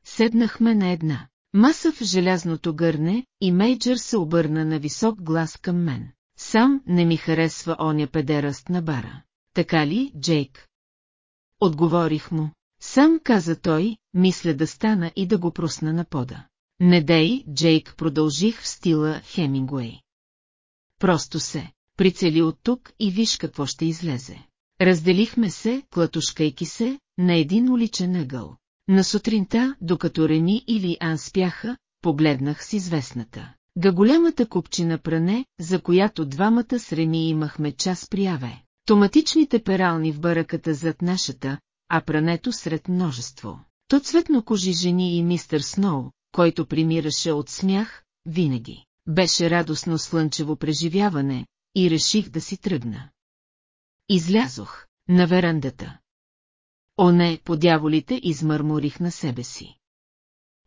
Седнахме на една маса в желязното гърне и Мейджър се обърна на висок глас към мен. Сам не ми харесва оня педераст на бара. Така ли, Джейк? Отговорих му. Сам каза той, мисля да стана и да го просна на пода. Не дей, Джейк продължих в стила Хемингуей. Просто се, прицели от тук и виж какво ще излезе. Разделихме се, клатушкайки се, на един уличен ъгъл. На сутринта, докато Реми или Ан спяха, погледнах с известната. Га голямата купчина пране, за която двамата с Реми имахме час прияве. Томатичните перални в бараката зад нашата, а прането сред множество. То цветно кожи жени и мистер Сноу, който примираше от смях, винаги. Беше радостно слънчево преживяване и реших да си тръгна. Излязох на верандата. О не, по дяволите измърморих на себе си.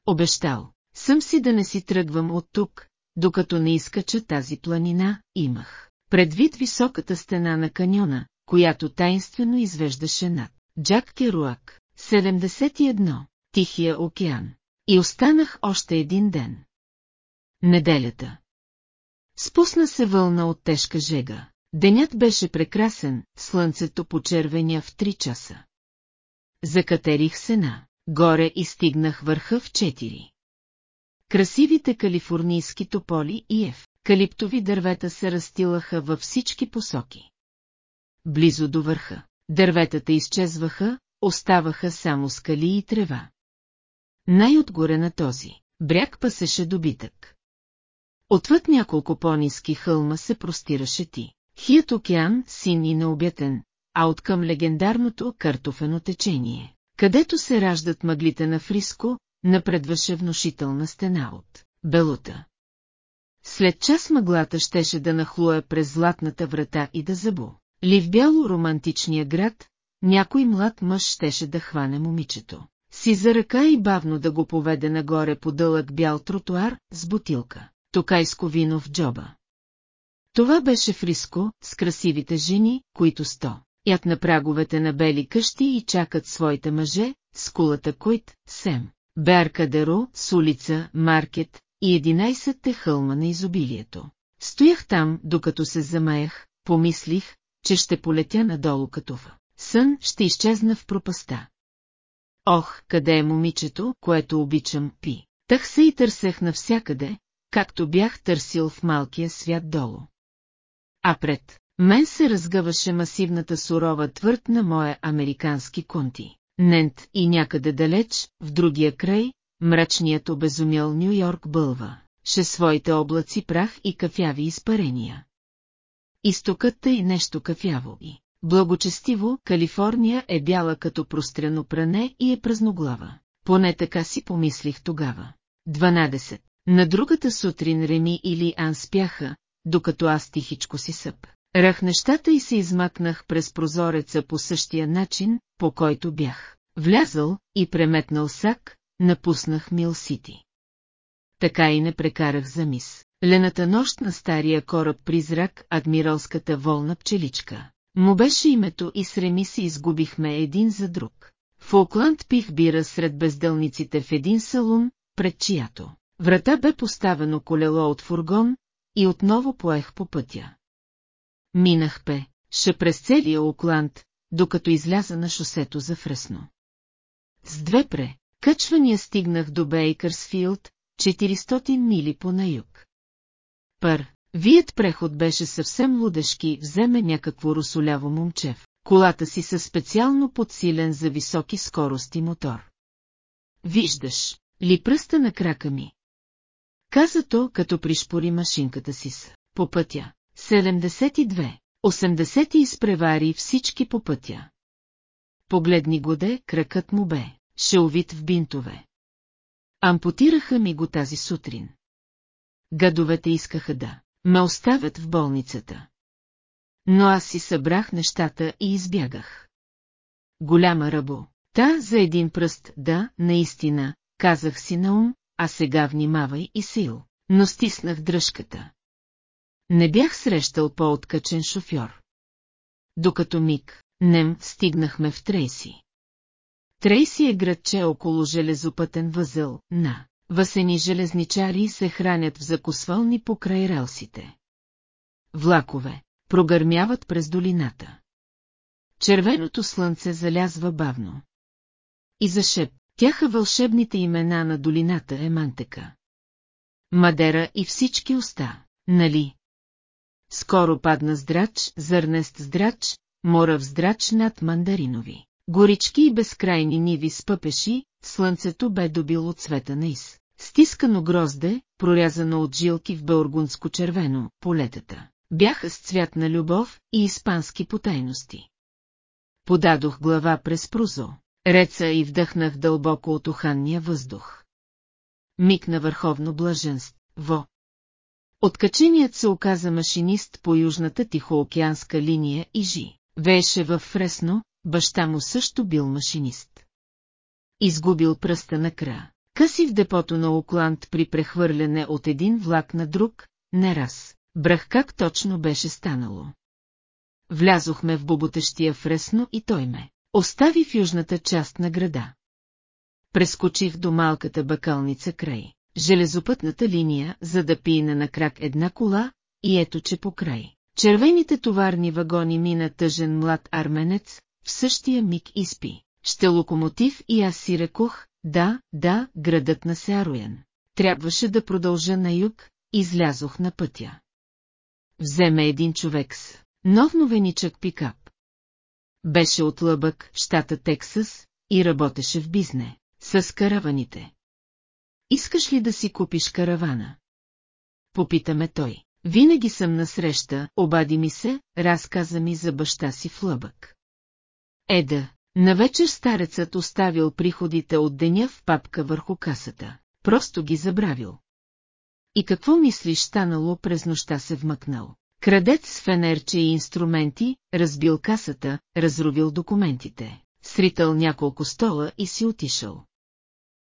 Обещал, съм си да не си тръгвам от тук, докато не изкача тази планина, имах. Предвид високата стена на каньона, която таинствено извеждаше над Джак Керуак, 71, Тихия океан. И останах още един ден. Неделята. Спусна се вълна от тежка жега. Денят беше прекрасен, слънцето почервеня в три часа. Закатерих се на горе и стигнах върха в четири. Красивите калифорнийски тополи и ев, калиптови дървета се растилаха във всички посоки. Близо до върха, дърветата изчезваха, оставаха само скали и трева. Най-отгоре на този бряг пасеше добитък. Отвъд няколко по-низки хълма се простираше ти. Хият океан, син и необятен, а откъм легендарното картофено течение, където се раждат мъглите на Фриско, напредваше внушителна стена от белута. След час мъглата щеше да нахлуе през златната врата и да забу. Ли в бяло романтичния град, някой млад мъж щеше да хване момичето. Си за ръка и бавно да го поведе нагоре по дълъг бял тротуар с бутилка, токайско вино в джоба. Това беше Фриско, с красивите жени, които сто, ят на праговете на бели къщи и чакат своите мъже, с кулата Куйт, Сем, Беркадеро, с улица, Маркет и 11-те хълма на изобилието. Стоях там, докато се замаях, помислих, че ще полетя надолу като в сън, ще изчезна в пропаста. Ох, къде е момичето, което обичам, пи. Тъх се и търсех навсякъде, както бях търсил в малкия свят долу. А пред мен се разгъваше масивната сурова твърд на моя американски конти. Нент и някъде далеч, в другия край, мрачният обезумял Нью-Йорк бълва, ше своите облаци прах и кафяви изпарения. Изтокът и нещо кафяво и благочестиво, Калифорния е бяла като прострено пране и е празноглава. Поне така си помислих тогава. 12. На другата сутрин Реми или Ан спяха, докато аз тихичко си съп. Рах нещата и се измъкнах през прозореца по същия начин, по който бях. Влязъл и преметнал сак, напуснах Мил Сити. Така и не прекарах за мис. Лената нощ на стария кораб призрак, адмиралската волна пчеличка. Му беше името и с Реми се изгубихме един за друг. В Окланд пих бира сред безделниците в един салон, пред чиято. Врата бе поставено колело от фургон и отново поех по пътя. Минах пе, ше през целия Окланд, докато изляза на шосето за Фресно. С две пре, качвания стигнах до Бейкърсфилд, 400 мили по на юг. Пър, вият преход беше съвсем лудешки, вземе някакво русоляво момче. Колата си със специално подсилен за високи скорости мотор. Виждаш ли пръста на крака ми? Каза то, като пришпори машинката си с по пътя. 72. 80 изпревари всички по пътя. Погледни го де, кракът му бе, шеловит в бинтове. Ампутираха ми го тази сутрин. Гадовете искаха да ме оставят в болницата. Но аз си събрах нещата и избягах. Голяма ръбо. Та за един пръст, да, наистина, казах си на ум, а сега внимавай и сил, но стиснах дръжката. Не бях срещал по-откачен шофьор. Докато миг, нем, стигнахме в Трейси. Трейси е градче около железопътен възъл, на Васени железничари се хранят в закусвални покрай релсите. Влакове прогърмяват през долината. Червеното слънце залязва бавно. И за шеп, тяха вълшебните имена на долината Емантека. Мадера и всички уста, нали? Скоро падна здрач, зърнест здрач, морав здрач над мандаринови. Горички и безкрайни ниви с пъпеши, слънцето бе добило цвета на из. Стискано грозде, прорязано от жилки в бългунско червено, полетата. Бяха с цвят на любов и испански потайности. Подадох глава през прузо, реца и вдъхнах дълбоко от уханния въздух. Миг на върховно блаженство. Откаченият се оказа машинист по южната тихоокеанска линия и жи. Вееше във Фресно, баща му също бил машинист. Изгубил пръста на кра. Къси в депото на Окланд при прехвърляне от един влак на друг, не раз. Брах как точно беше станало. Влязохме в боботещия Фресно и той ме остави в южната част на града. Прескочих до малката бакалница край железопътната линия, за да пине на крак една кола, и ето че по край. Червените товарни вагони мина тъжен млад арменец, в същия миг изпи. Ще локомотив и аз си рекох, да, да, градът на Сяруен. Трябваше да продължа на юг, излязох на пътя. Вземе един човек с нов новеничък пикап. Беше от Лъбък, щата Тексас, и работеше в bizне, с караваните. Искаш ли да си купиш каравана? Попитаме той. Винаги съм насреща, обади ми се, разказа ми за баща си в Лъбък. Еда, навечер старецът оставил приходите от деня в папка върху касата. Просто ги забравил. И какво мислиш станало през нощта се вмъкнал? Крадец с фенерче и инструменти, разбил касата, разрубил документите, сритал няколко стола и си отишъл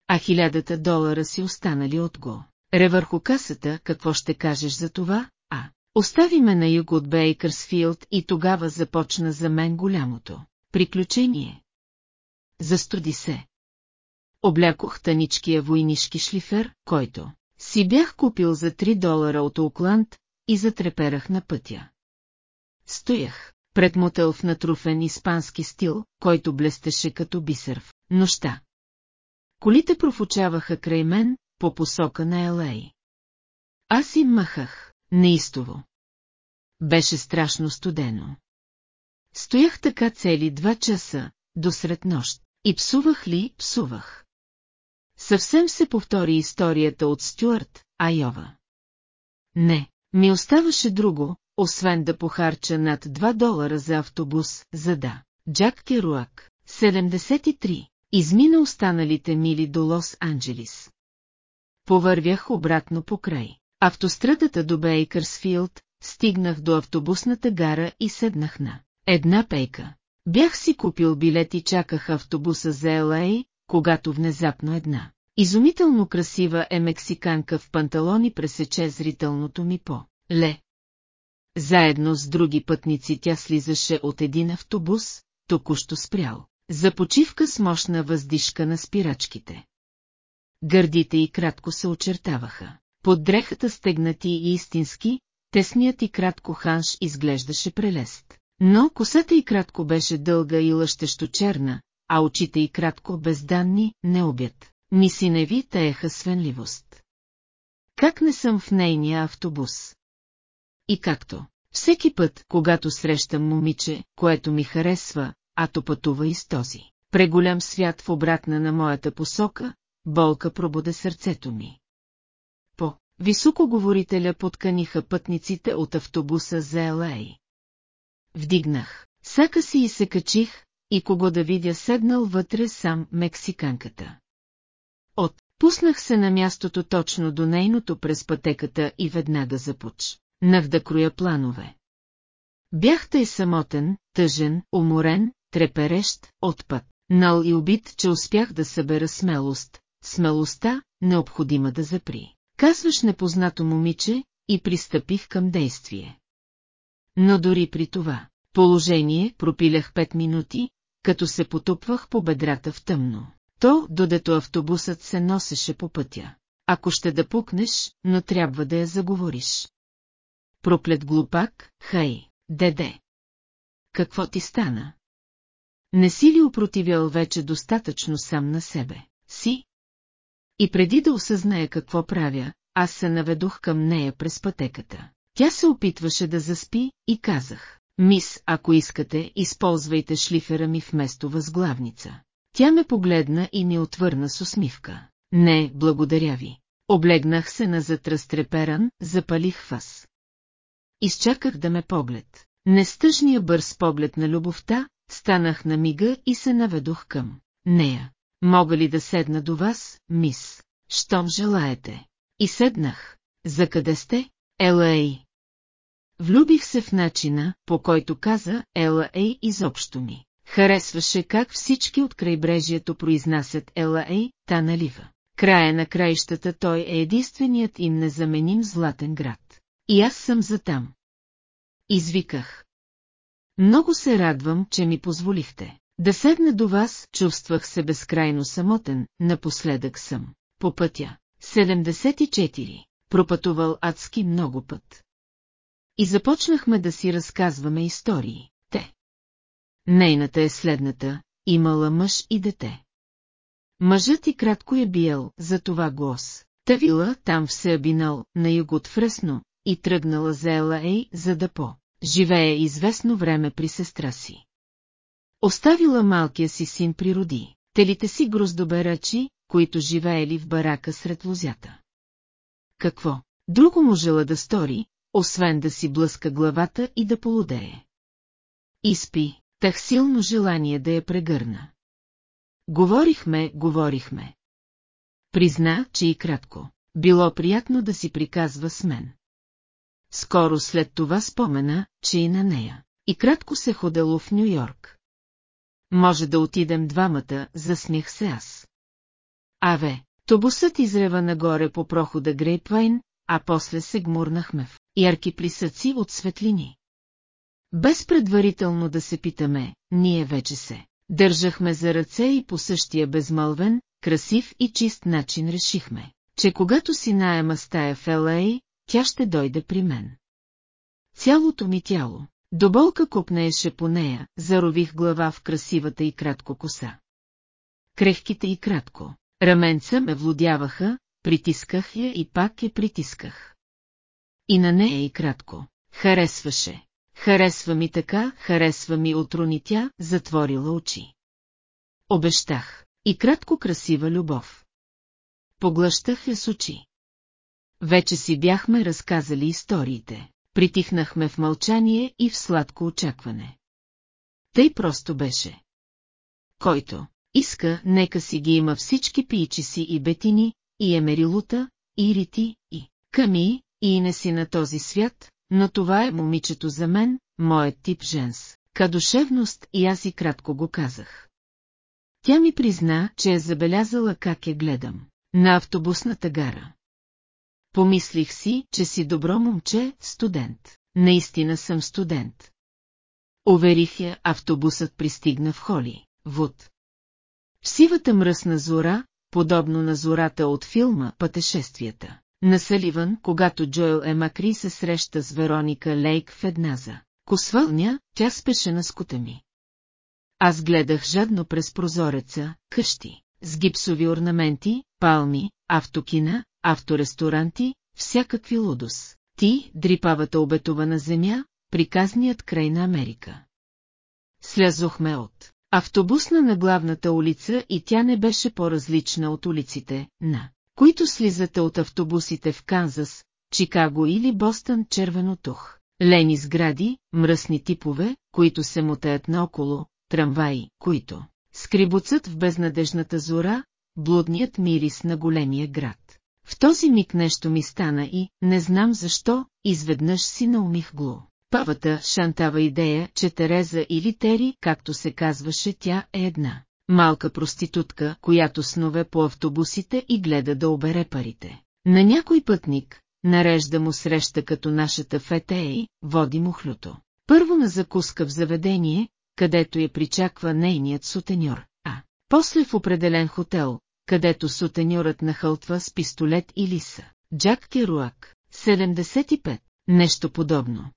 а хилядата долара си останали от го. Ре върху касата, какво ще кажеш за това, а? Остави ме на юг от Бейкърсфилд и тогава започна за мен голямото. Приключение. Застуди се. Облякох таничкия войнишки шлифер, който си бях купил за 3 долара от Окланд и затреперах на пътя. Стоях, пред мотел в натруфен испански стил, който блестеше като бисер в нощта. Колите профучаваха край мен, по посока на Елей. Аз им махах, неистово. Беше страшно студено. Стоях така цели два часа, до сред нощ, и псувах ли, псувах. Съвсем се повтори историята от Стюарт, Айова. Не, ми оставаше друго, освен да похарча над 2 долара за автобус, за да. Джак Керуак, 73, Измина останалите мили до Лос-Анджелис. Повървях обратно по край. Автострадата до Бейкърсфилд, стигнах до автобусната гара и седнах на една пейка. Бях си купил билет и чаках автобуса за Л.А., когато внезапно една. Изумително красива е мексиканка в панталони пресече зрителното ми по ле. Заедно с други пътници тя слизаше от един автобус, току-що спрял. За почивка с мощна въздишка на спирачките. Гърдите и кратко се очертаваха. Под дрехата стегнати и истински, тесният и кратко ханш изглеждаше прелест. Но косата и кратко беше дълга и лъщещо черна, а очите и кратко безданни, не обят. Ни синеви таеха свенливост. Как не съм в нейния автобус? И както, всеки път, когато срещам момиче, което ми харесва, а то пътува и с този. Преголям свят в обратна на моята посока, болка пробуде сърцето ми. По високоговорителя подканиха пътниците от автобуса за Л.А. Вдигнах, сака си и се качих, и кого да видя седнал вътре сам мексиканката. От пуснах се на мястото точно до нейното през пътеката и веднага запуч. Нах да кроя планове. Бях тъй самотен, тъжен, уморен, треперещ, отпът, нал и убит, че успях да събера смелост, смелостта, необходима да запри. Казваш непознато момиче и пристъпих към действие. Но дори при това положение пропилях пет минути, като се потупвах по бедрата в тъмно. То, додето автобусът се носеше по пътя. Ако ще да пукнеш, но трябва да я заговориш. Проклет глупак, хай, деде. Какво ти стана? Не си ли упротивял вече достатъчно сам на себе си? И преди да осъзная какво правя, аз се наведох към нея през пътеката. Тя се опитваше да заспи и казах, мис, ако искате, използвайте шлифера ми вместо възглавница. Тя ме погледна и ми отвърна с усмивка. Не, благодаря ви. Облегнах се на разтреперан, запалих фас. Изчаках да ме поглед. Нестъжния бърз поглед на любовта, станах на мига и се наведох към нея. Мога ли да седна до вас, мис? Щом желаете. И седнах. За къде сте? Ела-ей. Влюбих се в начина, по който каза Ела-ей изобщо ми. Харесваше как всички от крайбрежието произнасят Ела-ей, та налива. Края на краищата той е единственият им незаменим златен град. И аз съм за там. Извиках. Много се радвам, че ми позволихте. Да седна до вас, чувствах се безкрайно самотен, напоследък съм. По пътя. 74. Пропътувал адски много път. И започнахме да си разказваме истории. Те. Нейната е следната, имала мъж и дете. Мъжът и кратко е биел, за това глас. Тавила там в Сеабинал, на юг от Фресно, и тръгнала за Елаей, за да по. Живее известно време при сестра си. Оставила малкия си син при роди, телите си гроздоберачи, които живеели в барака сред лозята. Какво? Друго можела да стори, освен да си блъска главата и да полудее. Изпи, тах силно желание да я прегърна. Говорихме, говорихме. Призна, че и кратко. Било приятно да си приказва с мен. Скоро след това спомена, че и на нея. И кратко се ходело в Нью-Йорк. Може да отидем двамата, засмях се аз. Аве, тобусът изрева нагоре по прохода Грейпвайн, а после се гмурнахме в ярки присъци от светлини. Без предварително да се питаме, ние вече се държахме за ръце и по същия безмълвен, красив и чист начин решихме, че когато си наема стая в Л.А., тя ще дойде при мен. Цялото ми тяло, до болка копнееше по нея, зарових глава в красивата и кратко коса. Крехките и кратко, раменца ме влудяваха, притисках я и пак я притисках. И на нея и кратко, харесваше. Харесва ми така, харесва ми отруни тя, затворила очи. Обещах, и кратко красива любов. Поглъщах я с очи. Вече си бяхме разказали историите. Притихнахме в мълчание и в сладко очакване. Тъй просто беше. Който иска, нека си ги има всички пийчиси и бетини, и емерилута, и рити, и ками, и не си на този свят, но това е момичето за мен, моят тип женс. Кадушевност и аз и кратко го казах. Тя ми призна, че е забелязала как я гледам. На автобусната гара. Помислих си, че си добро момче, студент. Наистина съм студент. Уверих я, автобусът пристигна в Холи, Вуд. В сивата мръсна зора, подобно на зората от филма «Пътешествията». На Саливан, когато Джоел Емакри се среща с Вероника Лейк в една за косвълня, тя спеше на скута ми. Аз гледах жадно през прозореца, къщи, с гипсови орнаменти, палми, автокина, авторесторанти, всякакви лудос. Ти, дрипавата обетована земя, приказният край на Америка. Слязохме от автобусна на главната улица и тя не беше по-различна от улиците, на които слизате от автобусите в Канзас, Чикаго или Бостън червено тух. Лени сгради, мръсни типове, които се мутаят наоколо, трамваи, които скрибуцът в безнадежната зора, блудният мирис на големия град. В този миг нещо ми стана и, не знам защо, изведнъж си наумих глу. Павата шантава идея, че Тереза или Тери, както се казваше тя, е една. Малка проститутка, която снове по автобусите и гледа да обере парите. На някой пътник, нарежда му среща като нашата фетеи, води му хлюто. Първо на закуска в заведение, където я причаква нейният сутеньор, а после в определен хотел, където сутеньорът нахълтва с пистолет и лиса. Джак Керуак, 75, нещо подобно.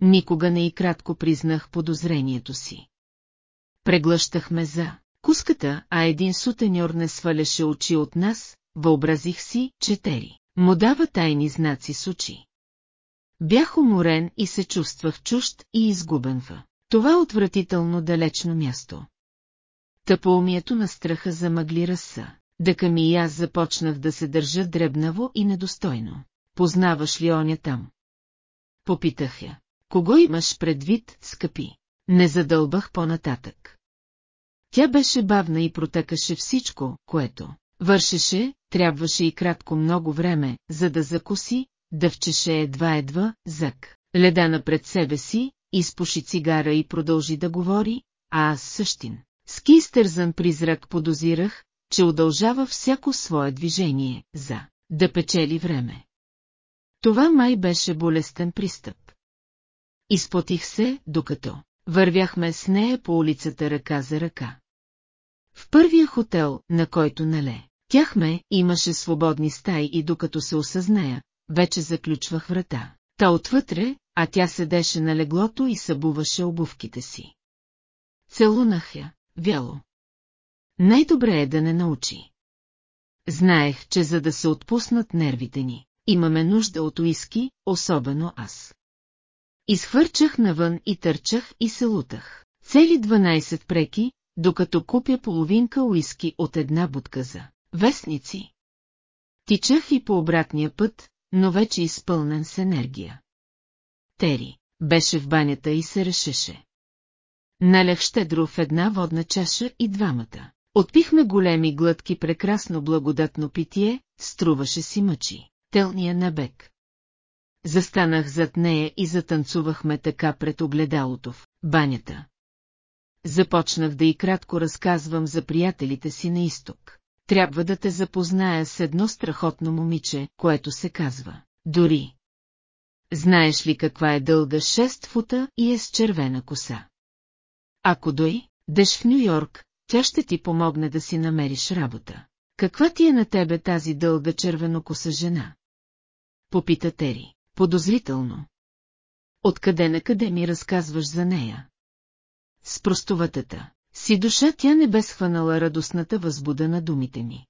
Никога не и кратко признах подозрението си. Преглъщахме за куската, а един сутеньор не сваляше очи от нас, въобразих си, че Тери му дава тайни знаци с очи. Бях уморен и се чувствах чужд и изгубен в това отвратително далечно място. Тъпоумието на страха замъгли разса. Дъка ми и аз започнах да се държа дребнаво и недостойно. Познаваш ли оня там? Попитах я. Кого имаш предвид, скъпи? Не задълбах по-нататък. Тя беше бавна и протъкаше всичко, което вършеше, трябваше и кратко много време, за да закуси, дъвчеше едва-едва, зък, ледана пред себе си, изпуши цигара и продължи да говори, а аз същин. С кистързан призрак подозирах, че удължава всяко свое движение, за да печели време. Това май беше болестен пристъп. Изпотих се, докато вървяхме с нея по улицата ръка за ръка. В първия хотел, на който нале, тяхме, имаше свободни стаи и докато се осъзная, вече заключвах врата. Та отвътре, а тя седеше на леглото и събуваше обувките си. Целунах я, вяло. Най-добре е да не научи. Знаех, че за да се отпуснат нервите ни, имаме нужда от уиски, особено аз. Изхвърчах навън и търчах и се лутах. Цели 12 преки, докато купя половинка уиски от една будка за вестници. Тичах и по обратния път, но вече изпълнен с енергия. Тери беше в банята и се решеше. Налях щедро в една водна чаша и двамата. Отпихме големи глътки прекрасно благодатно питие, струваше си мъчи. Телния набег. Застанах зад нея и затанцувахме така пред огледалото в банята. Започнах да и кратко разказвам за приятелите си на изток. Трябва да те запозная с едно страхотно момиче, което се казва. Дори. Знаеш ли каква е дълга 6 фута и е с червена коса? Ако дой, деш в Нью-Йорк, тя ще ти помогне да си намериш работа. Каква ти е на тебе тази дълга червенокоса жена? Попита Тери, подозрително. Откъде на къде ми разказваш за нея? С простоватата си душа тя не бе схванала радостната възбуда на думите ми.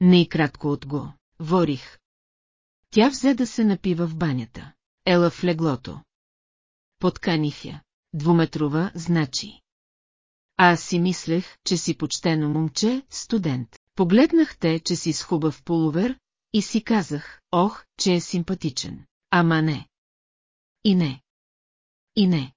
Не и кратко от го, ворих. Тя взе да се напива в банята. Ела в леглото. Подканих я. Двуметрова, значи. Аз си мислех, че си почтено момче, студент. Погледнах те, че си с хубав полувер, и си казах, ох, че е симпатичен. Ама не. И не. И не.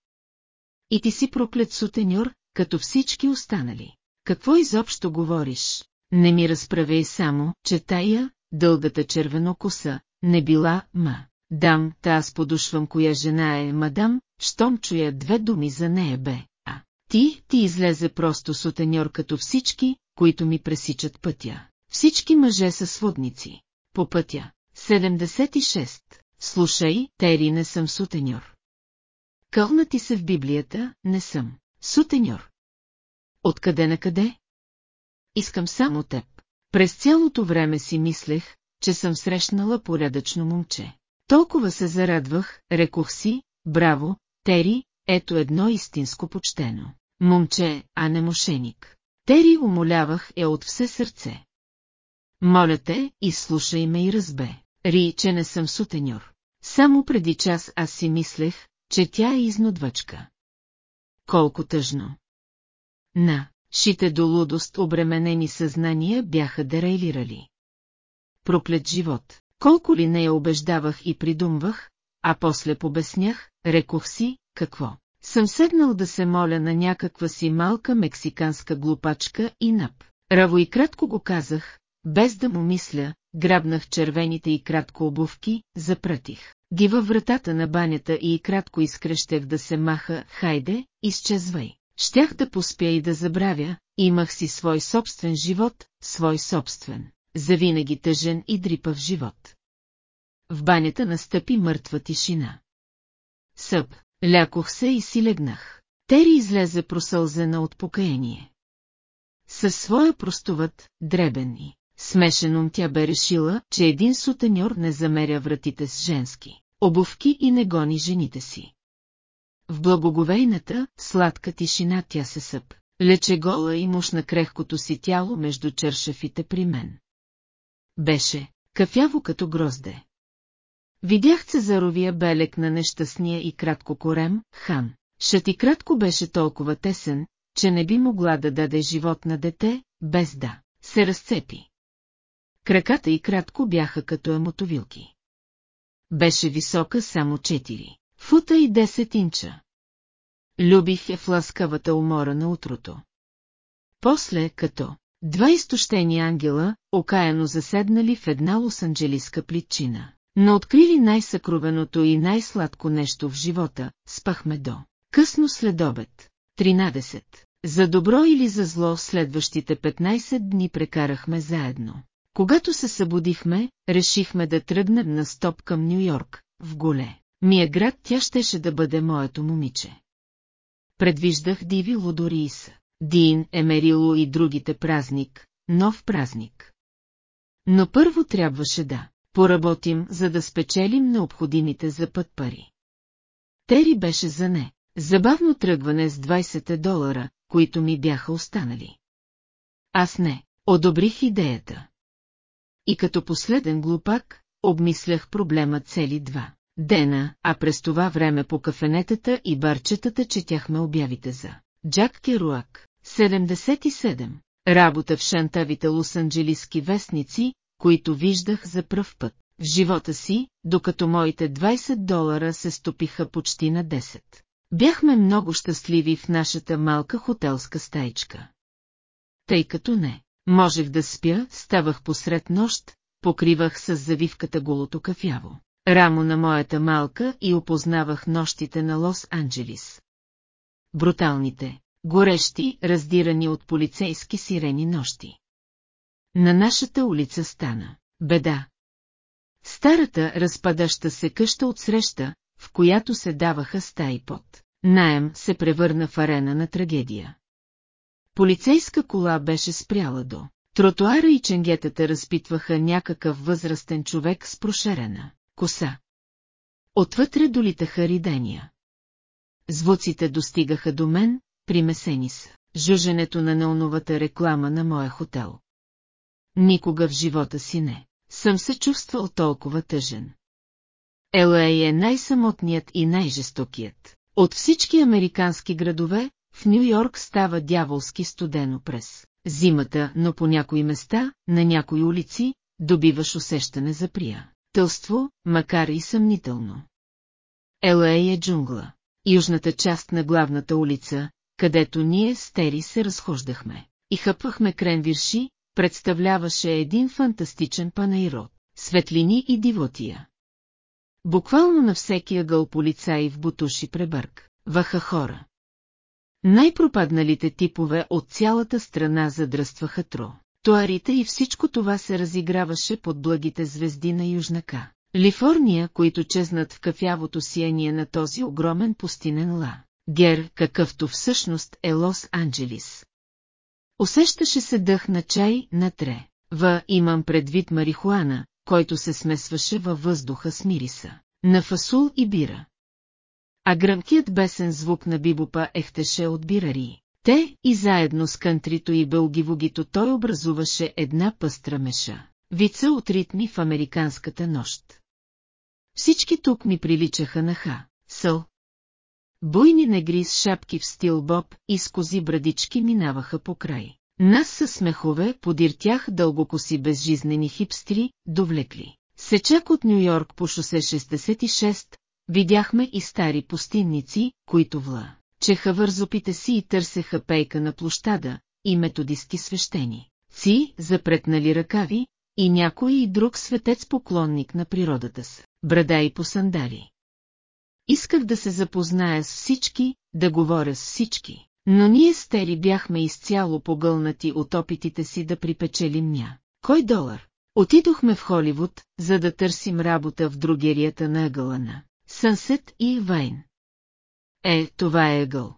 И ти си проклет сутеньор, като всички останали. Какво изобщо говориш? Не ми разправей само, че тая, дългата червено коса, не била, ма. Дам, та аз подушвам коя жена е, мадам, щом чуя две думи за нея бе, а ти, ти излезе просто сутеньор като всички, които ми пресичат пътя. Всички мъже са сводници. По пътя. 76. Слушай, Тери не съм сутеньор. Кълна ти се в Библията, не съм. Сутеньор. Откъде на къде? Искам само теб. През цялото време си мислех, че съм срещнала порядъчно момче. Толкова се зарадвах, рекох си, браво, Тери, ето едно истинско почтено. Момче, а не мошеник. Тери умолявах е от все сърце. Моля те, изслушай ме и разбе. Ри, че не съм сутеньор. Само преди час аз си мислех, че тя е изнудвачка. Колко тъжно. На, шите до лудост обременени съзнания бяха дерейлирали. Проклет живот, колко ли не я убеждавах и придумвах, а после побеснях, рекох си, какво. съм седнал да се моля на някаква си малка мексиканска глупачка и нап. Раво и кратко го казах, без да му мисля, грабнах червените и кратко обувки, запратих ги във вратата на банята и кратко изкрещех да се маха, хайде, изчезвай. Щях да поспя и да забравя, имах си свой собствен живот, свой собствен, завинаги тъжен и дрипав живот. В банята настъпи мъртва тишина. Съп, лякох се и си легнах. Тери излезе просълзена от покаяние. Със своя простовът, дребен и смешен тя бе решила, че един сутеньор не замеря вратите с женски обувки и не гони жените си. В благоговейната, сладка тишина тя се съп, лече гола и мушна крехкото си тяло между чершефите при мен. Беше, кафяво като грозде. Видях Цезаровия белек на нещастния и кратко корем, хан. Шът и кратко беше толкова тесен, че не би могла да даде живот на дете, без да се разцепи. Краката и кратко бяха като емотовилки. Беше висока само 4 фута и 10 инча. Любих я в ласкавата умора на утрото. После, като два изтощени ангела, окаяно заседнали в една лос-анджелиска плитчина, но открили най-съкровеното и най-сладко нещо в живота, спахме до късно след обед. 13. За добро или за зло следващите 15 дни прекарахме заедно. Когато се събудихме, решихме да тръгнем на стоп към Нью-Йорк, в Голе. Мия град тя щеше да бъде моето момиче. Предвиждах Диви Лодорис, Дин, Емерило и другите празник, нов празник. Но първо трябваше да поработим, за да спечелим необходимите за път пари. Тери беше за не, забавно тръгване с 20 долара, които ми бяха останали. Аз не, одобрих идеята. И като последен глупак, обмислях проблема цели два дена, а през това време по кафенетата и барчетата четяхме обявите за Джак Керуак, 77. Работа в шантавите лос-анджелиски вестници, които виждах за пръв път в живота си, докато моите 20 долара се стопиха почти на 10. Бяхме много щастливи в нашата малка хотелска стаичка. Тъй като не, можех да спя, ставах посред нощ, покривах с завивката голото кафяво. Рамо на моята малка и опознавах нощите на Лос-Анджелис. Бруталните, горещи, раздирани от полицейски сирени нощи. На нашата улица стана беда. Старата, разпадаща се къща от среща, в която се даваха стаи под наем, се превърна в арена на трагедия. Полицейска кола беше спряла до тротуара и ченгетата разпитваха някакъв възрастен човек с прошерена коса. Отвътре долитаха ридения. Звуците достигаха до мен, примесени с жуженето на неоновата реклама на моя хотел. Никога в живота си не съм се чувствал толкова тъжен. Елей е най-самотният и най-жестокият. От всички американски градове, в Нью-Йорк става дяволски студено през зимата, но по някои места, на някои улици, добиваш усещане за прия. Тълство, макар и съмнително. Елей е джунгла. Южната част на главната улица, където ние с Тери се разхождахме и хъпвахме кренвирши, представляваше един фантастичен панайрод, светлини и дивотия. Буквално на всеки ъгъл полицаи в бутуши пребърк, ваха хора. Най-пропадналите типове от цялата страна задръстваха тро. Туарите и всичко това се разиграваше под благите звезди на Южнака. Лифорния, които чезнат в кафявото сияние на този огромен пустинен ла. Гер, какъвто всъщност е Лос-Анджелис. Усещаше се дъх на чай на тре. В имам предвид марихуана, който се смесваше във въздуха с мириса. На фасул и бира. А гръмкият бесен звук на бибопа ехтеше от бирари. Те и заедно с кантрито и бългивогито той образуваше една пъстра меша. Вица от ритми в американската нощ. Всички тук ми приличаха на ха, съл. Буйни негри с шапки в стил боб и с кози брадички минаваха по край. Нас със смехове подир тях дългокоси безжизнени хипстри, довлекли. Сечак от Нью-Йорк по шосе 66, видяхме и стари пустинници, които вла. Чеха вързопите си и търсеха пейка на площада, и методистки свещени. Ци, запретнали ръкави, и някой и друг светец поклонник на природата с брада и по сандали. Исках да се запозная с всички, да говоря с всички, но ние стери бяхме изцяло погълнати от опитите си да припечелим ня. Кой долар? Отидохме в Холивуд, за да търсим работа в другерията на ъгъла Сънсет и Вайн. Е, това е ъгъл.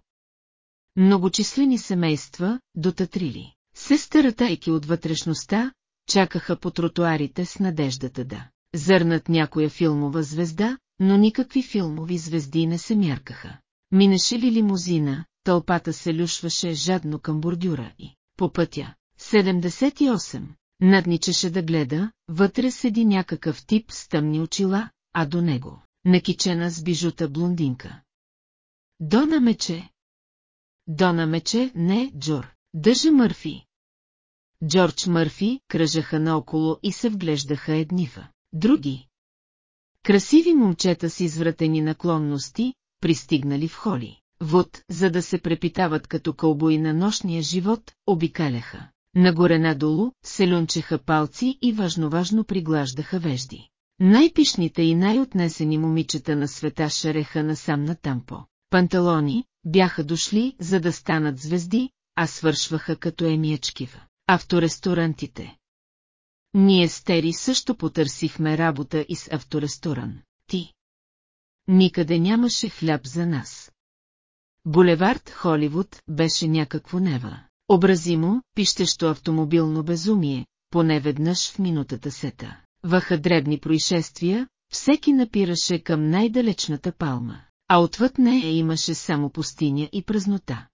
Многочислени семейства, дотатрили. Се старатайки от вътрешността, чакаха по тротуарите с надеждата да зърнат някоя филмова звезда, но никакви филмови звезди не се мяркаха. Минеше ли лимузина, тълпата се люшваше жадно към бордюра и, по пътя, 78, надничеше да гледа, вътре седи някакъв тип с тъмни очила, а до него, накичена с бижута блондинка. Дона мече. Дона мече, не, Джор. Дъжа Мърфи. Джордж Мърфи кръжаха наоколо и се вглеждаха еднива. Други. Красиви момчета с извратени наклонности, пристигнали в холи. Вод, за да се препитават като кълбои на нощния живот, обикаляха. Нагоре надолу, се люнчеха палци и важно-важно приглаждаха вежди. Най-пишните и най-отнесени момичета на света шареха насам на тампо. Панталони бяха дошли, за да станат звезди, а свършваха като емиячкива. Авторесторантите. Ние с Тери също потърсихме работа и с авторесторан. Ти. Никъде нямаше хляб за нас. Булевард Холивуд беше някакво нева. Образимо, пищещо автомобилно безумие, поне веднъж в минутата сета. Ваха дребни происшествия, всеки напираше към най-далечната палма, а отвъд нея имаше само пустиня и празнота.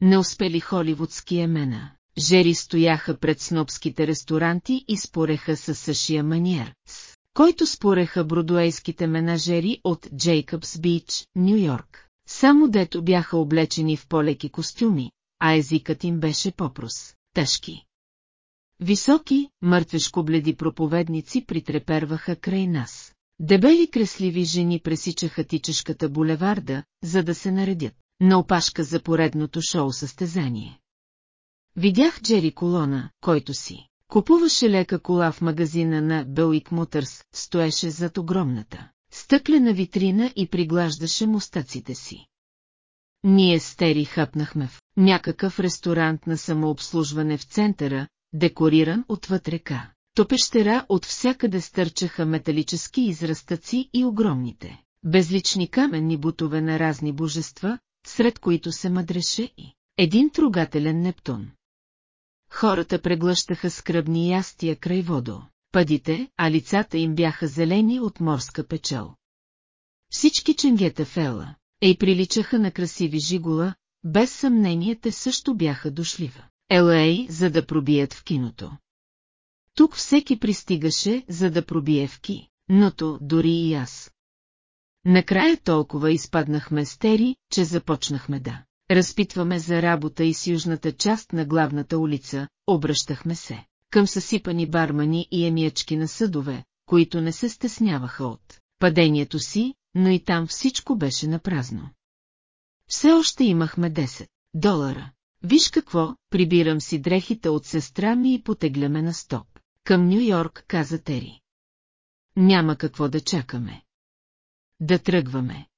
Не успели холивудски емена. Жери стояха пред снобските ресторанти и спореха с същия маниер, с който спореха бродуейските менажери от Джейкъбс Бич, Нью Йорк. Само дето бяха облечени в полеки костюми, а езикът им беше попрос, тъжки. Високи, мъртвешко бледи проповедници притреперваха край нас. Дебели кресливи жени пресичаха тичешката булеварда, за да се наредят на опашка за поредното шоу-състезание. Видях Джери Колона, който си. Купуваше лека кола в магазина на Белик Мутърс, стоеше зад огромната стъклена витрина и приглаждаше мустаците си. Ние с Тери хъпнахме в някакъв ресторант на самообслужване в центъра, декориран отвъд река. Топещера от всякъде стърчаха металически израстъци и огромните, безлични каменни бутове на разни божества, сред които се мъдреше и един трогателен Нептун. Хората преглъщаха скръбни ястия край водо, пъдите, а лицата им бяха зелени от морска печел. Всички ченгета фела, ей приличаха на красиви жигула, без съмнение те също бяха дошлива. Елей, за да пробият в киното. Тук всеки пристигаше, за да пробие в ки, ното дори и аз. Накрая толкова изпаднахме стери, че започнахме да разпитваме за работа и с южната част на главната улица, обръщахме се към съсипани бармани и емиячки на съдове, които не се стесняваха от падението си, но и там всичко беше на празно. Все още имахме 10 долара. Виж какво, прибирам си дрехите от сестра ми и потегляме на стоп. Към Нью Йорк, каза Тери. Няма какво да чакаме. Да тръгваме.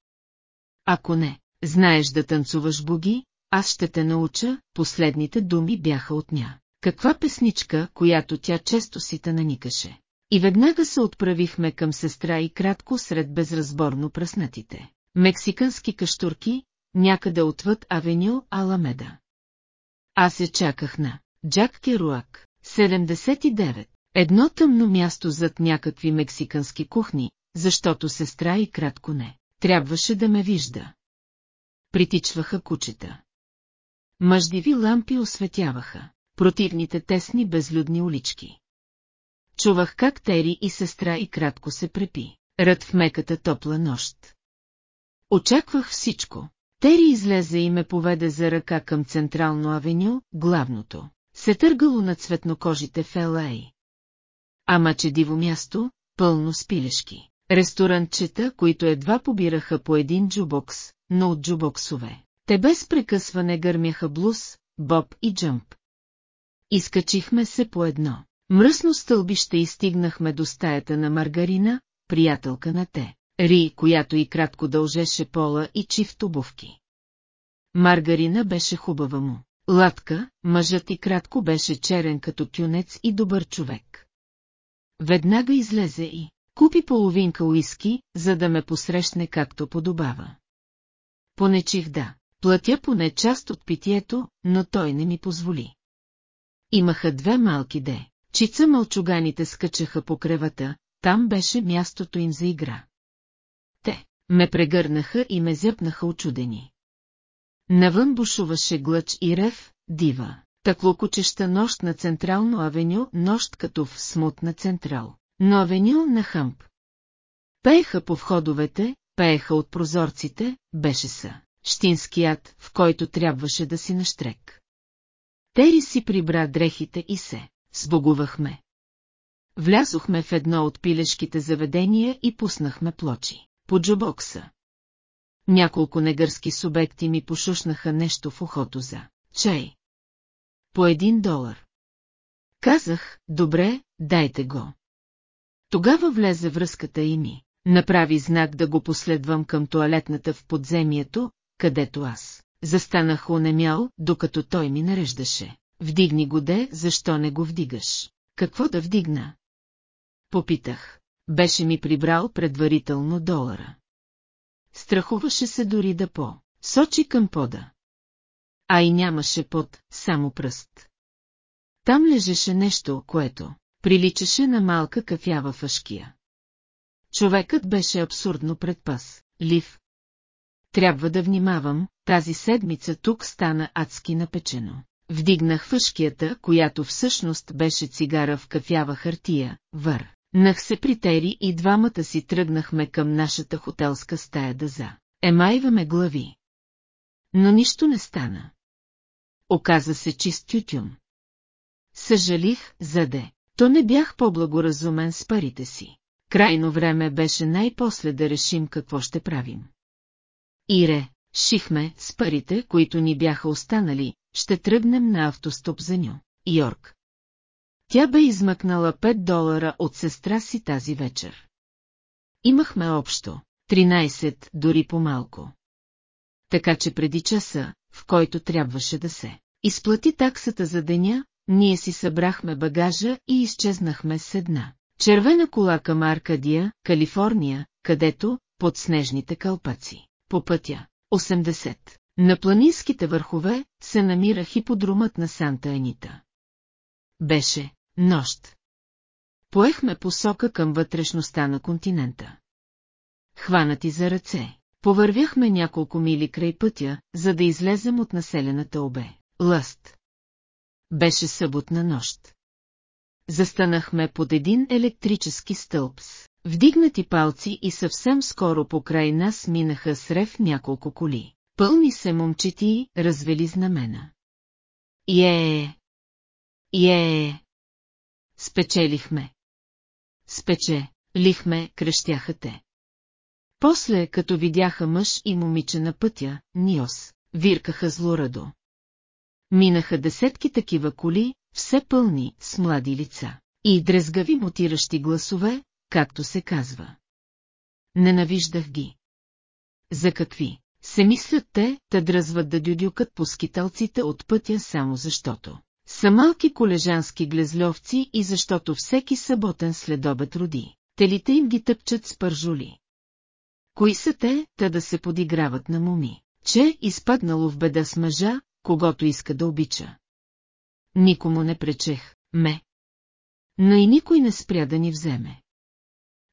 Ако не, знаеш да танцуваш боги, аз ще те науча, последните думи бяха от ня. Каква песничка, която тя често си те наникаше. И веднага се отправихме към сестра и кратко сред безразборно пръснатите. Мексикански каштурки, някъде отвъд авеню Аламеда. Аз се чаках на Джак Керуак, 79. Едно тъмно място зад някакви мексикански кухни, защото сестра и кратко не. Трябваше да ме вижда. Притичваха кучета. Мъждиви лампи осветяваха противните тесни безлюдни улички. Чувах как Тери и сестра и кратко се препи, ръд в меката топла нощ. Очаквах всичко. Тери излезе и ме поведе за ръка към Централно авеню, главното. Се търгало на цветнокожите в Л.А. Ама че диво място, пълно с пилешки. Ресторантчета, които едва побираха по един джубокс, но от джубоксове. Те без прекъсване гърмяха блуз, боб и джъмп. Изкачихме се по едно. Мръсно стълбище и стигнахме до стаята на Маргарина, приятелка на те, Ри, която и кратко дължеше пола и чифт обувки. Маргарина беше хубава му. Латка, мъжът и кратко беше черен като кюнец и добър човек. Веднага излезе и купи половинка уиски, за да ме посрещне както подобава. Понечих да, платя поне част от питието, но той не ми позволи. Имаха две малки де. Чица мълчуганите скачаха по кревата, там беше мястото им за игра. Те ме прегърнаха и ме зяпнаха очудени. Навън бушуваше глъч и рев, дива, таклокочеща нощ на Централно авеню, нощ като в смутна Централ, но авеню на хъмп. Пееха по входовете, пееха от прозорците, беше са, щинският, в който трябваше да си наштрек. Тери си прибра дрехите и се, сбогувахме. Влязохме в едно от пилешките заведения и пуснахме плочи, по джобокса. Няколко негърски субекти ми пошушнаха нещо в ухото за чай. По един долар. Казах, добре, дайте го. Тогава влезе връзката и ми. Направи знак да го последвам към туалетната в подземието, където аз. Застанах онемял, докато той ми нареждаше. Вдигни го де, защо не го вдигаш? Какво да вдигна? Попитах. Беше ми прибрал предварително долара. Страхуваше се дори да по. Сочи към пода. А и нямаше под, само пръст. Там лежеше нещо, което приличаше на малка кафява фашкия. Човекът беше абсурдно предпас, лив. Трябва да внимавам, тази седмица тук стана адски напечено. Вдигнах фъшкията, която всъщност беше цигара в кафява хартия, вър. Нах се притери и двамата си тръгнахме към нашата хотелска стая да за. Емайваме глави. Но нищо не стана. Оказа се чист тютюн. Съжалих, заде. То не бях по-благоразумен с парите си. Крайно време беше най-после да решим какво ще правим. Ире, шихме с парите, които ни бяха останали, ще тръгнем на автостоп за Ню, Йорк. Тя бе измъкнала 5 долара от сестра си тази вечер. Имахме общо 13, дори по-малко. Така че преди часа, в който трябваше да се изплати таксата за деня, ние си събрахме багажа и изчезнахме с една. Червена кола към Аркадия, Калифорния, където, под снежните кълпаци, по пътя, 80. На планинските върхове се намира хиподрумът на Санта Анита. Беше нощ. Поехме посока към вътрешността на континента. Хванати за ръце, повървяхме няколко мили край пътя, за да излезем от населената обе. Лъст. Беше съботна нощ. Застанахме под един електрически стълб с вдигнати палци и съвсем скоро покрай нас минаха с рев няколко коли. Пълни се момчети, развели знамена. Е, е, спечелихме. Спече, лихме, крещяха те. После, като видяха мъж и момиче на пътя, Ниос, виркаха злорадо. Минаха десетки такива коли, все пълни, с млади лица. И дрезгави мутиращи гласове, както се казва. Ненавиждах ги. За какви? Се мислят те, та дръзват да дюдюкат по скиталците от пътя само защото. Са малки колежански глезловци и защото всеки съботен следобед роди. Телите им ги тъпчат с пържули. Кои са те, та да се подиграват на муми, че изпаднало в беда с мъжа, когато иска да обича. Никому не пречех, ме. Но и никой не спря да ни вземе.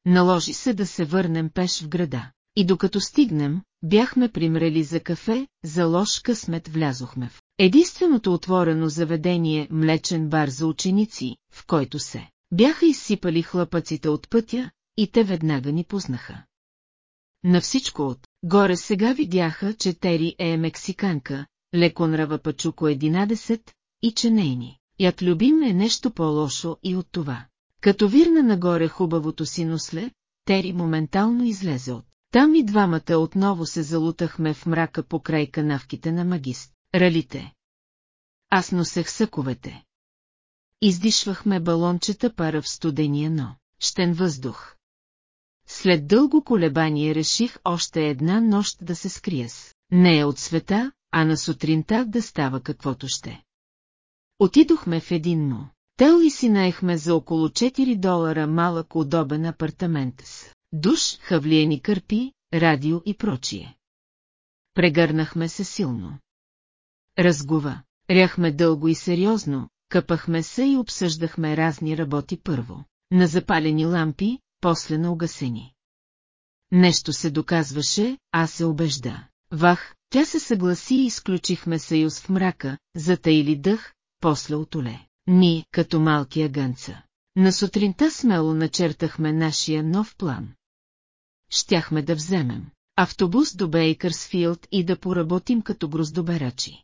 Наложи се да се върнем пеш в града. И докато стигнем, бяхме примрели за кафе, за лош късмет влязохме в единственото отворено заведение млечен бар за ученици, в който се бяха изсипали хлапъците от пътя, и те веднага ни познаха. На всичко от горе сега видяха, че Тери е мексиканка, леконрава Пачуко 11 и че нейни. Ят любим е нещо по-лошо и от това. Като вирна нагоре хубавото си носле, Тери моментално излезе от. Там и двамата отново се залутахме в мрака по край канавките на магист. Ралите. Аз носех съковете. Издишвахме балончета пара в студения, но щен въздух. След дълго колебание реших още една нощ да се скрия с. Не е от света, а на сутринта да става каквото ще. Отидохме в един му. Тел и си наехме за около 4 долара малък удобен апартамент с душ, хавлиени кърпи, радио и прочие. Прегърнахме се силно. Разгова. Ряхме дълго и сериозно, къпахме се и обсъждахме разни работи първо. На запалени лампи, после на угасени. Нещо се доказваше, а се убежда. Вах, тя се съгласи и изключихме съюз в мрака, затаили дъх, после отоле. Ни, като малки агънца. На сутринта смело начертахме нашия нов план. Щяхме да вземем автобус до Бейкърсфилд и да поработим като гроздоберачи.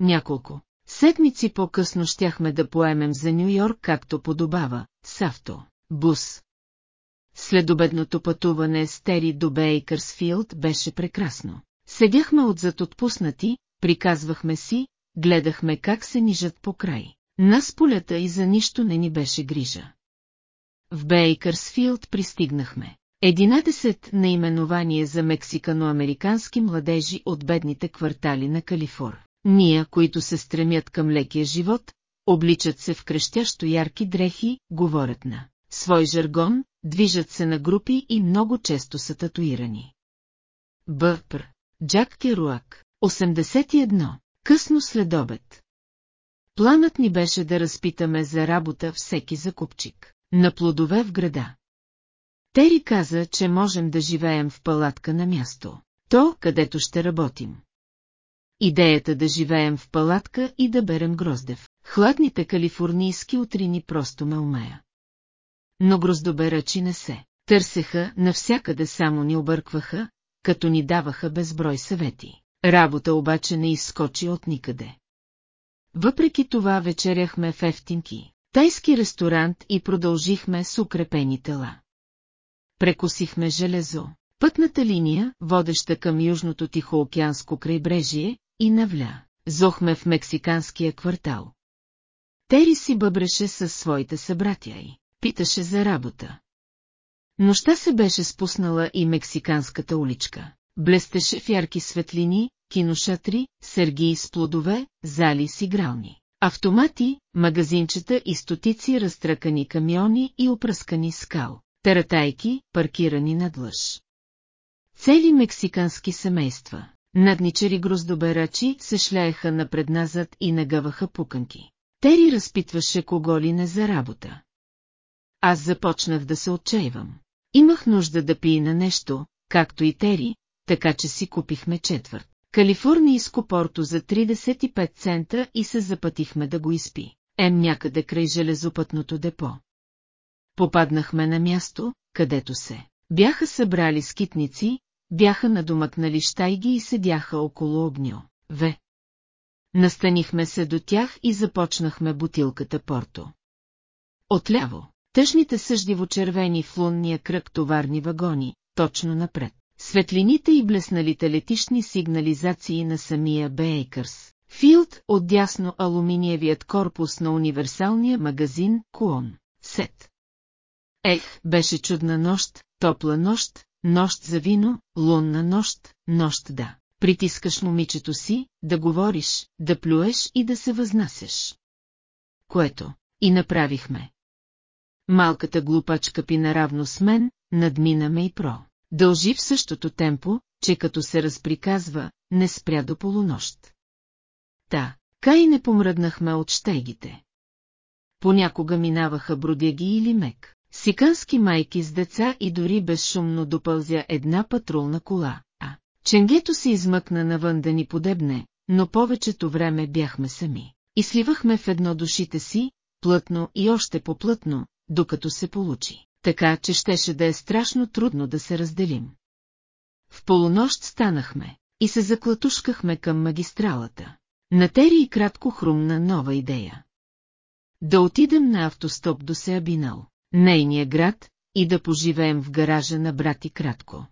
Няколко седмици по-късно щяхме да поемем за Нью-Йорк както подобава, с авто, бус. Следобедното пътуване с Тери до Бейкърсфилд беше прекрасно. Седяхме отзад отпуснати, приказвахме си, гледахме как се нижат по край. Нас полета и за нищо не ни беше грижа. В Бейкърсфилд пристигнахме. Единадесет наименование за мексикано-американски младежи от бедните квартали на Калифор. Ния, които се стремят към лекия живот, обличат се в крещящо ярки дрехи, говорят на свой жаргон, движат се на групи и много често са татуирани. Бъпр. Джак Керуак. 81. Късно след обед. Планът ни беше да разпитаме за работа всеки закупчик. На плодове в града. Тери каза, че можем да живеем в палатка на място. То, където ще работим. Идеята да живеем в палатка и да берем гроздев. Хладните калифорнийски утрини просто ме умея. Но гроздоберачи не се. Търсеха, навсякъде само ни объркваха, като ни даваха безброй съвети. Работа обаче не изскочи от никъде. Въпреки това вечеряхме в ефтинки, тайски ресторант и продължихме с укрепени тела. Прекосихме железо, пътната линия, водеща към Южното Тихоокеанско крайбрежие, и навля. Зохме в мексиканския квартал. Тери си бъбреше със своите събратя и питаше за работа. Нощта се беше спуснала и мексиканската уличка. Блестеше в ярки светлини, киношатри, сергии с плодове, зали с игрални. Автомати, магазинчета и стотици разтръкани камиони и опръскани скал, тератайки, паркирани надлъж. Цели мексикански семейства, надничери гроздоберачи се шляеха напредназад и нагъваха пуканки. Тери разпитваше кого ли не за работа. Аз започнах да се отчаивам. Имах нужда да пия на нещо, както и Тери, така че си купихме четвърт. Калифорнийско порто за 35 цента и се запътихме да го изпи. Ем някъде край железопътното депо. Попаднахме на място, където се бяха събрали скитници, бяха надомъкнали щайги и седяха около огньо. В. Настанихме се до тях и започнахме бутилката порто. Отляво, тъжните съждиво-червени в лунния кръг товарни вагони, точно напред. Светлините и блесналите летишни сигнализации на самия Бейкърс. Филд отдясно алуминиевият корпус на универсалния магазин Куон. Сет. Ех, беше чудна нощ, топла нощ, нощ за вино, лунна нощ, нощ да. Притискаш момичето си, да говориш, да плюеш и да се възнасяш. Което и направихме. Малката глупачка пи наравно с мен, надмина ме и про. Дължи в същото темпо, че като се разприказва, не спря до полунощ. Та, кай не помръднахме от щегите. Понякога минаваха бродяги или мек, сикански майки с деца и дори безшумно допълзя една патрулна кола, а ченгето се измъкна навън да ни подебне, но повечето време бяхме сами. И сливахме в едно душите си, плътно и още по-плътно, докато се получи така че щеше да е страшно трудно да се разделим. В полунощ станахме и се заклатушкахме към магистралата. На Тери и кратко хрумна нова идея. Да отидем на автостоп до Сеабинал, нейния град, и да поживеем в гаража на брати кратко.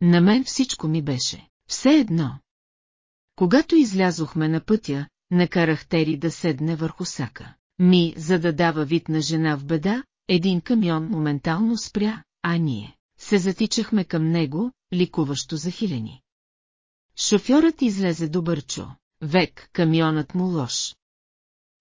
На мен всичко ми беше. Все едно. Когато излязохме на пътя, накарах Тери да седне върху сака. Ми, за да дава вид на жена в беда, един камион моментално спря, а ние се затичахме към него, ликуващо захилени. Шофьорът излезе до Бърчо. Век, камионът му лош.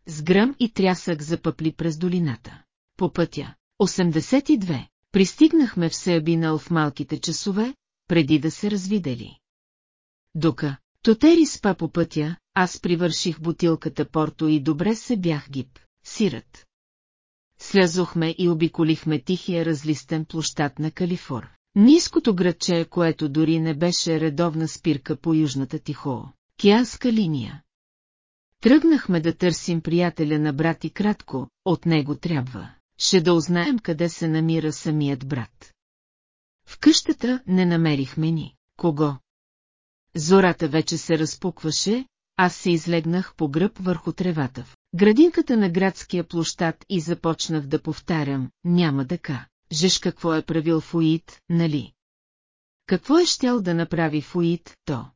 С гръм и трясък запъпли през долината. По пътя. 82. Пристигнахме в Сеабинал в малките часове, преди да се развидели. Дока, Тотери спа по пътя, аз привърших бутилката Порто и добре се бях гиб, сирът. Слязохме и обиколихме тихия разлистен площад на Калифор. Ниското градче, което дори не беше редовна спирка по южната тихо, кианска линия. Тръгнахме да търсим приятеля на брат и кратко, от него трябва. Ще да узнаем къде се намира самият брат. В къщата не намерихме ни. Кого? Зората вече се разпукваше, аз се излегнах по гръб върху тревата градинката на градския площад и започнах да повтарям, няма дъка. Жеш какво е правил Фуит, нали? Какво е щял да направи Фуит, то?